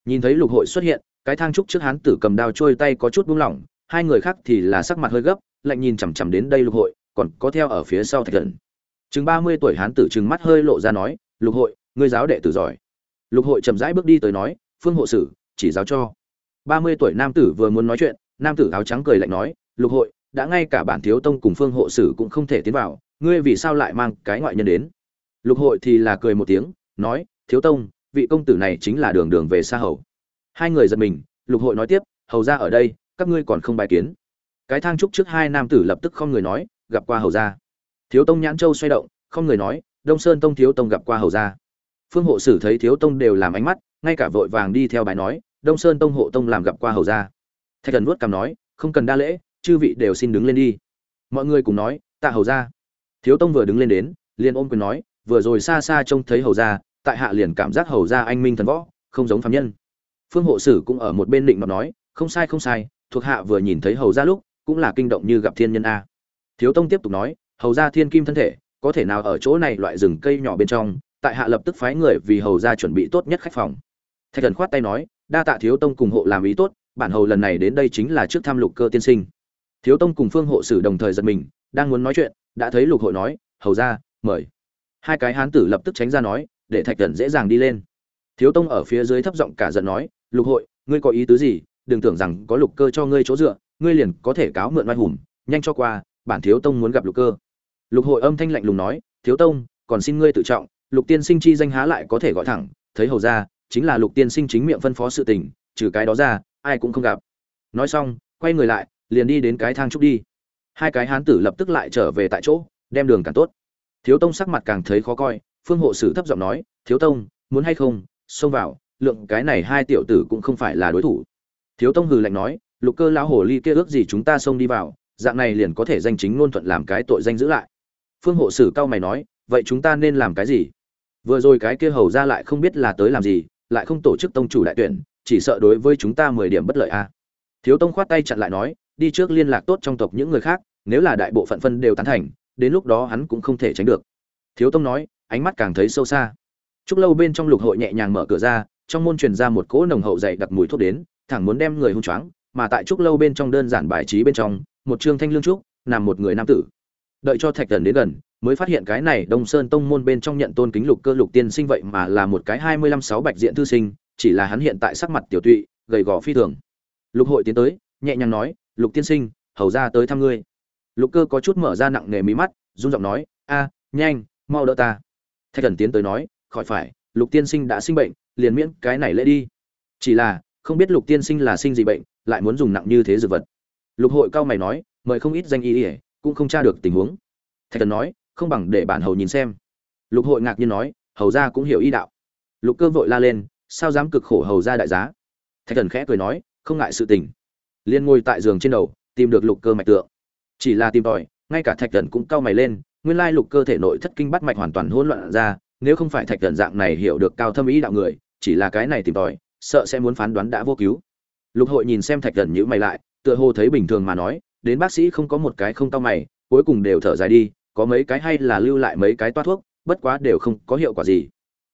Nhìn thấy lục hội xuất hiện cái thang trúc trước hán tử cầm đao trôi tay có chút buông lỏng, hai người khác thì là sắc mặt hơi gấp, lạnh nhìn chằm chằm đến đây lục hội, còn có theo ở phía sau thạch thần. Chừng ba mươi tuổi hán tử chừng mắt hơi lộ ra nói, lục hội, ngươi giáo đệ tử giỏi. Lục hội chậm rãi bước đi tới nói, phương hộ sử, chỉ giáo cho. Ba mươi tuổi nam tử vừa muốn nói chuyện, nam tử áo trắng cười lạnh nói, lục hội, đã ngay cả bản thiếu tông cùng phương hộ sử cũng không thể tiến vào, ngươi vì sao lại mang cái ngoại nhân đến? Lục hội thì là cười một tiếng, nói, thiếu tông, vị công tử này chính là đường đường về xa hầu hai người giật mình, lục hội nói tiếp, hầu ra ở đây, các ngươi còn không bài kiến. Cái thang trúc trước hai nam tử lập tức không người nói, gặp qua hầu gia. Thiếu tông nhãn châu xoay động, không người nói, đông sơn tông thiếu tông gặp qua hầu gia. Phương hộ sử thấy thiếu tông đều làm ánh mắt, ngay cả vội vàng đi theo bài nói, đông sơn tông hộ tông làm gặp qua hầu gia. Thạch thần vuốt cằm nói, không cần đa lễ, chư vị đều xin đứng lên đi. Mọi người cùng nói, tạ hầu gia. Thiếu tông vừa đứng lên đến, liền ôm quyền nói, vừa rồi xa xa trông thấy hầu gia, tại hạ liền cảm giác hầu gia anh minh thần võ, không giống phạm nhân phương hộ sử cũng ở một bên định mà nói, không sai không sai, thuộc hạ vừa nhìn thấy hầu gia lúc, cũng là kinh động như gặp thiên nhân a. Thiếu tông tiếp tục nói, hầu gia thiên kim thân thể, có thể nào ở chỗ này loại rừng cây nhỏ bên trong, tại hạ lập tức phái người vì hầu gia chuẩn bị tốt nhất khách phòng. Thạch thần khoát tay nói, đa tạ thiếu tông cùng hộ làm ý tốt, bản hầu lần này đến đây chính là trước tham lục cơ tiên sinh. Thiếu tông cùng phương hộ sử đồng thời giật mình, đang muốn nói chuyện, đã thấy lục hội nói, hầu gia, mời. Hai cái hán tử lập tức tránh ra nói, để thạch thần dễ dàng đi lên. Thiếu tông ở phía dưới thấp giọng cả giận nói lục hội, ngươi có ý tứ gì? Đừng tưởng rằng có lục cơ cho ngươi chỗ dựa, ngươi liền có thể cáo mượn oai hùng, nhanh cho qua, bản thiếu tông muốn gặp lục cơ. Lục hội âm thanh lạnh lùng nói, thiếu tông, còn xin ngươi tự trọng, lục tiên sinh chi danh há lại có thể gọi thẳng, thấy hầu ra, chính là lục tiên sinh chính miệng phân phó sự tình, trừ cái đó ra, ai cũng không gặp. Nói xong, quay người lại, liền đi đến cái thang trúc đi. Hai cái hán tử lập tức lại trở về tại chỗ, đem đường càng tốt. Thiếu tông sắc mặt càng thấy khó coi, phương hộ sử thấp giọng nói, thiếu tông, muốn hay không, xông vào lượng cái này hai tiểu tử cũng không phải là đối thủ. Thiếu tông hừ lạnh nói lục cơ lão hồ ly kia ước gì chúng ta xông đi vào dạng này liền có thể danh chính ngôn thuận làm cái tội danh giữ lại. Phương hộ sử cao mày nói vậy chúng ta nên làm cái gì? Vừa rồi cái kia hầu ra lại không biết là tới làm gì lại không tổ chức tông chủ đại tuyển chỉ sợ đối với chúng ta mười điểm bất lợi a. Thiếu tông khoát tay chặn lại nói đi trước liên lạc tốt trong tộc những người khác nếu là đại bộ phận phân đều tán thành đến lúc đó hắn cũng không thể tránh được. Thiếu tông nói ánh mắt càng thấy sâu xa. Trúc lâu bên trong lục hội nhẹ nhàng mở cửa ra, trong môn truyền ra một cỗ nồng hậu dày đặc mùi thuốc đến, thẳng muốn đem người hung choáng, mà tại trúc lâu bên trong đơn giản bài trí bên trong, một trương thanh lương trúc, nằm một người nam tử. Đợi cho Thạch Thần đến gần, mới phát hiện cái này Đông Sơn tông môn bên trong nhận tôn kính lục cơ lục tiên sinh vậy mà là một cái hai mươi lăm sáu bạch diện thư sinh, chỉ là hắn hiện tại sắc mặt tiểu tụy, gầy gò phi thường. Lục hội tiến tới, nhẹ nhàng nói, "Lục tiên sinh, hầu ra tới thăm ngươi." Lục cơ có chút mở ra nặng nề mí mắt, run giọng nói, "A, nhanh, mau đỡ ta." Thạch Thần tiến tới nói, "Khỏi phải, Lục tiên sinh đã sinh bệnh, liền miễn cái này lễ đi." Chỉ là, không biết Lục tiên sinh là sinh gì bệnh, lại muốn dùng nặng như thế dược vật. Lục hội cao mày nói, mời không ít danh y, cũng không tra được tình huống. Thạch Thần nói, không bằng để bản hầu nhìn xem lục hội ngạc nhiên nói hầu gia cũng hiểu y đạo lục cơ vội la lên sao dám cực khổ hầu gia đại giá thạch thần khẽ cười nói không ngại sự tình liên ngồi tại giường trên đầu tìm được lục cơ mạch tượng chỉ là tìm tòi ngay cả thạch thần cũng cau mày lên nguyên lai lục cơ thể nội thất kinh bắt mạch hoàn toàn hỗn loạn ra nếu không phải thạch thần dạng này hiểu được cao thâm ý đạo người chỉ là cái này tìm tòi, sợ sẽ muốn phán đoán đã vô cứu. Lục hội nhìn xem thạch thần nhữ mày lại, tựa hồ thấy bình thường mà nói, đến bác sĩ không có một cái không tao mày, cuối cùng đều thở dài đi, có mấy cái hay là lưu lại mấy cái toa thuốc, bất quá đều không có hiệu quả gì.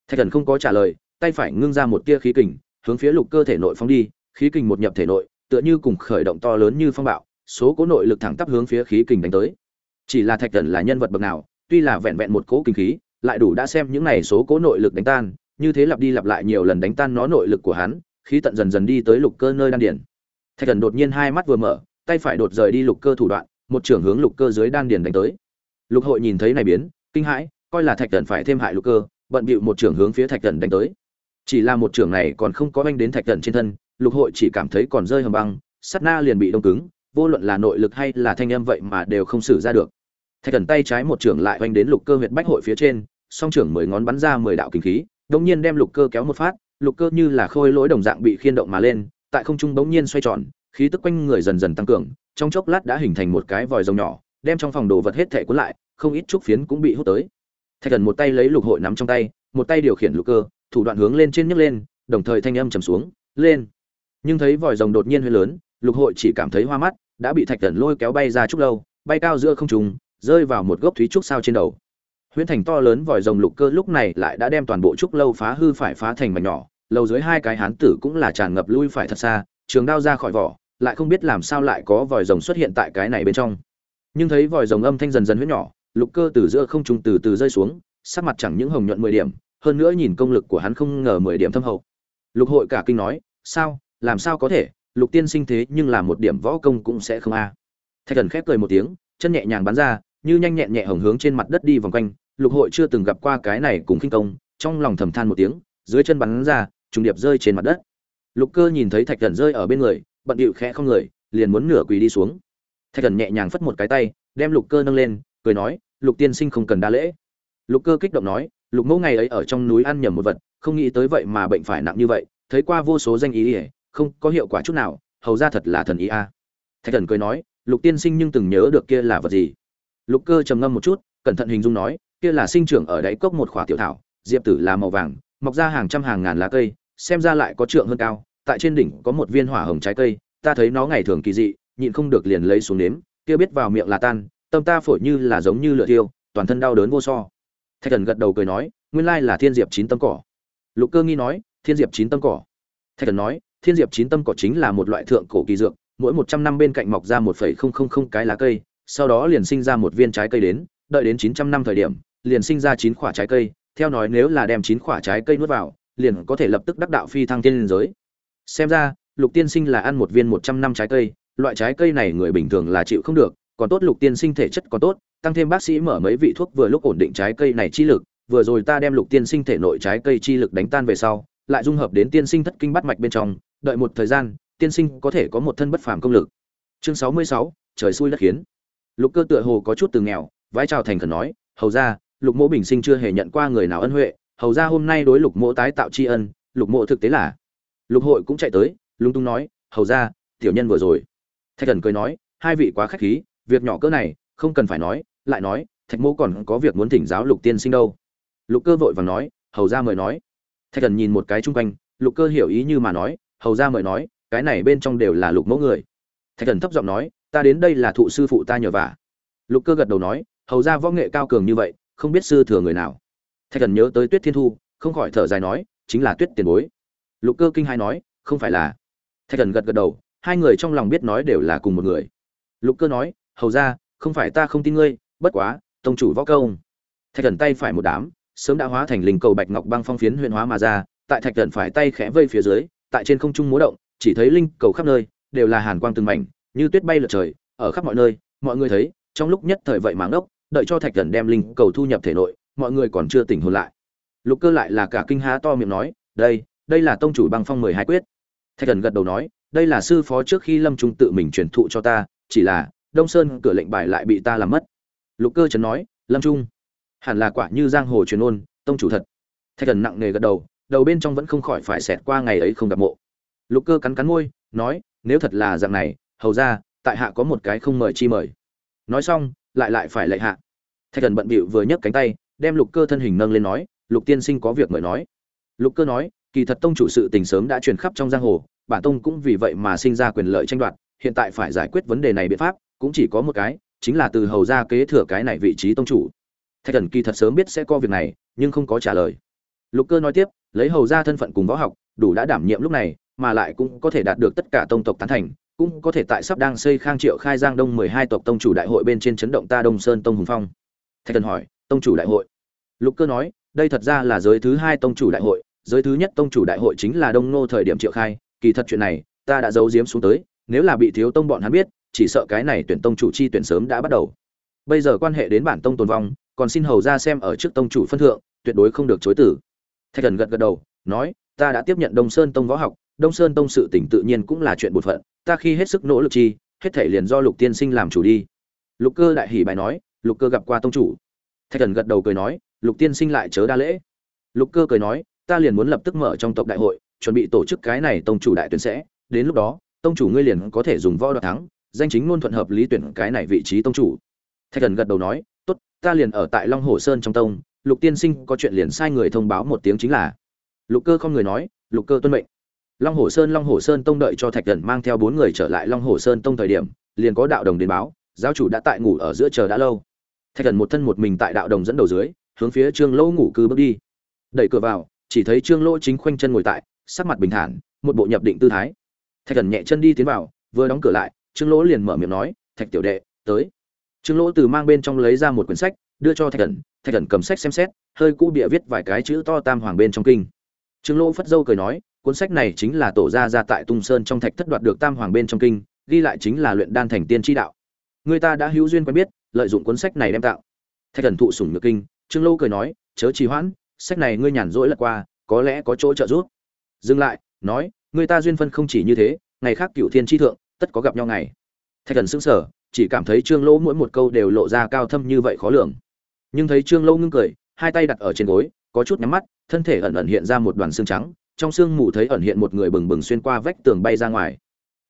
Thạch thần không có trả lời, tay phải ngưng ra một tia khí kình, hướng phía lục cơ thể nội phóng đi, khí kình một nhập thể nội, tựa như cùng khởi động to lớn như phong bạo, số cố nội lực thẳng tắp hướng phía khí kình đánh tới. Chỉ là thạch thần là nhân vật bậc nào, tuy là vẹn vẹn một cố kinh khí, lại đủ đã xem những này số cố nội lực đánh tan như thế lặp đi lặp lại nhiều lần đánh tan nó nội lực của hắn, khí tận dần dần đi tới lục cơ nơi đan điển thạch thần đột nhiên hai mắt vừa mở, tay phải đột rời đi lục cơ thủ đoạn, một trường hướng lục cơ dưới đan điển đánh tới. Lục hội nhìn thấy này biến, kinh hãi, coi là thạch thần phải thêm hại lục cơ, bận bịu một trường hướng phía thạch thần đánh tới. Chỉ là một trường này còn không có anh đến thạch thần trên thân, lục hội chỉ cảm thấy còn rơi hầm băng sắt na liền bị đông cứng, vô luận là nội lực hay là thanh âm vậy mà đều không xử ra được. Thạch thần tay trái một trường lại oanh đến lục cơ huyệt bách hội phía trên, song trưởng mười ngón bắn ra mười đạo kinh khí đống nhiên đem lục cơ kéo một phát, lục cơ như là khôi lỗi đồng dạng bị khiên động mà lên, tại không trung bỗng nhiên xoay tròn, khí tức quanh người dần dần tăng cường, trong chốc lát đã hình thành một cái vòi rồng nhỏ, đem trong phòng đồ vật hết thể cuốn lại, không ít trúc phiến cũng bị hút tới. Thạch thần một tay lấy lục hội nắm trong tay, một tay điều khiển lục cơ, thủ đoạn hướng lên trên nhấc lên, đồng thời thanh âm trầm xuống, lên! Nhưng thấy vòi rồng đột nhiên hơi lớn, lục hội chỉ cảm thấy hoa mắt, đã bị thạch thần lôi kéo bay ra trúc lâu, bay cao giữa không trung, rơi vào một gốc thúy trúc sao trên đầu huyễn thành to lớn vòi rồng lục cơ lúc này lại đã đem toàn bộ trúc lâu phá hư phải phá thành mảnh nhỏ, lâu dưới hai cái hán tử cũng là tràn ngập lui phải thật xa, trường đao ra khỏi vỏ, lại không biết làm sao lại có vòi rồng xuất hiện tại cái này bên trong. Nhưng thấy vòi rồng âm thanh dần dần huyết nhỏ, lục cơ từ giữa không trùng từ từ rơi xuống, sắc mặt chẳng những hồng nhuận mười điểm, hơn nữa nhìn công lực của hắn không ngờ mười điểm thâm hậu. Lục hội cả kinh nói, sao, làm sao có thể? Lục tiên sinh thế nhưng là một điểm võ công cũng sẽ không a. À. thạch thần khép cười một tiếng, chân nhẹ nhàng bắn ra, như nhanh nhẹn nhẹ hồng hướng trên mặt đất đi vòng quanh lục hội chưa từng gặp qua cái này cùng khinh công, trong lòng thầm than một tiếng, dưới chân bắn ra, trùng điệp rơi trên mặt đất. Lục cơ nhìn thấy thạch thần rơi ở bên người, bận điệu khẽ không người, liền muốn nửa quỳ đi xuống. Thạch thần nhẹ nhàng phất một cái tay, đem lục cơ nâng lên, cười nói, lục tiên sinh không cần đa lễ. Lục cơ kích động nói, lục mẫu ngày ấy ở trong núi ăn nhầm một vật, không nghĩ tới vậy mà bệnh phải nặng như vậy, thấy qua vô số danh ý ỉa không có hiệu quả chút nào, hầu ra thật là thần ý a. Thạch thần cười nói, lục tiên sinh nhưng từng nhớ được kia là vật gì? Lục cơ trầm ngâm một chút, cẩn thận hình dung nói kia là sinh trưởng ở đáy cốc một khỏa tiểu thảo, diệp tử là màu vàng, mọc ra hàng trăm hàng ngàn lá cây, xem ra lại có trượng hơn cao, tại trên đỉnh có một viên hỏa hồng trái cây, ta thấy nó ngày thường kỳ dị, nhịn không được liền lấy xuống nếm, kia biết vào miệng là tan, tâm ta phổi như là giống như lửa thiêu, toàn thân đau đớn vô so. Thạch thần gật đầu cười nói, nguyên lai là thiên diệp chín tâm cỏ. Lục cơ nghi nói, thiên diệp chín tâm cỏ. Thạch thần nói, thiên diệp chín tâm cỏ chính là một loại thượng cổ kỳ dược, mỗi một trăm năm bên cạnh mọc ra một phẩy không không không cái lá cây, sau đó liền sinh ra một viên trái cây đến, đợi đến chín trăm năm thời điểm liền sinh ra chín quả trái cây, theo nói nếu là đem chín quả trái cây nuốt vào, liền có thể lập tức đắc đạo phi thăng tiên liên giới xem ra, lục tiên sinh là ăn một viên một trăm năm trái cây, loại trái cây này người bình thường là chịu không được, còn tốt lục tiên sinh thể chất còn tốt, tăng thêm bác sĩ mở mấy vị thuốc vừa lúc ổn định trái cây này chi lực, vừa rồi ta đem lục tiên sinh thể nội trái cây chi lực đánh tan về sau, lại dung hợp đến tiên sinh thất kinh bát mạch bên trong, đợi một thời gian, tiên sinh có thể có một thân bất phàm công lực chương sáu mươi sáu, trời xui đất khiến lục cơ tựa hồ có chút từ nghèo, vái chào thành khẩn nói, hầu gia lục mỗ bình sinh chưa hề nhận qua người nào ân huệ, hầu ra hôm nay đối lục mỗ tái tạo tri ân, lục mỗ thực tế là, lục hội cũng chạy tới lung tung nói, hầu ra, tiểu nhân vừa rồi. Thạch thần cười nói, hai vị quá khách khí, việc nhỏ cỡ này, không cần phải nói, lại nói, thạch mô còn có việc muốn thỉnh giáo lục tiên sinh đâu. Lục cơ vội vàng nói, hầu ra mời nói. Thạch thần nhìn một cái chung quanh, lục cơ hiểu ý như mà nói, hầu ra mời nói, cái này bên trong đều là lục mẫu người. Thạch thần thấp giọng nói, ta đến đây là thụ sư phụ ta nhờ vả. Lục cơ gật đầu nói, hầu ra võ nghệ cao cường như vậy không biết sư thừa người nào. Thạch thần nhớ tới tuyết thiên thu, không khỏi thở dài nói, chính là tuyết tiền bối. Lục cơ kinh hai nói, không phải là. Thạch thần gật gật đầu, hai người trong lòng biết nói đều là cùng một người. Lục cơ nói, hầu ra, không phải ta không tin ngươi, bất quá, tông chủ võ công thạch thần tay phải một đám, sớm đã hóa thành linh cầu bạch ngọc băng phong phiến huyện hóa mà ra, tại thạch thần phải tay khẽ vây phía dưới, tại trên không trung múa động, chỉ thấy linh cầu khắp nơi, đều là hàn quang từng mảnh, như tuyết bay lượn trời, ở khắp mọi nơi, mọi người thấy, trong lúc nhất thời vậy mảng ốc đợi cho thạch thần đem linh cầu thu nhập thể nội, mọi người còn chưa tỉnh hồn lại. Lục cơ lại là cả kinh há to miệng nói, đây đây là tông chủ băng phong mười hai quyết. Thạch thần gật đầu nói, đây là sư phó trước khi lâm trung tự mình truyền thụ cho ta, chỉ là đông sơn cửa lệnh bài lại bị ta làm mất. Lục cơ trấn nói, lâm trung, hẳn là quả như giang hồ truyền ôn, tông chủ thật. Thạch thần nặng nề gật đầu đầu bên trong vẫn không khỏi phải xẹt qua ngày ấy không gặp mộ. Lục cơ cắn cắn môi, nói, nếu thật là dạng này, hầu ra, tại hạ có một cái không mời chi mời. Nói xong, lại lại phải lệ hạ thạch thần bận bịu vừa nhấc cánh tay, đem lục cơ thân hình nâng lên nói, lục tiên sinh có việc mời nói. Lục cơ nói, kỳ thật tông chủ sự tình sớm đã truyền khắp trong giang hồ, bản tông cũng vì vậy mà sinh ra quyền lợi tranh đoạt, hiện tại phải giải quyết vấn đề này biện pháp, cũng chỉ có một cái, chính là từ hầu ra kế thừa cái này vị trí tông chủ. Thạch thần kỳ thật sớm biết sẽ có việc này, nhưng không có trả lời. Lục cơ nói tiếp, lấy hầu ra thân phận cùng võ học, đủ đã đảm nhiệm lúc này, mà lại cũng có thể đạt được tất cả tông tộc tán thành, cũng có thể tại sắp đang xây khang triệu khai giang đông mười hai tộc tông chủ đại hội bên trên chấn động ta đông sơn tông hùng phong thạch thần hỏi, tông chủ đại hội? Lục cơ nói, đây thật ra là giới thứ hai tông chủ đại hội, giới thứ nhất tông chủ đại hội chính là đông nô thời điểm triệu khai. Kỳ thật chuyện này, ta đã giấu giếm xuống tới, nếu là bị thiếu tông bọn hắn biết, chỉ sợ cái này tuyển tông chủ chi tuyển sớm đã bắt đầu. Bây giờ quan hệ đến bản tông tồn vong, còn xin hầu ra xem ở trước tông chủ phân thượng, tuyệt đối không được chối tử thạch thần gật gật đầu, nói, ta đã tiếp nhận đông sơn tông võ học, đông sơn tông sự tỉnh tự nhiên cũng là chuyện bột phận, ta khi hết sức nỗ lực chi, hết thể liền do lục tiên sinh làm chủ đi. Lục cơ đại hỉ bài nói lục cơ gặp qua tông chủ. Thạch thần gật đầu cười nói, lục tiên sinh lại chớ đa lễ. Lục cơ cười nói, ta liền muốn lập tức mở trong tộc đại hội, chuẩn bị tổ chức cái này tông chủ đại tuyển sẽ. Đến lúc đó, tông chủ ngươi liền có thể dùng võ đoạt thắng, danh chính ngôn thuận hợp lý tuyển cái này vị trí tông chủ. Thạch thần gật đầu nói, tốt, ta liền ở tại long hồ sơn trong tông. Lục tiên sinh có chuyện liền sai người thông báo một tiếng chính là. Lục cơ không người nói, lục cơ tuân mệnh. Long hồ sơn, long hồ sơn tông đợi cho thạch thần mang theo bốn người trở lại long hồ sơn tông thời điểm, liền có đạo đồng đến báo, giáo chủ đã tại ngủ ở giữa chờ đã lâu thạch thần một thân một mình tại đạo đồng dẫn đầu dưới, hướng phía trương lỗ ngủ cư bước đi. Đẩy cửa vào, chỉ thấy trương lỗ chính khoanh chân ngồi tại, sắc mặt bình thản, một bộ nhập định tư thái. Thạch thần nhẹ chân đi tiến vào, vừa đóng cửa lại, trương lỗ liền mở miệng nói, thạch tiểu đệ, tới. Trương lỗ từ mang bên trong lấy ra một quyển sách, đưa cho thạch thần. Thạch thần cầm sách xem xét, hơi cũ bịa viết vài cái chữ to tam hoàng bên trong kinh. Trương lỗ phất dâu cười nói, cuốn sách này chính là tổ gia ra tại tung sơn trong thạch thất đoạt được tam hoàng bên trong kinh, ghi lại chính là luyện đan thành tiên tri đạo. Người ta đã hữu duyên quen biết lợi dụng cuốn sách này đem tạo. Thạch thần thụ sủng nhược kinh, trương lâu cười nói, chớ trì hoãn, sách này ngươi nhàn rỗi lật qua, có lẽ có chỗ trợ giúp. Dừng lại, nói, người ta duyên phân không chỉ như thế, ngày khác cựu thiên tri thượng, tất có gặp nhau ngày. Thạch thần sững sờ, chỉ cảm thấy trương lỗ mỗi một câu đều lộ ra cao thâm như vậy khó lường. Nhưng thấy trương lỗ ngưng cười, hai tay đặt ở trên gối, có chút nhắm mắt, thân thể ẩn ẩn hiện ra một đoàn xương trắng, trong xương mù thấy ẩn hiện một người bừng bừng xuyên qua vách tường bay ra ngoài.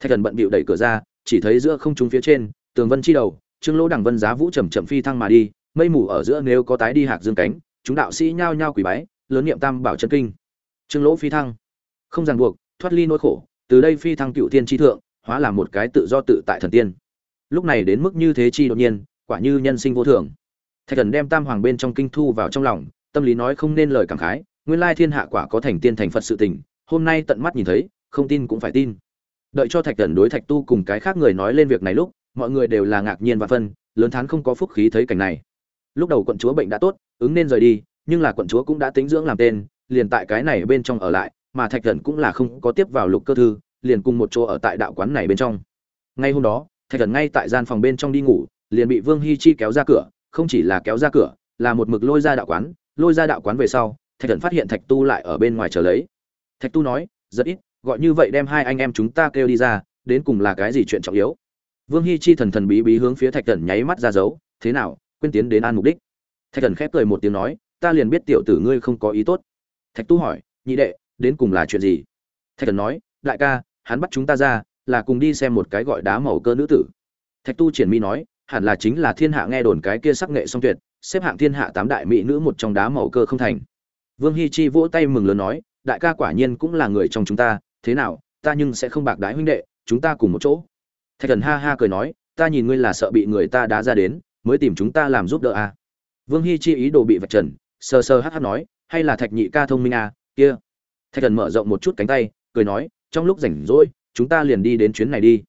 Thạch thần bận bịu đẩy cửa ra, chỉ thấy giữa không trung phía trên, tường vân chi đầu trương lỗ đằng vân giá vũ chậm chậm phi thăng mà đi, mây mù ở giữa nếu có tái đi hạc dương cánh, chúng đạo sĩ nhao nhao quỳ bái, lớn niệm tam bảo chân kinh. Trương lỗ phi thăng. Không ràng buộc, thoát ly nỗi khổ, từ đây phi thăng cựu tiên tri thượng, hóa là một cái tự do tự tại thần tiên. Lúc này đến mức như thế chi đột nhiên, quả như nhân sinh vô thường. Thạch thần đem tam hoàng bên trong kinh thu vào trong lòng, tâm lý nói không nên lời cảm khái, nguyên lai thiên hạ quả có thành tiên thành phật sự tình, hôm nay tận mắt nhìn thấy, không tin cũng phải tin. Đợi cho thạch thần đối thạch tu cùng cái khác người nói lên việc này lúc mọi người đều là ngạc nhiên và phân, lớn thán không có phúc khí thấy cảnh này. Lúc đầu quận chúa bệnh đã tốt, ứng nên rời đi, nhưng là quận chúa cũng đã tính dưỡng làm tên, liền tại cái này bên trong ở lại, mà thạch thần cũng là không có tiếp vào lục cơ thư, liền cùng một chỗ ở tại đạo quán này bên trong. Ngay hôm đó, thạch thần ngay tại gian phòng bên trong đi ngủ, liền bị vương hi chi kéo ra cửa, không chỉ là kéo ra cửa, là một mực lôi ra đạo quán, lôi ra đạo quán về sau, thạch thần phát hiện thạch tu lại ở bên ngoài chờ lấy. Thạch tu nói, rất ít, gọi như vậy đem hai anh em chúng ta kêu đi ra, đến cùng là cái gì chuyện trọng yếu? Vương hi chi thần thần bí bí hướng phía thạch thần nháy mắt ra dấu, thế nào, quên tiến đến an mục đích? Thạch thần khép cười một tiếng nói, ta liền biết tiểu tử ngươi không có ý tốt. Thạch tu hỏi, nhị đệ, đến cùng là chuyện gì? Thạch thần nói, đại ca, hắn bắt chúng ta ra, là cùng đi xem một cái gọi đá màu cơ nữ tử. Thạch tu triển mi nói, hẳn là chính là thiên hạ nghe đồn cái kia sắc nghệ song tuyệt, xếp hạng thiên hạ tám đại mỹ nữ một trong đá màu cơ không thành. Vương hi chi vỗ tay mừng lớn nói, đại ca quả nhiên cũng là người trong chúng ta, thế nào, ta nhưng sẽ không bạc đái huynh đệ, chúng ta cùng một chỗ thạch thần ha ha cười nói ta nhìn ngươi là sợ bị người ta đá ra đến mới tìm chúng ta làm giúp đỡ à. vương hy chi ý đồ bị vạch trần sờ sờ hát hát nói hay là thạch nhị ca thông minh à, kia. Thạch thần mở rộng một chút cánh tay cười nói trong lúc rảnh rỗi chúng ta liền đi đến chuyến này đi.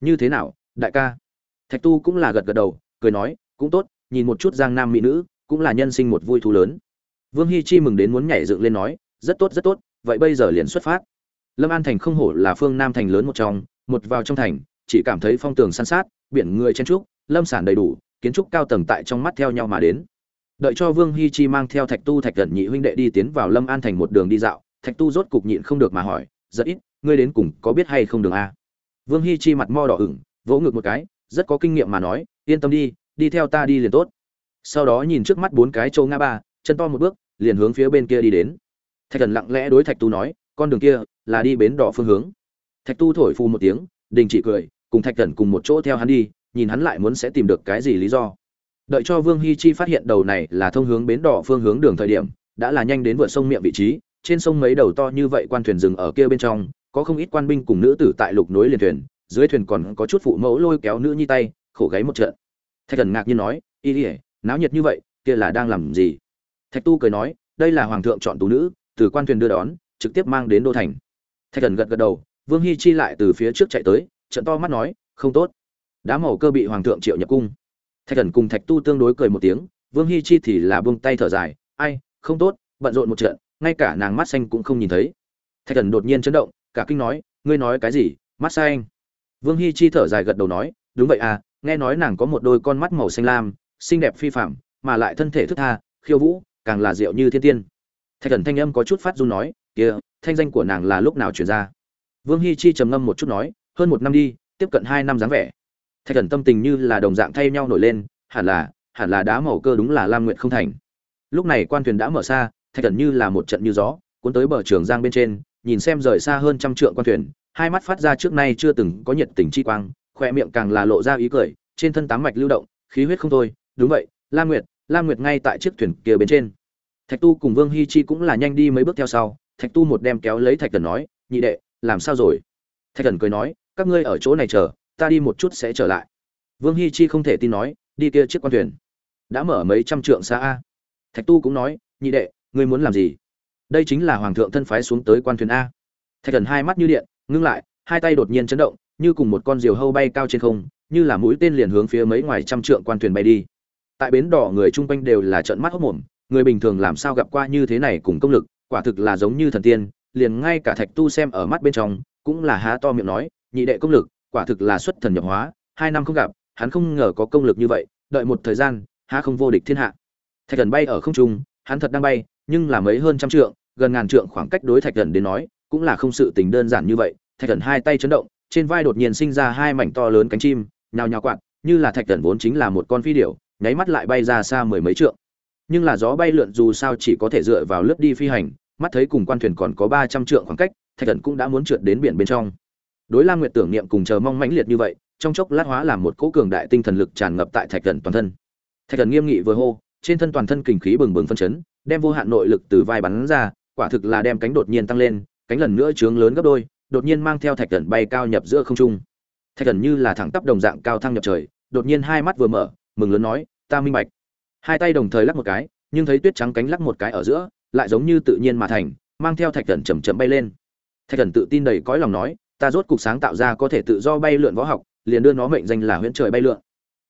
Như thế nào đại ca? Thạch tu cũng là gật gật đầu cười nói cũng tốt nhìn một chút giang nam mỹ nữ cũng là nhân sinh một vui thú lớn. Vương hy chi mừng đến muốn nhảy dựng lên nói rất tốt rất tốt vậy bây giờ liền xuất phát. Lâm an thành không hổ là phương nam thành lớn một trong một vào trong thành chỉ cảm thấy phong tường san sát, biển người chen trúc, lâm sản đầy đủ, kiến trúc cao tầng tại trong mắt theo nhau mà đến. Đợi cho vương hy chi mang theo thạch tu thạch gần nhị huynh đệ đi tiến vào lâm an thành một đường đi dạo, thạch tu rốt cục nhịn không được mà hỏi, rất ít, ngươi đến cùng có biết hay không đường a? Vương hy chi mặt mo đỏ ửng, vỗ ngực một cái, rất có kinh nghiệm mà nói, yên tâm đi đi theo ta đi liền tốt. Sau đó nhìn trước mắt bốn cái châu nga ba, chân to một bước, liền hướng phía bên kia đi đến. Thạch thần lặng lẽ đối thạch tu nói, con đường kia là đi bến đỏ phương hướng. Thạch tu thổi phù một tiếng, đình chỉ cười cùng thạch thần cùng một chỗ theo hắn đi, nhìn hắn lại muốn sẽ tìm được cái gì lý do. Đợi cho vương hi chi phát hiện đầu này là thông hướng bến đỏ phương hướng đường thời điểm, đã là nhanh đến vượt sông miệng vị trí, trên sông mấy đầu to như vậy quan thuyền dừng ở kia bên trong, có không ít quan binh cùng nữ tử tại lục nối liền thuyền, dưới thuyền còn có chút phụ mẫu lôi kéo nữ nhi tay, khổ gáy một trận. Thạch thần ngạc nhiên nói y ỉa náo nhiệt như vậy, kia là đang làm gì? Thạch tu cười nói, đây là hoàng thượng chọn tú nữ, từ quan thuyền đưa đón, trực tiếp mang đến đô thành. Thạch thần gật gật đầu, vương Hi chi lại từ phía trước chạy tới trận to mắt nói, không tốt. Đá màu cơ bị hoàng thượng triệu nhập cung. Thạch thần cùng thạch tu tương đối cười một tiếng, vương hi chi thì là buông tay thở dài, ai, không tốt, bận rộn một trận, ngay cả nàng mắt xanh cũng không nhìn thấy. Thạch thần đột nhiên chấn động, cả kinh nói, ngươi nói cái gì, mắt xanh? Vương hi chi thở dài gật đầu nói, đúng vậy à nghe nói nàng có một đôi con mắt màu xanh lam, xinh đẹp phi phạm mà lại thân thể thức tha, khiêu vũ, càng là diệu như thiên tiên. Thạch thần thanh âm có chút phát run nói, kia, thanh danh của nàng là lúc nào chuyển ra? Vương hi chi trầm ngâm một chút nói hơn một năm đi, tiếp cận hai năm dáng vẻ. Thạch thần tâm tình như là đồng dạng thay nhau nổi lên, hẳn là hẳn là đá màu cơ đúng là lam nguyện không thành. Lúc này quan thuyền đã mở xa, thạch thần như là một trận như gió, cuốn tới bờ trường giang bên trên, nhìn xem rời xa hơn trăm trượng quan thuyền, hai mắt phát ra trước nay chưa từng có nhiệt tình chi quang khoe miệng càng là lộ ra ý cười, trên thân tám mạch lưu động, khí huyết không thôi. Đúng vậy, lam nguyệt lam nguyệt ngay tại chiếc thuyền kia bên trên. Thạch tu cùng vương hi chi cũng là nhanh đi mấy bước theo sau, thạch tu một đem kéo lấy thạch thần nói, nhị đệ, làm sao rồi? Thạch thần cười nói các ngươi ở chỗ này chờ, ta đi một chút sẽ trở lại. Vương hi chi không thể tin nói, đi kia chiếc quan thuyền. Đã mở mấy trăm trượng xa a. Thạch tu cũng nói, nhị đệ, ngươi muốn làm gì? Đây chính là hoàng thượng thân phái xuống tới quan thuyền a. Thạch thần hai mắt như điện, ngưng lại, hai tay đột nhiên chấn động, như cùng một con diều hâu bay cao trên không, như là mũi tên liền hướng phía mấy ngoài trăm trượng quan thuyền bay đi. Tại bến đỏ người chung quanh đều là trợn mắt hốc mồm, người bình thường làm sao gặp qua như thế này cùng công lực, quả thực là giống như thần tiên, liền ngay cả thạch tu xem ở mắt bên trong, cũng là há to miệng nói nhị đệ công lực, quả thực là xuất thần nhập hóa, hai năm không gặp, hắn không ngờ có công lực như vậy, đợi một thời gian, há không vô địch thiên hạ. Thạch thần bay ở không trung, hắn thật đang bay, nhưng là mấy hơn trăm trượng, gần ngàn trượng khoảng cách đối thạch thần đến nói, cũng là không sự tình đơn giản như vậy. Thạch thần hai tay chấn động, trên vai đột nhiên sinh ra hai mảnh to lớn cánh chim, nhào nhào quạt, như là thạch thần vốn chính là một con phi điểu, nháy mắt lại bay ra xa mười mấy trượng. Nhưng là gió bay lượn dù sao chỉ có thể dựa vào lướt đi phi hành, mắt thấy cùng quan thuyền còn có ba trăm trượng khoảng cách, thạch thần cũng đã muốn trượt đến biển bên trong đối lam nguyệt tưởng niệm cùng chờ mong mãnh liệt như vậy, trong chốc lát hóa làm một cỗ cường đại tinh thần lực tràn ngập tại thạch thần toàn thân. Thạch thần nghiêm nghị vừa hô, trên thân toàn thân kình khí bừng bừng phân chấn, đem vô hạn nội lực từ vai bắn ra, quả thực là đem cánh đột nhiên tăng lên, cánh lần nữa trướng lớn gấp đôi, đột nhiên mang theo thạch thần bay cao nhập giữa không trung. Thạch thần như là thẳng tắp đồng dạng cao thăng nhập trời, đột nhiên hai mắt vừa mở, mừng lớn nói, ta minh bạch. Hai tay đồng thời lắc một cái, nhưng thấy tuyết trắng cánh lắc một cái ở giữa, lại giống như tự nhiên mà thành, mang theo thạch thần chầm chậm bay lên. Thạch thần tự tin đầy cõi lòng nói ta rốt cục sáng tạo ra có thể tự do bay lượn võ học, liền đưa nó mệnh danh là huyễn trời bay lượn.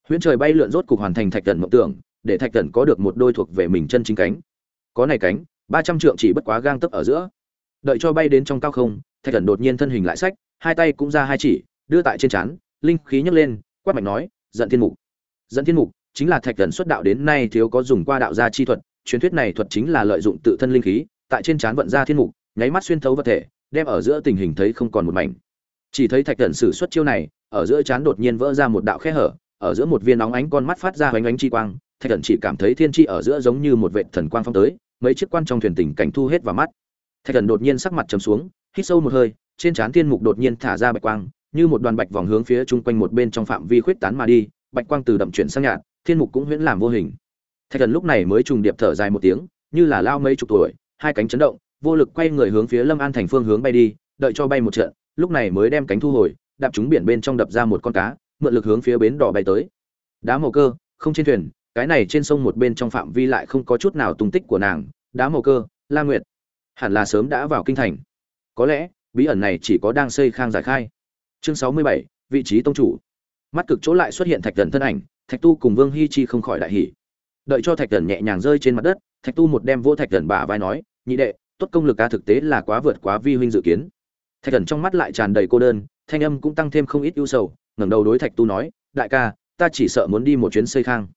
Huyễn trời bay lượn rốt cục hoàn thành thạch thần mộng tưởng, để thạch thần có được một đôi thuộc về mình chân chính cánh. Có này cánh, ba trăm trượng chỉ bất quá gang tấp ở giữa. Đợi cho bay đến trong cao không, thạch thần đột nhiên thân hình lại sách hai tay cũng ra hai chỉ, đưa tại trên trán, linh khí nhấc lên, quát mạnh nói, giận thiên mục. Dẫn thiên mục chính là thạch thần xuất đạo đến nay thiếu có dùng qua đạo gia chi thuật, truyền thuyết này thuật chính là lợi dụng tự thân linh khí, tại trên trán vận ra thiên mục, nháy mắt xuyên thấu vật thể đem ở giữa tình hình thấy không còn một mảnh. Chỉ thấy thạch thần sử xuất chiêu này, ở giữa chán đột nhiên vỡ ra một đạo khe hở, ở giữa một viên nóng ánh con mắt phát ra hoành ánh chi quang, thạch thần chỉ cảm thấy thiên chi ở giữa giống như một vệ thần quang phong tới, mấy chiếc quan trong thuyền tình cảnh thu hết vào mắt. Thạch thần đột nhiên sắc mặt trầm xuống, hít sâu một hơi, trên trán thiên mục đột nhiên thả ra bạch quang, như một đoàn bạch vòng hướng phía chung quanh một bên trong phạm vi khuyết tán mà đi, bạch quang từ đậm chuyển sang nhạt, thiên mục cũng huyễn làm vô hình. Thạch thần lúc này mới trùng điệp thở dài một tiếng, như là lao mấy chục tuổi, hai cánh chấn động vô lực quay người hướng phía lâm an thành phương hướng bay đi, đợi cho bay một trận, lúc này mới đem cánh thu hồi, đạp trúng biển bên trong đập ra một con cá, mượn lực hướng phía bến đỏ bay tới. Đá màu cơ, không trên thuyền, cái này trên sông một bên trong phạm vi lại không có chút nào tung tích của nàng, đá màu cơ, la nguyệt. Hẳn là sớm đã vào kinh thành. Có lẽ, bí ẩn này chỉ có đang xây khang giải khai. Chương sáu mươi bảy, vị trí tông chủ. Mắt cực chỗ lại xuất hiện thạch thần thân ảnh, thạch tu cùng vương hi chi không khỏi đại hỉ. Đợi cho thạch thần nhẹ nhàng rơi trên mặt đất, thạch tu một đem vô thạch thần bả vai nói, nhị đệ tốt công lực ca thực tế là quá vượt quá vi huynh dự kiến. Thạch thần trong mắt lại tràn đầy cô đơn, thanh âm cũng tăng thêm không ít ưu sầu, ngẩng đầu đối thạch tu nói, đại ca, ta chỉ sợ muốn đi một chuyến xây khang.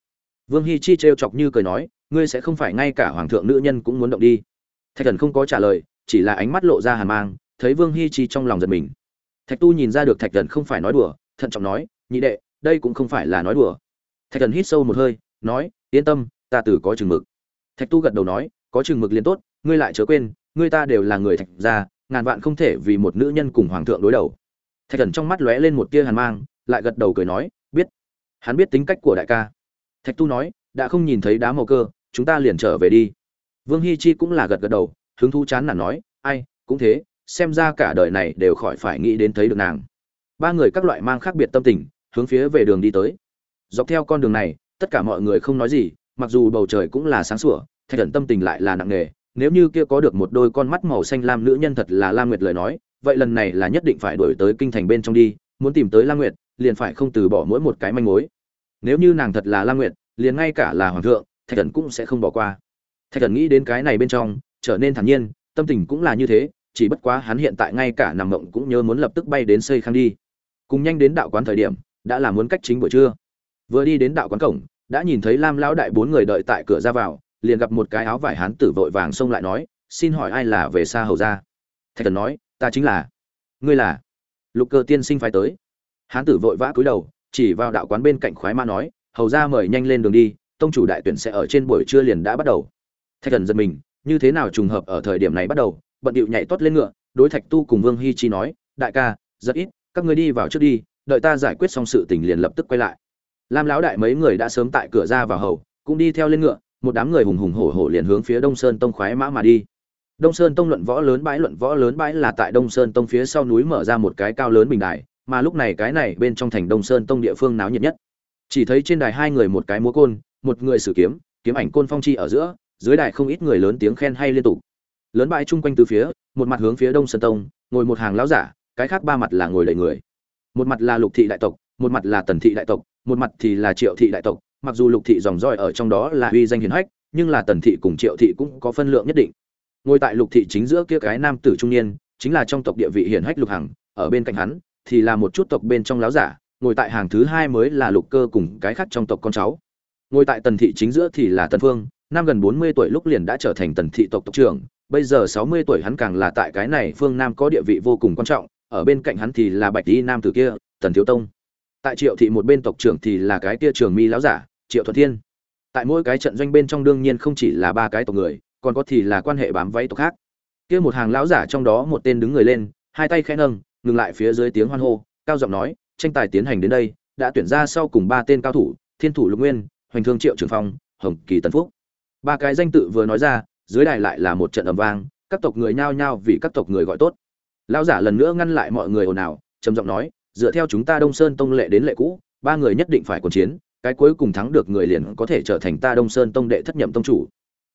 Vương hi chi trêu chọc như cười nói, ngươi sẽ không phải ngay cả hoàng thượng nữ nhân cũng muốn động đi. Thạch thần không có trả lời, chỉ là ánh mắt lộ ra hàn mang, thấy vương hi chi trong lòng giật mình. Thạch tu nhìn ra được thạch thần không phải nói đùa, thận trọng nói, nhị đệ, đây cũng không phải là nói đùa. Thạch thần hít sâu một hơi, nói, yên tâm, ta từ có chừng mực. Thạch tu gật đầu nói, có chừng mực liền tốt ngươi lại chớ quên, ngươi ta đều là người thạch gia, ngàn vạn không thể vì một nữ nhân cùng hoàng thượng đối đầu. Thạch thần trong mắt lóe lên một tia hàn mang, lại gật đầu cười nói, biết. Hắn biết tính cách của đại ca. Thạch tu nói, đã không nhìn thấy đá màu cơ, chúng ta liền trở về đi. Vương hi chi cũng là gật gật đầu, hứng thú chán nản nói, ai, cũng thế, xem ra cả đời này đều khỏi phải nghĩ đến thấy được nàng. Ba người các loại mang khác biệt tâm tình, hướng phía về đường đi tới. Dọc theo con đường này, tất cả mọi người không nói gì, mặc dù bầu trời cũng là sáng sủa, thạch thần tâm tình lại là nặng nề nếu như kia có được một đôi con mắt màu xanh lam nữ nhân thật là lam nguyệt lời nói, vậy lần này là nhất định phải đuổi tới kinh thành bên trong đi, muốn tìm tới lam nguyệt, liền phải không từ bỏ mỗi một cái manh mối. Nếu như nàng thật là lam nguyệt, liền ngay cả là hoàng thượng, thạch thần cũng sẽ không bỏ qua. Thạch thần nghĩ đến cái này bên trong, trở nên thản nhiên, tâm tình cũng là như thế, chỉ bất quá hắn hiện tại ngay cả nằm mộng cũng nhớ muốn lập tức bay đến xây khang đi. Cùng nhanh đến đạo quán thời điểm, đã là muốn cách chính buổi trưa. Vừa đi đến đạo quán cổng, đã nhìn thấy lam lão đại bốn người đợi tại cửa ra vào liền gặp một cái áo vải hán tử vội vàng xông lại nói, xin hỏi ai là về xa hầu ra thạch thần nói, ta chính là. Ngươi là? Lục cơ tiên sinh phải tới. Hán tử vội vã cúi đầu, chỉ vào đạo quán bên cạnh khoái ma nói, hầu ra mời nhanh lên đường đi, tông chủ đại tuyển sẽ ở trên buổi trưa liền đã bắt đầu. Thạch thần giật mình, như thế nào trùng hợp ở thời điểm này bắt đầu? Bận điệu nhảy tót lên ngựa, đối thạch tu cùng vương hi chi nói, đại ca, rất ít, các ngươi đi vào trước đi, đợi ta giải quyết xong sự tình liền lập tức quay lại. Lam lão đại mấy người đã sớm tại cửa ra vào hầu, cũng đi theo lên ngựa một đám người hùng hùng hổ hổ liền hướng phía đông sơn tông khoái mã mà đi. Đông sơn tông luận võ lớn bãi, luận võ lớn bãi là tại đông sơn tông phía sau núi mở ra một cái cao lớn bình đài, mà lúc này cái này bên trong thành đông sơn tông địa phương náo nhiệt nhất. Chỉ thấy trên đài hai người một cái múa côn, một người sử kiếm kiếm ảnh côn phong chi ở giữa, dưới đài không ít người lớn tiếng khen hay liên tục. Lớn bãi chung quanh từ phía, một mặt hướng phía đông sơn tông, ngồi một hàng lão giả, cái khác ba mặt là ngồi đầy người. Một mặt là lục thị đại tộc, một mặt là tần thị đại tộc, một mặt thì là triệu thị đại tộc mặc dù lục thị dòng roi ở trong đó là uy danh hiền hách, nhưng là tần thị cùng triệu thị cũng có phân lượng nhất định. Ngồi tại lục thị chính giữa kia cái nam tử trung niên, chính là trong tộc địa vị hiển hách lục hằng, ở bên cạnh hắn, thì là một chút tộc bên trong láo giả, ngồi tại hàng thứ hai mới là lục cơ cùng cái khác trong tộc con cháu. Ngồi tại tần thị chính giữa thì là tần phương, năm gần bốn mươi tuổi lúc liền đã trở thành tần thị tộc tộc trưởng, bây giờ sáu mươi tuổi hắn càng là tại cái này phương nam có địa vị vô cùng quan trọng, ở bên cạnh hắn thì là bạch y nam tử kia, tần thiếu tông. Tại triệu thị một bên tộc trưởng thì là cái kia trường mi láo giả triệu thuận thiên. Tại mỗi cái trận doanh bên trong đương nhiên không chỉ là ba cái tộc người, còn có thì là quan hệ bám váy tộc khác. Kia một hàng lão giả trong đó một tên đứng người lên, hai tay khẽ nâng, ngừng lại phía dưới tiếng hoan hô, cao giọng nói, tranh tài tiến hành đến đây, đã tuyển ra sau cùng ba tên cao thủ, thiên thủ lục nguyên, hoành thương triệu trường phong, hồng kỳ tân phúc. Ba cái danh tự vừa nói ra, dưới đài lại là một trận ầm vang, các tộc người nhao nhao vì các tộc người gọi tốt. Lão giả lần nữa ngăn lại mọi người ồn ào, trầm giọng nói, dựa theo chúng ta đông sơn tông lệ đến lệ cũ, ba người nhất định phải cuộc chiến cái cuối cùng thắng được người liền có thể trở thành ta đông sơn tông đệ thất nhậm tông chủ.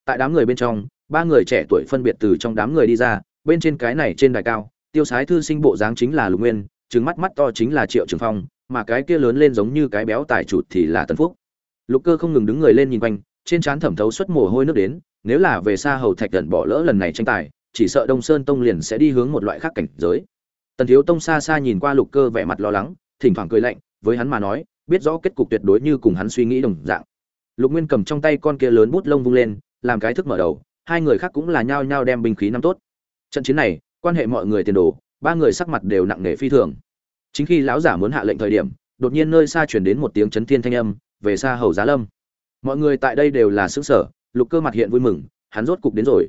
Tại đám người bên trong, ba người trẻ tuổi phân biệt từ trong đám người đi ra, bên trên cái này trên đài cao, tiêu sái thư sinh bộ dáng chính là lục nguyên trứng mắt mắt to chính là triệu trường phong, mà cái kia lớn lên giống như cái béo tài chuột thì là tân phúc. Lục cơ không ngừng đứng người lên nhìn quanh, trên trán thẩm thấu xuất mồ hôi nước đến, nếu là về xa hầu thạch gần bỏ lỡ lần này tranh tài, chỉ sợ đông sơn tông liền sẽ đi hướng một loại khác cảnh giới. Tần thiếu tông xa xa nhìn qua lục cơ vẻ mặt lo lắng, thỉnh thoảng cười lạnh, với hắn mà nói biết rõ kết cục tuyệt đối như cùng hắn suy nghĩ đồng dạng. Lục nguyên cầm trong tay con kia lớn bút lông vung lên, làm cái thức mở đầu, hai người khác cũng là nhao nhao đem binh khí nắm tốt. Trận chiến này, quan hệ mọi người tiền đồ, ba người sắc mặt đều nặng nề phi thường. Chính khi lão giả muốn hạ lệnh thời điểm, đột nhiên nơi xa chuyển đến một tiếng chấn thiên thanh âm, về xa hầu giá lâm. Mọi người tại đây đều là xứ sở lục cơ mặt hiện vui mừng, hắn rốt cục đến rồi.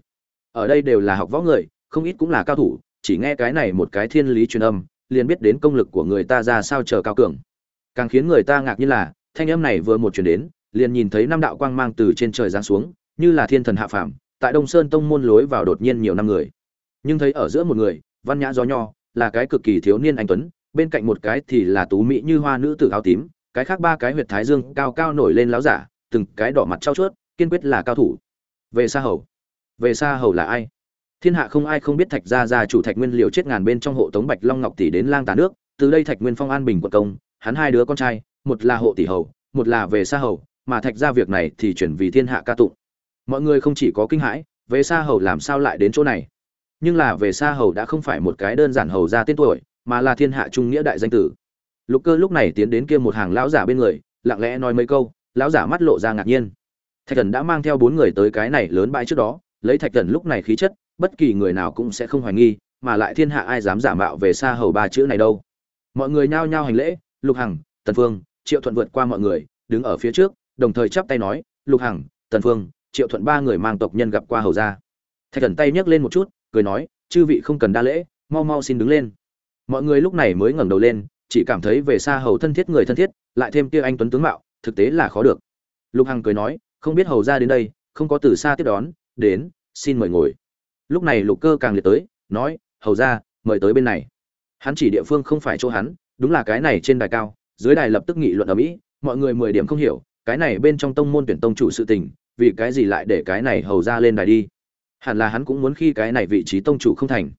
Ở đây đều là học võ người, không ít cũng là cao thủ, chỉ nghe cái này một cái thiên lý truyền âm, liền biết đến công lực của người ta ra sao chờ cao cường càng khiến người ta ngạc nhiên là, thanh âm này vừa một chuyển đến, liền nhìn thấy năm đạo quang mang từ trên trời giáng xuống, như là thiên thần hạ phàm, tại đông sơn tông môn lối vào đột nhiên nhiều năm người. Nhưng thấy ở giữa một người, văn nhã gió nho, là cái cực kỳ thiếu niên anh tuấn, bên cạnh một cái thì là tú mỹ như hoa nữ tử áo tím, cái khác ba cái huyệt thái dương cao cao nổi lên láo giả, từng cái đỏ mặt trao chuốt, kiên quyết là cao thủ. Về xa hầu. Về xa hầu là ai? Thiên hạ không ai không biết thạch gia gia chủ thạch nguyên liều chết ngàn bên trong hộ tống bạch long ngọc tỷ đến lang tà nước, từ đây thạch nguyên phong an bình quận công hắn hai đứa con trai, một là hộ tỷ hầu, một là về xa hầu, mà thạch ra việc này thì chuyển vì thiên hạ ca tụng. Mọi người không chỉ có kinh hãi, về xa hầu làm sao lại đến chỗ này? Nhưng là về xa hầu đã không phải một cái đơn giản hầu ra tên tuổi, mà là thiên hạ trung nghĩa đại danh tử. Lục cơ lúc này tiến đến kia một hàng lão giả bên người, lặng lẽ nói mấy câu, lão giả mắt lộ ra ngạc nhiên. Thạch thần đã mang theo bốn người tới cái này lớn bãi trước đó, lấy thạch thần lúc này khí chất, bất kỳ người nào cũng sẽ không hoài nghi, mà lại thiên hạ ai dám giả mạo về xa hầu ba chữ này đâu. Mọi người nhao nhao hành lễ lục hằng, tần phương, triệu thuận vượt qua mọi người, đứng ở phía trước, đồng thời chắp tay nói, lục hằng, tần phương, triệu thuận ba người mang tộc nhân gặp qua hầu gia. Thạch thần tay nhấc lên một chút, cười nói, chư vị không cần đa lễ, mau mau xin đứng lên. Mọi người lúc này mới ngẩng đầu lên, chỉ cảm thấy về xa hầu thân thiết người thân thiết, lại thêm kia anh tuấn tướng mạo, thực tế là khó được. Lục hằng cười nói, không biết hầu gia đến đây, không có từ xa tiếp đón, đến, xin mời ngồi. Lúc này lục cơ càng liệt tới, nói, hầu gia, mời tới bên này. Hắn chỉ địa phương không phải chỗ hắn đúng là cái này trên đài cao, dưới đài lập tức nghị luận ở mỹ, mọi người mười điểm không hiểu, cái này bên trong tông môn tuyển tông chủ sự tình, vì cái gì lại để cái này hầu ra lên đài đi? Hẳn là hắn cũng muốn khi cái này vị trí tông chủ không thành.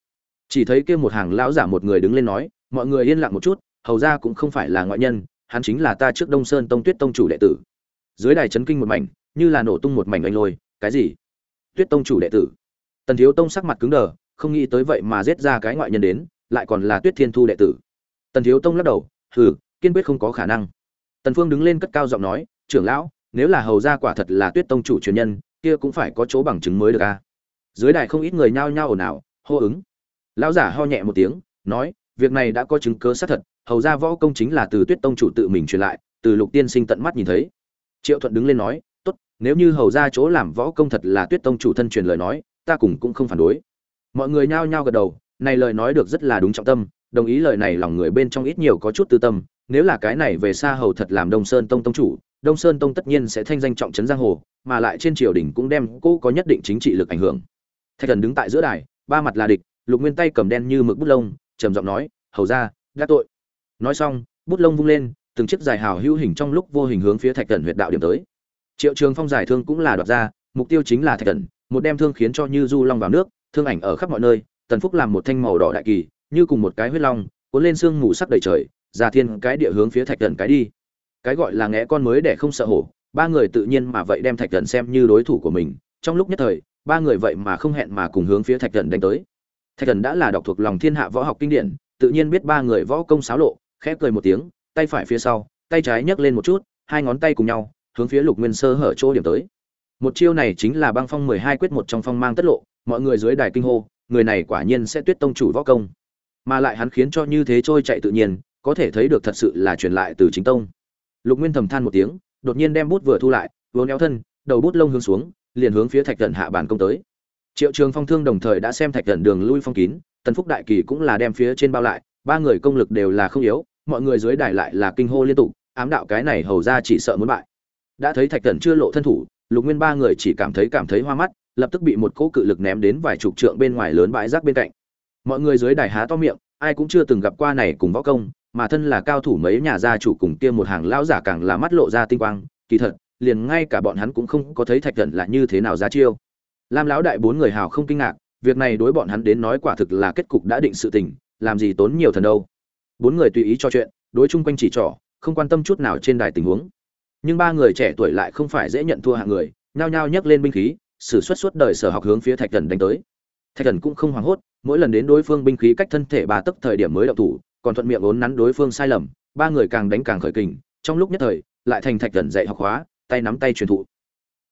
Chỉ thấy kia một hàng lão giả một người đứng lên nói, mọi người yên lặng một chút, hầu ra cũng không phải là ngoại nhân, hắn chính là ta trước đông sơn tông tuyết tông chủ đệ tử. Dưới đài chấn kinh một mảnh, như là nổ tung một mảnh anh lôi, cái gì? Tuyết tông chủ đệ tử? Tần thiếu tông sắc mặt cứng đờ, không nghĩ tới vậy mà giết ra cái ngoại nhân đến, lại còn là tuyết thiên thu đệ tử tần thiếu tông lắc đầu, hừ, kiên quyết không có khả năng. Tần phương đứng lên cất cao giọng nói, trưởng lão, nếu là hầu gia quả thật là tuyết tông chủ truyền nhân, kia cũng phải có chỗ bằng chứng mới được a. Dưới đài không ít người nhao nhao ồn ào, hô ứng. Lão giả ho nhẹ một tiếng, nói, việc này đã có chứng cứ xác thật, hầu gia võ công chính là từ tuyết tông chủ tự mình truyền lại, từ lục tiên sinh tận mắt nhìn thấy. Triệu thuận đứng lên nói, tốt, nếu như hầu gia chỗ làm võ công thật là tuyết tông chủ thân truyền lời nói, ta cùng cũng không phản đối. Mọi người nhao nhao gật đầu, này lời nói được rất là đúng trọng tâm đồng ý lời này lòng người bên trong ít nhiều có chút tư tâm, nếu là cái này về xa hầu thật làm đông sơn tông tông chủ, đông sơn tông tất nhiên sẽ thanh danh trọng trấn giang hồ, mà lại trên triều đình cũng đem cô có nhất định chính trị lực ảnh hưởng. Thạch thần đứng tại giữa đài, ba mặt là địch, lục nguyên tay cầm đen như mực bút lông, trầm giọng nói, hầu ra gác tội. Nói xong, bút lông vung lên, từng chiếc dài hào hữu hình trong lúc vô hình hướng phía thạch thần huyệt đạo điểm tới. Triệu trường phong giải thương cũng là đoạt ra, mục tiêu chính là thạch thần, một đem thương khiến cho như du long vào nước, thương ảnh ở khắp mọi nơi, tần phúc làm một thanh màu đỏ đại kỳ như cùng một cái huyết long, cuốn lên sương mù sắc đầy trời ra thiên cái địa hướng phía thạch thần cái đi. Cái gọi là ngẽ con mới để không sợ hổ, ba người tự nhiên mà vậy đem thạch thần xem như đối thủ của mình, trong lúc nhất thời, ba người vậy mà không hẹn mà cùng hướng phía thạch thần đánh tới. Thạch thần đã là đọc thuộc lòng thiên hạ võ học kinh điển, tự nhiên biết ba người võ công xáo lộ khép cười một tiếng, tay phải phía sau, tay trái nhấc lên một chút, hai ngón tay cùng nhau, hướng phía lục nguyên sơ hở chỗ điểm tới. Một chiêu này chính là băng phong mười hai quyết một trong phong mang tất lộ, mọi người dưới đài kinh hô, người này quả nhiên sẽ tuyết tông chủ võ công mà lại hắn khiến cho như thế trôi chạy tự nhiên, có thể thấy được thật sự là truyền lại từ chính tông. Lục nguyên thầm than một tiếng, đột nhiên đem bút vừa thu lại vừa néo thân, đầu bút lông hướng xuống, liền hướng phía thạch thần hạ bản công tới. Triệu trường phong thương đồng thời đã xem thạch thần đường lui phong kín, tần phúc đại kỳ cũng là đem phía trên bao lại, ba người công lực đều là không yếu, mọi người dưới đài lại là kinh hô liên tục, ám đạo cái này hầu ra chỉ sợ muốn bại. Đã thấy thạch thần chưa lộ thân thủ, lục nguyên ba người chỉ cảm thấy cảm thấy hoa mắt, lập tức bị một cỗ cự lực ném đến vài chục trượng bên ngoài lớn bãi rác bên cạnh mọi người dưới đài há to miệng, ai cũng chưa từng gặp qua này cùng võ công, mà thân là cao thủ mấy nhà gia chủ cùng kia một hàng lão giả càng là mắt lộ ra tinh quang, kỳ thật, liền ngay cả bọn hắn cũng không có thấy thạch thần là như thế nào ra chiêu. Lam lão đại bốn người hào không kinh ngạc, việc này đối bọn hắn đến nói quả thực là kết cục đã định sự tình, làm gì tốn nhiều thần đâu. Bốn người tùy ý cho chuyện, đối chung quanh chỉ trỏ, không quan tâm chút nào trên đài tình huống. Nhưng ba người trẻ tuổi lại không phải dễ nhận thua hạng người, nhao nhao nhấc lên binh khí, sử xuất suốt đời sở học hướng phía thạch thần đánh tới. Thạch thần cũng không hoảng hốt mỗi lần đến đối phương binh khí cách thân thể bà tức thời điểm mới đậu thủ, còn thuận miệng ốn nắn đối phương sai lầm, ba người càng đánh càng khởi kình, trong lúc nhất thời, lại thành thạch thần dạy học hóa, tay nắm tay truyền thụ.